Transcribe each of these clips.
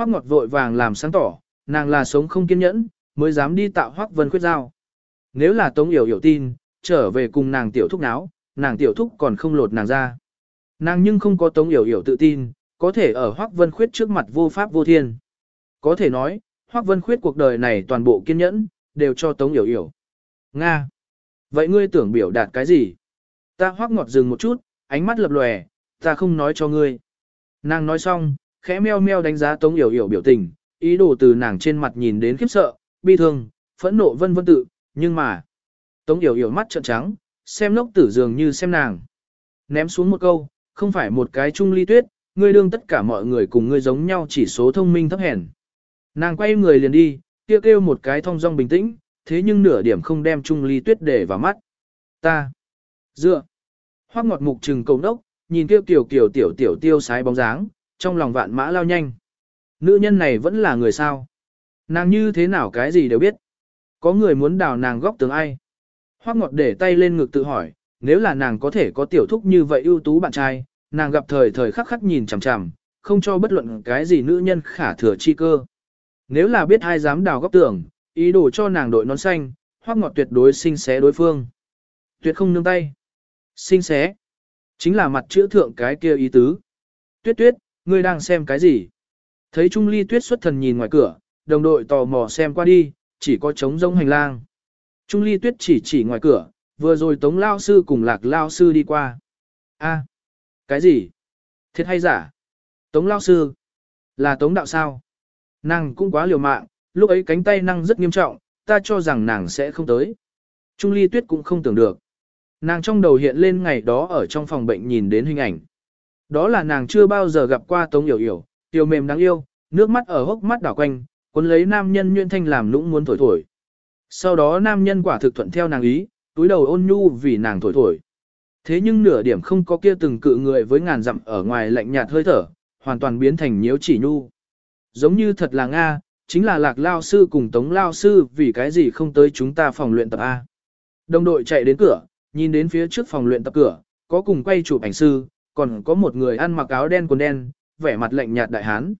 Hoắc Ngọt vội vàng làm sáng tỏ, nàng là sống không kiên nhẫn, mới dám đi tạo Hoắc Vân khuyết giao. Nếu là Tống Yểu Yểu tin, trở về cùng nàng tiểu thúc náo, nàng tiểu thúc còn không lột nàng ra. Nàng nhưng không có Tống Yểu Yểu tự tin, có thể ở Hoắc Vân khuyết trước mặt vô pháp vô thiên. Có thể nói, Hoắc Vân khuyết cuộc đời này toàn bộ kiên nhẫn, đều cho Tống Yểu Yểu. Nga! Vậy ngươi tưởng biểu đạt cái gì? Ta Hoắc Ngọt dừng một chút, ánh mắt lập lòe, ta không nói cho ngươi. Nàng nói xong, khẽ meo meo đánh giá Tống Yểu Yểu biểu tình, ý đồ từ nàng trên mặt nhìn đến khiếp sợ, bi thương, phẫn nộ vân vân tự, nhưng mà. Tống Yểu Yểu mắt trợn trắng, xem lốc tử dường như xem nàng. Ném xuống một câu, không phải một cái chung ly tuyết, ngươi đương tất cả mọi người cùng ngươi giống nhau chỉ số thông minh thấp hèn. Nàng quay người liền đi, kia kêu, kêu một cái thong dong bình tĩnh, thế nhưng nửa điểm không đem chung ly tuyết để vào mắt. Ta. Dựa. Hoác ngọt mục trừng cầu đốc, nhìn kêu kiểu kiểu tiểu tiểu tiêu sái bóng dáng, trong lòng vạn mã lao nhanh. Nữ nhân này vẫn là người sao? Nàng như thế nào cái gì đều biết. Có người muốn đào nàng góc tường ai? Hoác ngọt để tay lên ngực tự hỏi, nếu là nàng có thể có tiểu thúc như vậy ưu tú bạn trai, nàng gặp thời thời khắc khắc nhìn chằm chằm, không cho bất luận cái gì nữ nhân khả thừa chi cơ. Nếu là biết ai dám đào góc tường, ý đồ cho nàng đội nón xanh, hoác ngọt tuyệt đối sinh xé đối phương. Tuyệt không nương tay. Sinh xé. Chính là mặt chữa thượng cái kia ý tứ. Tuyết tuyết, ngươi đang xem cái gì? Thấy Trung Ly tuyết xuất thần nhìn ngoài cửa, đồng đội tò mò xem qua đi, chỉ có trống rông hành lang. Trung Ly tuyết chỉ chỉ ngoài cửa, vừa rồi tống lao sư cùng lạc lao sư đi qua. a cái gì? Thiệt hay giả? Tống lao sư? Là tống đạo sao? Nàng cũng quá liều mạng, lúc ấy cánh tay năng rất nghiêm trọng, ta cho rằng nàng sẽ không tới. Trung ly tuyết cũng không tưởng được. Nàng trong đầu hiện lên ngày đó ở trong phòng bệnh nhìn đến hình ảnh. Đó là nàng chưa bao giờ gặp qua Tống Yểu Yểu, tiểu mềm đáng yêu, nước mắt ở hốc mắt đảo quanh, cuốn lấy nam nhân Nguyên Thanh làm lũng muốn thổi thổi. Sau đó nam nhân quả thực thuận theo nàng ý, túi đầu ôn nhu vì nàng thổi thổi. Thế nhưng nửa điểm không có kia từng cự người với ngàn dặm ở ngoài lạnh nhạt hơi thở, hoàn toàn biến thành nhiễu chỉ nhu. Giống như thật là Nga, chính là lạc lao sư cùng tống lao sư vì cái gì không tới chúng ta phòng luyện tập A. Đồng đội chạy đến cửa, nhìn đến phía trước phòng luyện tập cửa, có cùng quay chụp ảnh sư, còn có một người ăn mặc áo đen quần đen, vẻ mặt lạnh nhạt đại hán.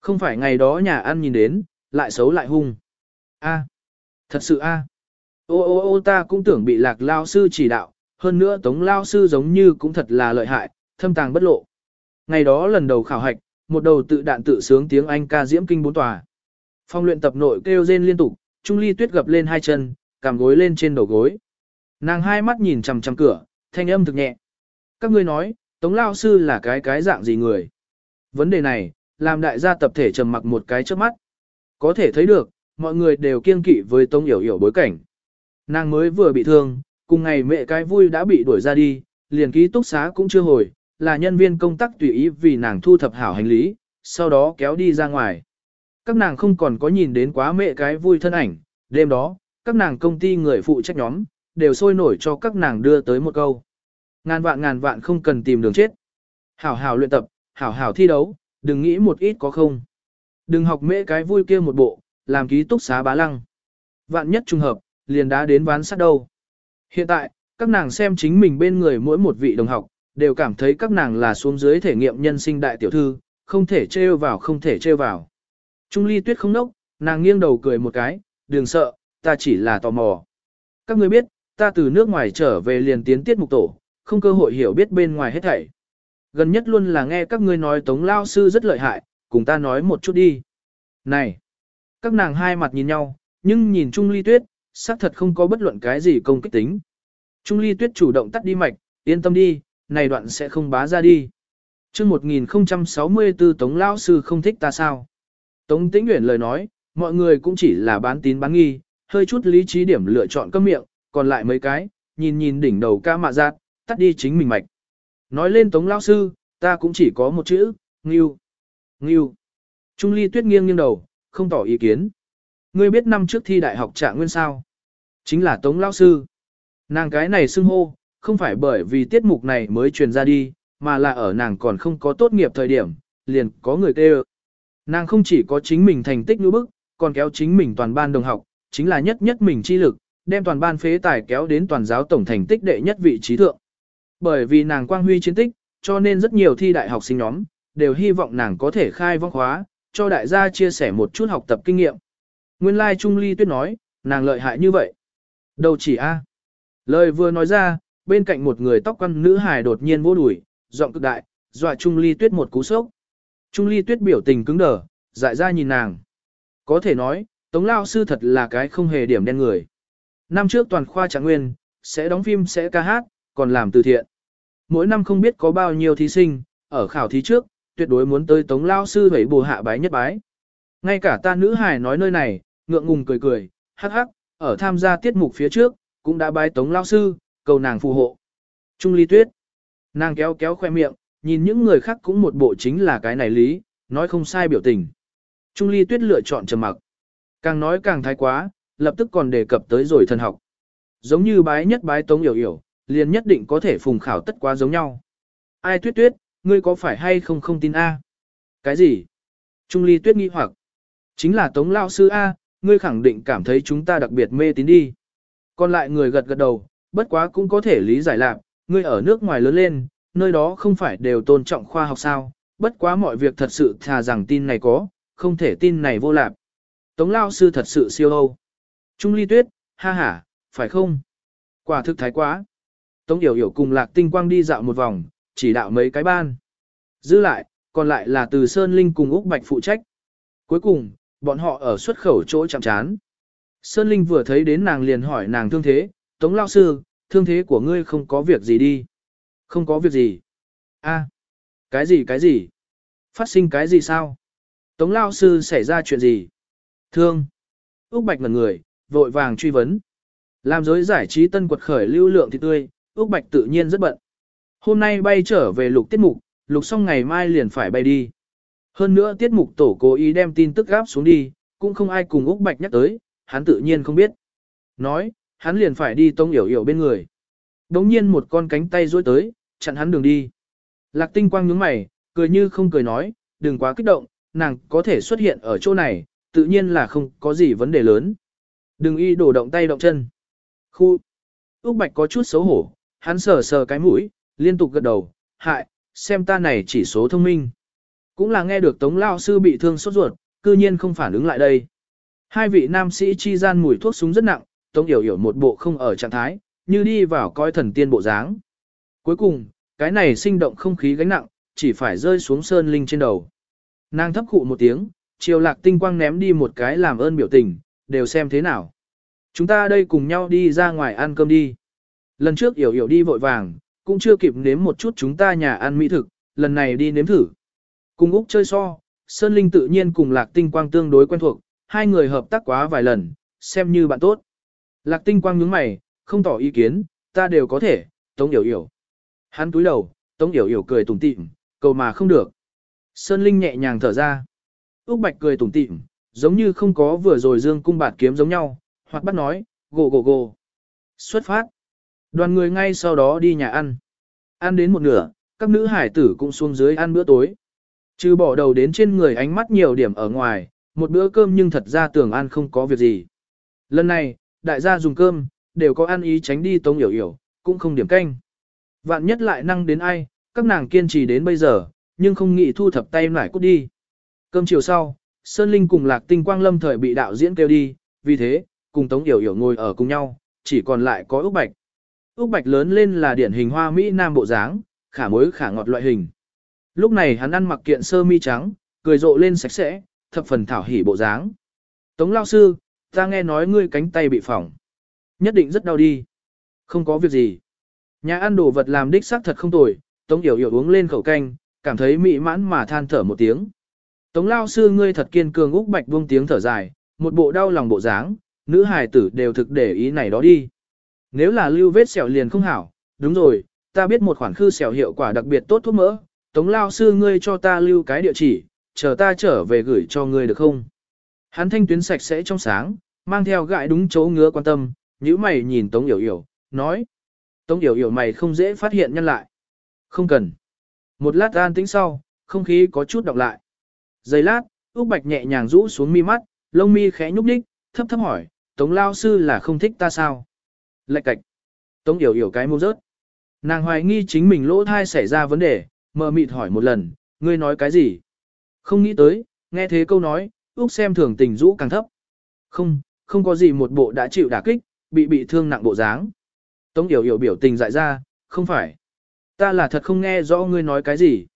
Không phải ngày đó nhà ăn nhìn đến, lại xấu lại hung. A. thật sự A. Ô ô ô ta cũng tưởng bị lạc lao sư chỉ đạo, hơn nữa tống lao sư giống như cũng thật là lợi hại, thâm tàng bất lộ. Ngày đó lần đầu khảo hạch, một đầu tự đạn tự sướng tiếng Anh ca diễm kinh bốn tòa. Phong luyện tập nội kêu rên liên tục, Trung Ly Tuyết gập lên hai chân, cằm gối lên trên đầu gối. Nàng hai mắt nhìn chằm chằm cửa, thanh âm thực nhẹ. Các ngươi nói, Tống Lao Sư là cái cái dạng gì người? Vấn đề này, làm đại gia tập thể trầm mặc một cái trước mắt. Có thể thấy được, mọi người đều kiên kỵ với Tống Yểu Yểu bối cảnh. Nàng mới vừa bị thương, cùng ngày mẹ cái vui đã bị đuổi ra đi, liền ký túc xá cũng chưa hồi, là nhân viên công tác tùy ý vì nàng thu thập hảo hành lý, sau đó kéo đi ra ngoài. Các nàng không còn có nhìn đến quá mẹ cái vui thân ảnh, đêm đó, các nàng công ty người phụ trách nhóm, đều sôi nổi cho các nàng đưa tới một câu. Ngàn vạn ngàn vạn không cần tìm đường chết. Hảo hảo luyện tập, hảo hảo thi đấu, đừng nghĩ một ít có không. Đừng học mễ cái vui kia một bộ, làm ký túc xá bá lăng. Vạn nhất trùng hợp, liền đã đến ván sát đâu. Hiện tại, các nàng xem chính mình bên người mỗi một vị đồng học, đều cảm thấy các nàng là xuống dưới thể nghiệm nhân sinh đại tiểu thư, không thể trêu vào không thể trêu vào. Trung ly tuyết không nốc, nàng nghiêng đầu cười một cái, đừng sợ, ta chỉ là tò mò. Các ngươi biết, ta từ nước ngoài trở về liền tiến tiết mục tổ, không cơ hội hiểu biết bên ngoài hết thảy. Gần nhất luôn là nghe các ngươi nói tống lao sư rất lợi hại, cùng ta nói một chút đi. Này! Các nàng hai mặt nhìn nhau, nhưng nhìn Trung ly tuyết, xác thật không có bất luận cái gì công kích tính. Trung ly tuyết chủ động tắt đi mạch, yên tâm đi, này đoạn sẽ không bá ra đi. Trước 1064 Tống Lao Sư không thích ta sao? Tống Tĩnh Nguyễn lời nói, mọi người cũng chỉ là bán tín bán nghi, hơi chút lý trí điểm lựa chọn cơm miệng, còn lại mấy cái, nhìn nhìn đỉnh đầu ca mạ giác, tắt đi chính mình mạch. Nói lên Tống Lao Sư, ta cũng chỉ có một chữ, nghiêu. Nghiêu. Trung ly tuyết nghiêng nghiêng đầu, không tỏ ý kiến. Ngươi biết năm trước thi đại học trạng nguyên sao? Chính là Tống Lao Sư. Nàng cái này xưng hô, không phải bởi vì tiết mục này mới truyền ra đi, mà là ở nàng còn không có tốt nghiệp thời điểm, liền có người kêu. Nàng không chỉ có chính mình thành tích như bức, còn kéo chính mình toàn ban đồng học, chính là nhất nhất mình chi lực, đem toàn ban phế tài kéo đến toàn giáo tổng thành tích đệ nhất vị trí thượng. Bởi vì nàng quang huy chiến tích, cho nên rất nhiều thi đại học sinh nhóm, đều hy vọng nàng có thể khai vong khóa, cho đại gia chia sẻ một chút học tập kinh nghiệm. Nguyên lai like Trung Ly Tuyết nói, nàng lợi hại như vậy. Đâu chỉ a. Lời vừa nói ra, bên cạnh một người tóc quăn nữ hài đột nhiên vô đuổi, giọng cực đại, dọa Trung Ly Tuyết một cú sốc. Trung Ly Tuyết biểu tình cứng đờ, dại ra nhìn nàng. Có thể nói, Tống Lao Sư thật là cái không hề điểm đen người. Năm trước toàn khoa trạng nguyên, sẽ đóng phim sẽ ca hát, còn làm từ thiện. Mỗi năm không biết có bao nhiêu thí sinh, ở khảo thí trước, tuyệt đối muốn tới Tống Lao Sư bảy bù hạ bái nhất bái. Ngay cả ta nữ hài nói nơi này, ngượng ngùng cười cười, hắc hắc, ở tham gia tiết mục phía trước, cũng đã bái Tống Lao Sư, cầu nàng phù hộ. Trung ly tuyết. Nàng kéo kéo khoe miệng, nhìn những người khác cũng một bộ chính là cái này lý, nói không sai biểu tình. Trung ly tuyết lựa chọn trầm mặc. Càng nói càng thái quá, lập tức còn đề cập tới rồi thần học. Giống như bái nhất bái tống hiểu hiểu, liền nhất định có thể phùng khảo tất quá giống nhau. Ai tuyết tuyết, ngươi có phải hay không không tin A? Cái gì? Trung ly tuyết nghi hoặc. Chính là tống lao sư A, ngươi khẳng định cảm thấy chúng ta đặc biệt mê tín đi. Còn lại người gật gật đầu, bất quá cũng có thể lý giải lạc, ngươi ở nước ngoài lớn lên, nơi đó không phải đều tôn trọng khoa học sao, bất quá mọi việc thật sự thà rằng tin này có, không thể tin này vô lạc. Tống lao sư thật sự siêu âu. Trung ly tuyết, ha ha, phải không? Quả thực thái quá. Tống Yểu Yểu cùng Lạc Tinh Quang đi dạo một vòng, chỉ đạo mấy cái ban. Giữ lại, còn lại là từ Sơn Linh cùng Úc Bạch phụ trách. Cuối cùng, bọn họ ở xuất khẩu chỗ chạm chán. Sơn Linh vừa thấy đến nàng liền hỏi nàng thương thế, Tống Lao Sư, thương thế của ngươi không có việc gì đi. Không có việc gì. a cái gì cái gì? Phát sinh cái gì sao? Tống Lao Sư xảy ra chuyện gì? Thương. Úc Bạch ngẩn người, vội vàng truy vấn. Làm giới giải trí tân quật khởi lưu lượng thì tươi, Úc Bạch tự nhiên rất bận. Hôm nay bay trở về lục tiết mục, lục xong ngày mai liền phải bay đi. Hơn nữa tiết mục tổ cố ý đem tin tức gáp xuống đi, cũng không ai cùng Úc Bạch nhắc tới, hắn tự nhiên không biết. Nói, hắn liền phải đi tông yểu yểu bên người. Đống nhiên một con cánh tay duỗi tới, chặn hắn đường đi. Lạc tinh quang nhướng mày, cười như không cười nói, đừng quá kích động, nàng có thể xuất hiện ở chỗ này, tự nhiên là không có gì vấn đề lớn. Đừng y đổ động tay động chân. Khu. Úc Bạch có chút xấu hổ, hắn sờ sờ cái mũi, liên tục gật đầu, hại, xem ta này chỉ số thông minh. Cũng là nghe được Tống Lao Sư bị thương sốt ruột, cư nhiên không phản ứng lại đây. Hai vị nam sĩ chi gian mùi thuốc súng rất nặng, Tống Yểu Yểu một bộ không ở trạng thái, như đi vào coi thần tiên bộ dáng. Cuối cùng, cái này sinh động không khí gánh nặng, chỉ phải rơi xuống sơn linh trên đầu. Nàng thấp khụ một tiếng, chiều lạc tinh quang ném đi một cái làm ơn biểu tình, đều xem thế nào. Chúng ta đây cùng nhau đi ra ngoài ăn cơm đi. Lần trước yểu yểu đi vội vàng, cũng chưa kịp nếm một chút chúng ta nhà ăn mỹ thực, lần này đi nếm thử. Cùng Úc chơi so, Sơn Linh tự nhiên cùng Lạc Tinh Quang tương đối quen thuộc, hai người hợp tác quá vài lần, xem như bạn tốt. Lạc Tinh Quang nhướng mày, không tỏ ý kiến, ta đều có thể, Tống Yểu Yểu. Hắn túi đầu, Tống Yểu Yểu cười tủm tỉm, cầu mà không được. Sơn Linh nhẹ nhàng thở ra. Úc Bạch cười tủm tỉm, giống như không có vừa rồi dương cung bạt kiếm giống nhau, hoặc bắt nói, gồ gồ gồ. Xuất phát. Đoàn người ngay sau đó đi nhà ăn. Ăn đến một nửa, các nữ hải tử cũng xuống dưới ăn bữa tối. Trừ bỏ đầu đến trên người ánh mắt nhiều điểm ở ngoài, một bữa cơm nhưng thật ra tưởng ăn không có việc gì. Lần này, đại gia dùng cơm, đều có ăn ý tránh đi tống hiểu hiểu, cũng không điểm canh. Vạn nhất lại năng đến ai, các nàng kiên trì đến bây giờ, nhưng không nghĩ thu thập tay lại cút đi. Cơm chiều sau, Sơn Linh cùng Lạc Tinh Quang Lâm thời bị đạo diễn kêu đi, vì thế, cùng Tống Yểu Yểu ngồi ở cùng nhau, chỉ còn lại có Úc Bạch. Úc Bạch lớn lên là điển hình hoa Mỹ Nam bộ dáng, khả mối khả ngọt loại hình. Lúc này hắn ăn mặc kiện sơ mi trắng, cười rộ lên sạch sẽ, thập phần thảo hỉ bộ dáng. Tống lao sư, ta nghe nói ngươi cánh tay bị phỏng. Nhất định rất đau đi. Không có việc gì. Nhà ăn đồ vật làm đích xác thật không tồi, Tống Yểu Yểu uống lên khẩu canh, cảm thấy mị mãn mà than thở một tiếng. Tống lao sư ngươi thật kiên cường Úc Bạch buông tiếng thở dài, một bộ đau lòng bộ dáng, nữ hài tử đều thực để ý này đó đi. Nếu là lưu vết sẹo liền không hảo, đúng rồi, ta biết một khoản khư sẹo hiệu quả đặc biệt tốt thuốc mỡ, tống lao sư ngươi cho ta lưu cái địa chỉ, chờ ta trở về gửi cho ngươi được không? Hắn thanh tuyến sạch sẽ trong sáng, mang theo gãi đúng chỗ ngứa quan tâm, nhíu mày nhìn tống yểu yểu, nói. Tống yểu yểu mày không dễ phát hiện nhân lại. Không cần. Một lát an tĩnh sau, không khí có chút đọc lại. Giây lát, Úc Bạch nhẹ nhàng rũ xuống mi mắt, lông mi khẽ nhúc nhích, thấp thấp hỏi, Tống Lao Sư là không thích ta sao? Lạch cạch. Tống yểu yểu cái mông rớt. Nàng hoài nghi chính mình lỗ thai xảy ra vấn đề, mờ mịt hỏi một lần, ngươi nói cái gì? Không nghĩ tới, Nghe thế câu nói, Úc xem thường tình rũ càng thấp. Không, không có gì một bộ đã chịu đả kích, bị bị thương nặng bộ dáng. Tống Yểu Yểu biểu tình dại ra, không phải. Ta là thật không nghe rõ ngươi nói cái gì.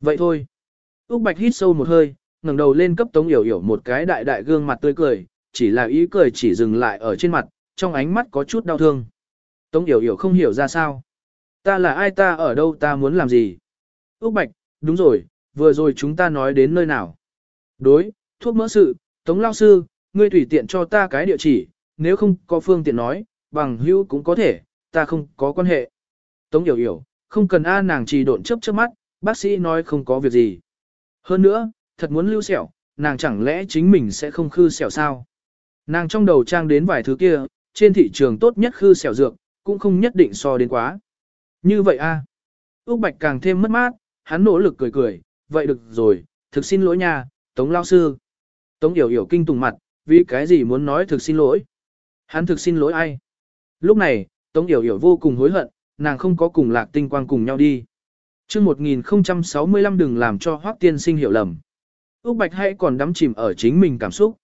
Vậy thôi. Úc Bạch hít sâu một hơi, ngẩng đầu lên cấp Tống Yểu Yểu một cái đại đại gương mặt tươi cười, chỉ là ý cười chỉ dừng lại ở trên mặt, trong ánh mắt có chút đau thương. Tống Yểu Yểu không hiểu ra sao. Ta là ai ta ở đâu ta muốn làm gì? Úc Bạch, đúng rồi, vừa rồi chúng ta nói đến nơi nào? Đối, thuốc mỡ sự, Tống Lao Sư, ngươi tùy tiện cho ta cái địa chỉ, nếu không có phương tiện nói, bằng hữu cũng có thể, ta không có quan hệ. Tống Yểu Yểu, không cần a nàng trì độn chấp trước mắt, bác sĩ nói không có việc gì. Hơn nữa, thật muốn lưu sẹo, nàng chẳng lẽ chính mình sẽ không khư sẹo sao? Nàng trong đầu trang đến vài thứ kia, trên thị trường tốt nhất khư sẹo dược, cũng không nhất định so đến quá. Như vậy a à. Úc Bạch càng thêm mất mát, hắn nỗ lực cười cười, vậy được rồi, thực xin lỗi nha, Tống Lao Sư. Tống Yểu Yểu kinh tùng mặt, vì cái gì muốn nói thực xin lỗi. Hắn thực xin lỗi ai? Lúc này, Tống Yểu Yểu vô cùng hối hận, nàng không có cùng lạc tinh quang cùng nhau đi. chương 1065 đừng làm cho Hoác Tiên sinh hiểu lầm. Úc Bạch hay còn đắm chìm ở chính mình cảm xúc.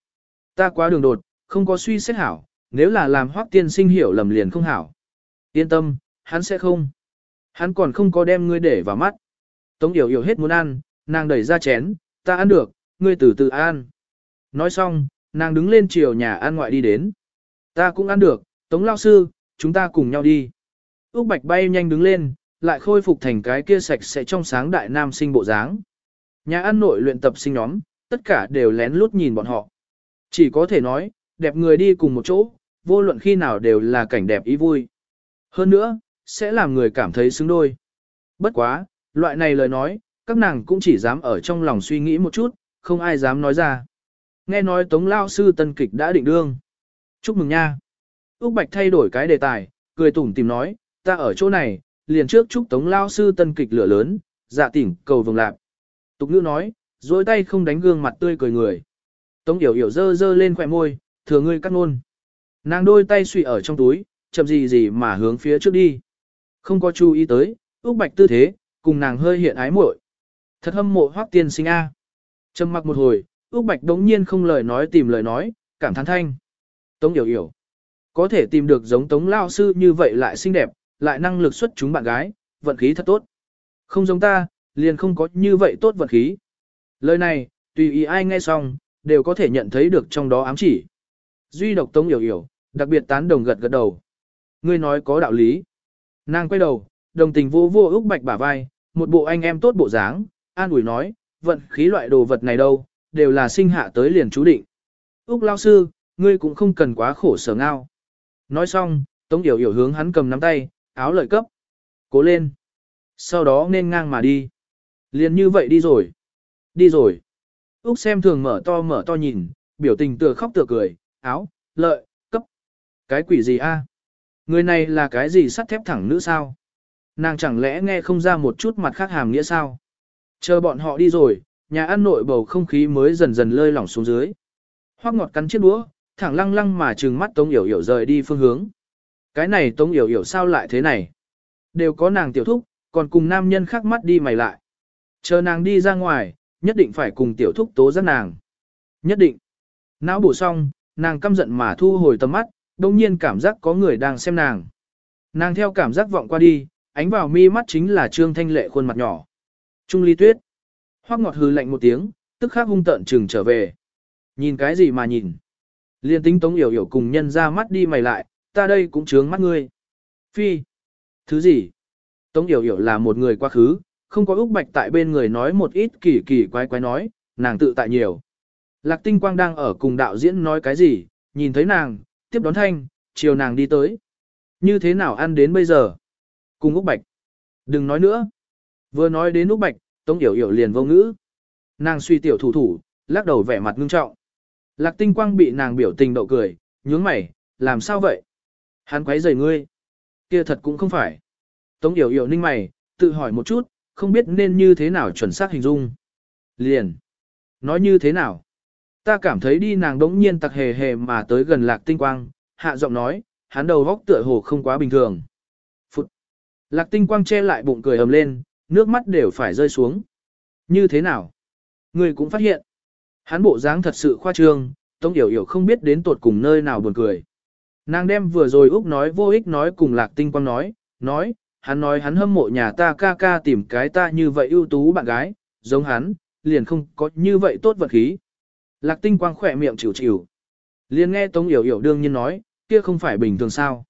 Ta quá đường đột, không có suy xét hảo, nếu là làm Hoác Tiên sinh hiểu lầm liền không hảo. Yên tâm, hắn sẽ không. Hắn còn không có đem ngươi để vào mắt. Tống Yểu Yểu hết muốn ăn, nàng đẩy ra chén, ta ăn được, ngươi từ từ ăn. Nói xong, nàng đứng lên chiều nhà ăn ngoại đi đến. Ta cũng ăn được, Tống Lao Sư, chúng ta cùng nhau đi. Úc Bạch bay nhanh đứng lên, lại khôi phục thành cái kia sạch sẽ trong sáng đại nam sinh bộ dáng. Nhà ăn nội luyện tập sinh nhóm, tất cả đều lén lút nhìn bọn họ. Chỉ có thể nói, đẹp người đi cùng một chỗ, vô luận khi nào đều là cảnh đẹp ý vui. Hơn nữa, sẽ làm người cảm thấy xứng đôi. Bất quá, loại này lời nói, các nàng cũng chỉ dám ở trong lòng suy nghĩ một chút, không ai dám nói ra. Nghe nói Tống Lao Sư tân kịch đã định đương. Chúc mừng nha. Úc Bạch thay đổi cái đề tài, cười tủm tìm nói, ta ở chỗ này, liền trước chúc Tống Lao Sư tân kịch lửa lớn, dạ tỉnh cầu vồng lạc. Tục ngữ nói, dối tay không đánh gương mặt tươi cười người. Tống Yểu Yểu dơ dơ lên khỏe môi, thừa ngươi cắt ngôn. Nàng đôi tay suy ở trong túi, chậm gì gì mà hướng phía trước đi. Không có chú ý tới, Úc Bạch tư thế, cùng nàng hơi hiện ái muội. Thật hâm mộ Hoắc Tiên Sinh a. Trầm mặc một hồi, Úc Bạch đống nhiên không lời nói tìm lời nói, cảm thán thanh. Tống Yểu Yểu. Có thể tìm được giống Tống Lao Sư như vậy lại xinh đẹp, lại năng lực xuất chúng bạn gái, vận khí thật tốt. Không giống ta, liền không có như vậy tốt vận khí. Lời này, tùy ý ai nghe xong, đều có thể nhận thấy được trong đó ám chỉ. Duy độc Tống Yểu Yểu, đặc biệt tán đồng gật gật đầu. Ngươi nói có đạo lý. Nàng quay đầu, đồng tình vô vô Úc Bạch bả vai, một bộ anh em tốt bộ dáng, an ủi nói, vận khí loại đồ vật này đâu, đều là sinh hạ tới liền chú định. Úc lao sư, ngươi cũng không cần quá khổ sở ngao. Nói xong, Tống Yểu Yểu hướng hắn cầm nắm tay, áo lợi cấp. Cố lên. Sau đó nên ngang mà đi. Liền như vậy đi rồi. Đi rồi. Úc xem thường mở to mở to nhìn, biểu tình tựa khóc tựa cười, áo, lợi. Cái quỷ gì a? Người này là cái gì sắt thép thẳng nữ sao? Nàng chẳng lẽ nghe không ra một chút mặt khác hàm nghĩa sao? Chờ bọn họ đi rồi, nhà ăn nội bầu không khí mới dần dần lơi lỏng xuống dưới. Hoắc ngọt cắn chiếc đũa, thẳng lăng lăng mà trừng mắt Tống Yểu Yểu rời đi phương hướng. Cái này Tống Yểu Yểu sao lại thế này? Đều có nàng tiểu thúc, còn cùng nam nhân khác mắt đi mày lại. Chờ nàng đi ra ngoài, nhất định phải cùng tiểu thúc tố giác nàng. Nhất định. Não bổ xong, nàng căm giận mà thu hồi tầm mắt, đông nhiên cảm giác có người đang xem nàng. Nàng theo cảm giác vọng qua đi, ánh vào mi mắt chính là Trương Thanh Lệ khuôn mặt nhỏ. Trung ly tuyết. Hoắc ngọt hừ lạnh một tiếng, tức khắc hung tợn trừng trở về. Nhìn cái gì mà nhìn? Liên tính tống yểu yểu cùng nhân ra mắt đi mày lại, ta đây cũng trướng mắt ngươi. Phi. Thứ gì? Tống yểu yểu là một người quá khứ, không có Úc Bạch tại bên người nói một ít kỳ kỳ quái quái nói, nàng tự tại nhiều. Lạc tinh quang đang ở cùng đạo diễn nói cái gì, nhìn thấy nàng, tiếp đón thanh, chiều nàng đi tới. Như thế nào ăn đến bây giờ? Cùng Úc Bạch. Đừng nói nữa. Vừa nói đến Úc Bạch, Tống Yểu Yểu liền vô ngữ. Nàng suy tiểu thủ thủ, lắc đầu vẻ mặt ngưng trọng. Lạc tinh quang bị nàng biểu tình đậu cười, nhướng mày, làm sao vậy? Hắn quấy rầy ngươi. Kia thật cũng không phải. Tống Yểu Yểu ninh mày, tự hỏi một chút, không biết nên như thế nào chuẩn xác hình dung. Liền. Nói như thế nào? Ta cảm thấy đi nàng đống nhiên tặc hề hề mà tới gần lạc tinh quang, hạ giọng nói, hắn đầu góc tựa hồ không quá bình thường. Phụt. Lạc tinh quang che lại bụng cười ầm lên, nước mắt đều phải rơi xuống. Như thế nào? Người cũng phát hiện. Hắn bộ dáng thật sự khoa trương, tông Yểu Yểu không biết đến tột cùng nơi nào buồn cười. Nàng đem vừa rồi Úc nói vô ích nói cùng Lạc Tinh Quang nói, nói, hắn nói hắn hâm mộ nhà ta ca ca tìm cái ta như vậy ưu tú bạn gái, giống hắn, liền không có như vậy tốt vật khí. Lạc Tinh Quang khỏe miệng chịu chịu. Liền nghe Tống Yểu Yểu đương nhiên nói, kia không phải bình thường sao.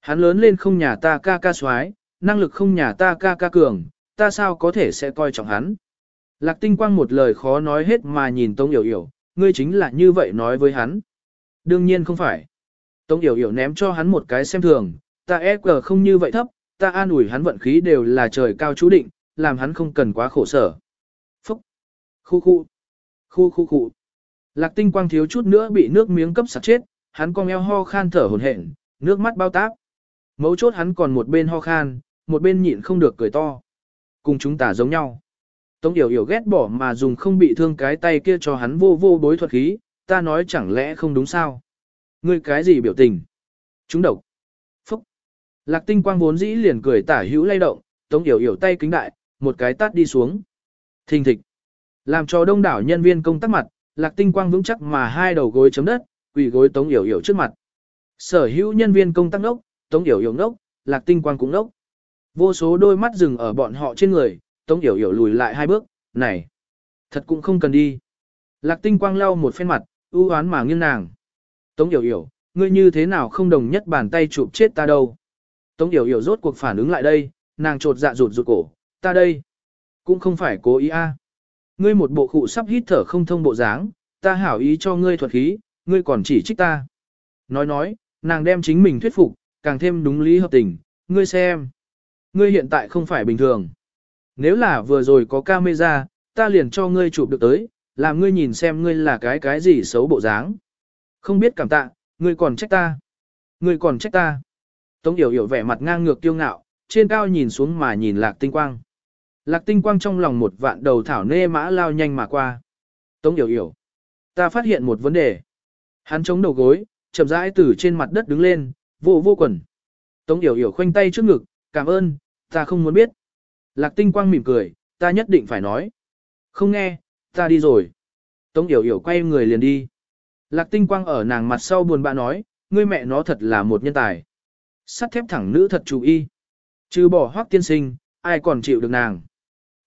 Hắn lớn lên không nhà ta ca ca xoái, năng lực không nhà ta ca ca cường, ta sao có thể sẽ coi trọng hắn. Lạc tinh quang một lời khó nói hết mà nhìn Tống Yểu Yểu, ngươi chính là như vậy nói với hắn. Đương nhiên không phải. Tống Yểu Yểu ném cho hắn một cái xem thường, ta e cờ không như vậy thấp, ta an ủi hắn vận khí đều là trời cao chú định, làm hắn không cần quá khổ sở. Phúc! Khu khu! Khu khu khu! Lạc tinh quang thiếu chút nữa bị nước miếng cấp sặc chết, hắn cong eo ho khan thở hổn hển, nước mắt bao tác. Mấu chốt hắn còn một bên ho khan, một bên nhịn không được cười to. Cùng chúng ta giống nhau. Tống Yểu Yểu ghét bỏ mà dùng không bị thương cái tay kia cho hắn vô vô bối thuật khí, ta nói chẳng lẽ không đúng sao? Ngươi cái gì biểu tình? Chúng độc. Phúc. Lạc tinh quang vốn dĩ liền cười tả hữu lay động, Tống Yểu Yểu tay kính đại, một cái tát đi xuống. Thình thịch. Làm cho đông đảo nhân viên công tác mặt, Lạc tinh quang vững chắc mà hai đầu gối chấm đất, quỳ gối Tống Yểu Yểu trước mặt. Sở hữu nhân viên công tác nốc, Tống Yểu Yểu nốc, Lạc tinh quang cũng nốc. Vô số đôi mắt dừng ở bọn họ trên người, Tống Yểu Yểu lùi lại hai bước, này, thật cũng không cần đi. Lạc tinh quang lau một phen mặt, ưu oán mà nghiêng nàng. Tống Yểu Yểu, ngươi như thế nào không đồng nhất bàn tay chụp chết ta đâu. Tống Yểu Yểu rốt cuộc phản ứng lại đây, nàng trột dạ rụt rụt cổ, ta đây. Cũng không phải cố ý a. Ngươi một bộ khụ sắp hít thở không thông bộ dáng, ta hảo ý cho ngươi thuật khí, ngươi còn chỉ trích ta. Nói nói, nàng đem chính mình thuyết phục, càng thêm đúng lý hợp tình, ngươi xem. Ngươi hiện tại không phải bình thường. Nếu là vừa rồi có camera, ta liền cho ngươi chụp được tới, làm ngươi nhìn xem ngươi là cái cái gì xấu bộ dáng. Không biết cảm tạ, ngươi còn trách ta. Ngươi còn trách ta. Tống Yểu Yểu vẻ mặt ngang ngược kiêu ngạo, trên cao nhìn xuống mà nhìn Lạc Tinh Quang. Lạc Tinh Quang trong lòng một vạn đầu thảo nê mã lao nhanh mà qua. Tống Yểu Yểu. Ta phát hiện một vấn đề. Hắn chống đầu gối, chậm rãi từ trên mặt đất đứng lên, vô vô quần. Tống Yểu Yểu khoanh tay trước ngực, cảm ơn, ta không muốn biết. Lạc tinh quang mỉm cười, ta nhất định phải nói. Không nghe, ta đi rồi. Tống yểu yểu quay người liền đi. Lạc tinh quang ở nàng mặt sau buồn bã nói, ngươi mẹ nó thật là một nhân tài. Sắt thép thẳng nữ thật chú y, Trừ bỏ hoác tiên sinh, ai còn chịu được nàng.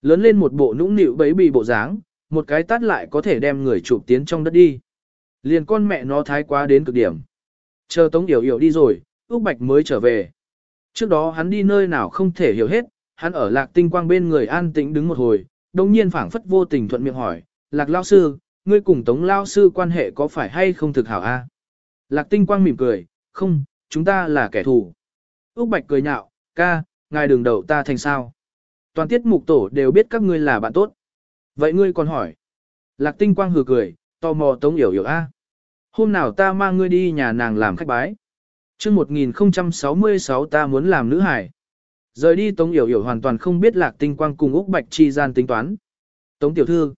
Lớn lên một bộ nũng nịu bấy bì bộ dáng, một cái tát lại có thể đem người chụp tiến trong đất đi. Liền con mẹ nó thái quá đến cực điểm. Chờ Tống Yểu Yểu đi rồi, Úc Bạch mới trở về. Trước đó hắn đi nơi nào không thể hiểu hết, hắn ở lạc tinh quang bên người an tĩnh đứng một hồi, đồng nhiên phảng phất vô tình thuận miệng hỏi, lạc lao sư, ngươi cùng tống lao sư quan hệ có phải hay không thực hảo a? Lạc tinh quang mỉm cười, không, chúng ta là kẻ thù. Úc Bạch cười nhạo, ca, ngài đừng đầu ta thành sao. Toàn tiết mục tổ đều biết các ngươi là bạn tốt. Vậy ngươi còn hỏi. Lạc tinh quang hừ cười, tò mò tống yểu yểu a. Hôm nào ta mang ngươi đi nhà nàng làm khách bái. Trước 1066 ta muốn làm nữ hải. Rời đi Tống Yểu Yểu hoàn toàn không biết Lạc Tinh Quang cùng Úc Bạch chi gian tính toán. Tống tiểu thư,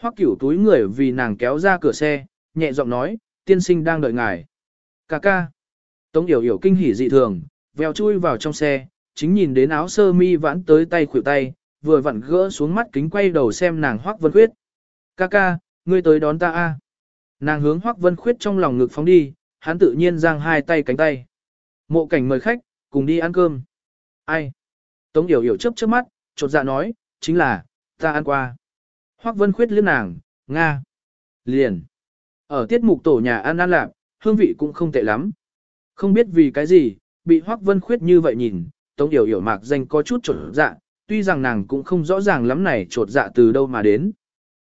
hoắc cửu túi người vì nàng kéo ra cửa xe, nhẹ giọng nói, tiên sinh đang đợi ngài. Cà ca. Tống Yểu Yểu kinh hỉ dị thường, vèo chui vào trong xe, chính nhìn đến áo sơ mi vãn tới tay khuỷu tay, vừa vặn gỡ xuống mắt kính quay đầu xem nàng hoắc vân khuyết. Ca ca, ngươi tới đón ta a. Nàng hướng hoắc vân khuyết trong lòng ngực phóng đi, hắn tự nhiên giang hai tay cánh tay. Mộ cảnh mời khách, cùng đi ăn cơm. Ai? Tống Điểu Yểu chớp chớp mắt, chột dạ nói, chính là, ta ăn qua. Hoắc Vân Khuyết liếc nàng, Nga. Liền. Ở tiết mục tổ nhà ăn ăn lạc, hương vị cũng không tệ lắm. Không biết vì cái gì, bị Hoắc Vân Khuyết như vậy nhìn, Tống Yểu Yểu mạc danh có chút trột dạ, tuy rằng nàng cũng không rõ ràng lắm này trột dạ từ đâu mà đến.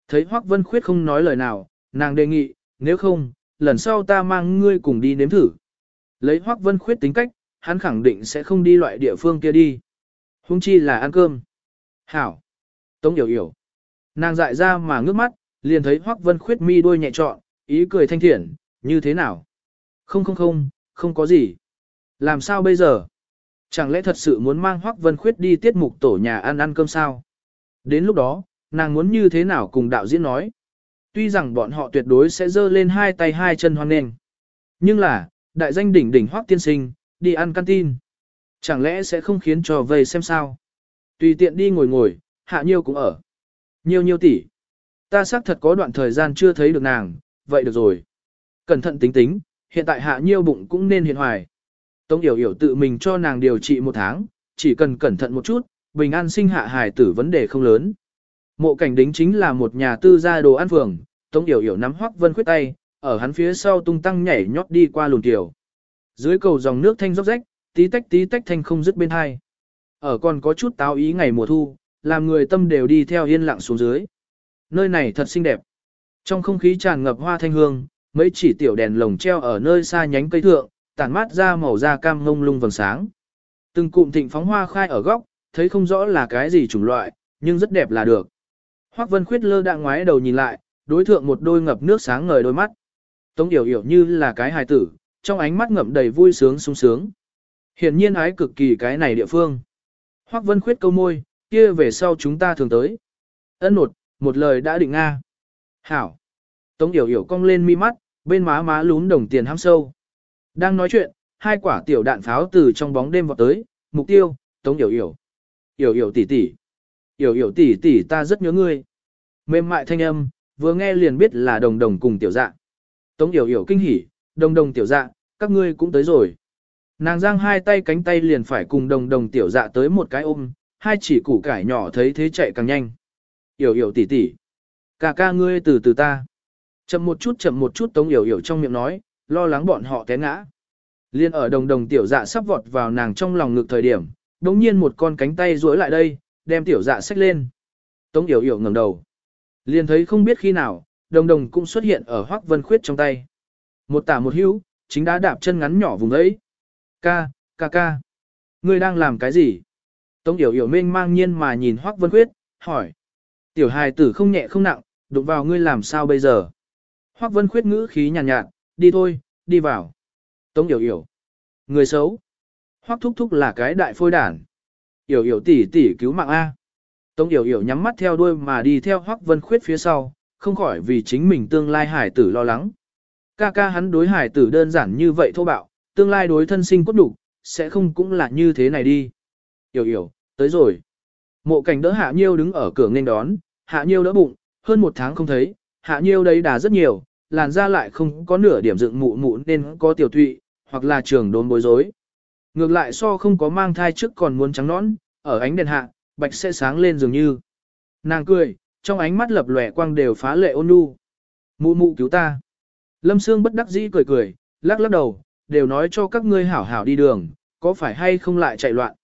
Thấy Hoắc Vân Khuyết không nói lời nào, nàng đề nghị, nếu không, lần sau ta mang ngươi cùng đi nếm thử. Lấy Hoắc Vân Khuyết tính cách, hắn khẳng định sẽ không đi loại địa phương kia đi. Hung chi là ăn cơm. Hảo. Tống yểu yểu. Nàng dại ra mà ngước mắt, liền thấy Hoắc Vân Khuyết mi đôi nhẹ trọn, ý cười thanh thiện, như thế nào? Không không không, không có gì. Làm sao bây giờ? Chẳng lẽ thật sự muốn mang Hoắc Vân Khuyết đi tiết mục tổ nhà ăn ăn cơm sao? Đến lúc đó, nàng muốn như thế nào cùng đạo diễn nói? Tuy rằng bọn họ tuyệt đối sẽ dơ lên hai tay hai chân hoan nghênh. Nhưng là, đại danh đỉnh đỉnh Hoắc tiên sinh, đi ăn canteen. Chẳng lẽ sẽ không khiến cho vây xem sao? Tùy tiện đi ngồi ngồi, hạ nhiêu cũng ở. Nhiêu nhiêu tỷ. Ta xác thật có đoạn thời gian chưa thấy được nàng, vậy được rồi. Cẩn thận tính tính, hiện tại hạ nhiêu bụng cũng nên hiện hoài. Tống Yểu Yểu tự mình cho nàng điều trị một tháng, chỉ cần cẩn thận một chút, bình an sinh hạ hài tử vấn đề không lớn. Mộ cảnh đính chính là một nhà tư gia đồ ăn phường, Tống Yểu Yểu nắm Hoắc Vân khuyết tay, ở hắn phía sau tung tăng nhảy nhót đi qua lùn tiểu. Dưới cầu dòng nước thanh róc rách, tí tách tí tách thanh không dứt bên hai. Ở còn có chút táo ý ngày mùa thu, làm người tâm đều đi theo yên lặng xuống dưới. Nơi này thật xinh đẹp. Trong không khí tràn ngập hoa thanh hương, mấy chỉ tiểu đèn lồng treo ở nơi xa nhánh cây thượng, tản mát ra màu da cam ngông lung vầng sáng. Từng cụm thịnh phóng hoa khai ở góc, thấy không rõ là cái gì chủng loại, nhưng rất đẹp là được. Hoắc Vân Khuyết lơ đạng ngoái đầu nhìn lại, đối thượng một đôi ngập nước sáng ngời đôi mắt. Tống Điểu Điểu như là cái hài tử, trong ánh mắt ngậm đầy vui sướng sung sướng. Hiển nhiên ái cực kỳ cái này địa phương. Hoắc Vân Khuyết câu môi, kia về sau chúng ta thường tới. Ân nột, một lời đã định Nga. Hảo. Tống Điểu Điểu cong lên mi mắt, bên má má lún đồng tiền ham sâu. Đang nói chuyện, hai quả tiểu đạn pháo từ trong bóng đêm vọt tới, mục tiêu, Tống Yểu Yểu. Yểu Yểu tỷ tỷ. Yểu Yểu tỷ tỷ ta rất nhớ ngươi. Mềm mại thanh âm, vừa nghe liền biết là đồng đồng cùng tiểu dạ. Tống Yểu Yểu kinh hỉ, đồng đồng tiểu dạ, các ngươi cũng tới rồi. Nàng giang hai tay cánh tay liền phải cùng đồng đồng tiểu dạ tới một cái ôm, hai chỉ củ cải nhỏ thấy thế chạy càng nhanh. Yểu yểu tỷ tỷ, Cả ca ngươi từ từ ta. Chậm một chút chậm một chút tống yểu yểu trong miệng nói, lo lắng bọn họ té ngã. Liên ở đồng đồng tiểu dạ sắp vọt vào nàng trong lòng ngực thời điểm, đống nhiên một con cánh tay duỗi lại đây, đem tiểu dạ xách lên. Tống yểu yểu ngẩng đầu. Liên thấy không biết khi nào, đồng đồng cũng xuất hiện ở hoắc vân khuyết trong tay. Một tả một hữu, chính đã đạp chân ngắn nhỏ vùng ấy. Ca, ca ca. Ngươi đang làm cái gì? Tống yểu yểu mênh mang nhiên mà nhìn hoắc vân khuyết, hỏi. Tiểu hài tử không nhẹ không nặng, đụng vào ngươi làm sao bây giờ? Hoắc Vân Khuyết ngữ khí nhàn nhạt, nhạt, đi thôi, đi vào. Tống Yểu Yểu. Người xấu. Hoắc Thúc Thúc là cái đại phôi đản. Yểu Yểu tỷ tỷ cứu mạng A. Tống Yểu Yểu nhắm mắt theo đuôi mà đi theo Hoắc Vân Khuyết phía sau, không khỏi vì chính mình tương lai hải tử lo lắng. Ca ca hắn đối hải tử đơn giản như vậy thô bạo, tương lai đối thân sinh cốt đủ, sẽ không cũng là như thế này đi. Yểu Yểu, tới rồi. Mộ cảnh đỡ Hạ Nhiêu đứng ở cửa nghênh đón, Hạ Nhiêu đỡ bụng, hơn một tháng không thấy, Hạ Nhiêu đấy đà rất nhiều, làn da lại không có nửa điểm dựng mụ mụ nên có tiểu thụy, hoặc là trường đốn bối rối. Ngược lại so không có mang thai trước còn muốn trắng nõn, ở ánh đèn hạ, bạch sẽ sáng lên dường như. Nàng cười, trong ánh mắt lập lòe quang đều phá lệ ôn nhu. Mụ mụ cứu ta. Lâm Sương bất đắc dĩ cười cười, lắc lắc đầu, đều nói cho các ngươi hảo hảo đi đường, có phải hay không lại chạy loạn.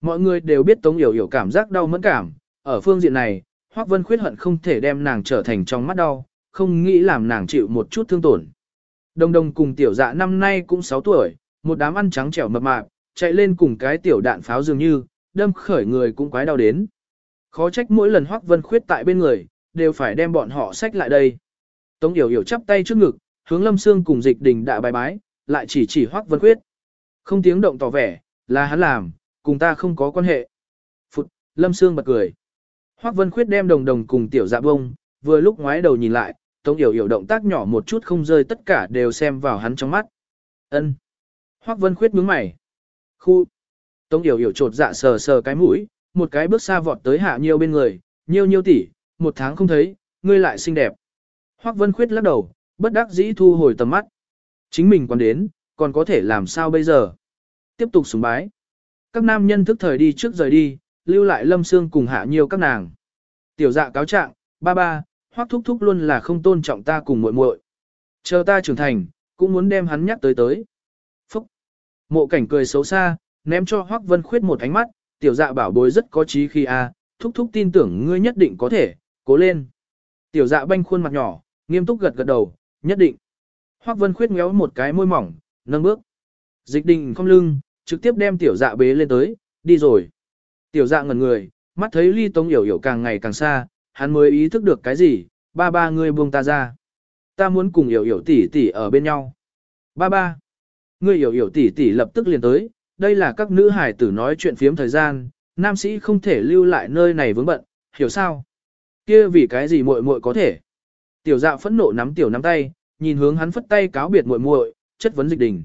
Mọi người đều biết Tống Yểu Yểu cảm giác đau mẫn cảm, ở phương diện này, Hoắc Vân Khuyết hận không thể đem nàng trở thành trong mắt đau, không nghĩ làm nàng chịu một chút thương tổn. Đồng đồng cùng tiểu dạ năm nay cũng 6 tuổi, một đám ăn trắng trẻo mập mạp, chạy lên cùng cái tiểu đạn pháo dường như, đâm khởi người cũng quái đau đến. Khó trách mỗi lần Hoắc Vân Khuyết tại bên người, đều phải đem bọn họ sách lại đây. Tống Yểu Yểu chắp tay trước ngực, hướng Lâm Sương cùng Dịch Đình đã bài bái, lại chỉ chỉ Hoắc Vân Khuyết. Không tiếng động tỏ vẻ, là hắn làm, cùng ta không có quan hệ. Phụt, Lâm Sương bật cười. Hoắc Vân Khuyết đem đồng đồng cùng tiểu dạ bông, vừa lúc ngoái đầu nhìn lại, Tống Yểu Yểu động tác nhỏ một chút không rơi tất cả đều xem vào hắn trong mắt. Ân. Hoắc Vân Khuyết nhướng mày. Khu. Tống Yểu Yểu trột dạ sờ sờ cái mũi, một cái bước xa vọt tới Hạ Nhiêu bên người, "Nhiêu Nhiêu tỷ, một tháng không thấy, ngươi lại xinh đẹp." Hoắc Vân Khuyết lắc đầu, bất đắc dĩ thu hồi tầm mắt. Chính mình còn đến, còn có thể làm sao bây giờ? Tiếp tục sùng bái. Các nam nhân thức thời đi trước rời đi, lưu lại Lâm Sương cùng Hạ Nhiêu các nàng. Tiểu dạ cáo trạng, ba ba, hoắc thúc thúc luôn là không tôn trọng ta cùng muội muội. Chờ ta trưởng thành, cũng muốn đem hắn nhắc tới tới. Phúc! Mộ cảnh cười xấu xa, ném cho hoắc vân khuyết một ánh mắt, tiểu dạ bảo bối rất có trí khi a, thúc thúc tin tưởng ngươi nhất định có thể, cố lên. Tiểu dạ banh khuôn mặt nhỏ, nghiêm túc gật gật đầu, nhất định. Hoắc vân khuyết méo một cái môi mỏng, nâng bước. Dịch đình không lưng, trực tiếp đem tiểu dạ bế lên tới, đi rồi. Tiểu dạ ngẩn người, mắt thấy ly tống yểu yểu càng ngày càng xa, hắn mới ý thức được cái gì, ba ba ngươi buông ta ra. Ta muốn cùng hiểu hiểu tỷ tỷ ở bên nhau. Ba ba. Ngươi hiểu hiểu tỷ tỷ lập tức liền tới, đây là các nữ hải tử nói chuyện phiếm thời gian, nam sĩ không thể lưu lại nơi này vướng bận, hiểu sao? Kia vì cái gì muội muội có thể? Tiểu dạ phẫn nộ nắm tiểu nắm tay, nhìn hướng hắn phất tay cáo biệt muội muội, chất vấn dịch đình.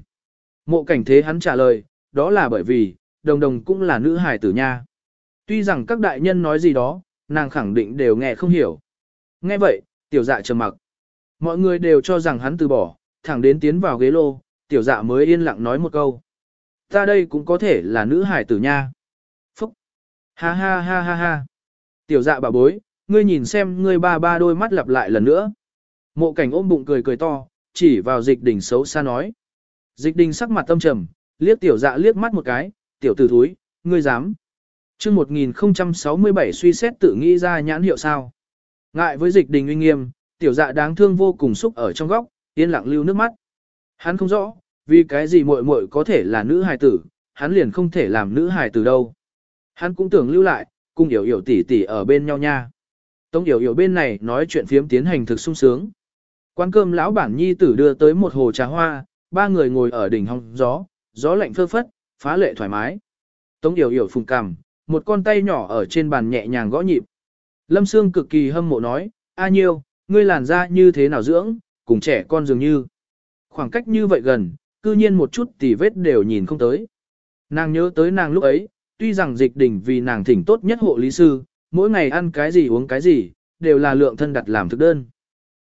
Mộ cảnh thế hắn trả lời, đó là bởi vì, đồng đồng cũng là nữ hải tử nha. Tuy rằng các đại nhân nói gì đó, nàng khẳng định đều nghe không hiểu. Nghe vậy, tiểu dạ trầm mặc. Mọi người đều cho rằng hắn từ bỏ, thẳng đến tiến vào ghế lô, tiểu dạ mới yên lặng nói một câu. Ta đây cũng có thể là nữ hải tử nha. Phúc! Ha ha ha ha ha! Tiểu dạ bà bối, ngươi nhìn xem ngươi ba ba đôi mắt lặp lại lần nữa. Mộ cảnh ôm bụng cười cười to, chỉ vào dịch đình xấu xa nói. Dịch đình sắc mặt tâm trầm, liếc tiểu dạ liếc mắt một cái, tiểu tử thúi, ngươi dám chương 1067 suy xét tự nghĩ ra nhãn hiệu sao. Ngại với dịch đình uy nghiêm, tiểu dạ đáng thương vô cùng xúc ở trong góc, yên lặng lưu nước mắt. Hắn không rõ, vì cái gì muội muội có thể là nữ hài tử, hắn liền không thể làm nữ hài tử đâu. Hắn cũng tưởng lưu lại, cùng hiểu hiểu tỷ tỷ ở bên nhau nha. Tống hiểu hiểu bên này nói chuyện phiếm tiến hành thực sung sướng. Quán cơm lão bản nhi tử đưa tới một hồ trà hoa, ba người ngồi ở đỉnh hong gió, gió lạnh phơ phất, phá lệ thoải mái. Tống hiểu hiểu phùng cằm, một con tay nhỏ ở trên bàn nhẹ nhàng gõ nhịp. Lâm Sương cực kỳ hâm mộ nói, A nhiêu, ngươi làn da như thế nào dưỡng, cùng trẻ con dường như. Khoảng cách như vậy gần, cư nhiên một chút tỉ vết đều nhìn không tới. Nàng nhớ tới nàng lúc ấy, tuy rằng dịch đỉnh vì nàng thỉnh tốt nhất hộ lý sư, mỗi ngày ăn cái gì uống cái gì, đều là lượng thân đặt làm thực đơn.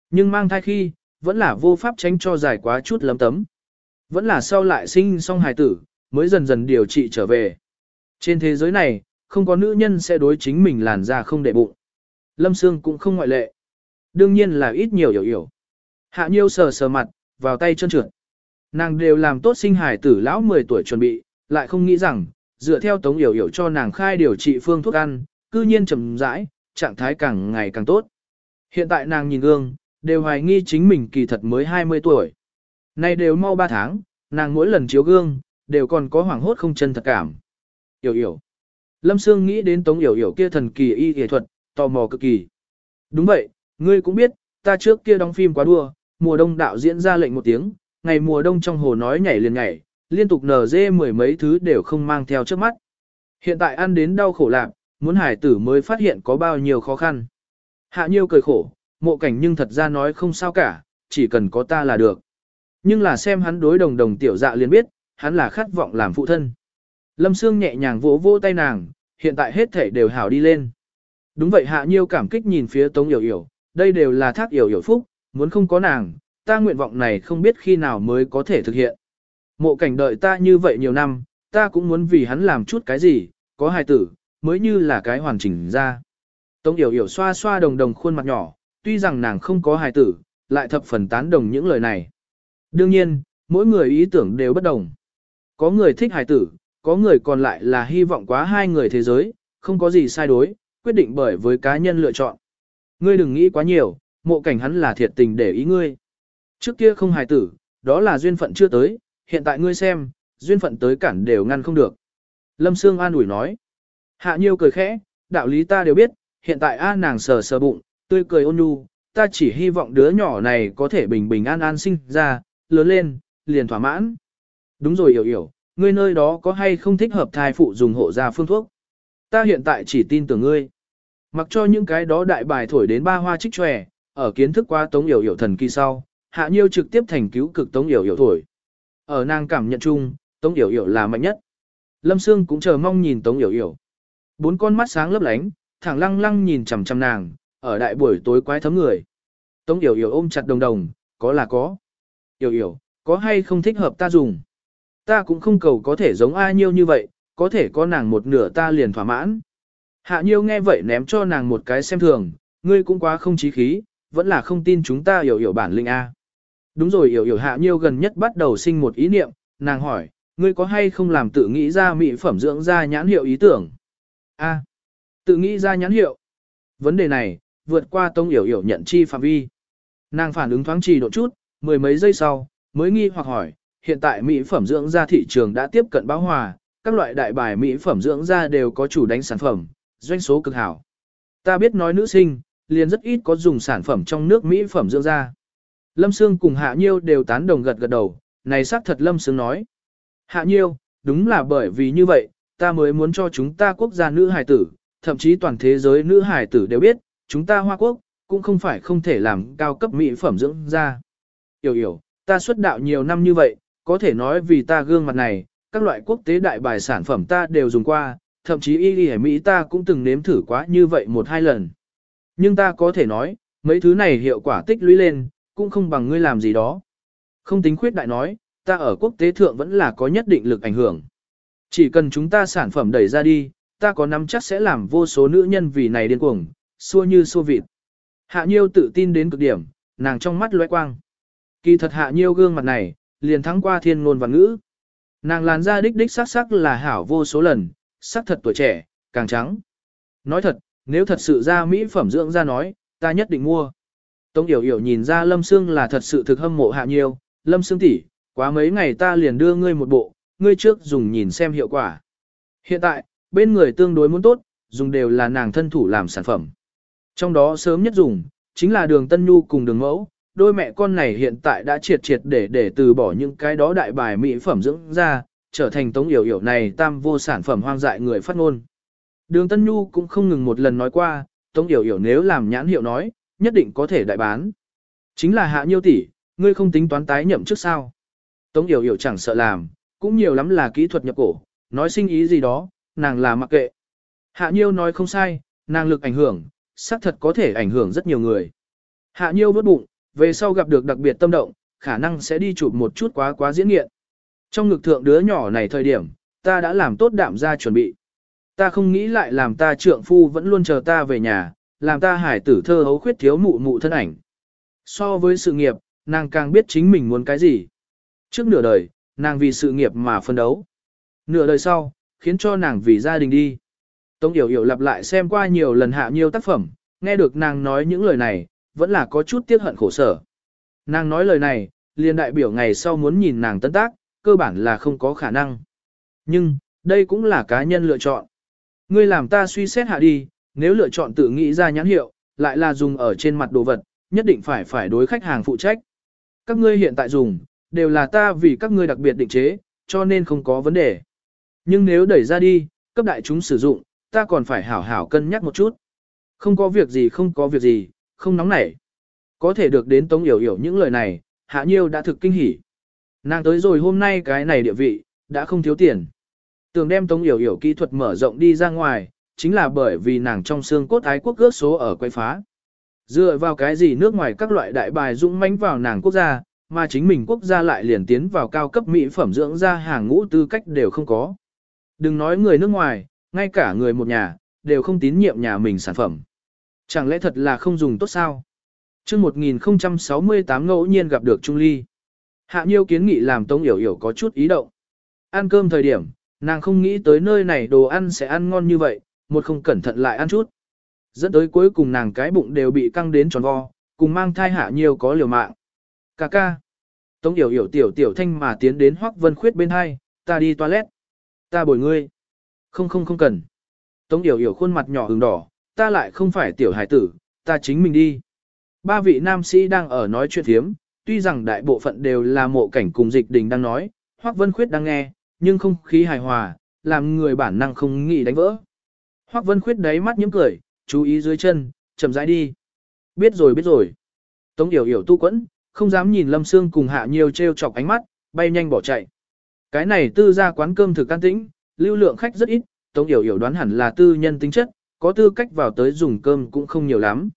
Nhưng mang thai khi, vẫn là vô pháp tránh cho dài quá chút lấm tấm. Vẫn là sau lại sinh xong hài tử, mới dần dần điều trị trở về. Trên thế giới này, không có nữ nhân sẽ đối chính mình làn da không để bụng. Lâm Sương cũng không ngoại lệ. Đương nhiên là ít nhiều hiểu hiểu. Hạ nhiêu sờ sờ mặt, vào tay chân trượt. Nàng đều làm tốt sinh hài tử lão 10 tuổi chuẩn bị, lại không nghĩ rằng, dựa theo tống hiểu hiểu cho nàng khai điều trị phương thuốc ăn, cư nhiên trầm rãi, trạng thái càng ngày càng tốt. Hiện tại nàng nhìn gương, đều hoài nghi chính mình kỳ thật mới 20 tuổi. Nay đều mau 3 tháng, nàng mỗi lần chiếu gương, đều còn có hoảng hốt không chân thật cảm. Hiểu hiểu. Lâm Sương nghĩ đến tống yểu yểu kia thần kỳ y y thuật, tò mò cực kỳ. Đúng vậy, ngươi cũng biết, ta trước kia đóng phim quá đua, mùa đông đạo diễn ra lệnh một tiếng, ngày mùa đông trong hồ nói nhảy liền nhảy, liên tục nở dê mười mấy thứ đều không mang theo trước mắt. Hiện tại ăn đến đau khổ lạc, muốn hải tử mới phát hiện có bao nhiêu khó khăn. Hạ nhiêu cười khổ, mộ cảnh nhưng thật ra nói không sao cả, chỉ cần có ta là được. Nhưng là xem hắn đối đồng đồng tiểu dạ liền biết, hắn là khát vọng làm phụ thân. Lâm Sương nhẹ nhàng vỗ vỗ tay nàng, hiện tại hết thể đều hảo đi lên. Đúng vậy hạ nhiêu cảm kích nhìn phía Tống Yểu Yểu, đây đều là thác Yểu Yểu phúc, muốn không có nàng, ta nguyện vọng này không biết khi nào mới có thể thực hiện. Mộ cảnh đợi ta như vậy nhiều năm, ta cũng muốn vì hắn làm chút cái gì, có hài tử, mới như là cái hoàn chỉnh ra. Tống Yểu Yểu xoa xoa đồng đồng khuôn mặt nhỏ, tuy rằng nàng không có hài tử, lại thập phần tán đồng những lời này. Đương nhiên, mỗi người ý tưởng đều bất đồng. Có người thích hài tử, có người còn lại là hy vọng quá hai người thế giới, không có gì sai đối, quyết định bởi với cá nhân lựa chọn. Ngươi đừng nghĩ quá nhiều, mộ cảnh hắn là thiệt tình để ý ngươi. Trước kia không hài tử, đó là duyên phận chưa tới, hiện tại ngươi xem, duyên phận tới cản đều ngăn không được. Lâm Sương an ủi nói. Hạ nhiêu cười khẽ, đạo lý ta đều biết, hiện tại a nàng sờ sờ bụng, tươi cười ôn nhu, ta chỉ hy vọng đứa nhỏ này có thể bình bình an an sinh ra, lớn lên, liền thỏa mãn. Đúng rồi hiểu hiểu, ngươi nơi đó có hay không thích hợp thai phụ dùng hộ gia phương thuốc. Ta hiện tại chỉ tin tưởng ngươi. Mặc cho những cái đó đại bài thổi đến ba hoa trích tròe, ở kiến thức qua tống hiểu hiểu thần kỳ sau, hạ nhiêu trực tiếp thành cứu cực tống hiểu hiểu thổi. Ở nàng cảm nhận chung, tống hiểu hiểu là mạnh nhất. Lâm Sương cũng chờ mong nhìn tống hiểu hiểu. Bốn con mắt sáng lấp lánh, thẳng lăng lăng nhìn chằm chằm nàng, ở đại buổi tối quái thấm người. Tống hiểu hiểu ôm chặt đồng đồng, có là có. Hiểu hiểu, có hay không thích hợp ta dùng. Ta cũng không cầu có thể giống A nhiêu như vậy, có thể có nàng một nửa ta liền thỏa mãn. Hạ nhiêu nghe vậy ném cho nàng một cái xem thường, ngươi cũng quá không chí khí, vẫn là không tin chúng ta hiểu hiểu bản linh A. Đúng rồi hiểu hiểu hạ nhiêu gần nhất bắt đầu sinh một ý niệm, nàng hỏi, ngươi có hay không làm tự nghĩ ra mỹ phẩm dưỡng da nhãn hiệu ý tưởng? A. tự nghĩ ra nhãn hiệu. Vấn đề này, vượt qua tông hiểu hiểu nhận chi phạm vi. Nàng phản ứng thoáng trì độ chút, mười mấy giây sau, mới nghi hoặc hỏi, hiện tại mỹ phẩm dưỡng da thị trường đã tiếp cận bão hòa, các loại đại bài mỹ phẩm dưỡng da đều có chủ đánh sản phẩm, doanh số cực hảo. Ta biết nói nữ sinh, liền rất ít có dùng sản phẩm trong nước mỹ phẩm dưỡng da. Lâm Sương cùng Hạ Nhiêu đều tán đồng gật gật đầu, này xác thật Lâm Sương nói. Hạ Nhiêu, đúng là bởi vì như vậy, ta mới muốn cho chúng ta quốc gia nữ hài tử, thậm chí toàn thế giới nữ hài tử đều biết, chúng ta Hoa Quốc, cũng không phải không thể làm cao cấp mỹ phẩm dưỡng da. Yểu yểu, ta xuất đạo nhiều năm như vậy, có thể nói vì ta gương mặt này, các loại quốc tế đại bài sản phẩm ta đều dùng qua, thậm chí y y Mỹ ta cũng từng nếm thử quá như vậy một hai lần. Nhưng ta có thể nói, mấy thứ này hiệu quả tích lũy lên, cũng không bằng ngươi làm gì đó. Không tính khuyết đại nói, ta ở quốc tế thượng vẫn là có nhất định lực ảnh hưởng. Chỉ cần chúng ta sản phẩm đẩy ra đi, ta có nắm chắc sẽ làm vô số nữ nhân vì này điên cuồng, xua như xua vịt. Hạ Nhiêu tự tin đến cực điểm, nàng trong mắt lóe quang. Kỳ thật Hạ Nhiêu gương mặt này, liền thắng qua thiên ngôn và ngữ. Nàng làn da đích đích sắc sắc là hảo vô số lần, sắc thật tuổi trẻ, càng trắng. Nói thật, nếu thật sự ra mỹ phẩm dưỡng ra nói, ta nhất định mua. Tống Yểu Yểu nhìn ra Lâm Sương là thật sự thực hâm mộ Hạ nhiều Lâm Sương tỷ, quá mấy ngày ta liền đưa ngươi một bộ, ngươi trước dùng nhìn xem hiệu quả. Hiện tại, bên người tương đối muốn tốt, dùng đều là nàng thân thủ làm sản phẩm. Trong đó sớm nhất dùng, chính là đường Tân Nhu cùng đường mẫu, đôi mẹ con này hiện tại đã triệt triệt để để từ bỏ những cái đó đại bài mỹ phẩm dưỡng ra, trở thành tống yểu yểu này tam vô sản phẩm hoang dại người phát ngôn. Đường Tân Nhu cũng không ngừng một lần nói qua, tống yểu yểu nếu làm nhãn hiệu nói, nhất định có thể đại bán. Chính là hạ nhiêu tỷ, ngươi không tính toán tái nhậm trước sao. Tống yểu yểu chẳng sợ làm, cũng nhiều lắm là kỹ thuật nhập cổ, nói sinh ý gì đó, nàng là mặc kệ. Hạ nhiêu nói không sai, nàng lực ảnh hưởng, xác thật có thể ảnh hưởng rất nhiều người. Hạ nhiêu vớt bụng, về sau gặp được đặc biệt tâm động, khả năng sẽ đi chụp một chút quá quá diễn nghiện. Trong ngực thượng đứa nhỏ này thời điểm, ta đã làm tốt đạm ra chuẩn bị. Ta không nghĩ lại làm ta trượng phu vẫn luôn chờ ta về nhà, làm ta hải tử thơ hấu khuyết thiếu mụ mụ thân ảnh. So với sự nghiệp, nàng càng biết chính mình muốn cái gì. Trước nửa đời, nàng vì sự nghiệp mà phân đấu. Nửa đời sau, khiến cho nàng vì gia đình đi. Tống Yểu Yểu lặp lại xem qua nhiều lần hạ nhiều tác phẩm, nghe được nàng nói những lời này, vẫn là có chút tiếc hận khổ sở. Nàng nói lời này, liền đại biểu ngày sau muốn nhìn nàng tân tác, cơ bản là không có khả năng. Nhưng, đây cũng là cá nhân lựa chọn. Ngươi làm ta suy xét hạ đi, nếu lựa chọn tự nghĩ ra nhãn hiệu, lại là dùng ở trên mặt đồ vật, nhất định phải phải đối khách hàng phụ trách. Các ngươi hiện tại dùng, đều là ta vì các ngươi đặc biệt định chế, cho nên không có vấn đề. Nhưng nếu đẩy ra đi, cấp đại chúng sử dụng, ta còn phải hảo hảo cân nhắc một chút. Không có việc gì không có việc gì, không nóng nảy. Có thể được đến Tống Yểu Yểu những lời này, Hạ Nhiêu đã thực kinh hỉ. Nàng tới rồi hôm nay cái này địa vị, đã không thiếu tiền. Tưởng đem Tống Yểu Yểu kỹ thuật mở rộng đi ra ngoài, chính là bởi vì nàng trong xương cốt ái quốc ước số ở quay phá. Dựa vào cái gì nước ngoài các loại đại bài dũng mãnh vào nàng quốc gia, mà chính mình quốc gia lại liền tiến vào cao cấp mỹ phẩm dưỡng da hàng ngũ tư cách đều không có. Đừng nói người nước ngoài, ngay cả người một nhà, đều không tín nhiệm nhà mình sản phẩm. Chẳng lẽ thật là không dùng tốt sao? trước 1068 ngẫu nhiên gặp được Trung Ly. Hạ Nhiêu kiến nghị làm Tống Yểu Yểu có chút ý động. Ăn cơm thời điểm, nàng không nghĩ tới nơi này đồ ăn sẽ ăn ngon như vậy, một không cẩn thận lại ăn chút. Dẫn tới cuối cùng nàng cái bụng đều bị căng đến tròn vo, cùng mang thai Hạ Nhiêu có liều mạng. Cà ca. Tống Yểu Yểu tiểu tiểu thanh mà tiến đến Hoắc Vân Khuyết bên hai, ta đi toilet. Ta bồi ngươi. Không không không cần. Tống Yểu Yểu khuôn mặt nhỏ ửng đỏ, ta lại không phải tiểu hải tử, ta chính mình đi. Ba vị nam sĩ đang ở nói chuyện thiếm, tuy rằng đại bộ phận đều là mộ cảnh cùng dịch đình đang nói, Hoắc Vân Khuyết đang nghe, nhưng không khí hài hòa, làm người bản năng không nghĩ đánh vỡ. Hoắc Vân Khuyết đáy mắt nhếch cười, chú ý dưới chân, chậm rãi đi. Biết rồi biết rồi. Tống Yểu Yểu tu quẫn, không dám nhìn Lâm Sương cùng Hạ Nhiêu trêu chọc ánh mắt, bay nhanh bỏ chạy. Cái này tư ra quán cơm thực can tĩnh, lưu lượng khách rất ít, Tống Yểu Yểu đoán hẳn là tư nhân tính chất, có tư cách vào tới dùng cơm cũng không nhiều lắm.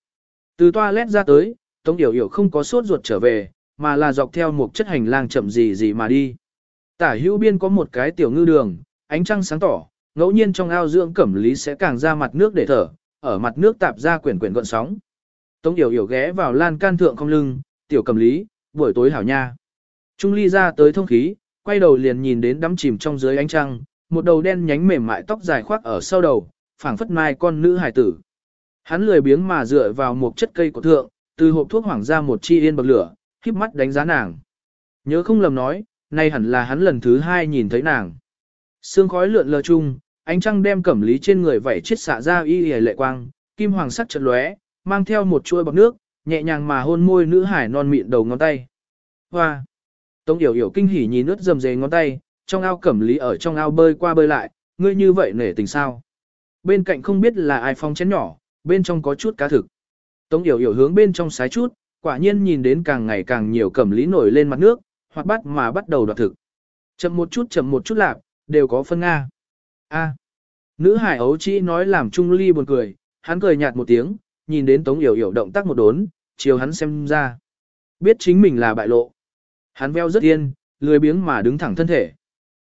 Từ toilet ra tới, Tống Yểu Yểu không có sốt ruột trở về, mà là dọc theo một chất hành lang chậm gì gì mà đi. Tả hữu biên có một cái tiểu ngư đường, ánh trăng sáng tỏ, ngẫu nhiên trong ao dưỡng cẩm lý sẽ càng ra mặt nước để thở, ở mặt nước tạp ra quyển quyển gọn sóng. Tống Yểu Yểu ghé vào lan can thượng không lưng, tiểu cẩm lý, buổi tối hảo nha. Trung ly ra tới thông khí, quay đầu liền nhìn đến đắm chìm trong dưới ánh trăng, một đầu đen nhánh mềm mại tóc dài khoác ở sau đầu, phảng phất mai con nữ hải tử. Hắn lười biếng mà dựa vào một chất cây của thượng, từ hộp thuốc hoảng ra một chi yên bậc lửa, híp mắt đánh giá nàng. Nhớ không lầm nói, nay hẳn là hắn lần thứ hai nhìn thấy nàng. Sương khói lượn lờ chung, ánh trăng đem cẩm lý trên người vảy chết xạ ra y y lệ quang, kim hoàng sắc chợt lóe, mang theo một chuôi bọc nước, nhẹ nhàng mà hôn môi nữ hải non mịn đầu ngón tay. Hoa! Tống Yểu Yểu kinh hỉ nhìn nước dầm dề ngón tay, trong ao cẩm lý ở trong ao bơi qua bơi lại, ngươi như vậy nể tình sao? Bên cạnh không biết là ai phong chén nhỏ, bên trong có chút cá thực. Tống Yểu Yểu hướng bên trong sái chút, quả nhiên nhìn đến càng ngày càng nhiều cẩm lý nổi lên mặt nước, hoặc bắt mà bắt đầu đoạt thực. Chậm một chút chậm một chút lạc, đều có phân Nga. A. Nữ hải ấu chỉ nói làm Trung Ly buồn cười, hắn cười nhạt một tiếng, nhìn đến Tống Yểu Yểu động tác một đốn, chiều hắn xem ra. Biết chính mình là bại lộ. Hắn veo rất yên, lười biếng mà đứng thẳng thân thể.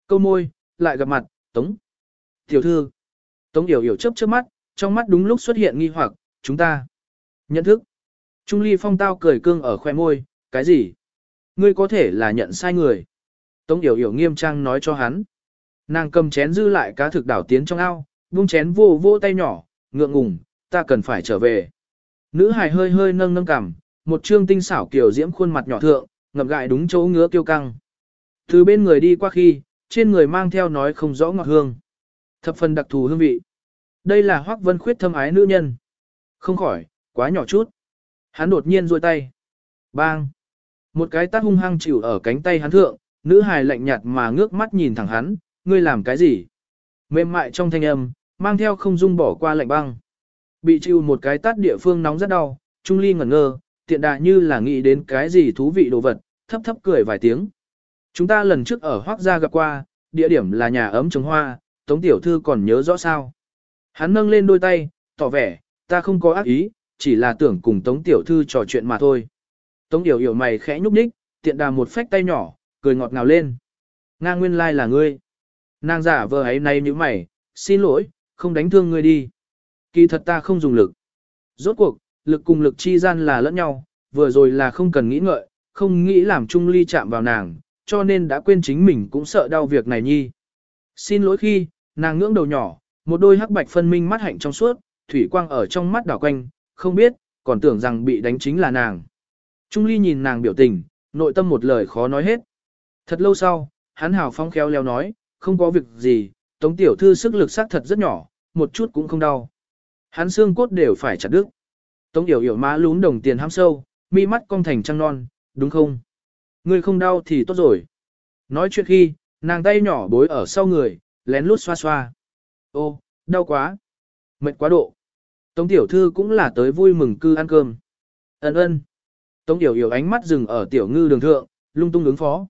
Câu môi, lại gặp mặt, Tống. Tiểu thư. Tống Yểu Yểu chớp chớp mắt, trong mắt đúng lúc xuất hiện nghi hoặc, chúng ta. Nhận thức. Trung Ly Phong tao cười cương ở khoe môi, cái gì? Ngươi có thể là nhận sai người. Tống Yểu Yểu nghiêm trang nói cho hắn. Nàng cầm chén dư lại cá thực đảo tiến trong ao, buông chén vô vô tay nhỏ, ngượng ngùng, ta cần phải trở về. Nữ hài hơi hơi nâng nâng cằm, một trương tinh xảo kiểu diễm khuôn mặt nhỏ thượng, ngập gại đúng chỗ ngứa kiêu căng. Từ bên người đi qua khi, trên người mang theo nói không rõ ngọt hương. Thập phần đặc thù hương vị. Đây là Hoắc Vân Khuyết thâm ái nữ nhân. Không khỏi, quá nhỏ chút. Hắn đột nhiên rôi tay. Bang! Một cái tát hung hăng chịu ở cánh tay hắn thượng, nữ hài lạnh nhạt mà ngước mắt nhìn thẳng hắn, ngươi làm cái gì? Mềm mại trong thanh âm, mang theo không dung bỏ qua lạnh băng. Bị chịu một cái tát địa phương nóng rất đau, Trung Ly ngẩn ngơ, tiện đà như là nghĩ đến cái gì thú vị đồ vật, thấp thấp cười vài tiếng. Chúng ta lần trước ở Hoác Gia gặp qua, địa điểm là nhà ấm trồng hoa, Tống Tiểu Thư còn nhớ rõ sao. Hắn nâng lên đôi tay, tỏ vẻ, ta không có ác ý, chỉ là tưởng cùng Tống Tiểu Thư trò chuyện mà thôi. Tống Tiểu Hiểu mày khẽ nhúc nhích, tiện đà một phách tay nhỏ, cười ngọt ngào lên. Nga nguyên lai like là ngươi. Nàng giả vờ ấy nay như mày, xin lỗi, không đánh thương ngươi đi. Kỳ thật ta không dùng lực. Rốt cuộc, lực cùng lực chi gian là lẫn nhau, vừa rồi là không cần nghĩ ngợi, không nghĩ làm Trung Ly chạm vào nàng, cho nên đã quên chính mình cũng sợ đau việc này nhi. Xin lỗi khi, nàng ngưỡng đầu nhỏ, một đôi hắc bạch phân minh mắt hạnh trong suốt, thủy quang ở trong mắt đảo quanh, không biết, còn tưởng rằng bị đánh chính là nàng. Trung Ly nhìn nàng biểu tình, nội tâm một lời khó nói hết. Thật lâu sau, hắn hào phong khéo leo nói, không có việc gì, tống tiểu thư sức lực xác thật rất nhỏ, một chút cũng không đau. Hắn xương cốt đều phải chặt đứt. Tống yểu yểu má lún đồng tiền ham sâu, mi mắt cong thành trăng non, đúng không? Ngươi không đau thì tốt rồi. Nói chuyện khi, nàng tay nhỏ bối ở sau người, lén lút xoa xoa. Ô, đau quá. Mệt quá độ. Tống tiểu thư cũng là tới vui mừng cư ăn cơm. Ấn ơn. Tống tiểu hiểu ánh mắt dừng ở tiểu ngư đường thượng, lung tung ứng phó.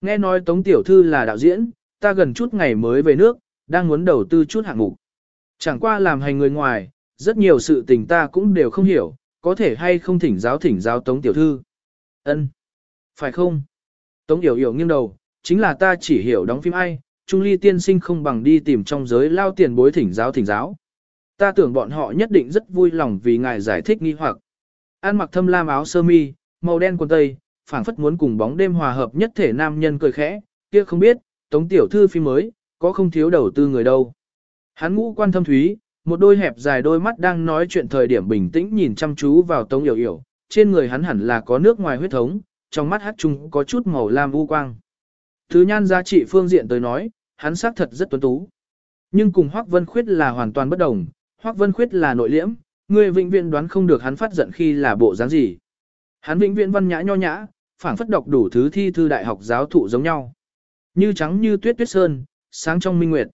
Nghe nói Tống tiểu thư là đạo diễn, ta gần chút ngày mới về nước, đang muốn đầu tư chút hạng mục. Chẳng qua làm hành người ngoài, rất nhiều sự tình ta cũng đều không hiểu, có thể hay không thỉnh giáo thỉnh giáo Tống tiểu thư. Ân, Phải không? Tống Yểu Yểu nghiêng đầu, chính là ta chỉ hiểu đóng phim ai, Trung Ly tiên sinh không bằng đi tìm trong giới lao tiền bối thỉnh giáo thỉnh giáo. Ta tưởng bọn họ nhất định rất vui lòng vì ngài giải thích nghi hoặc. An mặc thâm lam áo sơ mi, màu đen quần tây, phảng phất muốn cùng bóng đêm hòa hợp nhất thể nam nhân cười khẽ, kia không biết, Tống tiểu thư phim mới, có không thiếu đầu tư người đâu. Hắn ngũ quan thâm thúy, một đôi hẹp dài đôi mắt đang nói chuyện thời điểm bình tĩnh nhìn chăm chú vào Tống Yểu Yểu, trên người hắn hẳn là có nước ngoài huyết thống, trong mắt hát trung có chút màu lam u quang. Thứ nhan giá trị phương diện tới nói, hắn xác thật rất tuấn tú. Nhưng cùng Hoắc Vân Khuyết là hoàn toàn bất đồng, Hoắc Vân Khuyết là nội liễm, người vĩnh viễn đoán không được hắn phát giận khi là bộ dáng gì. Hắn vĩnh viễn văn nhã nho nhã, phảng phất đọc đủ thứ thi thư đại học giáo thụ giống nhau. Như trắng như tuyết tuyết sơn, sáng trong minh nguyệt.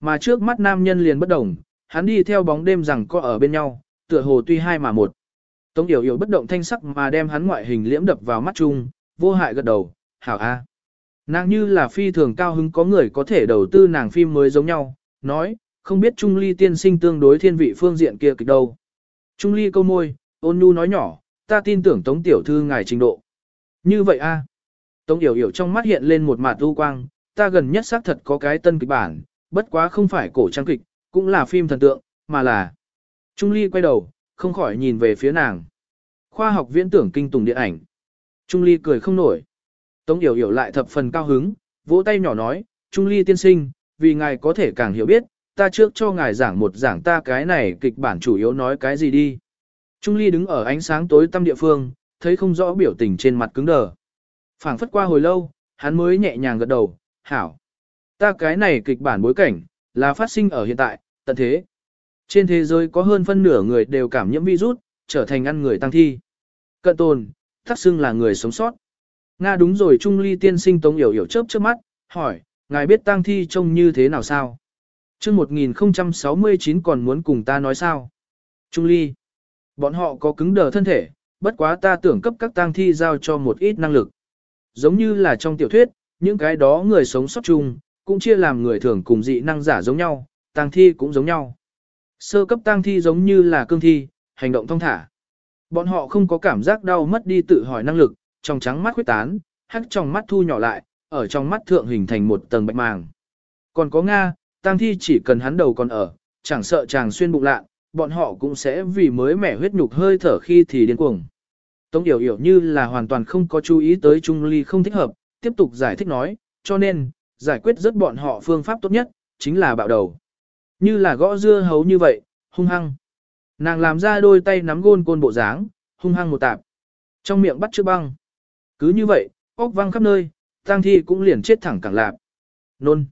Mà trước mắt nam nhân liền bất đồng, hắn đi theo bóng đêm rằng có ở bên nhau, tựa hồ tuy hai mà một. Tống Yểu Yểu bất động thanh sắc mà đem hắn ngoại hình liễm đập vào mắt chung, vô hại gật đầu, hảo a. Nàng như là phi thường cao hứng có người có thể đầu tư nàng phim mới giống nhau, nói, không biết Trung Ly tiên sinh tương đối thiên vị phương diện kia kịch đâu. Trung Ly câu môi, ôn nhu nói nhỏ, ta tin tưởng Tống Tiểu Thư ngài trình độ. Như vậy a. Tống Yểu Yểu trong mắt hiện lên một mặt u quang, ta gần nhất xác thật có cái tân kịch bản, bất quá không phải cổ trang kịch, cũng là phim thần tượng, mà là. Trung Ly quay đầu, không khỏi nhìn về phía nàng. Khoa học viễn tưởng kinh tùng điện ảnh. Trung Ly cười không nổi. Tống Yểu Yểu lại thập phần cao hứng, vỗ tay nhỏ nói, Trung Ly tiên sinh, vì ngài có thể càng hiểu biết, ta trước cho ngài giảng một giảng ta cái này kịch bản chủ yếu nói cái gì đi. Trung Ly đứng ở ánh sáng tối tăm địa phương, thấy không rõ biểu tình trên mặt cứng đờ. phảng phất qua hồi lâu, hắn mới nhẹ nhàng gật đầu, hảo. Ta cái này kịch bản bối cảnh, là phát sinh ở hiện tại, tận thế. Trên thế giới có hơn phân nửa người đều cảm nhiễm virus, trở thành ăn người tăng thi. Cận tồn, thắc xưng là người sống sót. Nga đúng rồi Trung Ly tiên sinh Tống Yểu Yểu chớp chớp mắt, hỏi, ngài biết tang thi trông như thế nào sao? chương 1069 còn muốn cùng ta nói sao? Trung Ly, bọn họ có cứng đờ thân thể, bất quá ta tưởng cấp các tang thi giao cho một ít năng lực. Giống như là trong tiểu thuyết, những cái đó người sống sót chung, cũng chia làm người thường cùng dị năng giả giống nhau, tang thi cũng giống nhau. Sơ cấp tang thi giống như là cương thi, hành động thông thả. Bọn họ không có cảm giác đau mất đi tự hỏi năng lực, trong trắng mắt khuyết tán, hắc trong mắt thu nhỏ lại, ở trong mắt thượng hình thành một tầng bạch màng. Còn có Nga, tang thi chỉ cần hắn đầu còn ở, chẳng sợ chàng xuyên bụng lạ, bọn họ cũng sẽ vì mới mẻ huyết nhục hơi thở khi thì điên cuồng. Tống Yểu Yểu như là hoàn toàn không có chú ý tới Trung Ly không thích hợp, tiếp tục giải thích nói, cho nên, giải quyết rất bọn họ phương pháp tốt nhất, chính là bạo đầu. Như là gõ dưa hấu như vậy, hung hăng. Nàng làm ra đôi tay nắm gôn côn bộ dáng, hung hăng một tạp. Trong miệng bắt chữ băng. Cứ như vậy, ốc văng khắp nơi, tang thi cũng liền chết thẳng cẳng lạp. Nôn.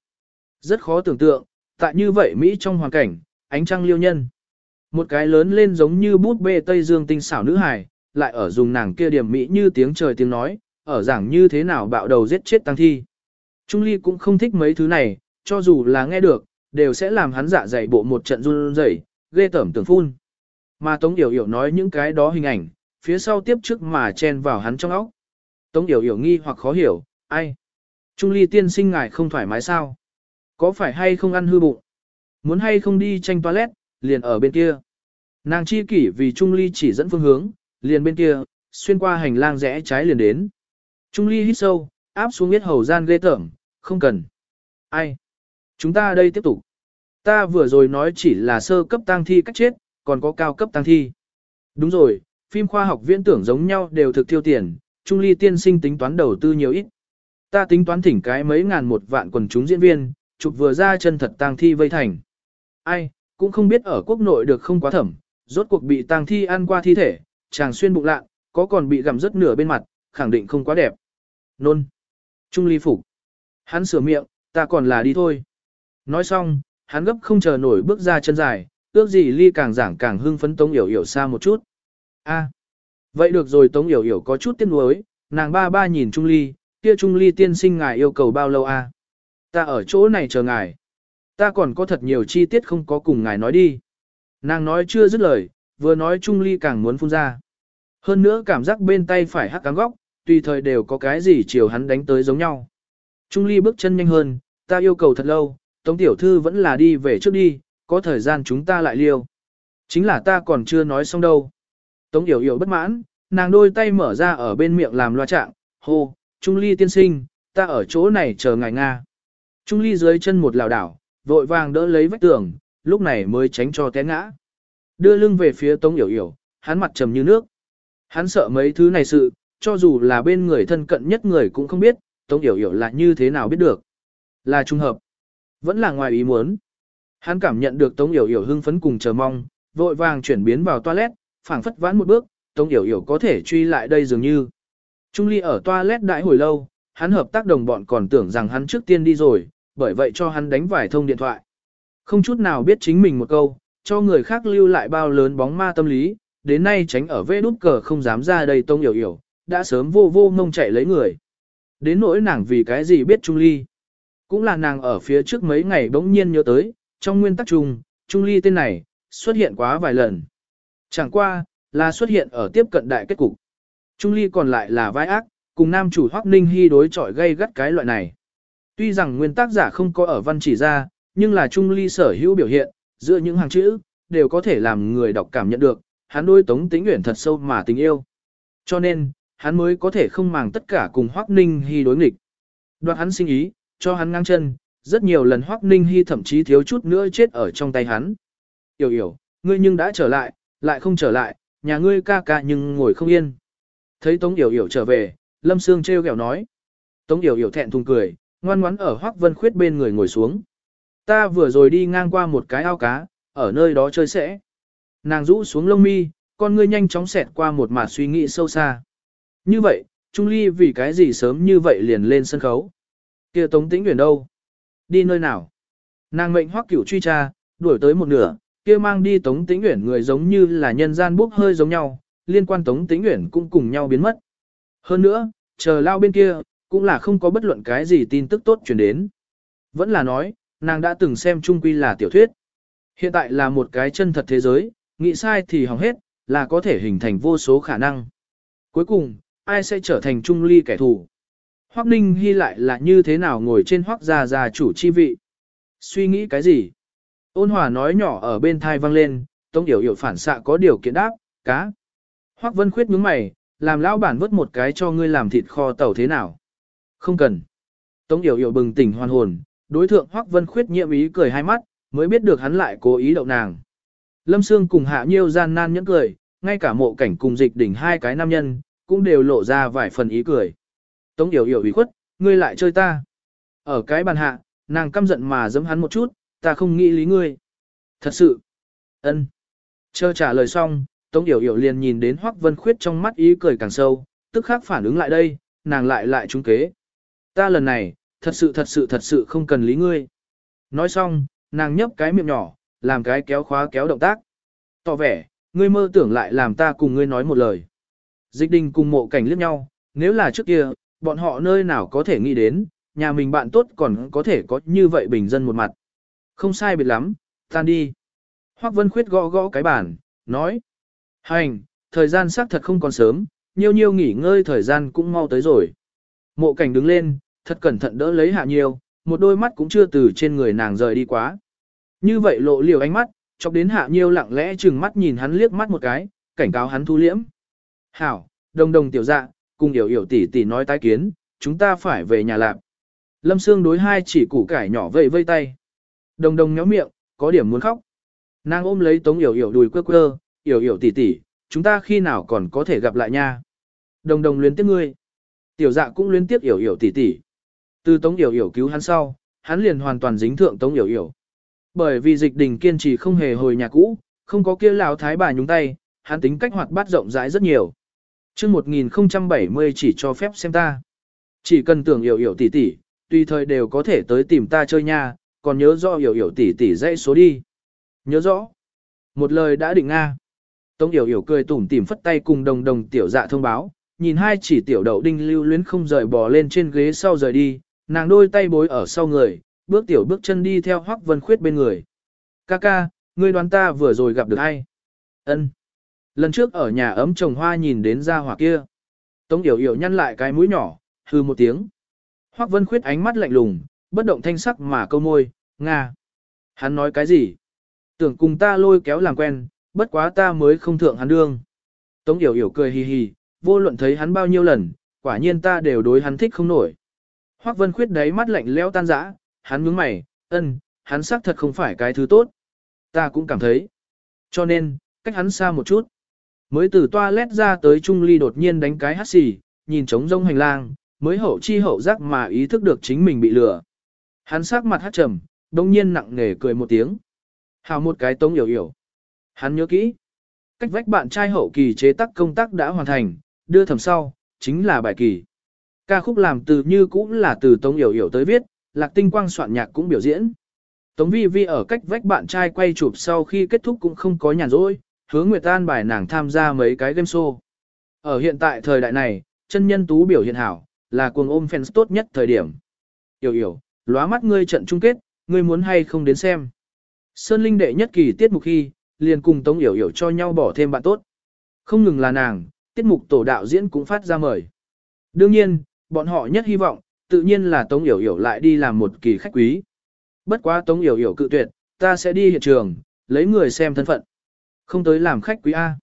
Rất khó tưởng tượng, tại như vậy Mỹ trong hoàn cảnh, ánh trăng liêu nhân. Một cái lớn lên giống như bút bê Tây Dương tinh xảo nữ hài, lại ở dùng nàng kia điểm Mỹ như tiếng trời tiếng nói, ở giảng như thế nào bạo đầu giết chết tăng thi. Trung Ly cũng không thích mấy thứ này, cho dù là nghe được, đều sẽ làm hắn dạ dày bộ một trận run rẩy, ghê tởm tưởng phun. Mà Tống Yểu Yểu nói những cái đó hình ảnh, phía sau tiếp trước mà chen vào hắn trong óc. Tống Yểu Yểu nghi hoặc khó hiểu, ai? Trung Ly tiên sinh ngài không thoải mái sao? Có phải hay không ăn hư bụng? Muốn hay không đi tranh toilet, liền ở bên kia. Nàng chi kỷ vì Trung Ly chỉ dẫn phương hướng, liền bên kia, xuyên qua hành lang rẽ trái liền đến. Trung Ly hít sâu, áp xuống biết hầu gian ghê tởm, không cần. Ai? Chúng ta đây tiếp tục. Ta vừa rồi nói chỉ là sơ cấp tăng thi cách chết, còn có cao cấp tăng thi. Đúng rồi, phim khoa học viễn tưởng giống nhau đều thực tiêu tiền, Trung Ly tiên sinh tính toán đầu tư nhiều ít. Ta tính toán thỉnh cái mấy ngàn một vạn quần chúng diễn viên, chụp vừa ra chân thật tang thi vây thành. Ai, cũng không biết ở quốc nội được không quá thẩm, rốt cuộc bị tang thi ăn qua thi thể, chàng xuyên bụng lạ, có còn bị gặm rất nửa bên mặt, khẳng định không quá đẹp. Nôn. Trung ly phục. Hắn sửa miệng, ta còn là đi thôi. Nói xong, hắn gấp không chờ nổi bước ra chân dài, ước gì ly càng giảng càng hưng phấn tông Yểu Yểu xa một chút. A. Vậy được rồi Tống Yểu Yểu có chút tiếc nuối, nàng ba ba nhìn Trung ly, kia Trung ly tiên sinh ngài yêu cầu bao lâu a? Ta ở chỗ này chờ ngài. Ta còn có thật nhiều chi tiết không có cùng ngài nói đi. Nàng nói chưa dứt lời, vừa nói Trung Ly càng muốn phun ra. Hơn nữa cảm giác bên tay phải hắc cám góc, tùy thời đều có cái gì chiều hắn đánh tới giống nhau. Trung Ly bước chân nhanh hơn, ta yêu cầu thật lâu, Tống Tiểu Thư vẫn là đi về trước đi, có thời gian chúng ta lại liêu. Chính là ta còn chưa nói xong đâu. Tống Yểu Yểu bất mãn, nàng đôi tay mở ra ở bên miệng làm loa trạng, hô, Trung Ly tiên sinh, ta ở chỗ này chờ ngài Nga. Trung Ly dưới chân một lảo đảo, vội vàng đỡ lấy vách tường, lúc này mới tránh cho té ngã. Đưa lưng về phía Tống Yểu Yểu, hắn mặt trầm như nước. Hắn sợ mấy thứ này sự, cho dù là bên người thân cận nhất người cũng không biết, Tống Yểu Yểu là như thế nào biết được. Là trùng hợp. Vẫn là ngoài ý muốn. Hắn cảm nhận được Tống Yểu Yểu hưng phấn cùng chờ mong, vội vàng chuyển biến vào toilet, phảng phất vãn một bước, Tống Yểu Yểu có thể truy lại đây dường như. Trung Ly ở toilet đãi hồi lâu, hắn hợp tác đồng bọn còn tưởng rằng hắn trước tiên đi rồi, bởi vậy cho hắn đánh vài thông điện thoại. Không chút nào biết chính mình một câu, cho người khác lưu lại bao lớn bóng ma tâm lý, đến nay tránh ở vê đút cờ không dám ra đây tông Yểu Yểu, đã sớm vô vô mông chạy lấy người. Đến nỗi nàng vì cái gì biết Trung Ly. Cũng là nàng ở phía trước mấy ngày bỗng nhiên nhớ tới, trong nguyên tắc chung, Trung Ly tên này, xuất hiện quá vài lần. Chẳng qua, là xuất hiện ở tiếp cận đại kết cục. Trung Ly còn lại là vai ác, cùng nam chủ Hoắc Ninh Hy đối chọi gây gắt cái loại này. Tuy rằng nguyên tác giả không có ở văn chỉ ra, nhưng là Trung Ly sở hữu biểu hiện, giữa những hàng chữ, đều có thể làm người đọc cảm nhận được, hắn đôi Tống tính nguyện thật sâu mà tình yêu. Cho nên, hắn mới có thể không màng tất cả cùng Hoắc Ninh Hy đối nghịch. Đoạt hắn sinh ý, cho hắn ngang chân, rất nhiều lần Hoắc Ninh Hy thậm chí thiếu chút nữa chết ở trong tay hắn. Yểu yểu, ngươi nhưng đã trở lại, lại không trở lại, nhà ngươi ca ca nhưng ngồi không yên. Thấy Tống Yểu Yểu trở về, Lâm Sương treo kẹo nói. Tống Yểu Yểu thẹn thùng cười, ngoan ngoãn ở Hoắc Vân Khuyết bên người ngồi xuống. Ta vừa rồi đi ngang qua một cái ao cá, ở nơi đó chơi sẽ. Nàng rũ xuống lông mi, con ngươi nhanh chóng xẹt qua một mạt suy nghĩ sâu xa. Như vậy, Trung Ly vì cái gì sớm như vậy liền lên sân khấu? kia Tống Tĩnh Uyển đâu? Đi nơi nào? Nàng mệnh Hoắc Cửu truy tra, đuổi tới một nửa, kia mang đi Tống Tĩnh Uyển người giống như là nhân gian bốc hơi giống nhau, liên quan Tống Tĩnh Uyển cũng cùng nhau biến mất. Hơn nữa, chờ lao bên kia, cũng là không có bất luận cái gì tin tức tốt truyền đến. Vẫn là nói, nàng đã từng xem trung quy là tiểu thuyết. Hiện tại là một cái chân thật thế giới, nghĩ sai thì hỏng hết, là có thể hình thành vô số khả năng. Cuối cùng, ai sẽ trở thành trung ly kẻ thù? Hoắc Ninh Hy lại là như thế nào ngồi trên Hoắc gia gia chủ chi vị? Suy nghĩ cái gì? Ôn hòa nói nhỏ ở bên thai vang lên, Tống Điểu Điểu phản xạ có điều kiện đáp, cá. Hoắc Vân Khuyết nhướng mày, làm lão bản vớt một cái cho ngươi làm thịt kho tàu thế nào? Không cần. Tống Yểu Yểu bừng tỉnh hoàn hồn, đối thượng Hoắc Vân Khuyết nhiệm ý cười hai mắt, mới biết được hắn lại cố ý đậu nàng. Lâm Sương cùng Hạ Nhiêu gian nan nhẫn cười, ngay cả mộ cảnh cùng dịch đỉnh hai cái nam nhân, cũng đều lộ ra vài phần ý cười. Tống Yểu Yểu ủy khuất, ngươi lại chơi ta. Ở cái bàn hạ, nàng căm giận mà giẫm hắn một chút, ta không nghĩ lý ngươi. Thật sự. ân. Chờ trả lời xong, Tống Yểu Yểu liền nhìn đến Hoắc Vân Khuyết trong mắt ý cười càng sâu, tức khắc phản ứng lại đây, nàng lại lại trúng kế. Ta lần này, thật sự thật sự thật sự không cần lý ngươi. Nói xong, nàng nhấp cái miệng nhỏ, làm cái kéo khóa kéo động tác. Tỏ vẻ, ngươi mơ tưởng lại làm ta cùng ngươi nói một lời. Dịch đình cùng mộ cảnh liếc nhau, nếu là trước kia, bọn họ nơi nào có thể nghĩ đến, nhà mình bạn tốt còn có thể có như vậy bình dân một mặt. Không sai biệt lắm, tan đi. Hoác Vân Khuyết gõ gõ cái bàn, nói. Hành, thời gian xác thật không còn sớm, nhiêu nhiêu nghỉ ngơi thời gian cũng mau tới rồi. Mộ cảnh đứng lên, thật cẩn thận đỡ lấy hạ nhiêu, một đôi mắt cũng chưa từ trên người nàng rời đi quá. Như vậy lộ liều ánh mắt, chọc đến hạ nhiêu lặng lẽ chừng mắt nhìn hắn liếc mắt một cái, cảnh cáo hắn thu liễm. Hảo, đồng đồng tiểu dạ, cùng hiểu hiểu tỷ tỷ nói tái kiến, chúng ta phải về nhà làm. Lâm Sương đối hai chỉ củ cải nhỏ vây vây tay. Đồng đồng nhó miệng, có điểm muốn khóc. Nàng ôm lấy tống hiểu hiểu đùi quơ quơ, hiểu hiểu tỷ tỷ, chúng ta khi nào còn có thể gặp lại nha. Đồng đồng luyến tiếc ngươi. Tiểu dạ cũng luyến tiếc hiểu hiểu tỷ tỷ. Từ tống hiểu hiểu cứu hắn sau, hắn liền hoàn toàn dính thượng tống hiểu hiểu. Bởi vì dịch đình kiên trì không hề hồi nhà cũ, không có kia lão thái bà nhúng tay, hắn tính cách hoạt bát rộng rãi rất nhiều. Trước 1070 chỉ cho phép xem ta. Chỉ cần tưởng hiểu hiểu tỷ tỷ, tùy thời đều có thể tới tìm ta chơi nha, còn nhớ rõ hiểu hiểu tỷ tỷ dãy số đi. Nhớ rõ. Một lời đã định Nga. Tống hiểu hiểu cười tủm tỉm phất tay cùng đồng đồng tiểu dạ thông báo, nhìn hai chỉ tiểu đậu đinh lưu luyến không rời bò lên trên ghế sau rời đi, nàng đôi tay bối ở sau người, bước tiểu bước chân đi theo Hoắc Vân Khuyết bên người. Ca ca, ngươi đoán ta vừa rồi gặp được ai? Ân. Lần trước ở nhà ấm trồng hoa nhìn đến ra hỏa kia. Tống Yểu Yểu nhăn lại cái mũi nhỏ, hừ một tiếng. Hoắc Vân Khuyết ánh mắt lạnh lùng, bất động thanh sắc mà câu môi, Nga. Hắn nói cái gì? Tưởng cùng ta lôi kéo làm quen, bất quá ta mới không thượng hắn đương. Tống Yểu Yểu cười hì hì, vô luận thấy hắn bao nhiêu lần, quả nhiên ta đều đối hắn thích không nổi. Hoắc Vân Khuyết đấy mắt lạnh lẽo tan rã, hắn nhướng mày, ân, hắn xác thật không phải cái thứ tốt. Ta cũng cảm thấy. Cho nên, cách hắn xa một chút. Mới từ toilet ra tới Trung Ly đột nhiên đánh cái hắt xì, nhìn trống rông hành lang, mới hậu chi hậu giác mà ý thức được chính mình bị lừa. Hắn sắc mặt hát trầm, đông nhiên nặng nề cười một tiếng. Hào một cái tống hiểu hiểu. Hắn nhớ kỹ. Cách vách bạn trai hậu kỳ chế tác công tác đã hoàn thành, đưa thầm sau, chính là bài kỳ. Ca khúc làm từ như cũng là từ tống hiểu hiểu tới viết, lạc tinh quang soạn nhạc cũng biểu diễn. Tống vi vi ở cách vách bạn trai quay chụp sau khi kết thúc cũng không có nhàn rỗi, hứa Nguyệt An bài nàng tham gia mấy cái game show. Ở hiện tại thời đại này, chân nhân tú biểu hiện hảo, là cuồng ôm fans tốt nhất thời điểm. Yểu yểu, lóa mắt ngươi trận chung kết, ngươi muốn hay không đến xem. Sơn Linh đệ nhất kỳ tiết mục khi, liền cùng Tống Yểu Yểu cho nhau bỏ thêm bạn tốt. Không ngừng là nàng, tiết mục tổ đạo diễn cũng phát ra mời. Đương nhiên, bọn họ nhất hy vọng, tự nhiên là Tống Yểu Yểu lại đi làm một kỳ khách quý. Bất quá Tống Yểu Yểu cự tuyệt, ta sẽ đi hiện trường, lấy người xem thân phận. Không tới làm khách quý A.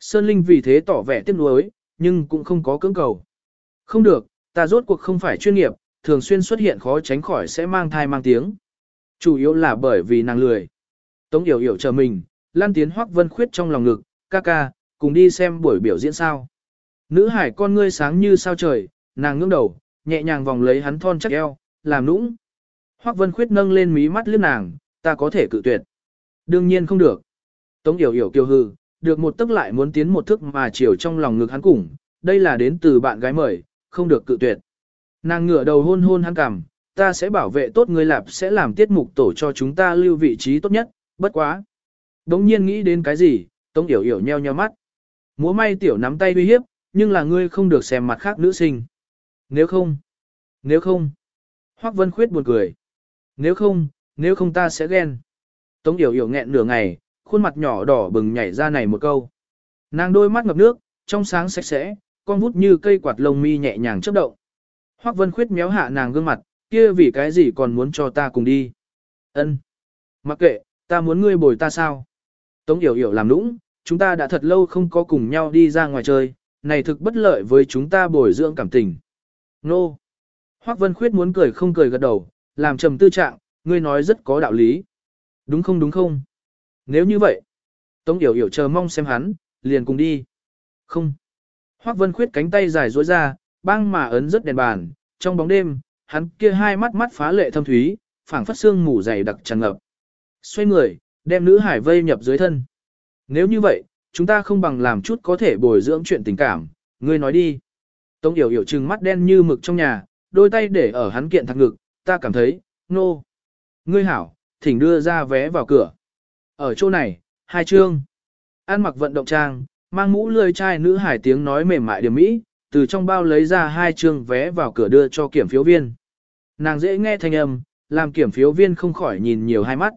Sơn Linh vì thế tỏ vẻ tiếc nuối, nhưng cũng không có cưỡng cầu. Không được, ta rốt cuộc không phải chuyên nghiệp, thường xuyên xuất hiện khó tránh khỏi sẽ mang thai mang tiếng. Chủ yếu là bởi vì nàng lười. Tống Yểu Yểu chờ mình, lan tiến Hoắc Vân Khuyết trong lòng ngực, ca ca, cùng đi xem buổi biểu diễn sao. Nữ hải con ngươi sáng như sao trời, nàng ngưỡng đầu, nhẹ nhàng vòng lấy hắn thon chắc eo, làm nũng. Hoắc Vân Khuyết nâng lên mí mắt liếc nàng, ta có thể cự tuyệt. Đương nhiên không được. Tống Yểu Yểu kiêu hư, được một tức lại muốn tiến một thức mà chiều trong lòng ngực hắn cùng, đây là đến từ bạn gái mời, không được cự tuyệt. Nàng ngửa đầu hôn hôn hắn cằm, ta sẽ bảo vệ tốt ngươi lạp sẽ làm tiết mục tổ cho chúng ta lưu vị trí tốt nhất, bất quá. Đống nhiên nghĩ đến cái gì, Tống Yểu Yểu nheo nheo mắt. Múa may tiểu nắm tay uy hiếp, nhưng là ngươi không được xem mặt khác nữ sinh. Nếu không, nếu không, Hoắc Vân Khuyết buồn cười. Nếu không, nếu không ta sẽ ghen. Tống Yểu Yểu nghẹn nửa ngày, khuôn mặt nhỏ đỏ bừng nhảy ra này một câu. Nàng đôi mắt ngập nước, trong sáng sạch sẽ, con vút như cây quạt lông mi nhẹ nhàng chớp động. Hoắc Vân Khuyết méo hạ nàng gương mặt, kia vì cái gì còn muốn cho ta cùng đi. Ân, Mặc kệ, ta muốn ngươi bồi ta sao? Tống Yểu Yểu làm nũng, chúng ta đã thật lâu không có cùng nhau đi ra ngoài chơi, này thực bất lợi với chúng ta bồi dưỡng cảm tình. Nô! Hoắc Vân Khuyết muốn cười không cười gật đầu, làm trầm tư trạng, ngươi nói rất có đạo lý. Đúng không đúng không? Nếu như vậy, Tống Yểu Yểu chờ mong xem hắn, liền cùng đi. Không. Hoắc Vân Khuyết cánh tay dài duỗi ra, băng mà ấn rất đèn bàn, trong bóng đêm, hắn kia hai mắt mắt phá lệ thâm thúy, phảng phất xương mù dày đặc tràn ngập. Xoay người, đem nữ hải vây nhập dưới thân. Nếu như vậy, chúng ta không bằng làm chút có thể bồi dưỡng chuyện tình cảm, ngươi nói đi. Tống Yểu Yểu trừng mắt đen như mực trong nhà, đôi tay để ở hắn kiện thẳng ngực, ta cảm thấy, nô. No. Ngươi hảo, thỉnh đưa ra vé vào cửa. Ở chỗ này, hai chương. Ăn mặc vận động trang, mang mũ lười chai nữ hải tiếng nói mềm mại điểm mỹ, từ trong bao lấy ra hai chương vé vào cửa đưa cho kiểm phiếu viên. Nàng dễ nghe thanh âm, làm kiểm phiếu viên không khỏi nhìn nhiều hai mắt.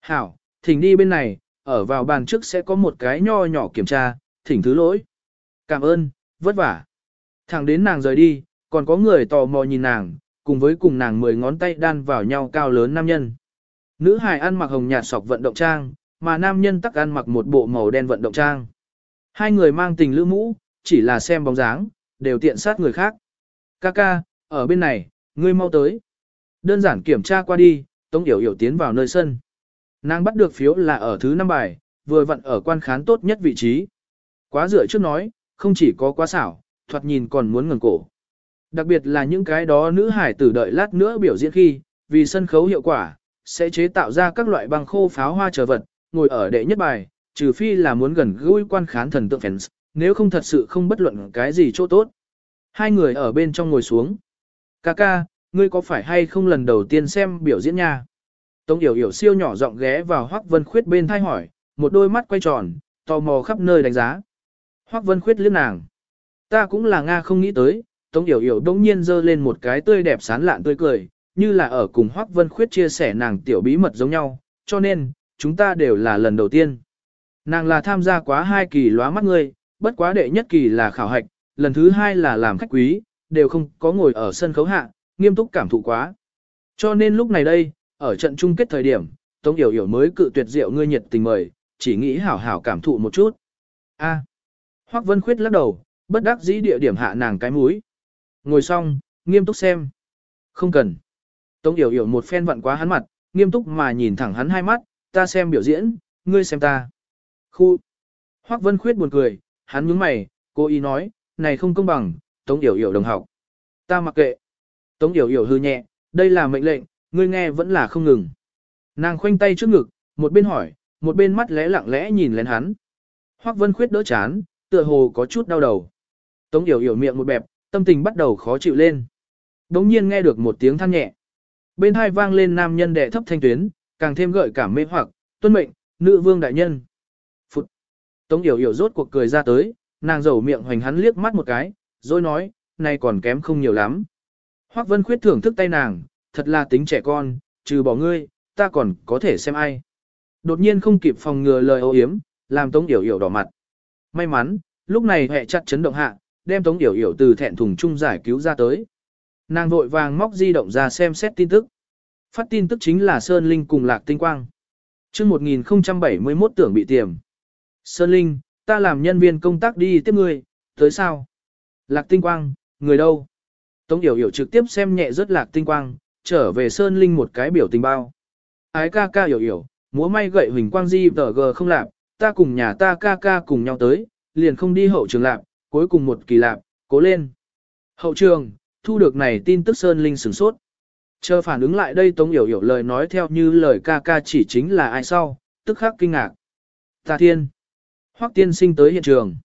Hảo, thỉnh đi bên này, ở vào bàn trước sẽ có một cái nho nhỏ kiểm tra, thỉnh thứ lỗi. Cảm ơn, vất vả. Thẳng đến nàng rời đi, còn có người tò mò nhìn nàng, cùng với cùng nàng mười ngón tay đan vào nhau cao lớn nam nhân. Nữ hài ăn mặc hồng nhạt sọc vận động trang, mà nam nhân tắc ăn mặc một bộ màu đen vận động trang. Hai người mang tình lữ mũ, chỉ là xem bóng dáng, đều tiện sát người khác. Kaka, ở bên này, ngươi mau tới. Đơn giản kiểm tra qua đi, Tống Yểu Yểu tiến vào nơi sân. Nàng bắt được phiếu là ở thứ năm bài, vừa vặn ở quan khán tốt nhất vị trí. Quá dựa trước nói, không chỉ có quá xảo, thoạt nhìn còn muốn ngẩng cổ. Đặc biệt là những cái đó nữ hải tử đợi lát nữa biểu diễn khi, vì sân khấu hiệu quả, sẽ chế tạo ra các loại băng khô pháo hoa trở vật, ngồi ở đệ nhất bài, trừ phi là muốn gần gũi quan khán thần tượng fans, nếu không thật sự không bất luận cái gì chỗ tốt. Hai người ở bên trong ngồi xuống. Kaka, ngươi có phải hay không lần đầu tiên xem biểu diễn nha? Tống Yểu Yểu siêu nhỏ giọng ghé vào Hoắc Vân Khuyết bên thay hỏi, một đôi mắt quay tròn, tò mò khắp nơi đánh giá. Hoắc Vân Khuyết liếc nàng. Ta cũng là Nga không nghĩ tới, Tống Yểu Yểu đông nhiên dơ lên một cái tươi đẹp sán lạn tươi cười, như là ở cùng Hoắc Vân Khuyết chia sẻ nàng tiểu bí mật giống nhau, cho nên, chúng ta đều là lần đầu tiên. Nàng là tham gia quá hai kỳ lóa mắt ngươi, bất quá đệ nhất kỳ là khảo hạch, lần thứ hai là làm khách quý, đều không có ngồi ở sân khấu hạ, nghiêm túc cảm thụ quá. Cho nên lúc này đây, ở trận chung kết thời điểm, Tống Yểu Yểu mới cự tuyệt rượu ngươi nhiệt tình mời, chỉ nghĩ hảo hảo cảm thụ một chút. A. Hoắc Vân Khuyết lắc đầu, bất đắc dĩ địa điểm hạ nàng cái mũi. Ngồi xong, nghiêm túc xem. Không cần. Tống Yểu Yểu một phen vặn quá hắn mặt, nghiêm túc mà nhìn thẳng hắn hai mắt, ta xem biểu diễn, ngươi xem ta. Khu. Hoắc Vân Khuyết buồn cười, hắn nhướng mày, cô ý nói, này không công bằng, Tống Yểu Yểu đồng học. Ta mặc kệ. Tống Yểu Yểu hư nhẹ, đây là mệnh lệnh, ngươi nghe vẫn là không ngừng. Nàng khoanh tay trước ngực, một bên hỏi, một bên mắt lẽ lặng lẽ nhìn lên hắn. Hoắc Vân Khuyết đỡ chán, tựa hồ có chút đau đầu. Tống Yểu Yểu miệng một bẹp, tâm tình bắt đầu khó chịu lên. Đống nhiên nghe được một tiếng than nhẹ. Bên hai vang lên nam nhân đệ thấp thanh tuyến, càng thêm gợi cảm mê hoặc, tuân mệnh, nữ vương đại nhân. Tống Yểu Yểu rốt cuộc cười ra tới, nàng rầu miệng hoành hắn liếc mắt một cái, rồi nói, này còn kém không nhiều lắm. Hoắc Vân Khuyết thưởng thức tay nàng, thật là tính trẻ con, trừ bỏ ngươi, ta còn có thể xem ai. Đột nhiên không kịp phòng ngừa lời ô yếm, làm Tống Yểu Yểu đỏ mặt. May mắn, lúc này hệ chặt chấn động hạ, đem Tống Yểu Yểu từ thẹn thùng chung giải cứu ra tới. Nàng vội vàng móc di động ra xem xét tin tức. Phát tin tức chính là Sơn Linh cùng Lạc Tinh Quang. Trước 1071 tưởng bị tiềm. Sơn Linh, ta làm nhân viên công tác đi tiếp ngươi, tới sao? Lạc Tinh Quang, người đâu? Tống Yểu Yểu trực tiếp xem nhẹ rất Lạc Tinh Quang, trở về Sơn Linh một cái biểu tình bao. Ái ca ca Yểu Yểu, múa may gậy huỳnh quang di tờ g không lạp, ta cùng nhà ta ca ca cùng nhau tới, liền không đi hậu trường lạp, cuối cùng một kỳ lạp, cố lên. Hậu trường, thu được này tin tức Sơn Linh sửng sốt. Chờ phản ứng lại đây Tống Yểu Yểu lời nói theo như lời ca ca chỉ chính là ai sau, tức khắc kinh ngạc. Ta thiên. Hoắc tiên sinh tới hiện trường.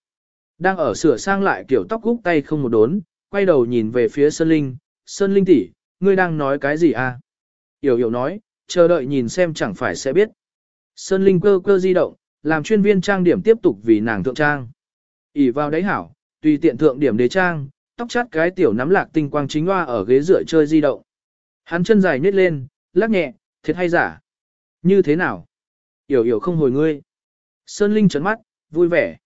Đang ở sửa sang lại kiểu tóc gúc tay không một đốn, quay đầu nhìn về phía Sơn Linh. Sơn Linh tỷ, ngươi đang nói cái gì à? Yểu Yểu nói, chờ đợi nhìn xem chẳng phải sẽ biết. Sơn Linh cơ cơ di động, làm chuyên viên trang điểm tiếp tục vì nàng thượng trang. ỉ vào đáy hảo, tùy tiện thượng điểm đế trang, tóc chát cái tiểu nắm lạc tinh quang chính hoa ở ghế dựa chơi di động. Hắn chân dài nhét lên, lắc nhẹ, thiệt hay giả? Như thế nào? Yểu yểu không hồi ngươi. Sơn Linh trấn mắt, vui vẻ.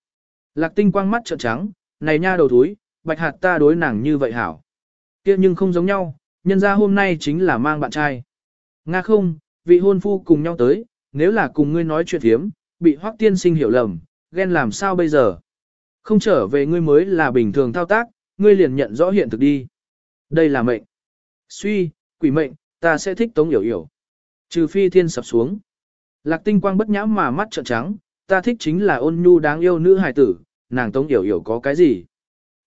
Lạc tinh quang mắt trợn trắng, này nha đầu thúi, bạch hạt ta đối nàng như vậy hảo. kia nhưng không giống nhau, nhân ra hôm nay chính là mang bạn trai. Nga không, vị hôn phu cùng nhau tới, nếu là cùng ngươi nói chuyện thiếm, bị hoác tiên sinh hiểu lầm, ghen làm sao bây giờ? Không trở về ngươi mới là bình thường thao tác, ngươi liền nhận rõ hiện thực đi. Đây là mệnh. Suy, quỷ mệnh, ta sẽ thích Tống hiểu hiểu, Trừ phi thiên sập xuống. Lạc tinh quang bất nhãm mà mắt trợn trắng, ta thích chính là ôn nhu đáng yêu nữ hài tử, nàng Tống Yểu Yểu có cái gì.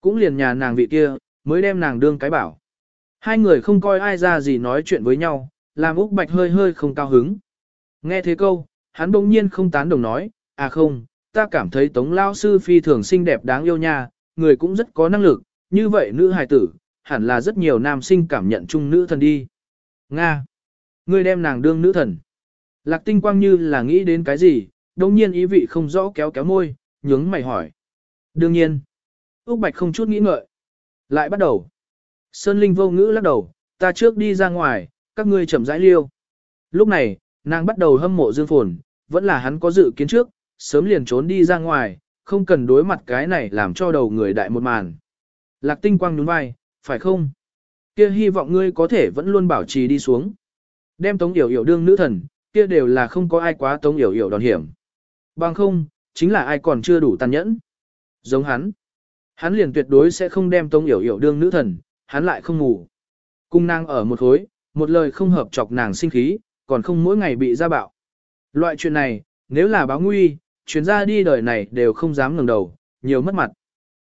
Cũng liền nhà nàng vị kia, mới đem nàng đương cái bảo. Hai người không coi ai ra gì nói chuyện với nhau, làm Úc Bạch hơi hơi không cao hứng. Nghe thế câu, hắn bỗng nhiên không tán đồng nói, à không, ta cảm thấy Tống Lao Sư phi thường xinh đẹp đáng yêu nha, người cũng rất có năng lực, như vậy nữ hài tử, hẳn là rất nhiều nam sinh cảm nhận chung nữ thần đi. Nga! Ngươi đem nàng đương nữ thần. Lạc tinh quang như là nghĩ đến cái gì, đồng nhiên ý vị không rõ kéo kéo môi, nhướng mày hỏi. Đương nhiên. Úc Bạch không chút nghĩ ngợi. Lại bắt đầu. Sơn Linh vô ngữ lắc đầu, ta trước đi ra ngoài, các ngươi chậm rãi liêu. Lúc này, nàng bắt đầu hâm mộ Dương Phồn, vẫn là hắn có dự kiến trước, sớm liền trốn đi ra ngoài, không cần đối mặt cái này làm cho đầu người đại một màn. Lạc tinh quang nhún vai, phải không? Kia hy vọng ngươi có thể vẫn luôn bảo trì đi xuống. Đem Tống Yểu Yểu đương nữ thần, kia đều là không có ai quá Tống Yểu Yểu đòn hiểm. Bằng không, chính là ai còn chưa đủ tàn nhẫn. Giống hắn. Hắn liền tuyệt đối sẽ không đem Tống Yểu Yểu đương nữ thần, hắn lại không ngủ. Cung nàng ở một hối, một lời không hợp chọc nàng sinh khí, còn không mỗi ngày bị ra bạo. Loại chuyện này, nếu là báo nguy, chuyến ra đi đời này đều không dám ngẩng đầu, nhiều mất mặt.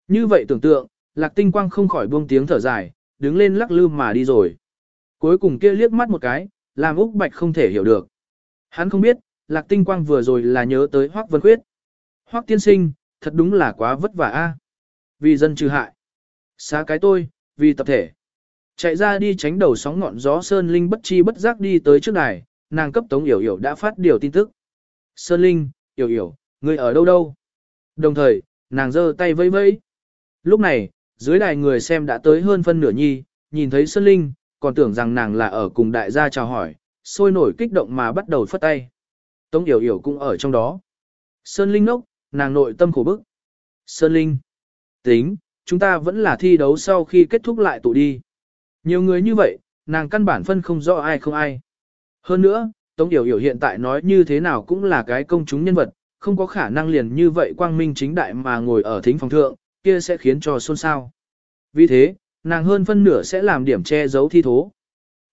Như vậy tưởng tượng, lạc tinh quang không khỏi buông tiếng thở dài, đứng lên lắc lư mà đi rồi. Cuối cùng kia liếc mắt một cái, làm Úc Bạch không thể hiểu được. Hắn không biết, lạc tinh quang vừa rồi là nhớ tới Hoắc Vân Khuyết. Hoắc tiên sinh, thật đúng là quá vất vả a. Vì dân trừ hại. Xá cái tôi, vì tập thể. Chạy ra đi tránh đầu sóng ngọn gió Sơn Linh bất chi bất giác đi tới trước đài, nàng cấp Tống Yểu Yểu đã phát điều tin tức. Sơn Linh, Yểu Yểu, người ở đâu đâu? Đồng thời, nàng giơ tay vẫy vẫy. Lúc này, dưới đài người xem đã tới hơn phân nửa nhi, nhìn thấy Sơn Linh, còn tưởng rằng nàng là ở cùng đại gia chào hỏi, sôi nổi kích động mà bắt đầu phất tay. Tống Yểu Yểu cũng ở trong đó. Sơn Linh nốc, nàng nội tâm khổ bức. Sơn Linh. Tính, chúng ta vẫn là thi đấu sau khi kết thúc lại tụ đi. Nhiều người như vậy, nàng căn bản phân không rõ ai không ai. Hơn nữa, Tống Yểu Yểu hiện tại nói như thế nào cũng là cái công chúng nhân vật, không có khả năng liền như vậy quang minh chính đại mà ngồi ở thính phòng thượng, kia sẽ khiến cho xôn xao. Vì thế, nàng hơn phân nửa sẽ làm điểm che giấu thi thố.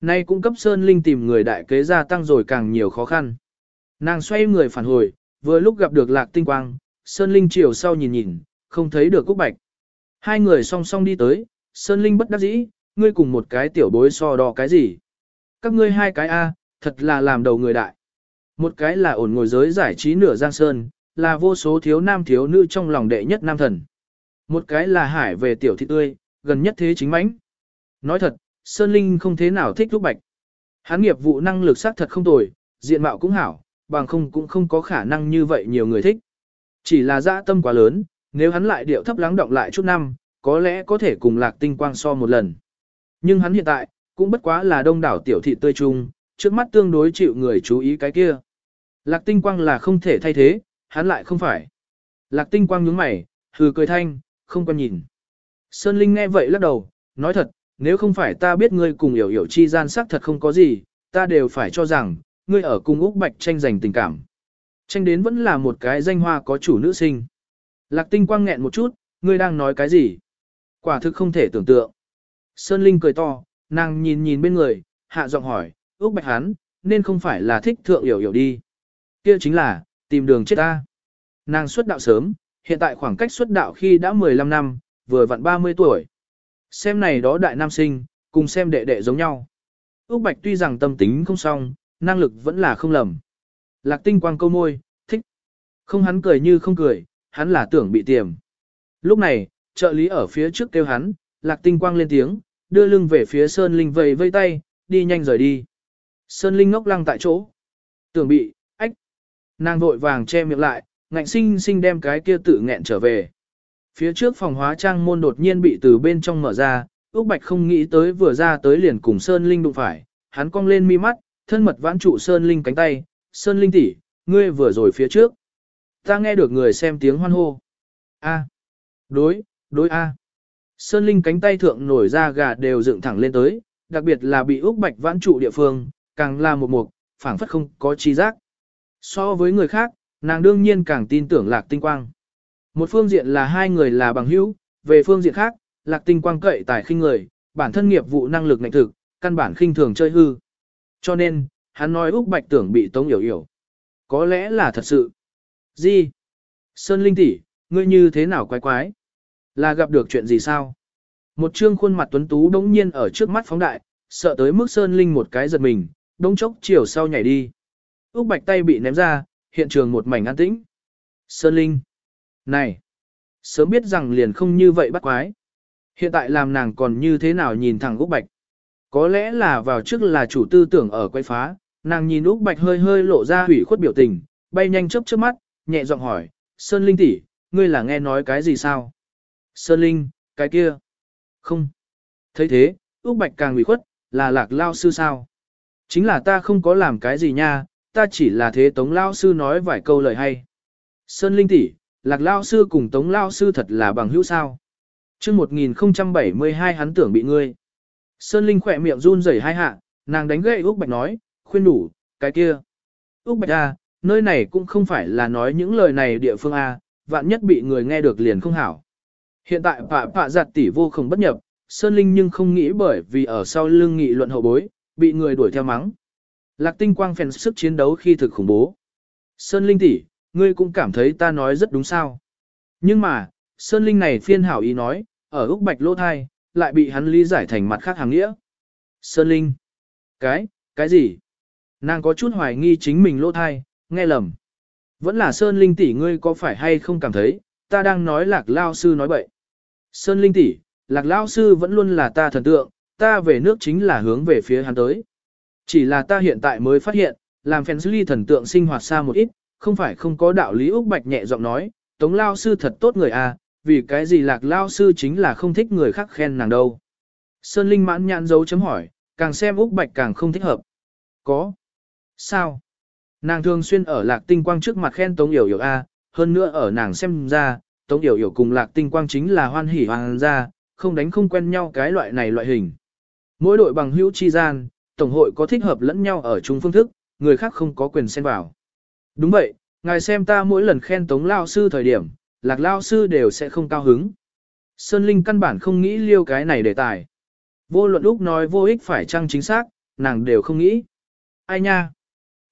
Nay cũng cấp Sơn Linh tìm người đại kế gia tăng rồi càng nhiều khó khăn. Nàng xoay người phản hồi, vừa lúc gặp được lạc tinh quang, Sơn Linh chiều sau nhìn nhìn, không thấy được Cúc Bạch. Hai người song song đi tới, Sơn Linh bất đắc dĩ, ngươi cùng một cái tiểu bối so đo cái gì. Các ngươi hai cái A, thật là làm đầu người đại. Một cái là ổn ngồi giới giải trí nửa giang sơn, là vô số thiếu nam thiếu nữ trong lòng đệ nhất nam thần. Một cái là hải về tiểu thị tươi, gần nhất thế chính mãnh. Nói thật, Sơn Linh không thế nào thích Cúc bạch. Hán nghiệp vụ năng lực xác thật không tồi, diện mạo cũng hảo, bằng không cũng không có khả năng như vậy nhiều người thích. Chỉ là dã tâm quá lớn, nếu hắn lại điệu thấp lắng động lại chút năm, có lẽ có thể cùng lạc tinh quang so một lần. Nhưng hắn hiện tại, cũng bất quá là đông đảo tiểu thị tươi trung, trước mắt tương đối chịu người chú ý cái kia. Lạc tinh quang là không thể thay thế, hắn lại không phải. Lạc tinh quang nhướng mày, hừ cười thanh, không quan nhìn. Sơn Linh nghe vậy lắc đầu, nói thật, nếu không phải ta biết ngươi cùng hiểu hiểu chi gian sắc thật không có gì, ta đều phải cho rằng, ngươi ở cùng Úc Bạch tranh giành tình cảm. Tranh đến vẫn là một cái danh hoa có chủ nữ sinh. Lạc tinh quang nghẹn một chút, ngươi đang nói cái gì? Quả thực không thể tưởng tượng. Sơn Linh cười to, nàng nhìn nhìn bên người, hạ giọng hỏi, Úc Bạch hắn, nên không phải là thích thượng hiểu hiểu đi. Kia chính là, tìm đường chết ta. Nàng xuất đạo sớm, hiện tại khoảng cách xuất đạo khi đã 15 năm, vừa vặn 30 tuổi. Xem này đó đại nam sinh, cùng xem đệ đệ giống nhau. Úc Bạch tuy rằng tâm tính không xong, năng lực vẫn là không lầm. Lạc tinh quang câu môi, thích. Không hắn cười như không cười, hắn là tưởng bị tiềm. Lúc này, trợ lý ở phía trước kêu hắn, lạc tinh quang lên tiếng, đưa lưng về phía Sơn Linh vầy vây tay, đi nhanh rời đi. Sơn Linh ngốc lăng tại chỗ. Tưởng bị, ách. Nàng vội vàng che miệng lại, ngạnh sinh sinh đem cái kia tự nghẹn trở về. Phía trước phòng hóa trang môn đột nhiên bị từ bên trong mở ra, Úc Bạch không nghĩ tới vừa ra tới liền cùng Sơn Linh đụng phải, hắn cong lên mi mắt, thân mật vãn trụ Sơn Linh cánh tay, Sơn Linh tỷ, ngươi vừa rồi phía trước. Ta nghe được người xem tiếng hoan hô. A. Đối, đối A. Sơn Linh cánh tay thượng nổi ra gà đều dựng thẳng lên tới, đặc biệt là bị Úc Bạch vãn trụ địa phương, càng là một mục, phảng phất không có chi giác. So với người khác, nàng đương nhiên càng tin tưởng lạc tinh quang. Một phương diện là hai người là bằng hữu, về phương diện khác, lạc tinh quang cậy tài khinh người, bản thân nghiệp vụ năng lực ngạnh thực, căn bản khinh thường chơi hư. Cho nên, hắn nói Úc Bạch tưởng bị Tống Yểu Yểu. Có lẽ là thật sự. Gì? Sơn Linh tỷ, ngươi như thế nào quái quái? Là gặp được chuyện gì sao? Một trương khuôn mặt tuấn tú đống nhiên ở trước mắt phóng đại, sợ tới mức Sơn Linh một cái giật mình, đống chốc chiều sau nhảy đi. Úc Bạch tay bị ném ra, hiện trường một mảnh an tĩnh. Sơn Linh. Này. Sớm biết rằng liền không như vậy bắt quái. Hiện tại làm nàng còn như thế nào nhìn thẳng Úc Bạch. Có lẽ là vào trước là chủ tư tưởng ở quay phá, nàng nhìn Úc Bạch hơi hơi lộ ra hủy khuất biểu tình, bay nhanh chớp chớp mắt, nhẹ giọng hỏi, Sơn Linh tỷ, ngươi là nghe nói cái gì sao? Sơn Linh, cái kia. Không. thấy thế, Úc Bạch càng hủy khuất, là lạc lao sư sao? Chính là ta không có làm cái gì nha, ta chỉ là thế Tống Lao Sư nói vài câu lời hay. Sơn Linh tỷ, Lạc Lao Sư cùng Tống Lao Sư thật là bằng hữu sao. chương 1072 hắn tưởng bị ngươi. Sơn Linh khỏe miệng run rẩy hai hạ, nàng đánh gậy Úc Bạch nói, khuyên đủ, cái kia. Úc Bạch A, nơi này cũng không phải là nói những lời này địa phương A, vạn nhất bị người nghe được liền không hảo. Hiện tại pạ pạ giặt tỷ vô không bất nhập, Sơn Linh nhưng không nghĩ bởi vì ở sau lưng nghị luận hậu bối, bị người đuổi theo mắng. Lạc tinh quang phèn sức chiến đấu khi thực khủng bố. Sơn Linh tỷ, ngươi cũng cảm thấy ta nói rất đúng sao. Nhưng mà, Sơn Linh này phiên hảo ý nói, ở Úc Bạch lô thai, lại bị hắn lý giải thành mặt khác hàng nghĩa. Sơn Linh. Cái, cái gì? Nàng có chút hoài nghi chính mình lỗ thai, nghe lầm. Vẫn là Sơn Linh tỷ ngươi có phải hay không cảm thấy, ta đang nói lạc lao sư nói bậy. Sơn Linh tỷ, lạc lao sư vẫn luôn là ta thần tượng, ta về nước chính là hướng về phía hắn tới. Chỉ là ta hiện tại mới phát hiện, làm fans ly thần tượng sinh hoạt xa một ít, không phải không có đạo lý Úc Bạch nhẹ giọng nói, Tống Lao Sư thật tốt người à, vì cái gì lạc Lao Sư chính là không thích người khác khen nàng đâu. Sơn Linh mãn nhãn dấu chấm hỏi, càng xem Úc Bạch càng không thích hợp. Có. Sao? Nàng thường xuyên ở lạc tinh quang trước mặt khen Tống Yểu Yểu A, hơn nữa ở nàng xem ra, Tống Yểu Yểu cùng lạc tinh quang chính là hoan hỉ hoàng gia, không đánh không quen nhau cái loại này loại hình. Mỗi đội bằng hữu chi gian, Tổng hội có thích hợp lẫn nhau ở chung phương thức, người khác không có quyền xen vào. Đúng vậy, ngài xem ta mỗi lần khen Tống Lao Sư thời điểm, Lạc Lao Sư đều sẽ không cao hứng. Sơn Linh căn bản không nghĩ liêu cái này đề tài. Vô luận Úc nói vô ích phải chăng chính xác, nàng đều không nghĩ. Ai nha?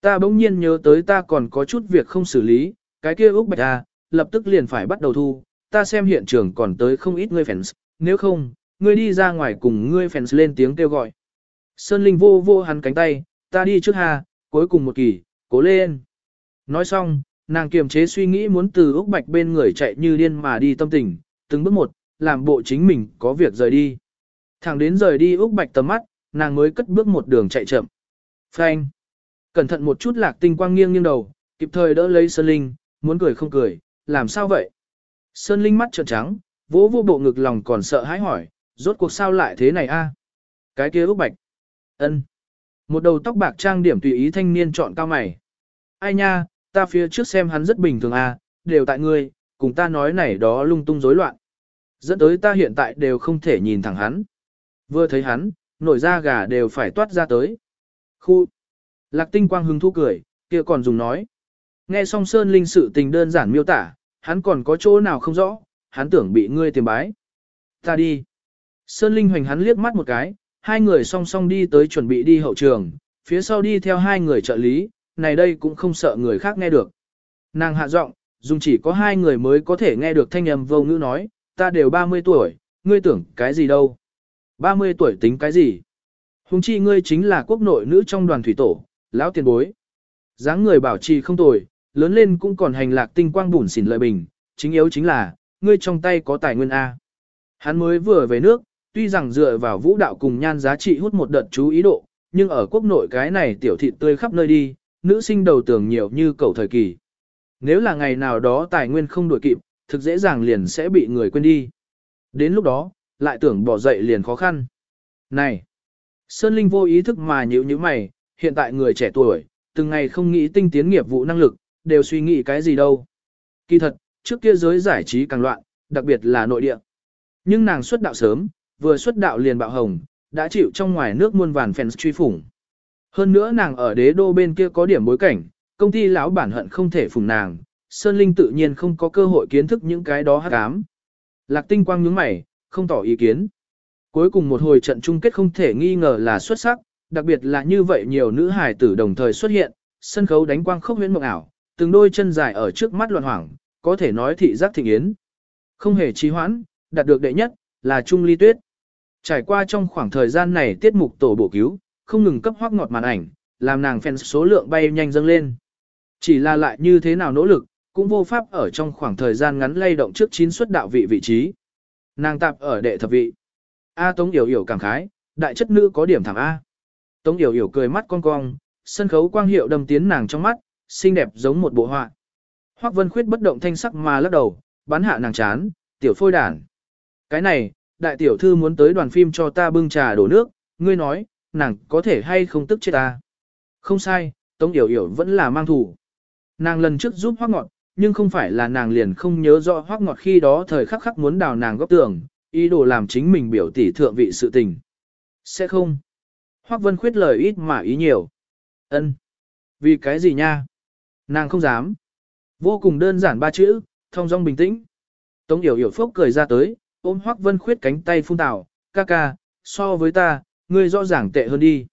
Ta bỗng nhiên nhớ tới ta còn có chút việc không xử lý, cái kia Úc Bạch à, lập tức liền phải bắt đầu thu, ta xem hiện trường còn tới không ít người fans, nếu không, ngươi đi ra ngoài cùng ngươi fans lên tiếng kêu gọi. Sơn Linh vô vô hắn cánh tay, ta đi trước hà. cuối cùng một kỳ, cố lên. Nói xong, nàng kiềm chế suy nghĩ muốn từ Úc Bạch bên người chạy như điên mà đi tâm tình, từng bước một, làm bộ chính mình có việc rời đi. Thẳng đến rời đi Úc Bạch tầm mắt, nàng mới cất bước một đường chạy chậm. Phanh. Cẩn thận một chút lạc tinh quang nghiêng nghiêng đầu, kịp thời đỡ lấy Sơn Linh, muốn cười không cười, làm sao vậy? Sơn Linh mắt trợn trắng, vỗ vô bộ ngực lòng còn sợ hãi hỏi, rốt cuộc sao lại thế này a? Cái kia Úc Bạch. Ân. Một đầu tóc bạc trang điểm tùy ý thanh niên chọn cao mày. Ai nha, ta phía trước xem hắn rất bình thường à, đều tại ngươi, cùng ta nói này đó lung tung rối loạn. Dẫn tới ta hiện tại đều không thể nhìn thẳng hắn. Vừa thấy hắn, nổi da gà đều phải toát ra tới. Khu. Lạc tinh quang hứng thú cười, kia còn dùng nói. Nghe song sơn linh sự tình đơn giản miêu tả, hắn còn có chỗ nào không rõ, hắn tưởng bị ngươi tiềm bái. Ta đi. Sơn linh hoành hắn liếc mắt một cái, hai người song song đi tới chuẩn bị đi hậu trường, phía sau đi theo hai người trợ lý, này đây cũng không sợ người khác nghe được. Nàng hạ giọng, dùng chỉ có hai người mới có thể nghe được thanh âm vô ngữ nói, ta đều 30 tuổi, ngươi tưởng cái gì đâu. 30 tuổi tính cái gì? Hùng chi ngươi chính là quốc nội nữ trong đoàn thủy tổ, lão tiền bối. dáng người bảo trì không tồi, lớn lên cũng còn hành lạc tinh quang bùn xỉn lợi bình, chính yếu chính là, ngươi trong tay có tài nguyên A. Hắn mới vừa về nước, tuy rằng dựa vào vũ đạo cùng nhan giá trị hút một đợt chú ý độ, nhưng ở quốc nội cái này tiểu thị tươi khắp nơi đi, nữ sinh đầu tưởng nhiều như cầu thời kỳ. Nếu là ngày nào đó tài nguyên không đổi kịp, thực dễ dàng liền sẽ bị người quên đi. Đến lúc đó, lại tưởng bỏ dậy liền khó khăn. Này! Sơn Linh vô ý thức mà nhíu như mày, hiện tại người trẻ tuổi, từng ngày không nghĩ tinh tiến nghiệp vụ năng lực, đều suy nghĩ cái gì đâu. Kỳ thật, trước kia giới giải trí càng loạn, đặc biệt là nội địa. Nhưng nàng xuất đạo sớm, vừa xuất đạo liền bạo hồng, đã chịu trong ngoài nước muôn vàn fans truy phủng. Hơn nữa nàng ở đế đô bên kia có điểm bối cảnh, công ty lão bản hận không thể phùng nàng, Sơn Linh tự nhiên không có cơ hội kiến thức những cái đó hát ám. Lạc tinh quang nhướng mày, không tỏ ý kiến. Cuối cùng một hồi trận chung kết không thể nghi ngờ là xuất sắc, đặc biệt là như vậy nhiều nữ hài tử đồng thời xuất hiện, sân khấu đánh quang khốc huyễn mộng ảo, từng đôi chân dài ở trước mắt loạn hoảng, có thể nói thị giác thịnh yến. Không hề trì hoãn, đạt được đệ nhất, là Trung Ly Tuyết. Trải qua trong khoảng thời gian này tiết mục tổ bổ cứu, không ngừng cấp hoác ngọt màn ảnh, làm nàng fans số lượng bay nhanh dâng lên. Chỉ là lại như thế nào nỗ lực, cũng vô pháp ở trong khoảng thời gian ngắn lay động trước chín suất đạo vị vị trí. Nàng tạp ở đệ thập vị. A Tống Yểu Yểu cảm khái, đại chất nữ có điểm thẳng A. Tống Yểu Yểu cười mắt cong cong, sân khấu quang hiệu đâm tiến nàng trong mắt, xinh đẹp giống một bộ họa. Hoắc Vân Khuyết bất động thanh sắc mà lắc đầu, bắn hạ nàng chán, tiểu phôi đản. Cái này, đại tiểu thư muốn tới đoàn phim cho ta bưng trà đổ nước, ngươi nói, nàng có thể hay không tức chết ta. Không sai, Tống Yểu Yểu vẫn là mang thủ. Nàng lần trước giúp Hoắc Ngọt, nhưng không phải là nàng liền không nhớ rõ Hoắc Ngọt khi đó thời khắc khắc muốn đào nàng góc tường, ý đồ làm chính mình biểu tỷ thượng vị sự tình. Sẽ không. Hoắc Vân Khuyết lời ít mà ý nhiều. Ân. Vì cái gì nha? Nàng không dám. Vô cùng đơn giản ba chữ, thông dong bình tĩnh. Tống Yểu Yểu phốc cười ra tới, ôm Hoắc Vân Khuyết cánh tay phun tào, ca ca, so với ta, ngươi rõ ràng tệ hơn đi.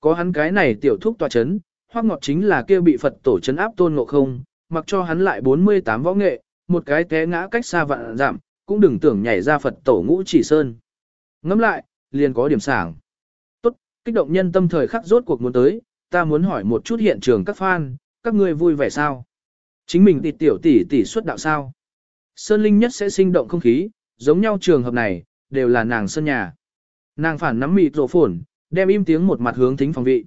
Có hắn cái này tiểu thúc tòa chấn, hoác Ngọt chính là kia bị Phật tổ chấn áp tôn ngộ không, mặc cho hắn lại 48 võ nghệ, một cái té ngã cách xa vạn giảm, cũng đừng tưởng nhảy ra Phật tổ ngũ chỉ sơn. Ngắm lại, liền có điểm sảng. Tốt, kích động nhân tâm thời khắc rốt cuộc muốn tới, ta muốn hỏi một chút hiện trường các fan, các ngươi vui vẻ sao? Chính mình tịt tiểu tỷ tỷ xuất đạo sao? Sơn Linh nhất sẽ sinh động không khí, giống nhau trường hợp này, đều là nàng sân nhà. Nàng phản nắm mịt rổ phồn, đem im tiếng một mặt hướng thính phòng vị.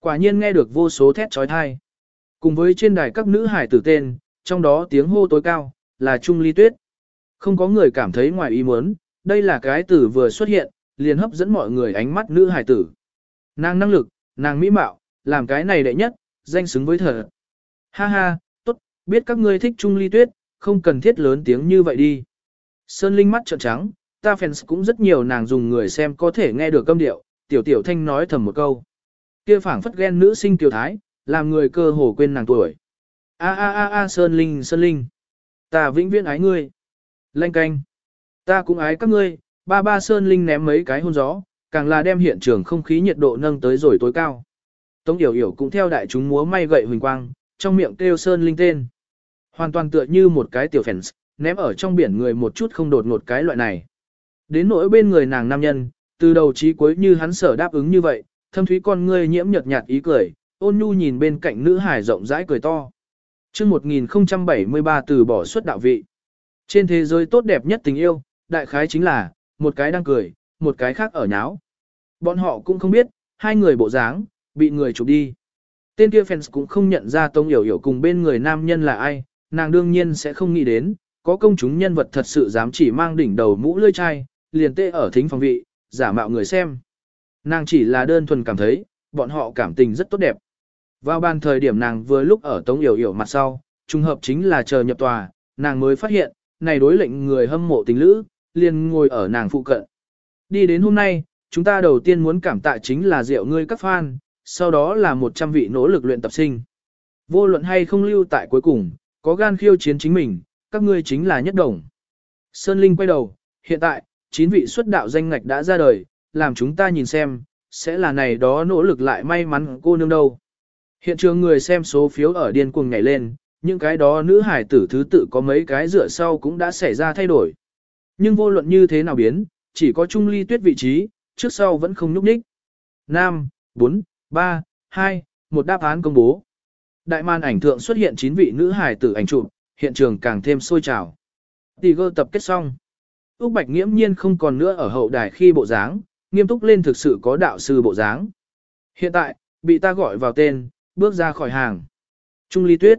Quả nhiên nghe được vô số thét trói thai. Cùng với trên đài các nữ hải tử tên, trong đó tiếng hô tối cao, là Trung Ly Tuyết. Không có người cảm thấy ngoài ý muốn, đây là cái tử vừa xuất hiện, liền hấp dẫn mọi người ánh mắt nữ hải tử. Nàng năng lực, nàng mỹ mạo, làm cái này đệ nhất, danh xứng với thở. Ha ha, tốt, biết các ngươi thích Trung Ly Tuyết, không cần thiết lớn tiếng như vậy đi. Sơn Linh mắt trợn trắng, ta fans cũng rất nhiều nàng dùng người xem có thể nghe được âm điệu, tiểu tiểu thanh nói thầm một câu. Kia phảng phất ghen nữ sinh tiểu thái, làm người cơ hồ quên nàng tuổi. A a a a Sơn Linh Sơn Linh, ta vĩnh viễn ái ngươi. Lanh canh, ta cũng ái các ngươi, ba ba Sơn Linh ném mấy cái hôn gió, càng là đem hiện trường không khí nhiệt độ nâng tới rồi tối cao. Tống Yểu Yểu cũng theo đại chúng múa may gậy huỳnh quang, trong miệng kêu Sơn Linh tên. Hoàn toàn tựa như một cái tiểu fans, ném ở trong biển người một chút không đột ngột cái loại này. Đến nỗi bên người nàng nam nhân, từ đầu chí cuối như hắn sở đáp ứng như vậy, thâm thúy con ngươi nhiễm nhợt nhạt ý cười, ôn nhu nhìn bên cạnh nữ hải rộng rãi cười to. chương 1073 từ bỏ suất đạo vị. Trên thế giới tốt đẹp nhất tình yêu, đại khái chính là, một cái đang cười, một cái khác ở nháo. Bọn họ cũng không biết, hai người bộ dáng, bị người chụp đi. Tên kia fans cũng không nhận ra Tông hiểu hiểu cùng bên người nam nhân là ai, nàng đương nhiên sẽ không nghĩ đến, có công chúng nhân vật thật sự dám chỉ mang đỉnh đầu mũ lươi chai, liền tê ở thính phòng vị, giả mạo người xem. Nàng chỉ là đơn thuần cảm thấy, bọn họ cảm tình rất tốt đẹp. Vào ban thời điểm nàng vừa lúc ở Tống Yểu Yểu mặt sau, trùng hợp chính là chờ nhập tòa, nàng mới phát hiện, này đối lệnh người hâm mộ tình lữ, liền ngồi ở nàng phụ cận. Đi đến hôm nay, chúng ta đầu tiên muốn cảm tạ chính là rượu ngươi các fan, sau đó là 100 vị nỗ lực luyện tập sinh. Vô luận hay không lưu tại cuối cùng, có gan khiêu chiến chính mình, các ngươi chính là nhất đồng. Sơn Linh quay đầu, hiện tại, Chín vị xuất đạo danh ngạch đã ra đời, làm chúng ta nhìn xem, sẽ là này đó nỗ lực lại may mắn cô nương đâu. Hiện trường người xem số phiếu ở điên cuồng nhảy lên, những cái đó nữ hải tử thứ tự có mấy cái rửa sau cũng đã xảy ra thay đổi. Nhưng vô luận như thế nào biến, chỉ có Trung Ly Tuyết vị trí, trước sau vẫn không nhúc nhích. 5, 4, 3, 2, một đáp án công bố. Đại màn ảnh thượng xuất hiện 9 vị nữ hải tử ảnh chụp, hiện trường càng thêm sôi trào. Tỷ tập kết xong. Úc Bạch nghiễm nhiên không còn nữa ở hậu đài khi bộ dáng, nghiêm túc lên thực sự có đạo sư bộ dáng. Hiện tại, bị ta gọi vào tên, bước ra khỏi hàng. Trung ly tuyết.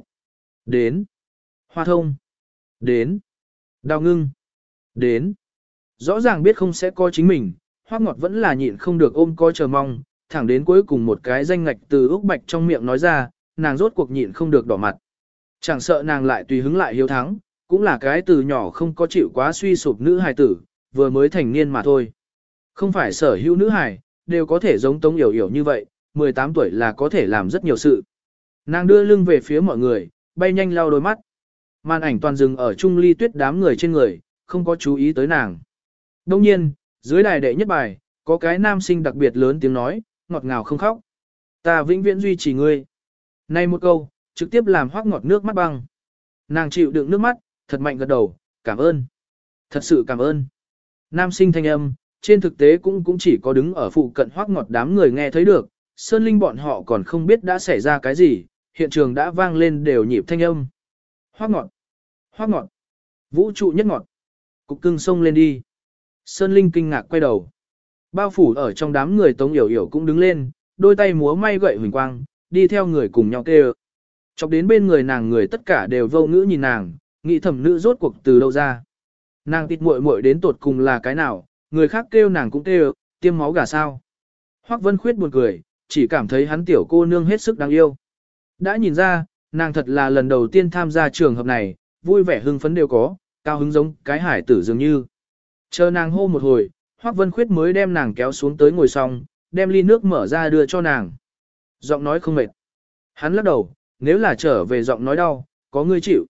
Đến. Hoa thông. Đến. Đào ngưng. Đến. Rõ ràng biết không sẽ có chính mình, hoác ngọt vẫn là nhịn không được ôm coi chờ mong, thẳng đến cuối cùng một cái danh ngạch từ Úc Bạch trong miệng nói ra, nàng rốt cuộc nhịn không được đỏ mặt. Chẳng sợ nàng lại tùy hứng lại hiếu thắng, cũng là cái từ nhỏ không có chịu quá suy sụp nữ hài tử, vừa mới thành niên mà thôi. Không phải sở hữu nữ hài, đều có thể giống Tống Yểu Yểu như vậy, 18 tuổi là có thể làm rất nhiều sự. Nàng đưa lưng về phía mọi người, bay nhanh lau đôi mắt. Màn ảnh toàn dừng ở trung ly tuyết đám người trên người, không có chú ý tới nàng. Đông nhiên, dưới đài đệ nhất bài, có cái nam sinh đặc biệt lớn tiếng nói, ngọt ngào không khóc. Ta vĩnh viễn duy trì ngươi. Này một câu, trực tiếp làm hoác ngọt nước mắt băng. Nàng chịu đựng nước mắt, thật mạnh gật đầu, cảm ơn. Thật sự cảm ơn. Nam sinh thanh âm, trên thực tế cũng cũng chỉ có đứng ở phụ cận hoác ngọt đám người nghe thấy được, Sơn Linh bọn họ còn không biết đã xảy ra cái gì, hiện trường đã vang lên đều nhịp thanh âm. Hoác ngọt, hoác ngọt, vũ trụ nhất ngọt, cục cưng sông lên đi. Sơn Linh kinh ngạc quay đầu. Bao phủ ở trong đám người Tống Yểu Yểu cũng đứng lên, đôi tay múa may gậy huỳnh quang, đi theo người cùng nhau kêu. Chọc đến bên người nàng người tất cả đều vô ngữ nhìn nàng, nghĩ thẩm nữ rốt cuộc từ đâu ra. Nàng tịt muội muội đến tột cùng là cái nào, người khác kêu nàng cũng kêu, tiêm máu gà sao. Hoắc Vân Khuyết buồn cười, chỉ cảm thấy hắn tiểu cô nương hết sức đáng yêu. Đã nhìn ra, nàng thật là lần đầu tiên tham gia trường hợp này, vui vẻ hưng phấn đều có, cao hứng giống cái hải tử dường như. Chờ nàng hô một hồi, Hoắc Vân Khuyết mới đem nàng kéo xuống tới ngồi xong, đem ly nước mở ra đưa cho nàng. Giọng nói không mệt. Hắn lắc đầu, nếu là trở về giọng nói đau, có ngươi chịu.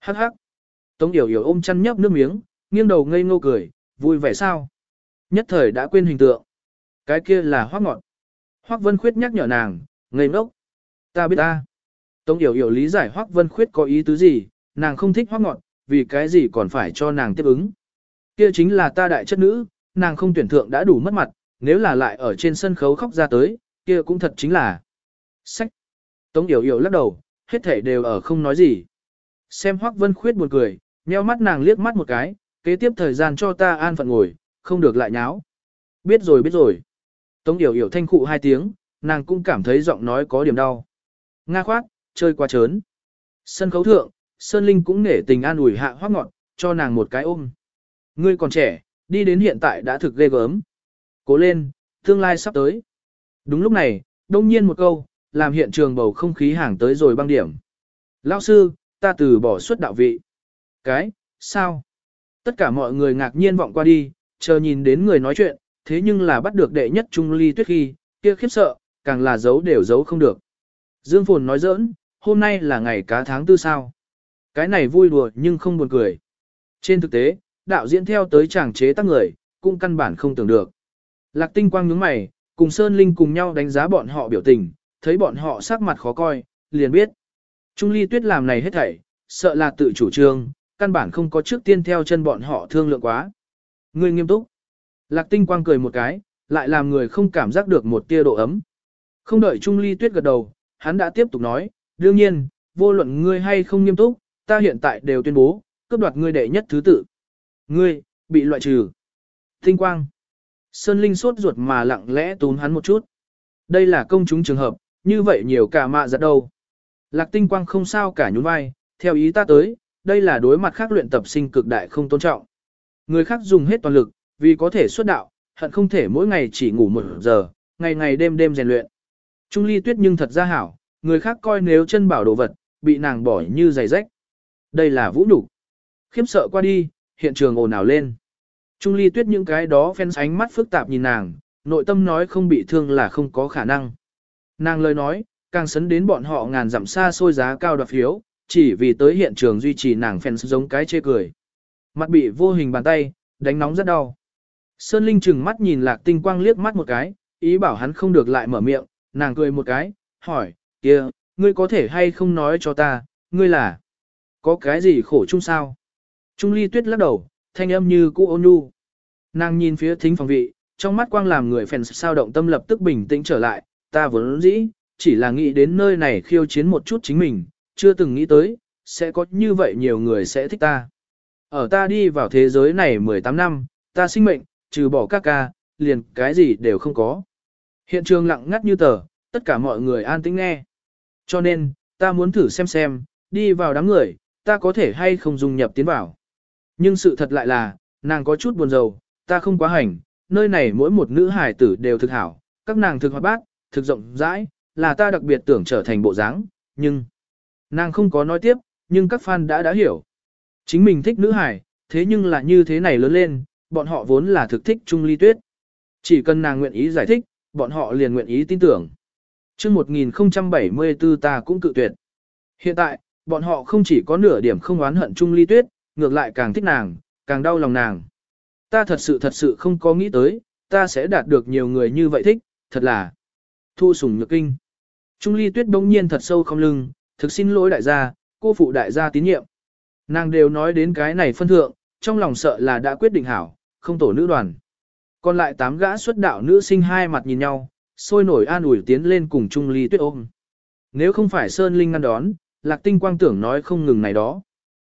Hắc hắc. Tống Điều Yểu ôm chăn nhấp nước miếng, nghiêng đầu ngây ngô cười, vui vẻ sao? Nhất thời đã quên hình tượng. Cái kia là Hoắc Ngọt. Hoắc Vân Khuyết nhắc nhở nàng, ngây ngốc. Ta biết ta. Tống Điều Yểu lý giải Hoắc Vân Khuyết có ý tứ gì, nàng không thích Hoắc Ngọt, vì cái gì còn phải cho nàng tiếp ứng. Kia chính là ta đại chất nữ, nàng không tuyển thượng đã đủ mất mặt, nếu là lại ở trên sân khấu khóc ra tới, kia cũng thật chính là. Sách. Tống Yểu Yểu lắc đầu, hết thể đều ở không nói gì. Xem Hoắc Vân Khuyết buồn cười, nheo mắt nàng liếc mắt một cái, kế tiếp thời gian cho ta an phận ngồi, không được lại nháo. Biết rồi biết rồi. Tống Yểu Yểu thanh khụ hai tiếng, nàng cũng cảm thấy giọng nói có điểm đau. Nga khoát, chơi quá trớn. Sân khấu thượng, Sơn Linh cũng nể tình an ủi hạ hoác ngọn, cho nàng một cái ôm. Ngươi còn trẻ, đi đến hiện tại đã thực ghê gớm. Cố lên, tương lai sắp tới. Đúng lúc này, đông nhiên một câu, làm hiện trường bầu không khí hàng tới rồi băng điểm. Lão sư, ta từ bỏ suất đạo vị. Cái, sao? Tất cả mọi người ngạc nhiên vọng qua đi, chờ nhìn đến người nói chuyện, thế nhưng là bắt được đệ nhất trung ly tuyết khi, kia khiếp sợ, càng là giấu đều giấu không được. Dương Phồn nói giỡn, hôm nay là ngày cá tháng tư sao. Cái này vui đùa nhưng không buồn cười. Trên thực tế, đạo diễn theo tới chàng chế tác người, cũng căn bản không tưởng được. Lạc tinh quang nhướng mày, cùng Sơn Linh cùng nhau đánh giá bọn họ biểu tình, thấy bọn họ sắc mặt khó coi, liền biết. Trung ly tuyết làm này hết thảy, sợ là tự chủ trương, căn bản không có trước tiên theo chân bọn họ thương lượng quá. Ngươi nghiêm túc. Lạc tinh quang cười một cái, lại làm người không cảm giác được một tia độ ấm. Không đợi Trung ly tuyết gật đầu, hắn đã tiếp tục nói, đương nhiên, vô luận ngươi hay không nghiêm túc, ta hiện tại đều tuyên bố, cướp đoạt ngươi đệ nhất thứ tự. Ngươi, bị loại trừ. Tinh quang. Sơn Linh sốt ruột mà lặng lẽ tún hắn một chút. Đây là công chúng trường hợp, như vậy nhiều cả mạ giật đâu. Lạc tinh quang không sao cả nhún vai, theo ý ta tới, đây là đối mặt khác luyện tập sinh cực đại không tôn trọng. Người khác dùng hết toàn lực, vì có thể xuất đạo, hận không thể mỗi ngày chỉ ngủ một giờ, ngày ngày đêm đêm rèn luyện. Trung ly tuyết nhưng thật ra hảo, người khác coi nếu chân bảo đồ vật, bị nàng bỏ như giày rách. Đây là vũ nhục Khiếm sợ qua đi, hiện trường ồn ào lên. Trung ly tuyết những cái đó phen ánh mắt phức tạp nhìn nàng, nội tâm nói không bị thương là không có khả năng. Nàng lời nói, càng sấn đến bọn họ ngàn dặm xa xôi giá cao đoạt phiếu, chỉ vì tới hiện trường duy trì nàng phèn giống cái chê cười. Mặt bị vô hình bàn tay, đánh nóng rất đau. Sơn Linh chừng mắt nhìn lạc tinh quang liếc mắt một cái, ý bảo hắn không được lại mở miệng, nàng cười một cái, hỏi, kia, ngươi có thể hay không nói cho ta, ngươi là, có cái gì khổ chung sao? Trung ly tuyết lắc đầu, thanh âm như cũ ôn nhu. Nàng nhìn phía thính phòng vị, trong mắt quang làm người phèn sao động tâm lập tức bình tĩnh trở lại, ta vốn dĩ, chỉ là nghĩ đến nơi này khiêu chiến một chút chính mình, chưa từng nghĩ tới, sẽ có như vậy nhiều người sẽ thích ta. Ở ta đi vào thế giới này 18 năm, ta sinh mệnh, trừ bỏ các ca, liền cái gì đều không có. Hiện trường lặng ngắt như tờ, tất cả mọi người an tĩnh nghe. Cho nên, ta muốn thử xem xem, đi vào đám người, ta có thể hay không dung nhập tiến vào. Nhưng sự thật lại là, nàng có chút buồn rầu, ta không quá hành, nơi này mỗi một nữ hài tử đều thực hảo, các nàng thực hoạt bát, thực rộng rãi, là ta đặc biệt tưởng trở thành bộ dáng, nhưng nàng không có nói tiếp, nhưng các fan đã đã hiểu. Chính mình thích nữ hải, thế nhưng là như thế này lớn lên, bọn họ vốn là thực thích Trung Ly Tuyết. Chỉ cần nàng nguyện ý giải thích, bọn họ liền nguyện ý tin tưởng. Trước 1074 ta cũng cự tuyệt. Hiện tại, bọn họ không chỉ có nửa điểm không oán hận Trung Ly Tuyết, ngược lại càng thích nàng, càng đau lòng nàng. Ta thật sự thật sự không có nghĩ tới, ta sẽ đạt được nhiều người như vậy thích, thật là thu sủng nhược kinh. Trung Ly Tuyết bỗng nhiên thật sâu không lưng, thực xin lỗi đại gia, cô phụ đại gia tín nhiệm. Nàng đều nói đến cái này phân thượng, trong lòng sợ là đã quyết định hảo, không tổ nữ đoàn. Còn lại tám gã xuất đạo nữ sinh hai mặt nhìn nhau, sôi nổi an ủi tiến lên cùng Trung Ly Tuyết ôm. Nếu không phải Sơn Linh ngăn đón, Lạc Tinh Quang tưởng nói không ngừng này đó.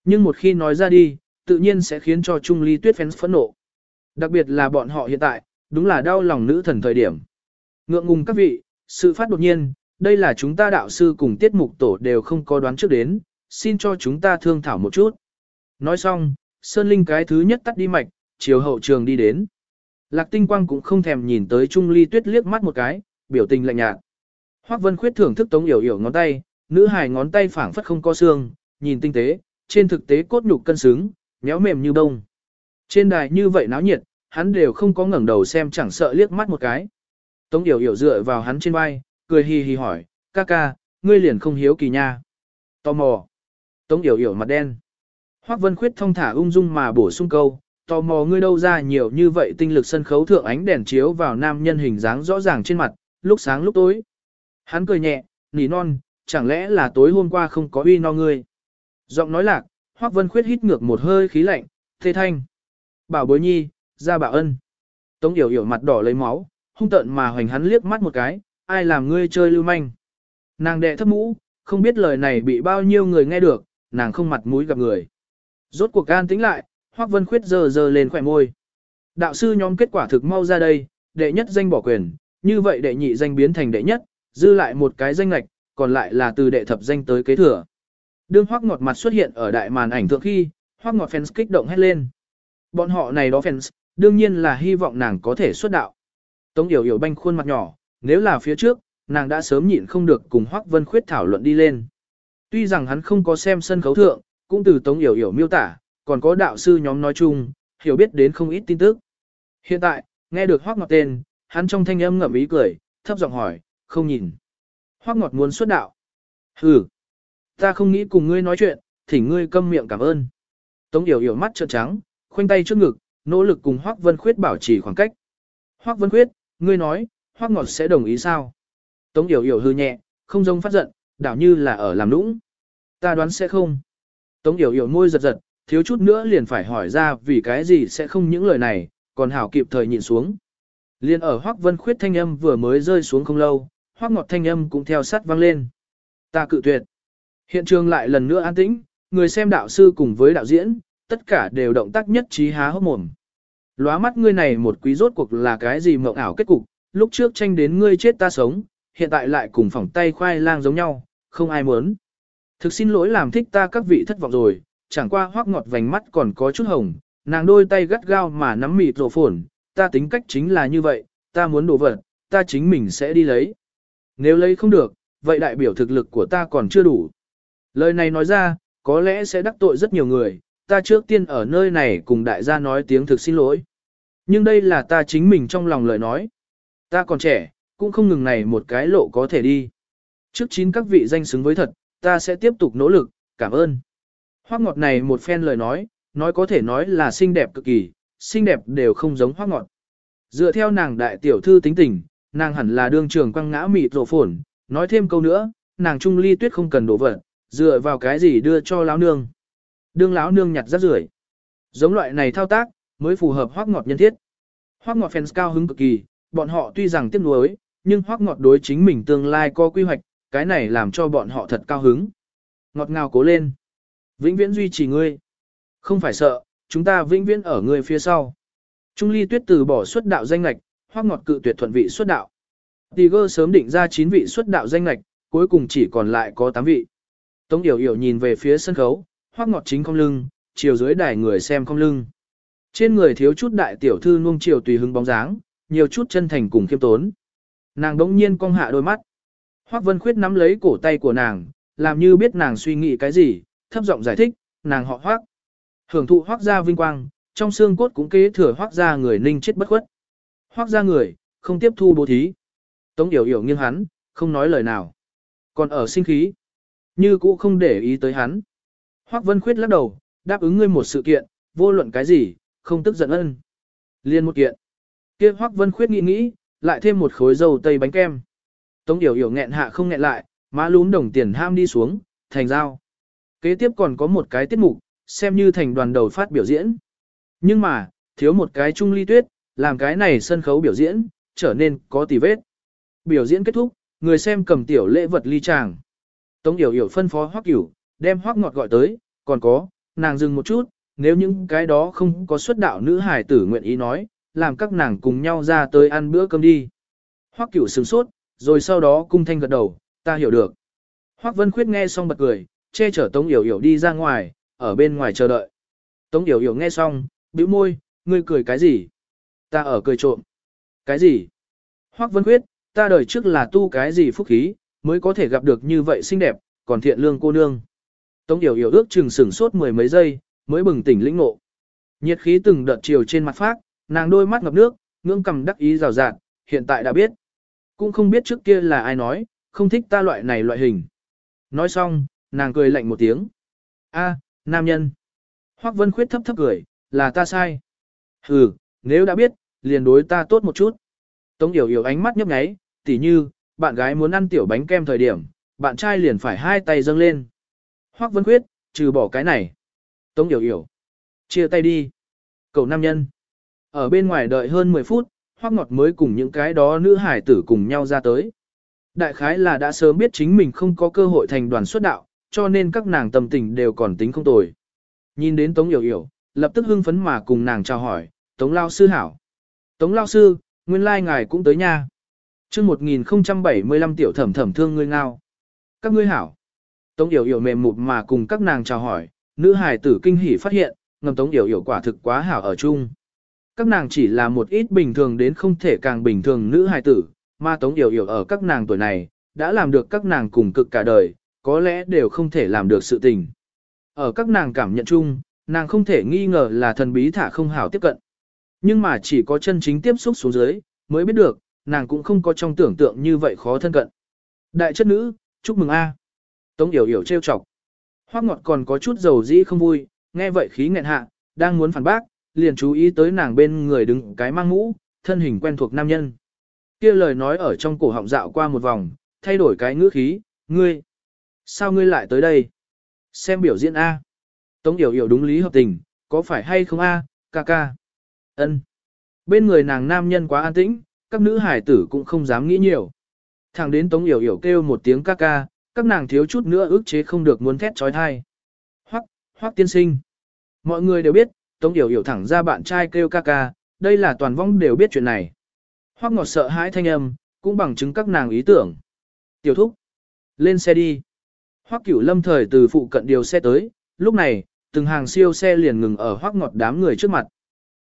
Nhưng một khi nói ra đi, tự nhiên sẽ khiến cho Trung Ly Tuyết fans phẫn nộ. Đặc biệt là bọn họ hiện tại, đúng là đau lòng nữ thần thời điểm. Ngượng ngùng các vị, sự phát đột nhiên, đây là chúng ta đạo sư cùng tiết mục tổ đều không có đoán trước đến, xin cho chúng ta thương thảo một chút. Nói xong, Sơn Linh cái thứ nhất tắt đi mạch, chiều hậu trường đi đến. Lạc Tinh Quang cũng không thèm nhìn tới Trung Ly Tuyết liếc mắt một cái, biểu tình lạnh nhạt. Hoắc Vân Khuyết thưởng thức Tống Yểu Yểu ngón tay, nữ hài ngón tay phảng phất không có xương, nhìn tinh tế, trên thực tế cốt nhục cân xứng, nhéo mềm như bông. Trên đài như vậy náo nhiệt, hắn đều không có ngẩng đầu xem chẳng sợ liếc mắt một cái. Tống Yểu Yểu dựa vào hắn trên vai, cười hì hì hỏi, ca ca, ngươi liền không hiếu kỳ nha. Tò mò. Tống Yểu Yểu mặt đen. Hoắc Vân Khuyết thông thả ung dung mà bổ sung câu, tò mò ngươi đâu ra nhiều như vậy tinh lực sân khấu thượng ánh đèn chiếu vào nam nhân hình dáng rõ ràng trên mặt, lúc sáng lúc tối. Hắn cười nhẹ, nỉ non, chẳng lẽ là tối hôm qua không có uy no ngươi. Giọng nói lạc, Hoắc Vân Khuyết hít ngược một hơi khí lạnh, thê thanh. Bảo bối nhi, ra bảo ân. Tống yểu yểu mặt đỏ lấy máu, hung tợn mà hoành hắn liếc mắt một cái, ai làm ngươi chơi lưu manh. Nàng đệ thấp mũ, không biết lời này bị bao nhiêu người nghe được, nàng không mặt mũi gặp người. Rốt cuộc an tính lại, Hoắc Vân Khuyết giờ giờ lên khỏe môi. Đạo sư nhóm kết quả thực mau ra đây, đệ nhất danh bỏ quyền, như vậy đệ nhị danh biến thành đệ nhất, dư lại một cái danh lệch, còn lại là từ đệ thập danh tới kế thừa. Đương Hoắc Ngọt mặt xuất hiện ở đại màn ảnh thượng khi, Hoắc Ngọt fans kích động hét lên. Bọn họ này đó fans, đương nhiên là hy vọng nàng có thể xuất đạo. Tống Yểu Yểu banh khuôn mặt nhỏ, nếu là phía trước, nàng đã sớm nhịn không được cùng Hoắc Vân Khuyết thảo luận đi lên. Tuy rằng hắn không có xem sân khấu thượng, cũng từ Tống Yểu Yểu miêu tả, còn có đạo sư nhóm nói chung, hiểu biết đến không ít tin tức. Hiện tại, nghe được Hoắc Ngọt tên, hắn trong thanh âm ngậm ý cười, thấp giọng hỏi, không nhìn. Hoắc Ngọt muốn xuất đạo. Hừ, ta không nghĩ cùng ngươi nói chuyện, thỉnh ngươi câm miệng cảm ơn. Tống Yểu Yểu mắt trợn trắng, khoanh tay trước ngực, nỗ lực cùng Hoắc Vân Khuyết bảo trì khoảng cách. Hoắc Vân Khuyết, ngươi nói, Hoắc Ngọt sẽ đồng ý sao? Tống Yểu Yểu hư nhẹ, không giống phát giận, đảo như là ở làm nũng. Ta đoán sẽ không. Tống Yểu Yểu môi giật giật, thiếu chút nữa liền phải hỏi ra vì cái gì sẽ không những lời này, còn hảo kịp thời nhịn xuống. Liên ở Hoắc Vân Khuyết thanh âm vừa mới rơi xuống không lâu, Hoắc Ngọt thanh âm cũng theo sát vang lên. Ta cự tuyệt. Hiện trường lại lần nữa an tĩnh, người xem đạo sư cùng với đạo diễn, tất cả đều động tác nhất trí há hốc mồm. Lóa mắt ngươi này một quý rốt cuộc là cái gì mộng ảo kết cục, lúc trước tranh đến ngươi chết ta sống, hiện tại lại cùng phỏng tay khoai lang giống nhau, không ai muốn. Thực xin lỗi làm thích ta các vị thất vọng rồi, chẳng qua hoác ngọt vành mắt còn có chút hồng, nàng đôi tay gắt gao mà nắm mịt rổ phồn, ta tính cách chính là như vậy, ta muốn đồ vật, ta chính mình sẽ đi lấy. Nếu lấy không được, vậy đại biểu thực lực của ta còn chưa đủ. Lời này nói ra, có lẽ sẽ đắc tội rất nhiều người, ta trước tiên ở nơi này cùng đại gia nói tiếng thực xin lỗi. Nhưng đây là ta chính mình trong lòng lời nói. Ta còn trẻ, cũng không ngừng này một cái lộ có thể đi. Trước chín các vị danh xứng với thật, ta sẽ tiếp tục nỗ lực, cảm ơn. Hoác ngọt này một phen lời nói, nói có thể nói là xinh đẹp cực kỳ, xinh đẹp đều không giống hoác ngọt. Dựa theo nàng đại tiểu thư tính tình, nàng hẳn là đương trường quăng ngã mịt rổ phồn, nói thêm câu nữa, nàng trung ly tuyết không cần đổ vật, dựa vào cái gì đưa cho lão nương. Đương lão nương nhặt rác rưởi Giống loại này thao tác, mới phù hợp hoác ngọt nhân thiết. Hoác ngọt fans cao hứng cực kỳ, bọn họ tuy rằng tiếc nuối, nhưng hoác ngọt đối chính mình tương lai có quy hoạch, cái này làm cho bọn họ thật cao hứng. Ngọt ngào cố lên. Vĩnh viễn duy trì ngươi. Không phải sợ, chúng ta vĩnh viễn ở ngươi phía sau. Trung ly tuyết từ bỏ xuất đạo danh lạch, hoác ngọt cự tuyệt thuận vị xuất đạo. Tiger sớm định ra 9 vị xuất đạo danh lạch, cuối cùng chỉ còn lại có 8 vị. Tống Yểu Yểu nhìn về phía sân khấu, hoác ngọt chính không lưng, chiều dưới đài người xem không lưng. Trên người thiếu chút đại tiểu thư nuông chiều tùy hứng bóng dáng, nhiều chút chân thành cùng khiêm tốn. Nàng đống nhiên cong hạ đôi mắt. Hoác Vân Khuyết nắm lấy cổ tay của nàng, làm như biết nàng suy nghĩ cái gì, thấp giọng giải thích, nàng họ Hoác. Hưởng thụ Hoác gia vinh quang, trong xương cốt cũng kế thừa Hoác gia người ninh chết bất khuất. Hoác gia người, không tiếp thu bố thí. Tống Yểu Yểu nghiêng hắn, Không nói lời nào. Còn ở sinh khí. Như cũ không để ý tới hắn. Hoắc Vân Khuyết lắc đầu, đáp ứng ngươi một sự kiện, vô luận cái gì, không tức giận ân. Liên một kiện. Kia Hoắc Vân Khuyết nghĩ nghĩ, lại thêm một khối dầu tây bánh kem. Tống Điểu Điểu nghẹn hạ không nghẹn lại, má lún đồng tiền ham đi xuống, thành giao. Kế tiếp còn có một cái tiết mục, xem như thành đoàn đầu phát biểu diễn. Nhưng mà, thiếu một cái trung ly tuyết, làm cái này sân khấu biểu diễn, trở nên có tì vết. Biểu diễn kết thúc, người xem cầm tiểu lễ vật ly tràng. Tống Điểu Điểu phân phó Hoắc Cửu, đem Hoắc Ngọt gọi tới, còn có, nàng dừng một chút, nếu những cái đó không có xuất đạo nữ hải tử nguyện ý nói, làm các nàng cùng nhau ra tới ăn bữa cơm đi. Hoắc Cửu sửng sốt, rồi sau đó cung thanh gật đầu, ta hiểu được. Hoắc Vân Khuyết nghe xong bật cười, che chở Tống Yểu Yểu đi ra ngoài, ở bên ngoài chờ đợi. Tống Yểu Yểu nghe xong, bĩu môi, ngươi cười cái gì? Ta ở cười trộm. Cái gì? Hoắc Vân Khuyết, ta đời trước là tu cái gì phúc khí, mới có thể gặp được như vậy xinh đẹp, còn thiện lương cô nương. Tống Yểu Yểu ước chừng sửng sốt mười mấy giây, mới bừng tỉnh lĩnh ngộ. Nhiệt khí từng đợt chiều trên mặt phát, nàng đôi mắt ngập nước, ngưỡng cầm đắc ý rào rạt, hiện tại đã biết. Cũng không biết trước kia là ai nói, không thích ta loại này loại hình. Nói xong, nàng cười lạnh một tiếng. A, nam nhân. Hoắc Vân Khuyết thấp thấp cười, là ta sai. Hừ, nếu đã biết, liền đối ta tốt một chút. Tống Yểu Yểu ánh mắt nhấp nháy, tỉ như, bạn gái muốn ăn tiểu bánh kem thời điểm, bạn trai liền phải hai tay dâng lên. Hoắc Vân Khuyết, trừ bỏ cái này. Tống Yểu Yểu, chia tay đi. Cầu nam nhân. Ở bên ngoài đợi hơn 10 phút, Hoắc Ngọt mới cùng những cái đó nữ hải tử cùng nhau ra tới. Đại khái là đã sớm biết chính mình không có cơ hội thành đoàn xuất đạo, cho nên các nàng tâm tình đều còn tính không tồi. Nhìn đến Tống Yểu Yểu, lập tức hưng phấn mà cùng nàng chào hỏi, Tống Lao Sư hảo. Tống Lao Sư, nguyên lai ngài cũng tới nha. chương 1075 tiểu thẩm thẩm thương ngươi ngao. Các ngươi hảo. Tống Yểu Yểu mềm mụt mà cùng các nàng chào hỏi, nữ hài tử kinh hỉ phát hiện, ngầm Tống Yểu Yểu quả thực quá hảo ở chung. Các nàng chỉ là một ít bình thường đến không thể càng bình thường nữ hài tử, mà Tống Yểu Yểu ở các nàng tuổi này, đã làm được các nàng cùng cực cả đời, có lẽ đều không thể làm được sự tình. Ở các nàng cảm nhận chung, nàng không thể nghi ngờ là thần bí thả không hảo tiếp cận. Nhưng mà chỉ có chân chính tiếp xúc xuống dưới, mới biết được, nàng cũng không có trong tưởng tượng như vậy khó thân cận. Đại chất nữ, chúc mừng a. Tống Yểu Yểu trêu chọc. Hoắc Ngọt còn có chút dầu dĩ không vui, nghe vậy khí nghẹn hạ, đang muốn phản bác, liền chú ý tới nàng bên người đứng cái mang mũ, thân hình quen thuộc nam nhân. Kia lời nói ở trong cổ họng dạo qua một vòng, thay đổi cái ngữ khí, ngươi. Sao ngươi lại tới đây? Xem biểu diễn A. Tống Yểu Yểu đúng lý hợp tình, có phải hay không A, ca ca. ân Bên người nàng nam nhân quá an tĩnh, các nữ hải tử cũng không dám nghĩ nhiều. Thẳng đến Tống Yểu Yểu kêu một tiếng ca ca, các nàng thiếu chút nữa ức chế không được muốn thét trói thai. Hoắc, Hoắc tiên sinh. Mọi người đều biết, Tống Yểu Yểu thẳng ra bạn trai kêu ca ca, đây là toàn vong đều biết chuyện này. Hoắc ngọt sợ hãi thanh âm, cũng bằng chứng các nàng ý tưởng. Tiểu thúc, lên xe đi. Hoắc cửu lâm thời từ phụ cận điều xe tới, lúc này, từng hàng siêu xe liền ngừng ở Hoắc ngọt đám người trước mặt.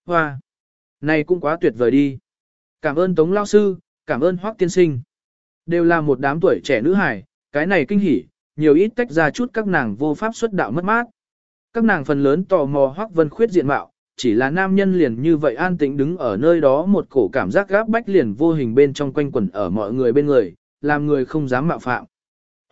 Hoa, này cũng quá tuyệt vời đi. Cảm ơn Tống Lao Sư, cảm ơn Hoắc tiên sinh. Đều là một đám tuổi trẻ nữ hài, cái này kinh hỉ, nhiều ít tách ra chút các nàng vô pháp xuất đạo mất mát. Các nàng phần lớn tò mò Hoắc Vân Khuyết diện mạo, chỉ là nam nhân liền như vậy an tĩnh đứng ở nơi đó một cổ cảm giác gáp bách liền vô hình bên trong quanh quẩn ở mọi người bên người, làm người không dám mạo phạm.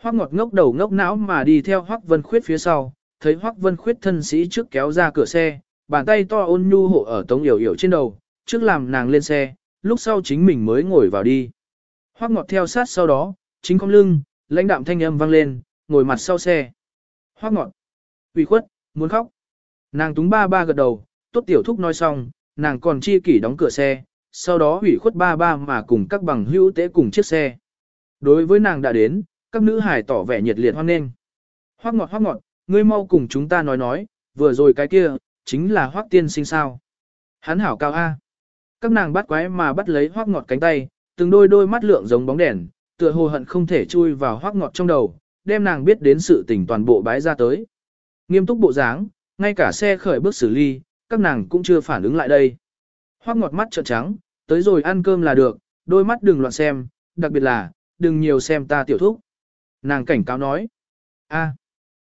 Hoắc ngọt ngốc đầu ngốc não mà đi theo Hoắc Vân Khuyết phía sau, thấy Hoắc Vân Khuyết thân sĩ trước kéo ra cửa xe, bàn tay to ôn nhu hộ ở Tống Yểu Yểu trên đầu, trước làm nàng lên xe, lúc sau chính mình mới ngồi vào đi. Hoắc ngọt theo sát sau đó, chính không lưng, lãnh đạm thanh âm vang lên, ngồi mặt sau xe. Hoắc ngọt, ủy khuất, muốn khóc. Nàng túng ba ba gật đầu, tốt tiểu thúc nói xong, nàng còn chi kỷ đóng cửa xe, sau đó hủy khuất ba ba mà cùng các bằng hữu tế cùng chiếc xe. Đối với nàng đã đến, các nữ hải tỏ vẻ nhiệt liệt hoan nghênh. Hoắc ngọt hoắc ngọt, ngươi mau cùng chúng ta nói nói, vừa rồi cái kia, chính là hoắc tiên sinh sao. Hắn hảo cao A. Các nàng bắt quái mà bắt lấy hoắc ngọt cánh tay, từng đôi đôi mắt lượng giống bóng đèn, tựa hồ hận không thể chui vào hoắc ngọt trong đầu, đem nàng biết đến sự tình toàn bộ bái ra tới. Nghiêm túc bộ dáng, ngay cả xe khởi bước xử lý, các nàng cũng chưa phản ứng lại đây. Hoắc ngọt mắt trợn trắng, tới rồi ăn cơm là được, đôi mắt đừng loạn xem, đặc biệt là, đừng nhiều xem ta tiểu thúc. Nàng cảnh cáo nói. a,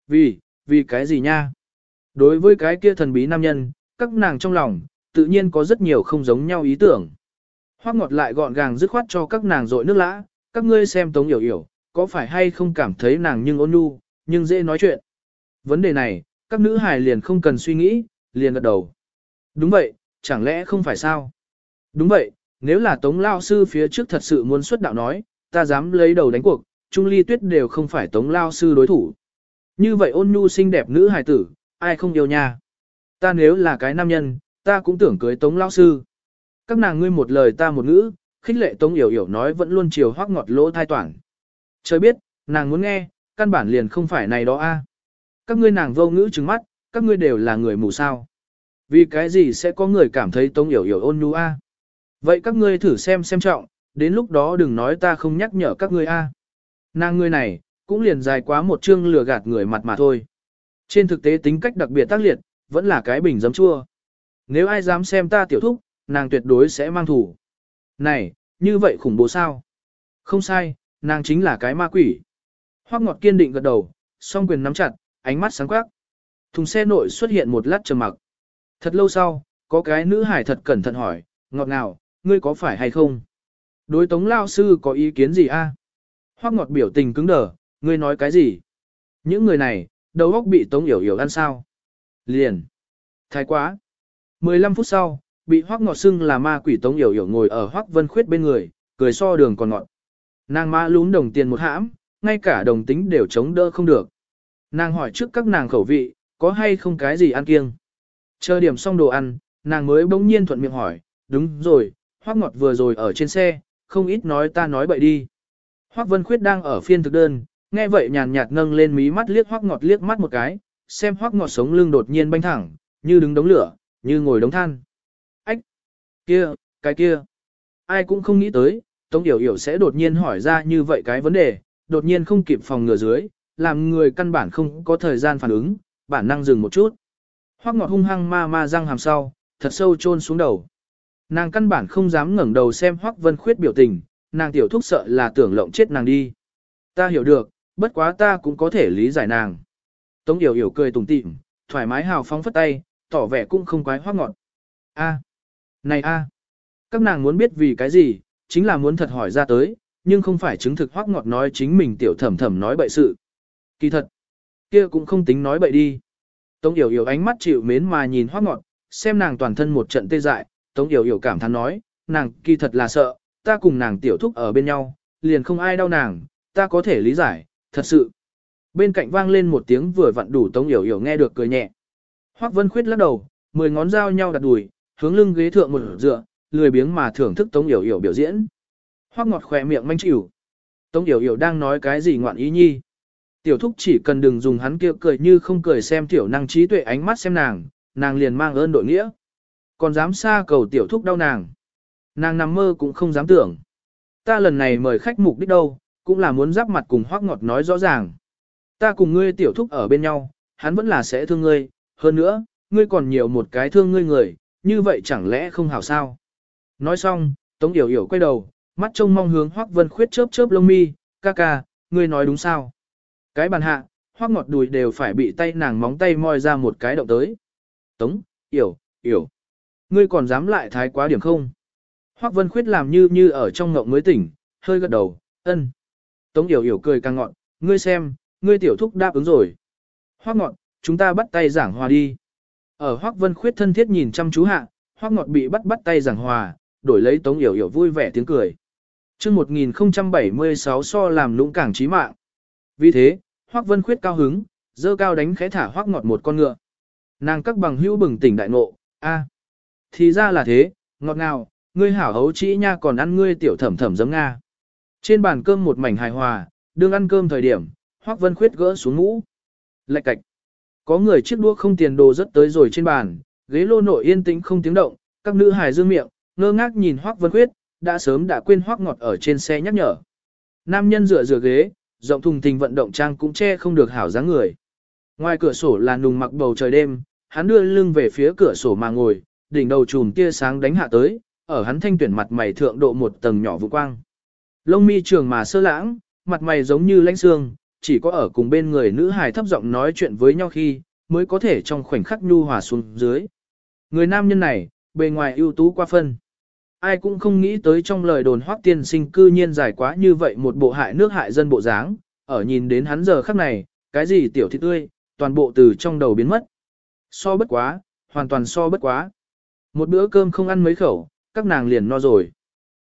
vì, vì cái gì nha? Đối với cái kia thần bí nam nhân, các nàng trong lòng, tự nhiên có rất nhiều không giống nhau ý tưởng. Hoắc ngọt lại gọn gàng dứt khoát cho các nàng rội nước lã, các ngươi xem Tống hiểu hiểu, có phải hay không cảm thấy nàng nhưng ôn nhu, nhưng dễ nói chuyện. Vấn đề này, các nữ hài liền không cần suy nghĩ, liền gật đầu. Đúng vậy, chẳng lẽ không phải sao? Đúng vậy, nếu là Tống Lao Sư phía trước thật sự muốn xuất đạo nói, ta dám lấy đầu đánh cuộc, Trung Ly Tuyết đều không phải Tống Lao Sư đối thủ. Như vậy ôn nhu xinh đẹp nữ hài tử, ai không yêu nha. Ta nếu là cái nam nhân, ta cũng tưởng cưới Tống Lao Sư. Các nàng ngươi một lời ta một ngữ, khích lệ Tống Yểu Yểu nói vẫn luôn chiều hoác ngọt lỗ thai toản. Trời biết, nàng muốn nghe, căn bản liền không phải này đó a. Các ngươi nàng vô ngữ trừng mắt, các ngươi đều là người mù sao. Vì cái gì sẽ có người cảm thấy Tống Yểu Yểu ôn nhu a? Vậy các ngươi thử xem xem trọng, đến lúc đó đừng nói ta không nhắc nhở các ngươi a. Nàng ngươi này, cũng liền dài quá một chương lừa gạt người mặt mà thôi. Trên thực tế tính cách đặc biệt tác liệt, vẫn là cái bình giấm chua. Nếu ai dám xem ta tiểu thúc, nàng tuyệt đối sẽ mang thủ. Này, như vậy khủng bố sao? Không sai, nàng chính là cái ma quỷ. Hoắc Ngọt kiên định gật đầu, song quyền nắm chặt, ánh mắt sáng quắc. Thùng xe nội xuất hiện một lát trầm mặc. Thật lâu sau, có cái nữ hải thật cẩn thận hỏi, ngọt ngào, ngươi có phải hay không? Đối tống lao sư có ý kiến gì a? Hoắc ngọt biểu tình cứng đờ, ngươi nói cái gì? Những người này, đầu óc bị tống yểu yểu ăn sao? Liền. Thái quá. 15 phút sau, bị Hoắc ngọt xưng là ma quỷ tống yểu yểu ngồi ở Hoắc vân khuyết bên người, cười so đường còn ngọt. Nàng ma lún đồng tiền một hãm, ngay cả đồng tính đều chống đỡ không được. Nàng hỏi trước các nàng khẩu vị, có hay không cái gì ăn kiêng. Chờ điểm xong đồ ăn, nàng mới bỗng nhiên thuận miệng hỏi, đúng rồi, Hoắc Ngọt vừa rồi ở trên xe, không ít nói ta nói bậy đi. Hoắc Vân Khuyết đang ở phiên thực đơn, nghe vậy nhàn nhạt nâng lên mí mắt liếc Hoắc Ngọt liếc mắt một cái, xem Hoắc Ngọt sống lưng đột nhiên banh thẳng, như đứng đống lửa, như ngồi đống than. Ách! Kia, cái kia! Ai cũng không nghĩ tới, Tống Yểu Yểu sẽ đột nhiên hỏi ra như vậy cái vấn đề, đột nhiên không kịp phòng ngừa dưới, làm người căn bản không có thời gian phản ứng, bản năng dừng một chút. Hoắc ngọt hung hăng ma ma răng hàm sau, thật sâu chôn xuống đầu. Nàng căn bản không dám ngẩng đầu xem Hoắc Vân Khuyết biểu tình, nàng tiểu thúc sợ là tưởng lộng chết nàng đi. Ta hiểu được, bất quá ta cũng có thể lý giải nàng. Tống Yểu Yểu cười tủm tỉm, thoải mái hào phóng phất tay, tỏ vẻ cũng không quái Hoắc ngọt. A, này a, các nàng muốn biết vì cái gì, chính là muốn thật hỏi ra tới, nhưng không phải chứng thực Hoắc ngọt nói chính mình tiểu thẩm thẩm nói bậy sự. Kỳ thật, kia cũng không tính nói bậy đi. Tống Yểu Yểu ánh mắt chịu mến mà nhìn Hoắc Ngọt, xem nàng toàn thân một trận tê dại, Tống Yểu Yểu cảm thán nói, nàng kỳ thật là sợ, ta cùng nàng tiểu thúc ở bên nhau, liền không ai đau nàng, ta có thể lý giải, thật sự. Bên cạnh vang lên một tiếng vừa vặn đủ Tống Yểu Yểu nghe được cười nhẹ. Hoắc Vân Khuyết lắc đầu, mười ngón dao nhau đặt đùi, hướng lưng ghế thượng một dựa, lười biếng mà thưởng thức Tống Yểu Yểu biểu diễn. Hoắc Ngọt khỏe miệng manh chịu. Tống Yểu Yểu đang nói cái gì ngoạn ý nhi? Tiểu thúc chỉ cần đừng dùng hắn kia cười như không cười xem tiểu năng trí tuệ ánh mắt xem nàng, nàng liền mang ơn đội nghĩa. Còn dám xa cầu tiểu thúc đau nàng. Nàng nằm mơ cũng không dám tưởng. Ta lần này mời khách mục đích đâu, cũng là muốn giáp mặt cùng hoác ngọt nói rõ ràng. Ta cùng ngươi tiểu thúc ở bên nhau, hắn vẫn là sẽ thương ngươi, hơn nữa, ngươi còn nhiều một cái thương ngươi người, như vậy chẳng lẽ không hảo sao. Nói xong, Tống Yểu Yểu quay đầu, mắt trông mong hướng Hoắc Vân Khuyết chớp chớp lông mi, ca ca, ngươi nói đúng sao? Cái bàn hạ, hoác ngọt đùi đều phải bị tay nàng móng tay moi ra một cái động tới. Tống, yểu, yểu. Ngươi còn dám lại thái quá điểm không? Hoác vân khuyết làm như như ở trong ngộng mới tỉnh, hơi gật đầu, ân. Tống yểu yểu cười càng ngọn, ngươi xem, ngươi tiểu thúc đáp ứng rồi. Hoác ngọt, chúng ta bắt tay giảng hòa đi. Ở Hoác Vân Khuyết thân thiết nhìn chăm chú hạ, Hoác Ngọt bị bắt bắt tay giảng hòa, đổi lấy Tống Yểu Yểu vui vẻ tiếng cười. Chương 1076 so làm lũng cảng trí mạng. Vì thế, Hoắc Vân Khuyết cao hứng, dơ cao đánh khẽ thả Hoắc Ngọt một con ngựa. Nàng các bằng hữu bừng tỉnh đại ngộ, a, thì ra là thế, ngọt ngào, ngươi hảo hấu chỉ nha còn ăn ngươi tiểu thẩm thẩm giống nga. Trên bàn cơm một mảnh hài hòa, đương ăn cơm thời điểm, Hoắc Vân Khuyết gỡ xuống mũ. Lạch cạch. Có người chiếc đũa không tiền đồ rất tới rồi trên bàn, ghế lô nội yên tĩnh không tiếng động, các nữ hài dương miệng, ngơ ngác nhìn Hoắc Vân Khuyết, đã sớm đã quên Hoắc Ngọt ở trên xe nhắc nhở. Nam nhân dựa dựa ghế, rộng thùng thình vận động trang cũng che không được hảo dáng người. Ngoài cửa sổ là nùng mặc bầu trời đêm, hắn đưa lưng về phía cửa sổ mà ngồi, đỉnh đầu chùm tia sáng đánh hạ tới, ở hắn thanh tuyển mặt mày thượng độ một tầng nhỏ vụ quang. Lông mi trường mà sơ lãng, mặt mày giống như lãnh xương, chỉ có ở cùng bên người nữ hài thấp giọng nói chuyện với nhau khi, mới có thể trong khoảnh khắc nhu hòa xuống dưới. Người nam nhân này, bề ngoài ưu tú qua phân ai cũng không nghĩ tới trong lời đồn hoác tiên sinh cư nhiên dài quá như vậy một bộ hại nước hại dân bộ dáng, ở nhìn đến hắn giờ khắc này, cái gì tiểu thị tươi, toàn bộ từ trong đầu biến mất. So bất quá, hoàn toàn so bất quá. Một bữa cơm không ăn mấy khẩu, các nàng liền no rồi.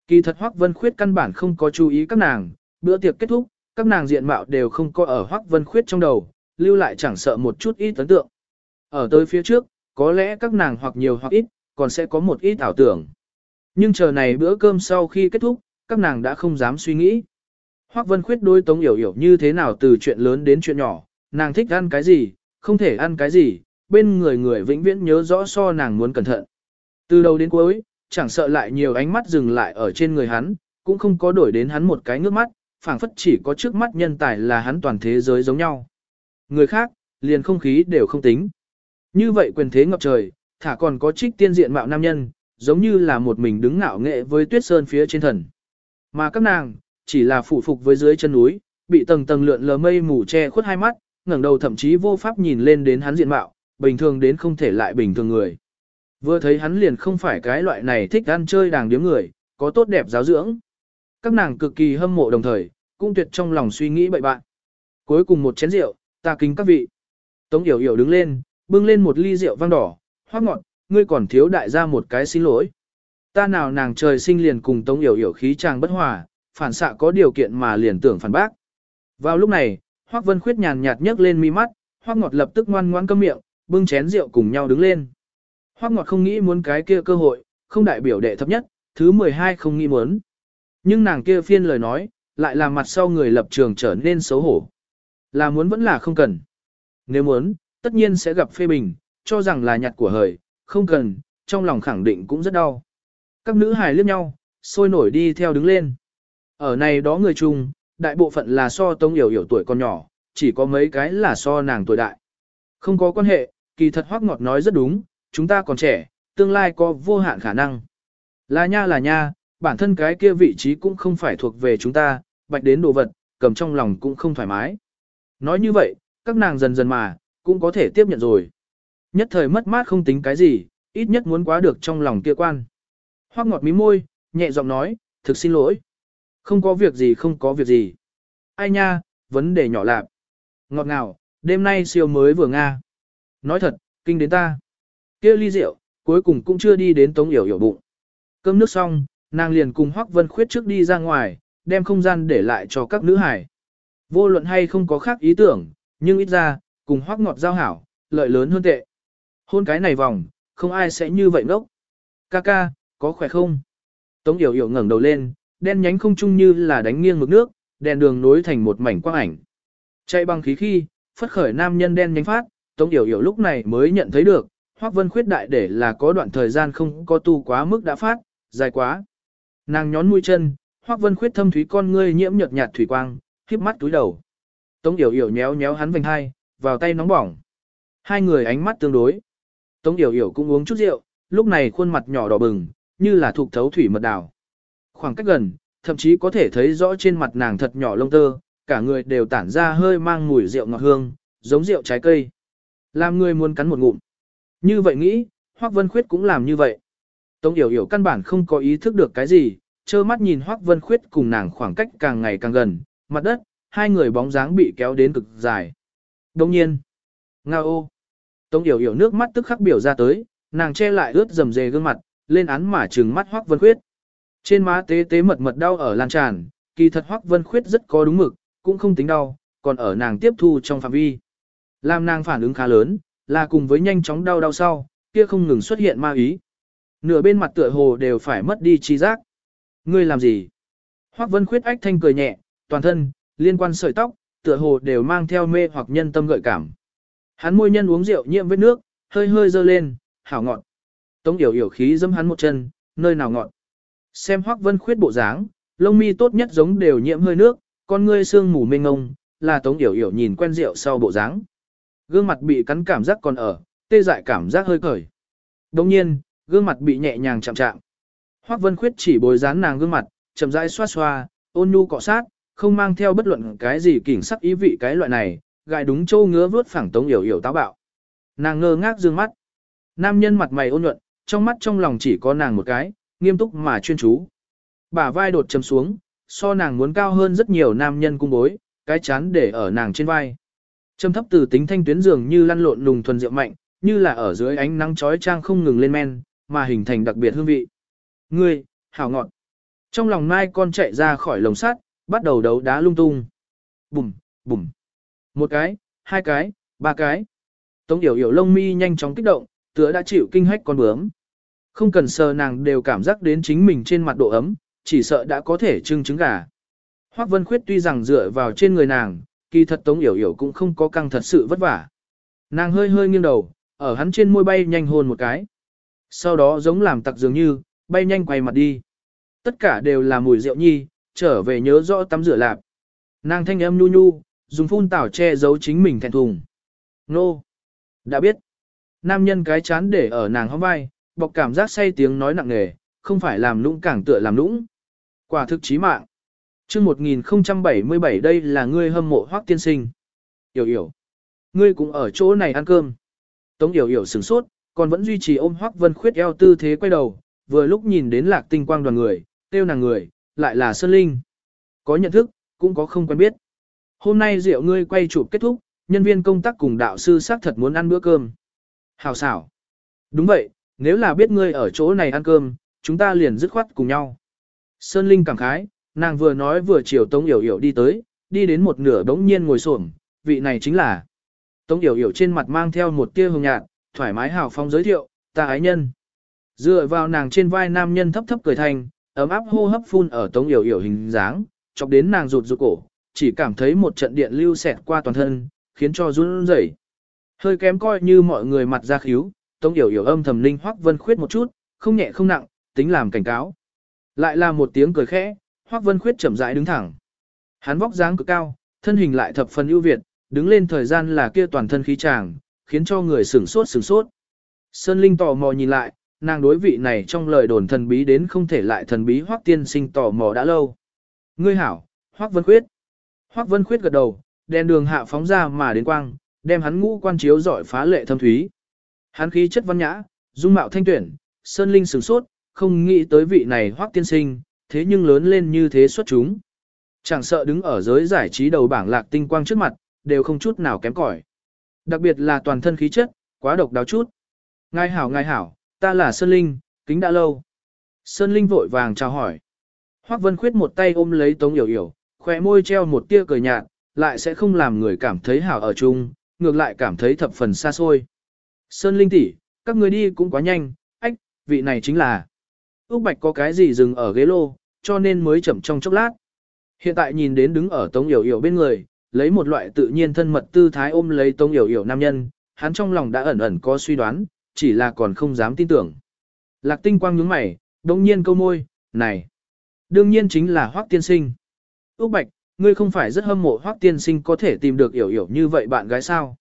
Kỳ thật Hoắc Vân Khuyết căn bản không có chú ý các nàng, bữa tiệc kết thúc, các nàng diện mạo đều không có ở Hoắc Vân Khuyết trong đầu, lưu lại chẳng sợ một chút ít ấn tượng. Ở tới phía trước, có lẽ các nàng hoặc nhiều hoặc ít, còn sẽ có một ít ảo tưởng. Nhưng chờ này bữa cơm sau khi kết thúc, các nàng đã không dám suy nghĩ. Hoắc Vân Khuyết đôi Tống Yểu Yểu như thế nào từ chuyện lớn đến chuyện nhỏ, nàng thích ăn cái gì, không thể ăn cái gì, bên người người vĩnh viễn nhớ rõ so nàng muốn cẩn thận. Từ đầu đến cuối, chẳng sợ lại nhiều ánh mắt dừng lại ở trên người hắn, cũng không có đổi đến hắn một cái ngước mắt, phảng phất chỉ có trước mắt nhân tài là hắn toàn thế giới giống nhau. Người khác, liền không khí đều không tính. Như vậy quyền thế ngập trời, thả còn có trích tiên diện mạo nam nhân, giống như là một mình đứng ngạo nghệ với tuyết sơn phía trên thần. Mà các nàng, chỉ là phụ phục với dưới chân núi, bị tầng tầng lượn lờ mây mù che khuất hai mắt, ngẩng đầu thậm chí vô pháp nhìn lên đến hắn diện mạo, bình thường đến không thể lại bình thường người. Vừa thấy hắn liền không phải cái loại này thích ăn chơi đàng điếm người, có tốt đẹp giáo dưỡng. Các nàng cực kỳ hâm mộ đồng thời, cũng tuyệt trong lòng suy nghĩ bậy bạn. Cuối cùng một chén rượu, ta kính các vị. Tống Yểu Yểu đứng lên, bưng lên một ly rượu vang đỏ, hoác ngọt, ngươi còn thiếu đại gia một cái xin lỗi. Ta nào nàng trời sinh liền cùng Tống Yểu Yểu khí chàng bất hòa, phản xạ có điều kiện mà liền tưởng phản bác. Vào lúc này, Hoắc Vân Khuyết nhàn nhạt nhấc lên mi mắt, Hoắc Ngọt lập tức ngoan ngoãn câm miệng, bưng chén rượu cùng nhau đứng lên. Hoắc Ngọt không nghĩ muốn cái kia cơ hội, không đại biểu đệ thấp nhất, thứ 12 không nghĩ muốn. Nhưng nàng kia phiên lời nói, lại làm mặt sau người lập trường trở nên xấu hổ. Là muốn vẫn là không cần. Nếu muốn, tất nhiên sẽ gặp phê bình, cho rằng là nhặt của hời, không cần, trong lòng khẳng định cũng rất đau. Các nữ hài liếc nhau, sôi nổi đi theo đứng lên. Ở này đó người chung, đại bộ phận là so Tống Yểu Yểu tuổi còn nhỏ, chỉ có mấy cái là so nàng tuổi đại. Không có quan hệ, kỳ thật Hoắc Ngọt nói rất đúng, chúng ta còn trẻ, tương lai có vô hạn khả năng. Là nha là nha, bản thân cái kia vị trí cũng không phải thuộc về chúng ta, bạch đến đồ vật, cầm trong lòng cũng không thoải mái. Nói như vậy, các nàng dần dần mà, cũng có thể tiếp nhận rồi. Nhất thời mất mát không tính cái gì, ít nhất muốn quá được trong lòng kia quan. Hoắc ngọt mí môi, nhẹ giọng nói, thực xin lỗi. Không có việc gì không có việc gì. Ai nha, vấn đề nhỏ lạp. Ngọt ngào, đêm nay siêu mới vừa Nga. Nói thật, kinh đến ta. kia ly rượu, cuối cùng cũng chưa đi đến tống yểu yểu bụng. Cơm nước xong, nàng liền cùng Hoắc Vân Khuyết trước đi ra ngoài, đem không gian để lại cho các nữ hải. Vô luận hay không có khác ý tưởng, nhưng ít ra, cùng Hoắc Ngọt giao hảo, lợi lớn hơn tệ. Hôn cái này vòng, không ai sẽ như vậy ngốc. Ca ca, có khỏe không? Tống Yểu Yểu ngẩng đầu lên, đen nhánh không chung như là đánh nghiêng mực nước, đèn đường nối thành một mảnh quang ảnh. Chạy bằng khí khi, phất khởi nam nhân đen nhánh phát, Tống Yểu Yểu lúc này mới nhận thấy được, Hoắc Vân khuyết đại để là có đoạn thời gian không có tu quá mức đã phát, dài quá. Nàng nhón mũi chân, Hoắc Vân khuyết thâm thúy con ngươi nhiễm nhợt nhạt thủy quang, khép mắt túi đầu. Tống Yểu Yểu nhéo nhéo hắn vành hai, vào tay nóng bỏng. Hai người ánh mắt tương đối. Tống Yểu Yểu cũng uống chút rượu, lúc này khuôn mặt nhỏ đỏ bừng, như là thuộc thấu thủy mật đào. Khoảng cách gần, thậm chí có thể thấy rõ trên mặt nàng thật nhỏ lông tơ, cả người đều tản ra hơi mang mùi rượu ngọt hương, giống rượu trái cây. Làm người muốn cắn một ngụm. Như vậy nghĩ, Hoắc Vân Khuyết cũng làm như vậy. Tống Yểu Yểu căn bản không có ý thức được cái gì, trơ mắt nhìn Hoắc Vân Khuyết cùng nàng khoảng cách càng ngày càng gần, mặt đất, hai người bóng dáng bị kéo đến cực dài. Đồng nhiên, nga ô, Tống Yểu Yểu nước mắt tức khắc biểu ra tới, nàng che lại ướt dầm dề gương mặt, lên án mà trừng mắt Hoắc Vân Khuyết. Trên má tế tế mật mật đau ở lan tràn, kỳ thật Hoắc Vân Khuyết rất có đúng mực, cũng không tính đau, còn ở nàng tiếp thu trong phạm vi. Làm nàng phản ứng khá lớn, là cùng với nhanh chóng đau đau sau, kia không ngừng xuất hiện ma ý. Nửa bên mặt tựa hồ đều phải mất đi trí giác. Ngươi làm gì? Hoắc Vân Khuyết ách thanh cười nhẹ, toàn thân, liên quan sợi tóc, tựa hồ đều mang theo mê hoặc nhân tâm gợi cảm. Hắn môi nhân uống rượu nhiễm vết nước, hơi hơi dơ lên, hảo ngọn. Tống yểu yểu khí dâm hắn một chân, nơi nào ngọn Xem Hoắc Vân Khuyết bộ dáng, lông mi tốt nhất giống đều nhiễm hơi nước, con ngươi sương mù mênh ngông, là Tống Yểu Yểu nhìn quen rượu sau bộ dáng. Gương mặt bị cắn cảm giác còn ở, tê dại cảm giác hơi cởi. Đồng nhiên, gương mặt bị nhẹ nhàng chạm chạm. Hoắc Vân Khuyết chỉ bồi dán nàng gương mặt, chậm rãi xoa xoa, ôn nhu cọ sát, không mang theo bất luận cái gì kỉnh sắc ý vị cái loại này, gài đúng châu ngứa vớt phẳng Tống Yểu Yểu táo bạo. Nàng ngơ ngác dương mắt. Nam nhân mặt mày ôn nhuận, trong mắt trong lòng chỉ có nàng một cái, nghiêm túc mà chuyên chú. Bả vai đột chầm xuống, so nàng muốn cao hơn rất nhiều nam nhân cung bối, cái chán để ở nàng trên vai. Trầm thấp từ tính thanh tuyến dường như lăn lộn lùng thuần rượu mạnh, như là ở dưới ánh nắng chói chang không ngừng lên men, mà hình thành đặc biệt hương vị. Ngươi, hảo ngọt. Trong lòng mai con chạy ra khỏi lồng sắt, bắt đầu đấu đá lung tung. Bùm, bùm. Một cái, hai cái, ba cái. Tống yểu yểu lông mi nhanh chóng kích động, tựa đã chịu kinh hách con bướm. Không cần sờ nàng đều cảm giác đến chính mình trên mặt độ ấm, chỉ sợ đã có thể trưng trứng gà. Hoắc Vân Khuyết tuy rằng dựa vào trên người nàng, kỳ thật Tống Yểu Yểu cũng không có căng thật sự vất vả. Nàng hơi hơi nghiêng đầu, ở hắn trên môi bay nhanh hôn một cái. Sau đó giống làm tặc dường như, bay nhanh quay mặt đi. Tất cả đều là mùi rượu nhi, trở về nhớ rõ tắm rửa lạp. Nàng thanh âm nhu nhu, dùng phun tảo che giấu chính mình thẹn thùng. Nô! Đã biết. Nam nhân cái chán để ở nàng hóng vai, bọc cảm giác say tiếng nói nặng nề, không phải làm lũng càng tựa làm lũng. Quả thực chí mạng. chương 1077 đây là ngươi hâm mộ hoác tiên sinh. Yểu yểu. Ngươi cũng ở chỗ này ăn cơm. Tống yểu yểu sửng sốt, còn vẫn duy trì ôm hoác vân khuyết eo tư thế quay đầu, vừa lúc nhìn đến lạc tinh quang đoàn người, tiêu nàng người, lại là Sơn Linh. Có nhận thức, cũng có không quen biết. Hôm nay rượu ngươi quay chụp kết thúc, nhân viên công tác cùng đạo sư xác thật muốn ăn bữa cơm. Hào xảo. Đúng vậy, nếu là biết ngươi ở chỗ này ăn cơm, chúng ta liền dứt khoát cùng nhau. Sơn Linh cảm khái, nàng vừa nói vừa chiều Tống Yểu Yểu đi tới, đi đến một nửa đống nhiên ngồi xổm, vị này chính là. Tống Yểu Yểu trên mặt mang theo một tia hồng nhạt, thoải mái hào phong giới thiệu, ta ái nhân. Dựa vào nàng trên vai nam nhân thấp thấp cười thành, ấm áp hô hấp phun ở Tống Yểu Yểu hình dáng, chọc đến nàng rụt rụt cổ, chỉ cảm thấy một trận điện lưu xẹt qua toàn thân, khiến cho run rẩy. Hơi kém coi như mọi người mặt ra khíu, Tống Yểu Yểu âm thầm linh Hoắc Vân Khuyết một chút, không nhẹ không nặng, tính làm cảnh cáo. Lại là một tiếng cười khẽ, Hoắc Vân Khuyết chậm rãi đứng thẳng. Hắn vóc dáng cực cao, thân hình lại thập phần ưu việt, đứng lên thời gian là kia toàn thân khí tràng, khiến cho người sửng sốt sửng sốt. Sơn Linh tò mò nhìn lại, nàng đối vị này trong lời đồn thần bí đến không thể lại thần bí Hoắc tiên sinh tò mò đã lâu. Ngươi hảo, Hoắc Vân Khuyết. Hoắc Vân Khuyết gật đầu, đèn đường hạ phóng ra mà đến quang, đem hắn ngũ quan chiếu giỏi phá lệ thâm thúy. Hắn khí chất văn nhã, dung mạo thanh tuyển, Sơn Linh sửng sốt, không nghĩ tới vị này Hoắc tiên sinh, thế nhưng lớn lên như thế xuất chúng. Chẳng sợ đứng ở giới giải trí đầu bảng lạc tinh quang trước mặt, đều không chút nào kém cỏi. Đặc biệt là toàn thân khí chất, quá độc đáo chút. Ngài hảo ngài hảo, ta là Sơn Linh, kính đã lâu. Sơn Linh vội vàng chào hỏi. Hoắc Vân Khuyết một tay ôm lấy Tống Yểu Yểu, khóe môi treo một tia cười nhạt, lại sẽ không làm người cảm thấy hảo ở chung, ngược lại cảm thấy thập phần xa xôi. Sơn Linh tỷ, các người đi cũng quá nhanh, ách, vị này chính là. Úc Bạch có cái gì dừng ở ghế lô, cho nên mới chậm trong chốc lát. Hiện tại nhìn đến đứng ở Tống Yểu Yểu bên người, lấy một loại tự nhiên thân mật tư thái ôm lấy Tống Yểu Yểu nam nhân, hắn trong lòng đã ẩn ẩn có suy đoán, chỉ là còn không dám tin tưởng. Lạc tinh quang nhướng mày, đồng nhiên câu môi, này, đương nhiên chính là Hoắc tiên sinh. Úc Bạch, ngươi không phải rất hâm mộ Hoắc tiên sinh có thể tìm được hiểu hiểu như vậy bạn gái sao?